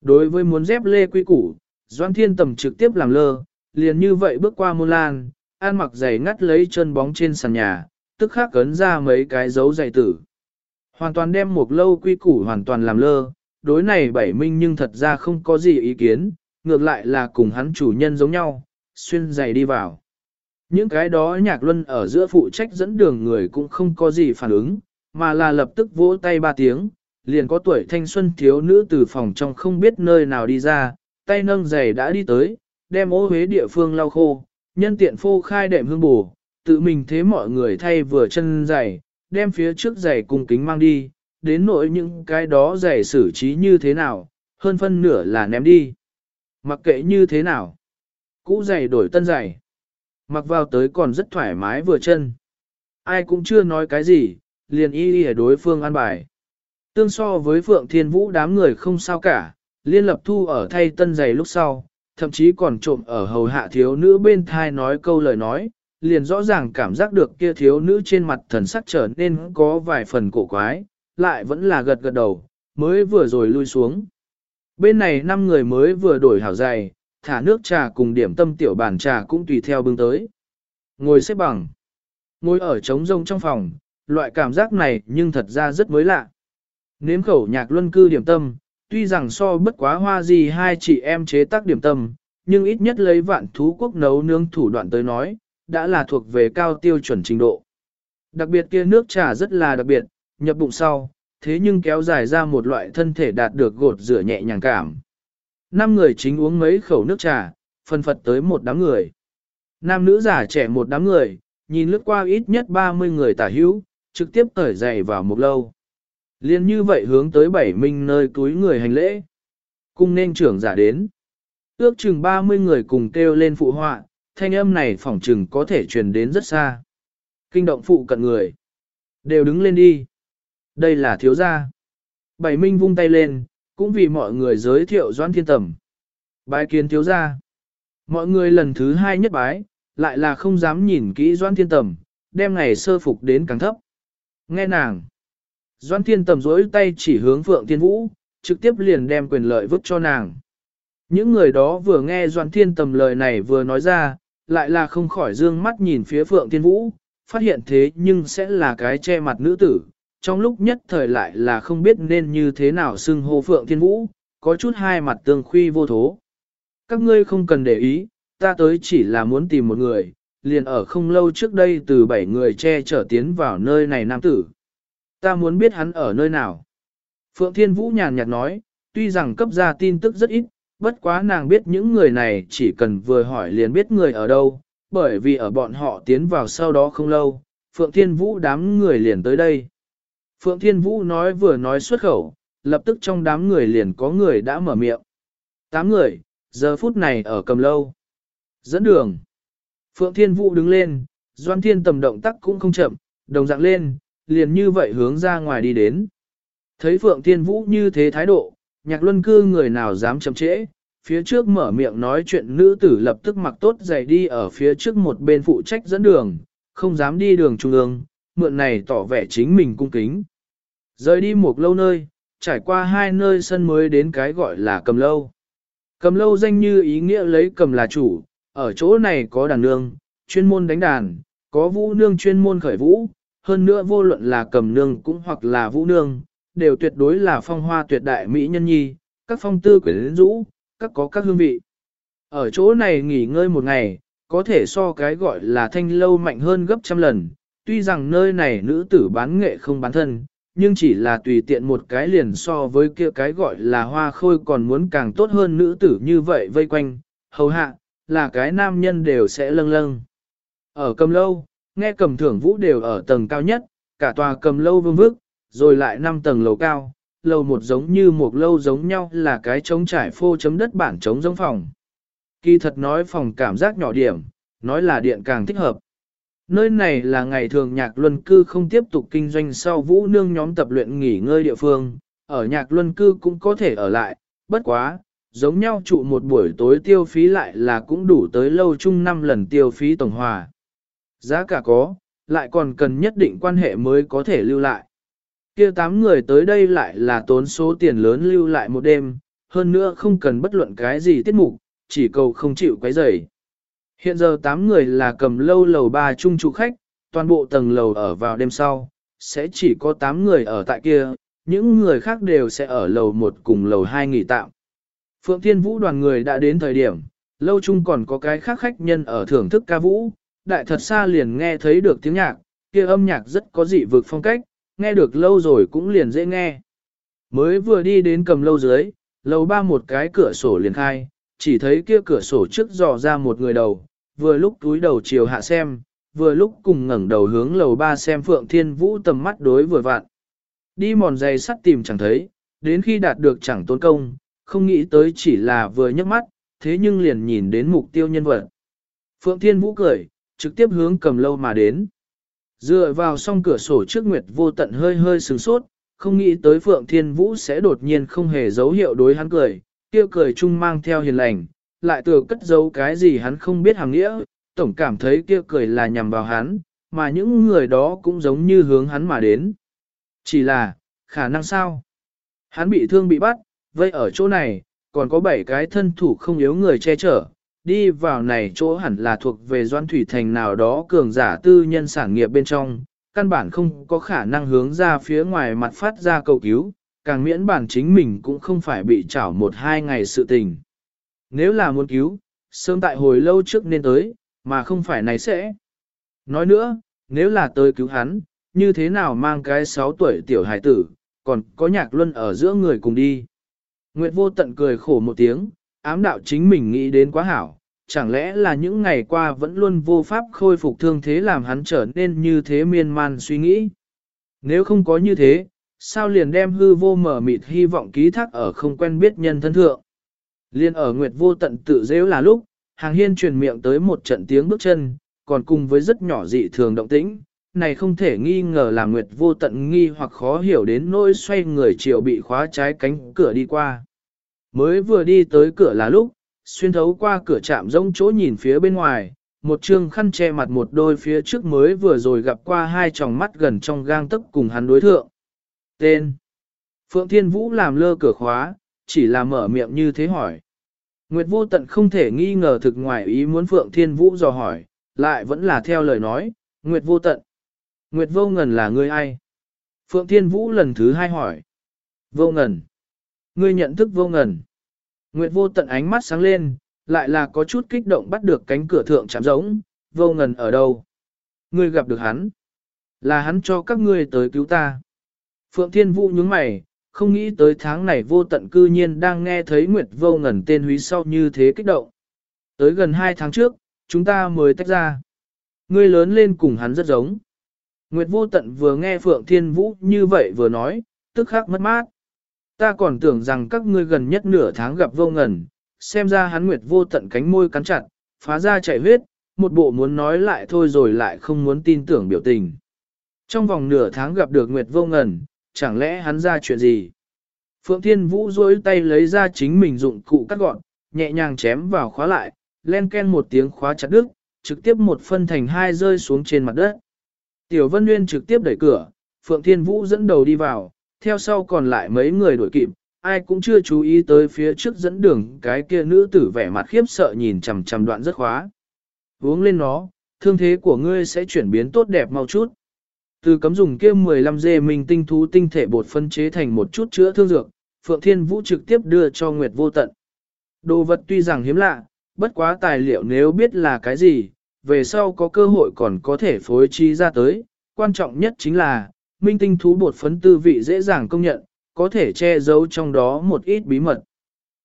Đối với muốn dép lê quy củ, Doan Thiên Tầm trực tiếp làm lơ, liền như vậy bước qua môn lan, an mặc giày ngắt lấy chân bóng trên sàn nhà, tức khắc cấn ra mấy cái dấu giày tử. Hoàn toàn đem một lâu quy củ hoàn toàn làm lơ, đối này bảy minh nhưng thật ra không có gì ý kiến, ngược lại là cùng hắn chủ nhân giống nhau, xuyên giày đi vào. Những cái đó nhạc luân ở giữa phụ trách dẫn đường người cũng không có gì phản ứng, mà là lập tức vỗ tay ba tiếng, liền có tuổi thanh xuân thiếu nữ từ phòng trong không biết nơi nào đi ra, tay nâng giày đã đi tới, đem ô huế địa phương lau khô, nhân tiện phô khai đệm hương bù, tự mình thế mọi người thay vừa chân giày, đem phía trước giày cùng kính mang đi, đến nỗi những cái đó giày xử trí như thế nào, hơn phân nửa là ném đi. Mặc kệ như thế nào, cũ giày đổi tân giày. Mặc vào tới còn rất thoải mái vừa chân. Ai cũng chưa nói cái gì, liền y y ở đối phương ăn bài. Tương so với Phượng Thiên Vũ đám người không sao cả, liên lập thu ở thay tân giày lúc sau, thậm chí còn trộm ở hầu hạ thiếu nữ bên thai nói câu lời nói, liền rõ ràng cảm giác được kia thiếu nữ trên mặt thần sắc trở nên có vài phần cổ quái, lại vẫn là gật gật đầu, mới vừa rồi lui xuống. Bên này năm người mới vừa đổi hảo dày, thả nước trà cùng điểm tâm tiểu bàn trà cũng tùy theo bưng tới. Ngồi xếp bằng. Ngồi ở trống rông trong phòng, loại cảm giác này nhưng thật ra rất mới lạ. Nếm khẩu nhạc luân cư điểm tâm, tuy rằng so bất quá hoa gì hai chị em chế tác điểm tâm, nhưng ít nhất lấy vạn thú quốc nấu nướng thủ đoạn tới nói, đã là thuộc về cao tiêu chuẩn trình độ. Đặc biệt kia nước trà rất là đặc biệt, nhập bụng sau, thế nhưng kéo dài ra một loại thân thể đạt được gột rửa nhẹ nhàng cảm. Năm người chính uống mấy khẩu nước trà, phân phật tới một đám người. Nam nữ già trẻ một đám người, nhìn lướt qua ít nhất 30 người tả hữu, trực tiếp tởi dày vào một lâu. Liên như vậy hướng tới bảy minh nơi túi người hành lễ. Cung nên trưởng giả đến. Ước chừng 30 người cùng kêu lên phụ họa, thanh âm này phỏng chừng có thể truyền đến rất xa. Kinh động phụ cận người. Đều đứng lên đi. Đây là thiếu gia. Bảy minh vung tay lên, cũng vì mọi người giới thiệu Doan Thiên Tầm. Bái kiến thiếu gia. Mọi người lần thứ hai nhất bái, lại là không dám nhìn kỹ Doan Thiên Tầm, đem ngày sơ phục đến càng thấp. Nghe nàng. Doan Thiên Tầm dối tay chỉ hướng Phượng Thiên Vũ, trực tiếp liền đem quyền lợi vứt cho nàng. Những người đó vừa nghe Doan Thiên Tầm lời này vừa nói ra, lại là không khỏi dương mắt nhìn phía Phượng Thiên Vũ, phát hiện thế nhưng sẽ là cái che mặt nữ tử, trong lúc nhất thời lại là không biết nên như thế nào xưng hô Phượng Thiên Vũ, có chút hai mặt tương khuy vô thố. Các ngươi không cần để ý, ta tới chỉ là muốn tìm một người, liền ở không lâu trước đây từ bảy người che chở tiến vào nơi này nam tử. Ta muốn biết hắn ở nơi nào. Phượng Thiên Vũ nhàn nhạt nói, tuy rằng cấp ra tin tức rất ít, bất quá nàng biết những người này chỉ cần vừa hỏi liền biết người ở đâu, bởi vì ở bọn họ tiến vào sau đó không lâu, Phượng Thiên Vũ đám người liền tới đây. Phượng Thiên Vũ nói vừa nói xuất khẩu, lập tức trong đám người liền có người đã mở miệng. Tám người, giờ phút này ở cầm lâu. Dẫn đường. Phượng Thiên Vũ đứng lên, Doan Thiên tầm động tác cũng không chậm, đồng dạng lên, liền như vậy hướng ra ngoài đi đến. Thấy Phượng Thiên Vũ như thế thái độ, nhạc luân cư người nào dám chậm trễ, phía trước mở miệng nói chuyện nữ tử lập tức mặc tốt giày đi ở phía trước một bên phụ trách dẫn đường, không dám đi đường trung ương, mượn này tỏ vẻ chính mình cung kính. Rời đi một lâu nơi, trải qua hai nơi sân mới đến cái gọi là cầm lâu. Cầm lâu danh như ý nghĩa lấy cầm là chủ, ở chỗ này có đàn nương, chuyên môn đánh đàn, có vũ nương chuyên môn khởi vũ, hơn nữa vô luận là cầm nương cũng hoặc là vũ nương, đều tuyệt đối là phong hoa tuyệt đại mỹ nhân nhi, các phong tư quyến rũ, các có các hương vị. Ở chỗ này nghỉ ngơi một ngày, có thể so cái gọi là thanh lâu mạnh hơn gấp trăm lần, tuy rằng nơi này nữ tử bán nghệ không bán thân, nhưng chỉ là tùy tiện một cái liền so với kia cái gọi là hoa khôi còn muốn càng tốt hơn nữ tử như vậy vây quanh, hầu hạ, là cái nam nhân đều sẽ lâng lâng. Ở cầm lâu, nghe cầm thưởng vũ đều ở tầng cao nhất, cả tòa cầm lâu vương vức, rồi lại năm tầng lầu cao, lầu một giống như một lâu giống nhau là cái trống trải phô chấm đất bản trống giống phòng. Kỳ thật nói phòng cảm giác nhỏ điểm, nói là điện càng thích hợp. Nơi này là ngày thường nhạc luân cư không tiếp tục kinh doanh sau vũ nương nhóm tập luyện nghỉ ngơi địa phương, ở nhạc luân cư cũng có thể ở lại, bất quá, giống nhau trụ một buổi tối tiêu phí lại là cũng đủ tới lâu chung 5 lần tiêu phí tổng hòa. Giá cả có, lại còn cần nhất định quan hệ mới có thể lưu lại kia tám người tới đây lại là tốn số tiền lớn lưu lại một đêm, hơn nữa không cần bất luận cái gì tiết mục, chỉ cầu không chịu quấy rầy. Hiện giờ tám người là cầm lâu lầu ba chung trụ khách, toàn bộ tầng lầu ở vào đêm sau, sẽ chỉ có tám người ở tại kia, những người khác đều sẽ ở lầu một cùng lầu hai nghỉ tạm. Phượng Thiên Vũ đoàn người đã đến thời điểm, lâu chung còn có cái khác khách nhân ở thưởng thức ca vũ, đại thật xa liền nghe thấy được tiếng nhạc, kia âm nhạc rất có dị vực phong cách, nghe được lâu rồi cũng liền dễ nghe. Mới vừa đi đến cầm lâu dưới, lầu ba một cái cửa sổ liền khai, chỉ thấy kia cửa sổ trước dò ra một người đầu, vừa lúc túi đầu chiều hạ xem, vừa lúc cùng ngẩng đầu hướng lầu ba xem Phượng Thiên Vũ tầm mắt đối vừa vạn. Đi mòn giày sắt tìm chẳng thấy, đến khi đạt được chẳng tốn công, không nghĩ tới chỉ là vừa nhấc mắt, thế nhưng liền nhìn đến mục tiêu nhân vật. Phượng Thiên Vũ cười, trực tiếp hướng cầm lâu mà đến. Dựa vào song cửa sổ trước Nguyệt vô tận hơi hơi sửng sốt, không nghĩ tới Phượng Thiên Vũ sẽ đột nhiên không hề dấu hiệu đối hắn cười, kia cười chung mang theo hiền lành, lại từ cất giấu cái gì hắn không biết hàng nghĩa, tổng cảm thấy kia cười là nhằm vào hắn, mà những người đó cũng giống như hướng hắn mà đến. Chỉ là, khả năng sao? Hắn bị thương bị bắt, vây ở chỗ này, còn có bảy cái thân thủ không yếu người che chở, đi vào này chỗ hẳn là thuộc về doan thủy thành nào đó cường giả tư nhân sản nghiệp bên trong, căn bản không có khả năng hướng ra phía ngoài mặt phát ra cầu cứu, càng miễn bản chính mình cũng không phải bị trảo một hai ngày sự tình. Nếu là muốn cứu, sớm tại hồi lâu trước nên tới, mà không phải này sẽ. Nói nữa, nếu là tới cứu hắn, như thế nào mang cái 6 tuổi tiểu hải tử, còn có nhạc luân ở giữa người cùng đi. Nguyệt vô tận cười khổ một tiếng, ám đạo chính mình nghĩ đến quá hảo, chẳng lẽ là những ngày qua vẫn luôn vô pháp khôi phục thương thế làm hắn trở nên như thế miên man suy nghĩ. Nếu không có như thế, sao liền đem hư vô mở mịt hy vọng ký thác ở không quen biết nhân thân thượng. Liên ở Nguyệt vô tận tự dễu là lúc, hàng hiên truyền miệng tới một trận tiếng bước chân, còn cùng với rất nhỏ dị thường động tĩnh, này không thể nghi ngờ là Nguyệt vô tận nghi hoặc khó hiểu đến nỗi xoay người chiều bị khóa trái cánh cửa đi qua. Mới vừa đi tới cửa là lúc, xuyên thấu qua cửa chạm rông chỗ nhìn phía bên ngoài, một trương khăn che mặt một đôi phía trước mới vừa rồi gặp qua hai tròng mắt gần trong gang tấc cùng hắn đối thượng. Tên Phượng Thiên Vũ làm lơ cửa khóa, chỉ là mở miệng như thế hỏi. Nguyệt vô tận không thể nghi ngờ thực ngoài ý muốn Phượng Thiên Vũ dò hỏi, lại vẫn là theo lời nói, Nguyệt vô tận. Nguyệt vô ngần là người ai? Phượng Thiên Vũ lần thứ hai hỏi. Vô ngần. Ngươi nhận thức vô ngần. Nguyệt vô tận ánh mắt sáng lên, lại là có chút kích động bắt được cánh cửa thượng chạm giống, vô ngần ở đâu. Ngươi gặp được hắn. Là hắn cho các ngươi tới cứu ta. Phượng Thiên Vũ nhướng mày, không nghĩ tới tháng này vô tận cư nhiên đang nghe thấy Nguyệt vô ngần tên húy sau như thế kích động. Tới gần hai tháng trước, chúng ta mới tách ra. Ngươi lớn lên cùng hắn rất giống. Nguyệt vô tận vừa nghe Phượng Thiên Vũ như vậy vừa nói, tức khắc mất mát. Ta còn tưởng rằng các ngươi gần nhất nửa tháng gặp vô ngần, xem ra hắn Nguyệt vô tận cánh môi cắn chặt, phá ra chảy huyết, một bộ muốn nói lại thôi rồi lại không muốn tin tưởng biểu tình. Trong vòng nửa tháng gặp được Nguyệt vô ngần, chẳng lẽ hắn ra chuyện gì? Phượng Thiên Vũ duỗi tay lấy ra chính mình dụng cụ cắt gọn, nhẹ nhàng chém vào khóa lại, len ken một tiếng khóa chặt đứt, trực tiếp một phân thành hai rơi xuống trên mặt đất. Tiểu Vân Nguyên trực tiếp đẩy cửa, Phượng Thiên Vũ dẫn đầu đi vào, theo sau còn lại mấy người đuổi kịp, ai cũng chưa chú ý tới phía trước dẫn đường cái kia nữ tử vẻ mặt khiếp sợ nhìn chằm chằm đoạn rất khóa. Uống lên nó, thương thế của ngươi sẽ chuyển biến tốt đẹp mau chút. Từ cấm dùng kia 15 dê mình tinh thú tinh thể bột phân chế thành một chút chữa thương dược, Phượng Thiên Vũ trực tiếp đưa cho Nguyệt Vô Tận. Đồ vật tuy rằng hiếm lạ, bất quá tài liệu nếu biết là cái gì, về sau có cơ hội còn có thể phối trí ra tới, quan trọng nhất chính là, minh tinh thú bột phấn tư vị dễ dàng công nhận, có thể che giấu trong đó một ít bí mật.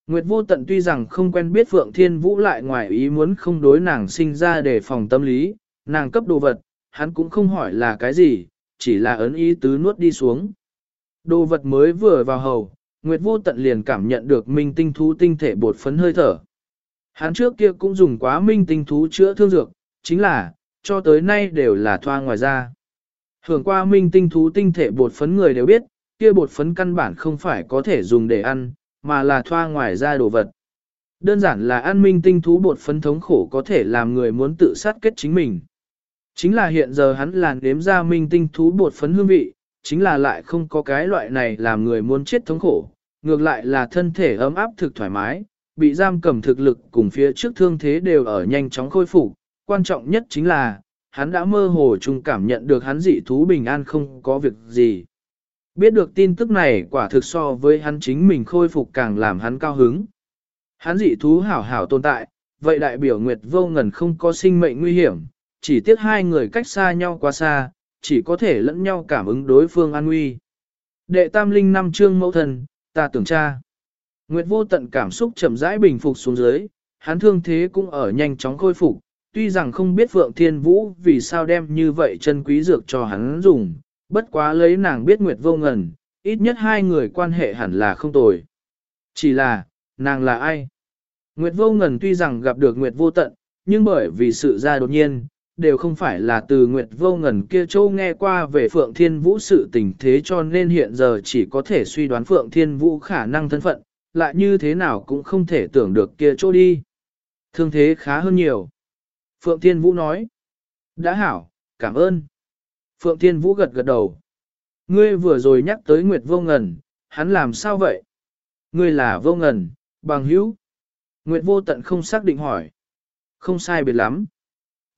Nguyệt vô tận tuy rằng không quen biết Phượng Thiên Vũ lại ngoài ý muốn không đối nàng sinh ra để phòng tâm lý, nàng cấp đồ vật, hắn cũng không hỏi là cái gì, chỉ là ấn ý tứ nuốt đi xuống. Đồ vật mới vừa vào hầu, Nguyệt vô tận liền cảm nhận được minh tinh thú tinh thể bột phấn hơi thở. Hắn trước kia cũng dùng quá minh tinh thú chữa thương dược, chính là, cho tới nay đều là thoa ngoài da. Hưởng qua minh tinh thú tinh thể bột phấn người đều biết, kia bột phấn căn bản không phải có thể dùng để ăn, mà là thoa ngoài ra đồ vật. Đơn giản là ăn minh tinh thú bột phấn thống khổ có thể làm người muốn tự sát kết chính mình. Chính là hiện giờ hắn làn đếm ra minh tinh thú bột phấn hương vị, chính là lại không có cái loại này làm người muốn chết thống khổ, ngược lại là thân thể ấm áp thực thoải mái, bị giam cầm thực lực cùng phía trước thương thế đều ở nhanh chóng khôi phục, quan trọng nhất chính là, hắn đã mơ hồ chung cảm nhận được hắn dị thú bình an không có việc gì. Biết được tin tức này quả thực so với hắn chính mình khôi phục càng làm hắn cao hứng. Hắn dị thú hảo hảo tồn tại, vậy đại biểu Nguyệt vô ngần không có sinh mệnh nguy hiểm, chỉ tiếc hai người cách xa nhau quá xa, chỉ có thể lẫn nhau cảm ứng đối phương an nguy. Đệ tam linh năm chương mẫu thần, ta tưởng cha. Nguyệt vô tận cảm xúc chậm rãi bình phục xuống dưới, hắn thương thế cũng ở nhanh chóng khôi phục, tuy rằng không biết Phượng Thiên Vũ vì sao đem như vậy chân quý dược cho hắn dùng, bất quá lấy nàng biết Nguyệt vô ngần, ít nhất hai người quan hệ hẳn là không tồi. Chỉ là, nàng là ai? Nguyệt vô ngần tuy rằng gặp được Nguyệt vô tận, nhưng bởi vì sự ra đột nhiên, đều không phải là từ Nguyệt vô ngần kia châu nghe qua về Phượng Thiên Vũ sự tình thế cho nên hiện giờ chỉ có thể suy đoán Phượng Thiên Vũ khả năng thân phận, lại như thế nào cũng không thể tưởng được kia chỗ đi. Thương thế khá hơn nhiều. Phượng Thiên Vũ nói. Đã hảo, cảm ơn. Phượng Thiên Vũ gật gật đầu. Ngươi vừa rồi nhắc tới Nguyệt Vô Ngần, hắn làm sao vậy? Ngươi là Vô Ngần, bằng hữu. Nguyệt vô tận không xác định hỏi. Không sai biệt lắm.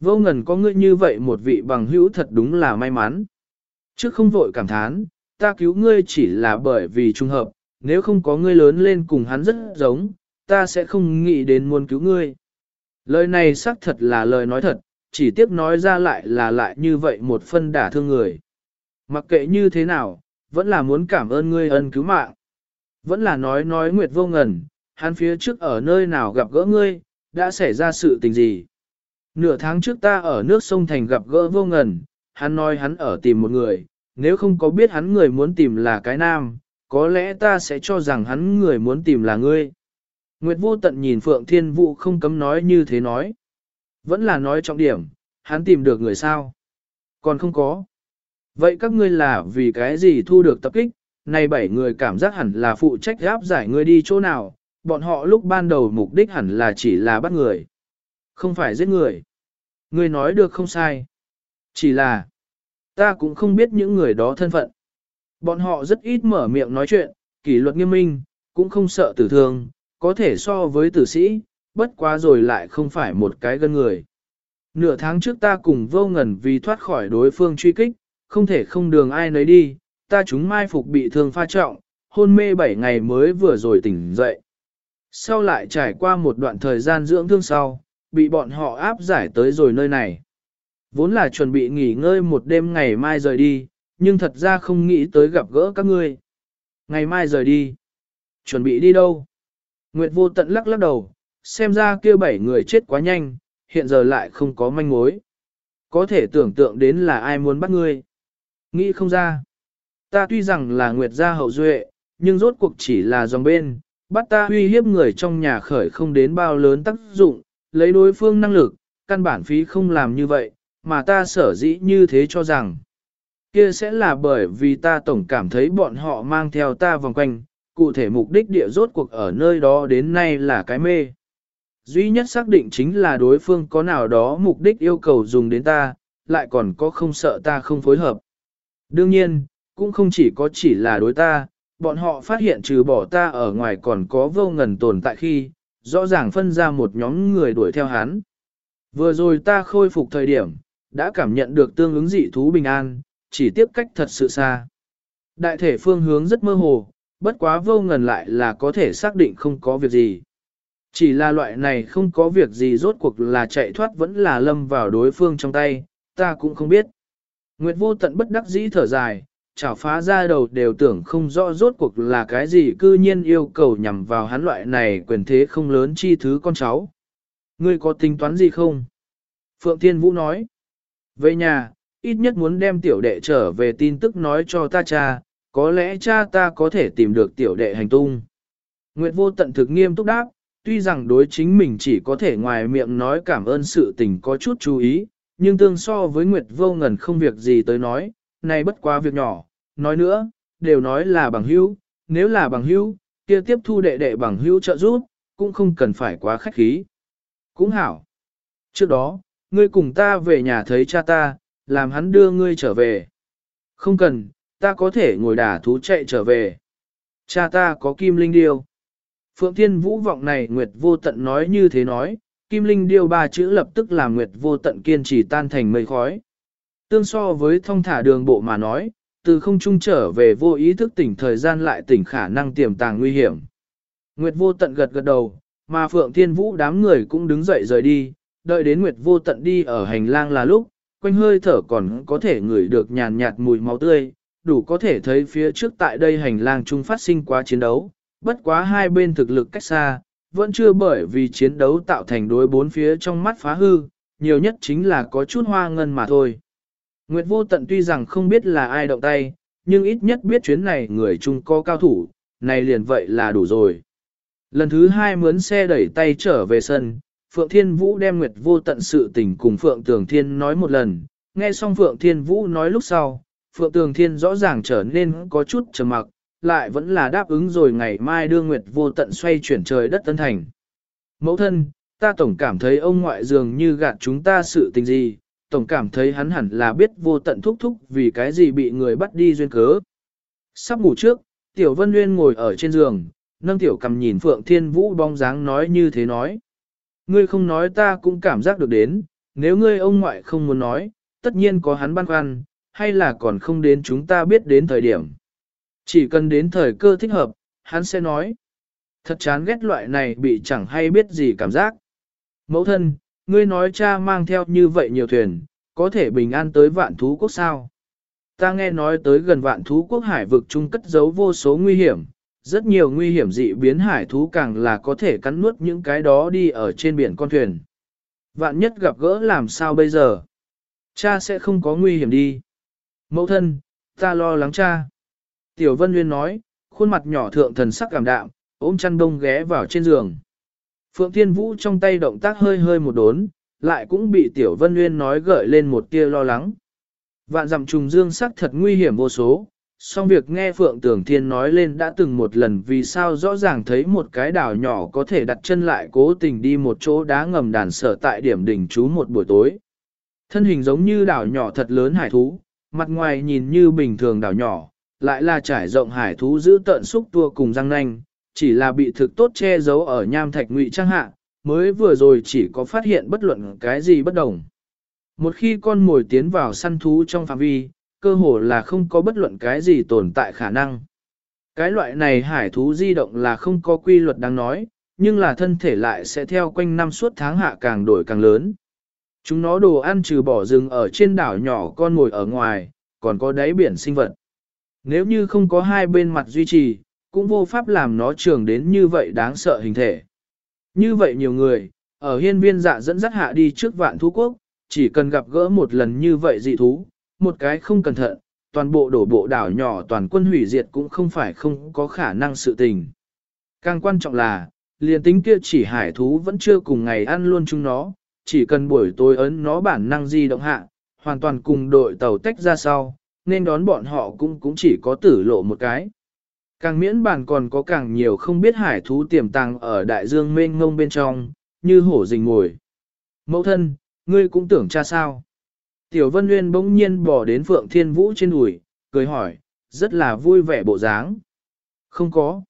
Vô ngần có ngươi như vậy một vị bằng hữu thật đúng là may mắn. Chứ không vội cảm thán, ta cứu ngươi chỉ là bởi vì trung hợp, nếu không có ngươi lớn lên cùng hắn rất giống, ta sẽ không nghĩ đến muốn cứu ngươi. Lời này xác thật là lời nói thật, chỉ tiếc nói ra lại là lại như vậy một phân đả thương người. Mặc kệ như thế nào, vẫn là muốn cảm ơn ngươi ân cứu mạng. Vẫn là nói nói nguyệt vô ngần, hắn phía trước ở nơi nào gặp gỡ ngươi, đã xảy ra sự tình gì. Nửa tháng trước ta ở nước sông Thành gặp gỡ vô ngần, hắn nói hắn ở tìm một người, nếu không có biết hắn người muốn tìm là cái nam, có lẽ ta sẽ cho rằng hắn người muốn tìm là ngươi. Nguyệt vô tận nhìn Phượng Thiên Vũ không cấm nói như thế nói. Vẫn là nói trọng điểm, hắn tìm được người sao? Còn không có. Vậy các ngươi là vì cái gì thu được tập kích? Này bảy người cảm giác hẳn là phụ trách gáp giải ngươi đi chỗ nào, bọn họ lúc ban đầu mục đích hẳn là chỉ là bắt người. Không phải giết người. Ngươi nói được không sai. Chỉ là, ta cũng không biết những người đó thân phận. Bọn họ rất ít mở miệng nói chuyện, kỷ luật nghiêm minh, cũng không sợ tử thương, có thể so với tử sĩ, bất quá rồi lại không phải một cái gân người. Nửa tháng trước ta cùng vô ngần vì thoát khỏi đối phương truy kích, không thể không đường ai nấy đi, ta chúng mai phục bị thương pha trọng, hôn mê 7 ngày mới vừa rồi tỉnh dậy. Sau lại trải qua một đoạn thời gian dưỡng thương sau, bị bọn họ áp giải tới rồi nơi này. Vốn là chuẩn bị nghỉ ngơi một đêm ngày mai rời đi, nhưng thật ra không nghĩ tới gặp gỡ các ngươi. Ngày mai rời đi. Chuẩn bị đi đâu? Nguyệt vô tận lắc lắc đầu, xem ra kia bảy người chết quá nhanh, hiện giờ lại không có manh mối. Có thể tưởng tượng đến là ai muốn bắt ngươi. Nghĩ không ra. Ta tuy rằng là Nguyệt gia hậu duệ, nhưng rốt cuộc chỉ là dòng bên, bắt ta uy hiếp người trong nhà khởi không đến bao lớn tác dụng, lấy đối phương năng lực, căn bản phí không làm như vậy, mà ta sở dĩ như thế cho rằng. Kia sẽ là bởi vì ta tổng cảm thấy bọn họ mang theo ta vòng quanh, cụ thể mục đích địa rốt cuộc ở nơi đó đến nay là cái mê. Duy nhất xác định chính là đối phương có nào đó mục đích yêu cầu dùng đến ta, lại còn có không sợ ta không phối hợp. Đương nhiên, cũng không chỉ có chỉ là đối ta, bọn họ phát hiện trừ bỏ ta ở ngoài còn có vô ngần tồn tại khi, rõ ràng phân ra một nhóm người đuổi theo hắn. Vừa rồi ta khôi phục thời điểm, đã cảm nhận được tương ứng dị thú bình an, chỉ tiếp cách thật sự xa. Đại thể phương hướng rất mơ hồ, bất quá vô ngần lại là có thể xác định không có việc gì. Chỉ là loại này không có việc gì rốt cuộc là chạy thoát vẫn là lâm vào đối phương trong tay, ta cũng không biết. Nguyệt vô tận bất đắc dĩ thở dài, chảo phá ra đầu đều tưởng không rõ rốt cuộc là cái gì cư nhiên yêu cầu nhằm vào hắn loại này quyền thế không lớn chi thứ con cháu. Ngươi có tính toán gì không? Phượng Thiên Vũ nói. Về nhà, ít nhất muốn đem tiểu đệ trở về tin tức nói cho ta cha, có lẽ cha ta có thể tìm được tiểu đệ hành tung. Nguyệt vô tận thực nghiêm túc đáp, tuy rằng đối chính mình chỉ có thể ngoài miệng nói cảm ơn sự tình có chút chú ý, nhưng tương so với Nguyệt vô ngần không việc gì tới nói, này bất quá việc nhỏ, nói nữa, đều nói là bằng hữu, nếu là bằng hữu, kia tiếp thu đệ đệ bằng hữu trợ giúp, cũng không cần phải quá khách khí. Cũng hảo. Trước đó, ngươi cùng ta về nhà thấy cha ta, làm hắn đưa ngươi trở về. Không cần, ta có thể ngồi đả thú chạy trở về. Cha ta có kim linh điêu. Phượng Thiên Vũ vọng này Nguyệt vô tận nói như thế nói, kim linh điêu ba chữ lập tức làm Nguyệt vô tận kiên trì tan thành mây khói. Tương so với thông thả đường bộ mà nói, từ không trung trở về vô ý thức tỉnh thời gian lại tỉnh khả năng tiềm tàng nguy hiểm. Nguyệt vô tận gật gật đầu, mà Phượng Thiên Vũ đám người cũng đứng dậy rời đi, đợi đến Nguyệt vô tận đi ở hành lang là lúc, quanh hơi thở còn có thể ngửi được nhàn nhạt mùi máu tươi, đủ có thể thấy phía trước tại đây hành lang chung phát sinh quá chiến đấu, bất quá hai bên thực lực cách xa, vẫn chưa bởi vì chiến đấu tạo thành đối bốn phía trong mắt phá hư, nhiều nhất chính là có chút hoa ngân mà thôi. Nguyệt vô tận tuy rằng không biết là ai động tay, nhưng ít nhất biết chuyến này người chung có cao thủ, này liền vậy là đủ rồi. Lần thứ hai mướn xe đẩy tay trở về sân, Phượng Thiên Vũ đem Nguyệt vô tận sự tình cùng Phượng Tường Thiên nói một lần, nghe xong Phượng Thiên Vũ nói lúc sau, Phượng Tường Thiên rõ ràng trở nên có chút trầm mặc, lại vẫn là đáp ứng rồi ngày mai đưa Nguyệt vô tận xoay chuyển trời đất tân thành. Mẫu thân, ta tổng cảm thấy ông ngoại dường như gạt chúng ta sự tình gì, tổng cảm thấy hắn hẳn là biết vô tận thúc thúc vì cái gì bị người bắt đi duyên cớ. Sắp ngủ trước, Tiểu Vân Nguyên ngồi ở trên giường, nâng tiểu cầm nhìn Phượng Thiên Vũ bóng dáng nói như thế nói. Ngươi không nói ta cũng cảm giác được đến, nếu ngươi ông ngoại không muốn nói, tất nhiên có hắn băn khoăn, hay là còn không đến chúng ta biết đến thời điểm. Chỉ cần đến thời cơ thích hợp, hắn sẽ nói. Thật chán ghét loại này bị chẳng hay biết gì cảm giác. Mẫu thân, ngươi nói cha mang theo như vậy nhiều thuyền, có thể bình an tới vạn thú quốc sao? Ta nghe nói tới gần vạn thú quốc hải vực chung cất giấu vô số nguy hiểm, rất nhiều nguy hiểm dị biến hải thú càng là có thể cắn nuốt những cái đó đi ở trên biển con thuyền. Vạn nhất gặp gỡ làm sao bây giờ? Cha sẽ không có nguy hiểm đi. Mẫu thân, ta lo lắng cha. Tiểu Vân Nguyên nói, khuôn mặt nhỏ thượng thần sắc cảm đạm, ôm chăn đông ghé vào trên giường. Phượng Thiên Vũ trong tay động tác hơi hơi một đốn, lại cũng bị Tiểu Vân Nguyên nói gợi lên một tia lo lắng. Vạn dặm trùng dương sắc thật nguy hiểm vô số, song việc nghe Phượng Tưởng Thiên nói lên đã từng một lần vì sao rõ ràng thấy một cái đảo nhỏ có thể đặt chân lại cố tình đi một chỗ đá ngầm đàn sở tại điểm đỉnh trú một buổi tối. Thân hình giống như đảo nhỏ thật lớn hải thú, mặt ngoài nhìn như bình thường đảo nhỏ, lại là trải rộng hải thú giữ tận xúc tua cùng răng nanh, chỉ là bị thực tốt che giấu ở nham thạch ngụy trang hạ, mới vừa rồi chỉ có phát hiện bất luận cái gì bất đồng. Một khi con mồi tiến vào săn thú trong phạm vi, cơ hồ là không có bất luận cái gì tồn tại khả năng. Cái loại này hải thú di động là không có quy luật đáng nói, nhưng là thân thể lại sẽ theo quanh năm suốt tháng hạ càng đổi càng lớn. Chúng nó đồ ăn trừ bỏ rừng ở trên đảo nhỏ con ngồi ở ngoài, còn có đáy biển sinh vật. Nếu như không có hai bên mặt duy trì, cũng vô pháp làm nó trường đến như vậy đáng sợ hình thể. Như vậy nhiều người, ở hiên viên dạ dẫn dắt hạ đi trước vạn thú quốc, chỉ cần gặp gỡ một lần như vậy dị thú, một cái không cẩn thận, toàn bộ đổ bộ đảo nhỏ toàn quân hủy diệt cũng không phải không có khả năng sự tình. Càng quan trọng là, liền tính kia chỉ hải thú vẫn chưa cùng ngày ăn luôn chúng nó, chỉ cần buổi tối ấn nó bản năng di động hạ, hoàn toàn cùng đội tàu tách ra sau, nên đón bọn họ cũng cũng chỉ có tử lộ một cái. Càng miễn bản còn có càng nhiều không biết hải thú tiềm tàng ở đại dương mênh ngông bên trong, như hổ rình ngồi. Mẫu thân, ngươi cũng tưởng cha sao? Tiểu Vân Nguyên bỗng nhiên bỏ đến Phượng Thiên Vũ trên đùi, cười hỏi, rất là vui vẻ bộ dáng. Không có.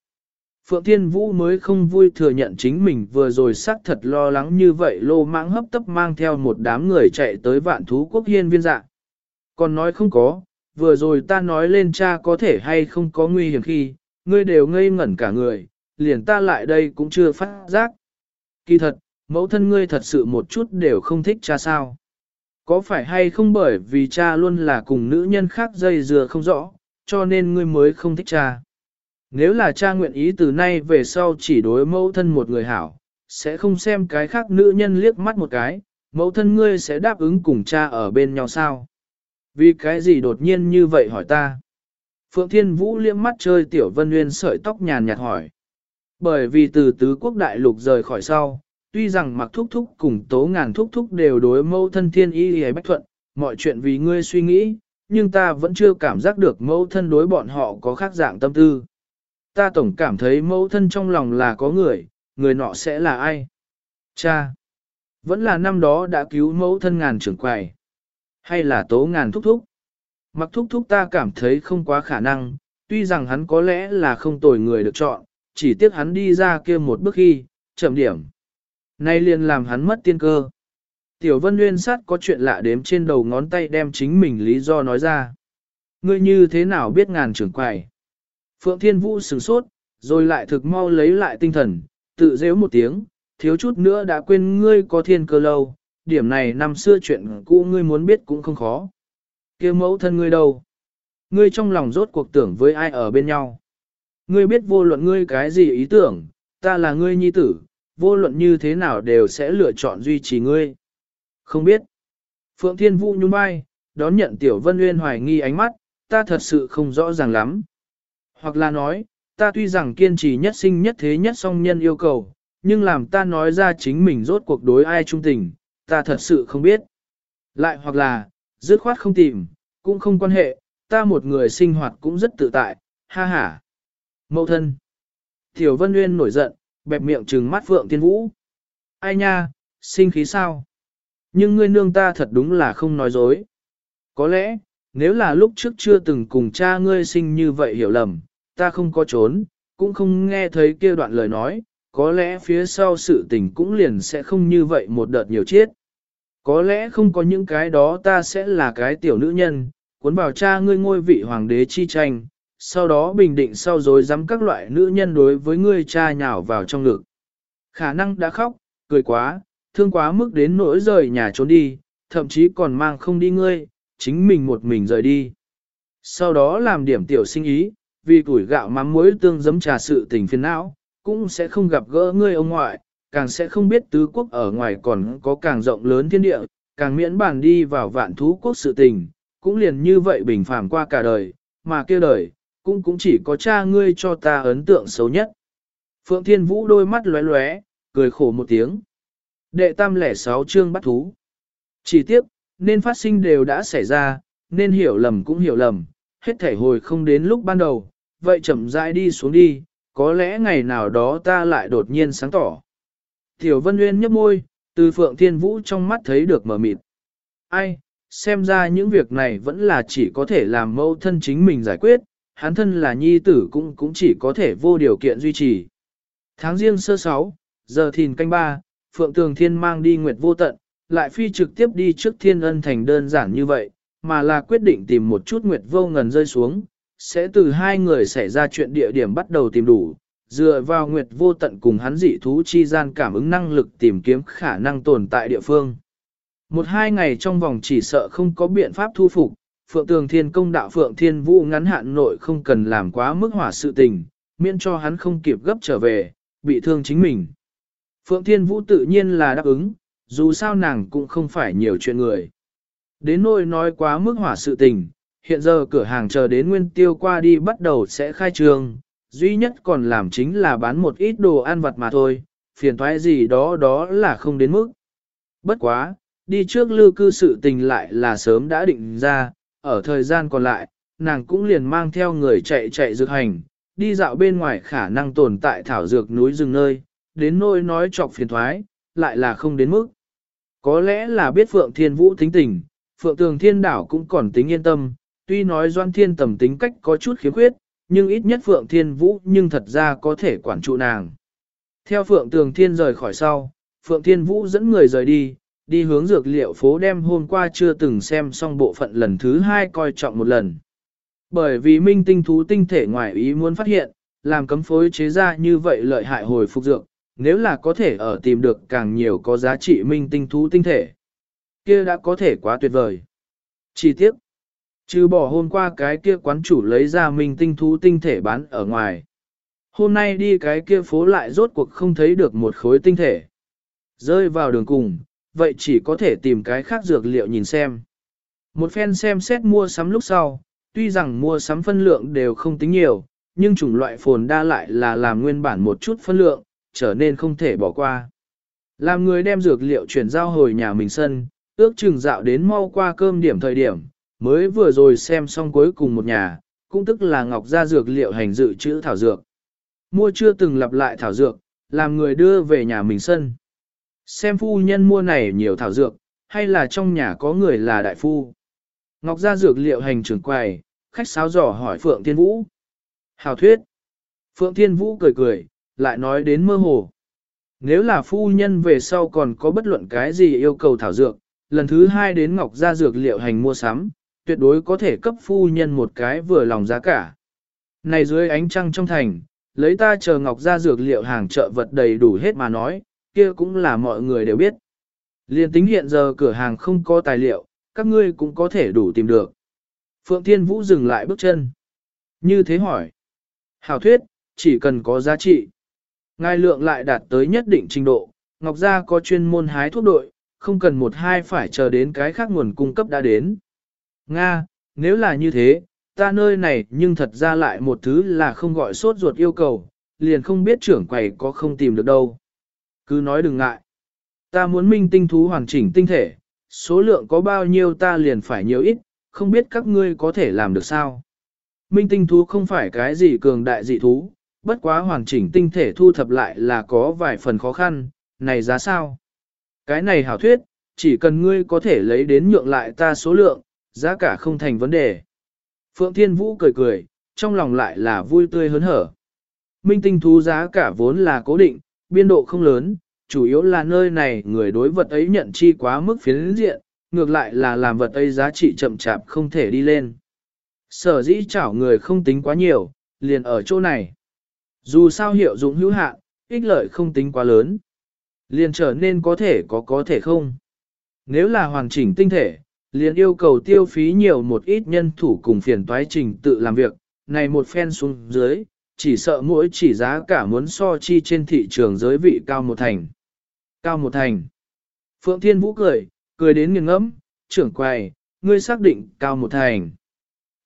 Phượng Thiên Vũ mới không vui thừa nhận chính mình vừa rồi xác thật lo lắng như vậy lô mãng hấp tấp mang theo một đám người chạy tới vạn thú quốc hiên viên dạ. Còn nói không có, vừa rồi ta nói lên cha có thể hay không có nguy hiểm khi, ngươi đều ngây ngẩn cả người, liền ta lại đây cũng chưa phát giác. Kỳ thật, mẫu thân ngươi thật sự một chút đều không thích cha sao. Có phải hay không bởi vì cha luôn là cùng nữ nhân khác dây dừa không rõ, cho nên ngươi mới không thích cha. Nếu là cha nguyện ý từ nay về sau chỉ đối mẫu thân một người hảo, sẽ không xem cái khác nữ nhân liếc mắt một cái, mẫu thân ngươi sẽ đáp ứng cùng cha ở bên nhau sao? Vì cái gì đột nhiên như vậy hỏi ta? Phượng Thiên Vũ liếc mắt chơi Tiểu Vân Nguyên sợi tóc nhàn nhạt hỏi. Bởi vì từ tứ quốc đại lục rời khỏi sau, tuy rằng mặc thúc thúc cùng tố ngàn thúc thúc đều đối mẫu thân thiên y y bách thuận, mọi chuyện vì ngươi suy nghĩ, nhưng ta vẫn chưa cảm giác được mẫu thân đối bọn họ có khác dạng tâm tư. Ta tổng cảm thấy mẫu thân trong lòng là có người, người nọ sẽ là ai? Cha! Vẫn là năm đó đã cứu mẫu thân ngàn trưởng quài, Hay là tố ngàn thúc thúc? Mặc thúc thúc ta cảm thấy không quá khả năng, tuy rằng hắn có lẽ là không tồi người được chọn, chỉ tiếc hắn đi ra kia một bước khi, chậm điểm. Nay liền làm hắn mất tiên cơ. Tiểu vân nguyên sát có chuyện lạ đếm trên đầu ngón tay đem chính mình lý do nói ra. Ngươi như thế nào biết ngàn trưởng quài? Phượng Thiên Vũ sửng sốt, rồi lại thực mau lấy lại tinh thần, tự dễu một tiếng, thiếu chút nữa đã quên ngươi có thiên cơ lâu, điểm này năm xưa chuyện cũ ngươi muốn biết cũng không khó. kia mẫu thân ngươi đâu? Ngươi trong lòng rốt cuộc tưởng với ai ở bên nhau? Ngươi biết vô luận ngươi cái gì ý tưởng, ta là ngươi nhi tử, vô luận như thế nào đều sẽ lựa chọn duy trì ngươi. Không biết. Phượng Thiên Vũ nhún vai, đón nhận Tiểu Vân Uyên hoài nghi ánh mắt, ta thật sự không rõ ràng lắm. Hoặc là nói, ta tuy rằng kiên trì nhất sinh nhất thế nhất song nhân yêu cầu, nhưng làm ta nói ra chính mình rốt cuộc đối ai trung tình, ta thật sự không biết. Lại hoặc là, dứt khoát không tìm, cũng không quan hệ, ta một người sinh hoạt cũng rất tự tại, ha ha. Mậu thân. Tiểu Vân Nguyên nổi giận, bẹp miệng trừng mắt Phượng Tiên Vũ. Ai nha, sinh khí sao? Nhưng ngươi nương ta thật đúng là không nói dối. Có lẽ, nếu là lúc trước chưa từng cùng cha ngươi sinh như vậy hiểu lầm, ta không có trốn, cũng không nghe thấy kia đoạn lời nói, có lẽ phía sau sự tình cũng liền sẽ không như vậy một đợt nhiều chết. Có lẽ không có những cái đó ta sẽ là cái tiểu nữ nhân, cuốn vào cha ngươi ngôi vị hoàng đế chi tranh, sau đó bình định sau rồi dám các loại nữ nhân đối với ngươi cha nhào vào trong ngực. Khả năng đã khóc, cười quá, thương quá mức đến nỗi rời nhà trốn đi, thậm chí còn mang không đi ngươi, chính mình một mình rời đi. Sau đó làm điểm tiểu sinh ý, vì tuổi gạo mắm muối tương giấm trà sự tình phiền não, cũng sẽ không gặp gỡ ngươi ông ngoại, càng sẽ không biết tứ quốc ở ngoài còn có càng rộng lớn thiên địa, càng miễn bàn đi vào vạn thú quốc sự tình, cũng liền như vậy bình phàm qua cả đời, mà kia đời, cũng cũng chỉ có cha ngươi cho ta ấn tượng xấu nhất. Phượng Thiên Vũ đôi mắt lóe lóe, cười khổ một tiếng. Đệ tam lẻ sáu chương bắt thú. Chỉ tiếp, nên phát sinh đều đã xảy ra, nên hiểu lầm cũng hiểu lầm, hết thể hồi không đến lúc ban đầu, vậy chậm rãi đi xuống đi, có lẽ ngày nào đó ta lại đột nhiên sáng tỏ. Tiểu Vân Nguyên nhấp môi, từ Phượng Thiên Vũ trong mắt thấy được mở mịt. Ai, xem ra những việc này vẫn là chỉ có thể làm mâu thân chính mình giải quyết, hắn thân là nhi tử cũng cũng chỉ có thể vô điều kiện duy trì. Tháng riêng sơ sáu, giờ thìn canh ba, Phượng Tường Thiên mang đi Nguyệt vô tận, lại phi trực tiếp đi trước Thiên Ân Thành đơn giản như vậy, mà là quyết định tìm một chút Nguyệt vô ngần rơi xuống, sẽ từ hai người xảy ra chuyện địa điểm bắt đầu tìm đủ, dựa vào Nguyệt vô tận cùng hắn dị thú chi gian cảm ứng năng lực tìm kiếm khả năng tồn tại địa phương. Một hai ngày trong vòng chỉ sợ không có biện pháp thu phục, Phượng Tường Thiên công đạo Phượng Thiên Vũ ngắn hạn nội không cần làm quá mức hỏa sự tình, miễn cho hắn không kịp gấp trở về, bị thương chính mình. Phượng Thiên Vũ tự nhiên là đáp ứng, dù sao nàng cũng không phải nhiều chuyện người. Đến nỗi nói quá mức hỏa sự tình, hiện giờ cửa hàng chờ đến nguyên tiêu qua đi bắt đầu sẽ khai trương, duy nhất còn làm chính là bán một ít đồ ăn vặt mà thôi, phiền thoái gì đó đó là không đến mức. Bất quá, đi trước lưu cư sự tình lại là sớm đã định ra, ở thời gian còn lại, nàng cũng liền mang theo người chạy chạy dược hành, đi dạo bên ngoài khả năng tồn tại thảo dược núi rừng nơi, đến nỗi nói chọc phiền thoái, lại là không đến mức. Có lẽ là biết Phượng Thiên Vũ tính tình, Phượng Tường Thiên Đảo cũng còn tính yên tâm, tuy nói Doan Thiên tầm tính cách có chút khiếm khuyết, nhưng ít nhất Phượng Thiên Vũ nhưng thật ra có thể quản trụ nàng. Theo Phượng Tường Thiên rời khỏi sau, Phượng Thiên Vũ dẫn người rời đi, đi hướng dược liệu phố đem hôm qua chưa từng xem xong bộ phận lần thứ hai coi trọng một lần. Bởi vì minh tinh thú tinh thể ngoài ý muốn phát hiện, làm cấm phối chế ra như vậy lợi hại hồi phục dược, nếu là có thể ở tìm được càng nhiều có giá trị minh tinh thú tinh thể, kia đã có thể quá tuyệt vời. Chi tiết, trừ bỏ hôm qua cái kia quán chủ lấy ra mình tinh thú tinh thể bán ở ngoài. Hôm nay đi cái kia phố lại rốt cuộc không thấy được một khối tinh thể. Rơi vào đường cùng, vậy chỉ có thể tìm cái khác dược liệu nhìn xem. Một phen xem xét mua sắm lúc sau, tuy rằng mua sắm phân lượng đều không tính nhiều, nhưng chủng loại phồn đa lại là làm nguyên bản một chút phân lượng, trở nên không thể bỏ qua. Làm người đem dược liệu chuyển giao hồi nhà mình sân, ước chừng dạo đến mau qua cơm điểm thời điểm, mới vừa rồi xem xong cuối cùng một nhà, cũng tức là ngọc gia dược liệu hành dự chữ thảo dược. Mua chưa từng lặp lại thảo dược, làm người đưa về nhà mình sân. Xem phu nhân mua này nhiều thảo dược, hay là trong nhà có người là đại phu. Ngọc gia dược liệu hành trưởng quầy, khách sáo dò hỏi Phượng Thiên Vũ. Hào thuyết. Phượng Thiên Vũ cười cười, lại nói đến mơ hồ. Nếu là phu nhân về sau còn có bất luận cái gì yêu cầu thảo dược, lần thứ hai đến Ngọc gia dược liệu hành mua sắm, tuyệt đối có thể cấp phu nhân một cái vừa lòng giá cả. Này dưới ánh trăng trong thành, lấy ta chờ Ngọc gia dược liệu hàng chợ vật đầy đủ hết mà nói, kia cũng là mọi người đều biết. Liên tính hiện giờ cửa hàng không có tài liệu, các ngươi cũng có thể đủ tìm được. Phượng Thiên Vũ dừng lại bước chân. Như thế hỏi. Hảo thuyết, chỉ cần có giá trị. Ngài lượng lại đạt tới nhất định trình độ, Ngọc Gia có chuyên môn hái thuốc đội, không cần một hai phải chờ đến cái khác nguồn cung cấp đã đến. Nga, nếu là như thế, ta nơi này nhưng thật ra lại một thứ là không gọi sốt ruột yêu cầu, liền không biết trưởng quầy có không tìm được đâu. Cứ nói đừng ngại. Ta muốn minh tinh thú hoàn chỉnh tinh thể, số lượng có bao nhiêu ta liền phải nhiều ít, không biết các ngươi có thể làm được sao. Minh tinh thú không phải cái gì cường đại dị thú, bất quá hoàn chỉnh tinh thể thu thập lại là có vài phần khó khăn, này giá sao? Cái này hảo thuyết, chỉ cần ngươi có thể lấy đến nhượng lại ta số lượng, giá cả không thành vấn đề. Phượng Thiên Vũ cười cười, trong lòng lại là vui tươi hớn hở. minh tinh thú giá cả vốn là cố định, biên độ không lớn, chủ yếu là nơi này người đối vật ấy nhận chi quá mức phiến diện, ngược lại là làm vật ấy giá trị chậm chạp không thể đi lên. Sở dĩ chảo người không tính quá nhiều, liền ở chỗ này. Dù sao hiệu dụng hữu hạn, ích lợi không tính quá lớn. Liền trở nên có thể có có thể không. Nếu là hoàn chỉnh tinh thể, liền yêu cầu tiêu phí nhiều một ít nhân thủ cùng phiền toái trình tự làm việc, này một phen xuống dưới, chỉ sợ mỗi chỉ giá cả muốn so chi trên thị trường giới vị cao một thành. Cao một thành. Phượng Thiên Vũ cười, cười đến nghiêng ngẫm, trưởng quầy, ngươi xác định cao một thành.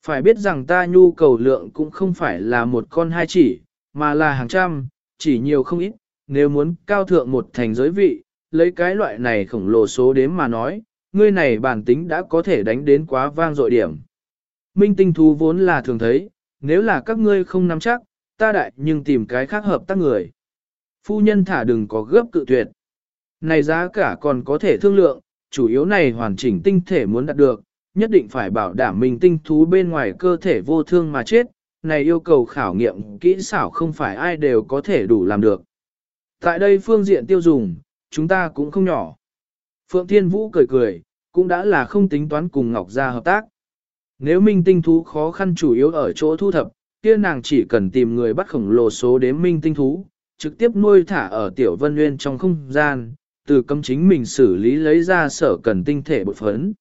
Phải biết rằng ta nhu cầu lượng cũng không phải là một con hai chỉ, mà là hàng trăm, chỉ nhiều không ít, nếu muốn cao thượng một thành giới vị, lấy cái loại này khổng lồ số đếm mà nói, ngươi này bản tính đã có thể đánh đến quá vang dội điểm. Minh tinh thú vốn là thường thấy, nếu là các ngươi không nắm chắc, ta đại nhưng tìm cái khác hợp tác người. Phu nhân thả đừng có gấp cự tuyệt. Này giá cả còn có thể thương lượng, chủ yếu này hoàn chỉnh tinh thể muốn đạt được, nhất định phải bảo đảm mình tinh thú bên ngoài cơ thể vô thương mà chết, này yêu cầu khảo nghiệm kỹ xảo không phải ai đều có thể đủ làm được. Tại đây phương diện tiêu dùng, chúng ta cũng không nhỏ. Phượng Thiên Vũ cười cười, cũng đã là không tính toán cùng Ngọc Gia hợp tác. Nếu minh tinh thú khó khăn chủ yếu ở chỗ thu thập, kia nàng chỉ cần tìm người bắt khổng lồ số đếm minh tinh thú, trực tiếp nuôi thả ở tiểu vân nguyên trong không gian, từ cấm chính mình xử lý lấy ra sở cần tinh thể bột phấn.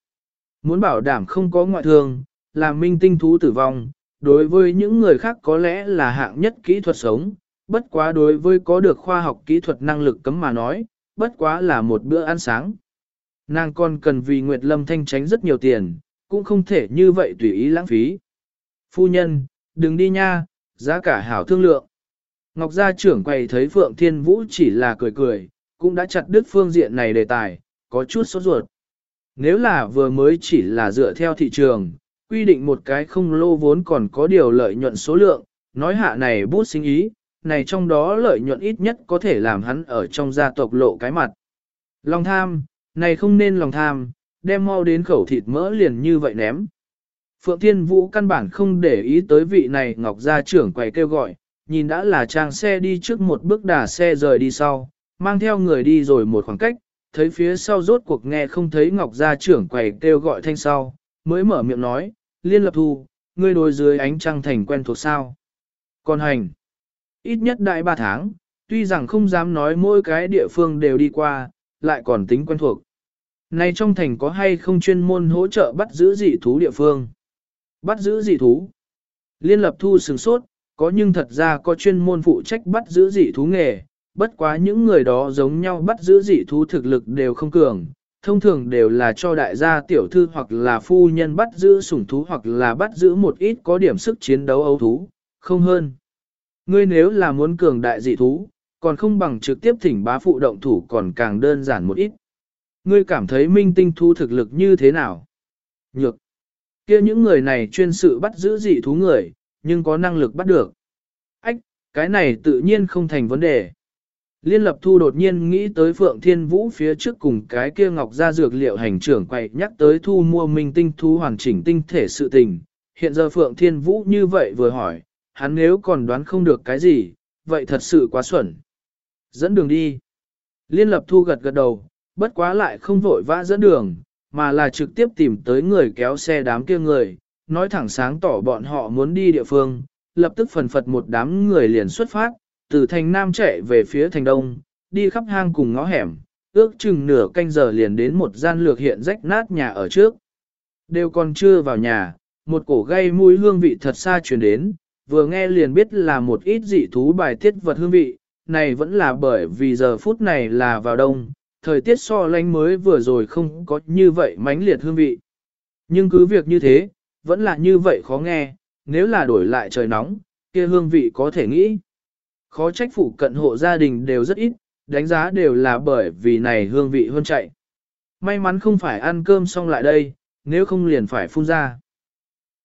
Muốn bảo đảm không có ngoại thương, làm minh tinh thú tử vong, đối với những người khác có lẽ là hạng nhất kỹ thuật sống, bất quá đối với có được khoa học kỹ thuật năng lực cấm mà nói, bất quá là một bữa ăn sáng. Nàng còn cần vì Nguyệt Lâm Thanh tránh rất nhiều tiền, cũng không thể như vậy tùy ý lãng phí. Phu nhân, đừng đi nha, giá cả hảo thương lượng. Ngọc gia trưởng quầy thấy Phượng Thiên Vũ chỉ là cười cười, cũng đã chặt đứt phương diện này đề tài, có chút sốt ruột. Nếu là vừa mới chỉ là dựa theo thị trường, quy định một cái không lô vốn còn có điều lợi nhuận số lượng, nói hạ này bút sinh ý, này trong đó lợi nhuận ít nhất có thể làm hắn ở trong gia tộc lộ cái mặt. long tham, này không nên lòng tham, đem mau đến khẩu thịt mỡ liền như vậy ném. Phượng Thiên Vũ căn bản không để ý tới vị này Ngọc Gia trưởng quầy kêu gọi, nhìn đã là trang xe đi trước một bước đà xe rời đi sau, mang theo người đi rồi một khoảng cách, thấy phía sau rốt cuộc nghe không thấy Ngọc Gia trưởng quầy kêu gọi thanh sau, mới mở miệng nói, liên lập thu, ngươi đối dưới ánh trăng thành quen thuộc sao. Còn hành, ít nhất đại ba tháng, tuy rằng không dám nói mỗi cái địa phương đều đi qua, lại còn tính quen thuộc. Này trong thành có hay không chuyên môn hỗ trợ bắt giữ dị thú địa phương? Bắt giữ dị thú. Liên lập thu sừng sốt, có nhưng thật ra có chuyên môn phụ trách bắt giữ dị thú nghề, bất quá những người đó giống nhau bắt giữ dị thú thực lực đều không cường, thông thường đều là cho đại gia tiểu thư hoặc là phu nhân bắt giữ sủng thú hoặc là bắt giữ một ít có điểm sức chiến đấu ấu thú, không hơn. Ngươi nếu là muốn cường đại dị thú, còn không bằng trực tiếp thỉnh bá phụ động thủ còn càng đơn giản một ít. Ngươi cảm thấy minh tinh thú thực lực như thế nào? Nhược. kia những người này chuyên sự bắt giữ dị thú người, nhưng có năng lực bắt được. Ách, cái này tự nhiên không thành vấn đề. Liên lập thu đột nhiên nghĩ tới Phượng Thiên Vũ phía trước cùng cái kia ngọc ra dược liệu hành trưởng quậy nhắc tới thu mua minh tinh thú hoàn chỉnh tinh thể sự tình. Hiện giờ Phượng Thiên Vũ như vậy vừa hỏi, hắn nếu còn đoán không được cái gì, vậy thật sự quá xuẩn. Dẫn đường đi. Liên lập thu gật gật đầu, bất quá lại không vội vã dẫn đường, mà là trực tiếp tìm tới người kéo xe đám kia người, nói thẳng sáng tỏ bọn họ muốn đi địa phương, lập tức phần phật một đám người liền xuất phát, từ thành Nam chạy về phía thành Đông, đi khắp hang cùng ngõ hẻm, ước chừng nửa canh giờ liền đến một gian lược hiện rách nát nhà ở trước. Đều còn chưa vào nhà, một cổ gây mùi hương vị thật xa truyền đến, vừa nghe liền biết là một ít dị thú bài tiết vật hương vị, này vẫn là bởi vì giờ phút này là vào đông, thời tiết so lánh mới vừa rồi không có như vậy mãnh liệt hương vị. Nhưng cứ việc như thế, vẫn là như vậy khó nghe, nếu là đổi lại trời nóng, kia hương vị có thể nghĩ. Khó trách phụ cận hộ gia đình đều rất ít, đánh giá đều là bởi vì này hương vị hơn chạy. May mắn không phải ăn cơm xong lại đây, nếu không liền phải phun ra.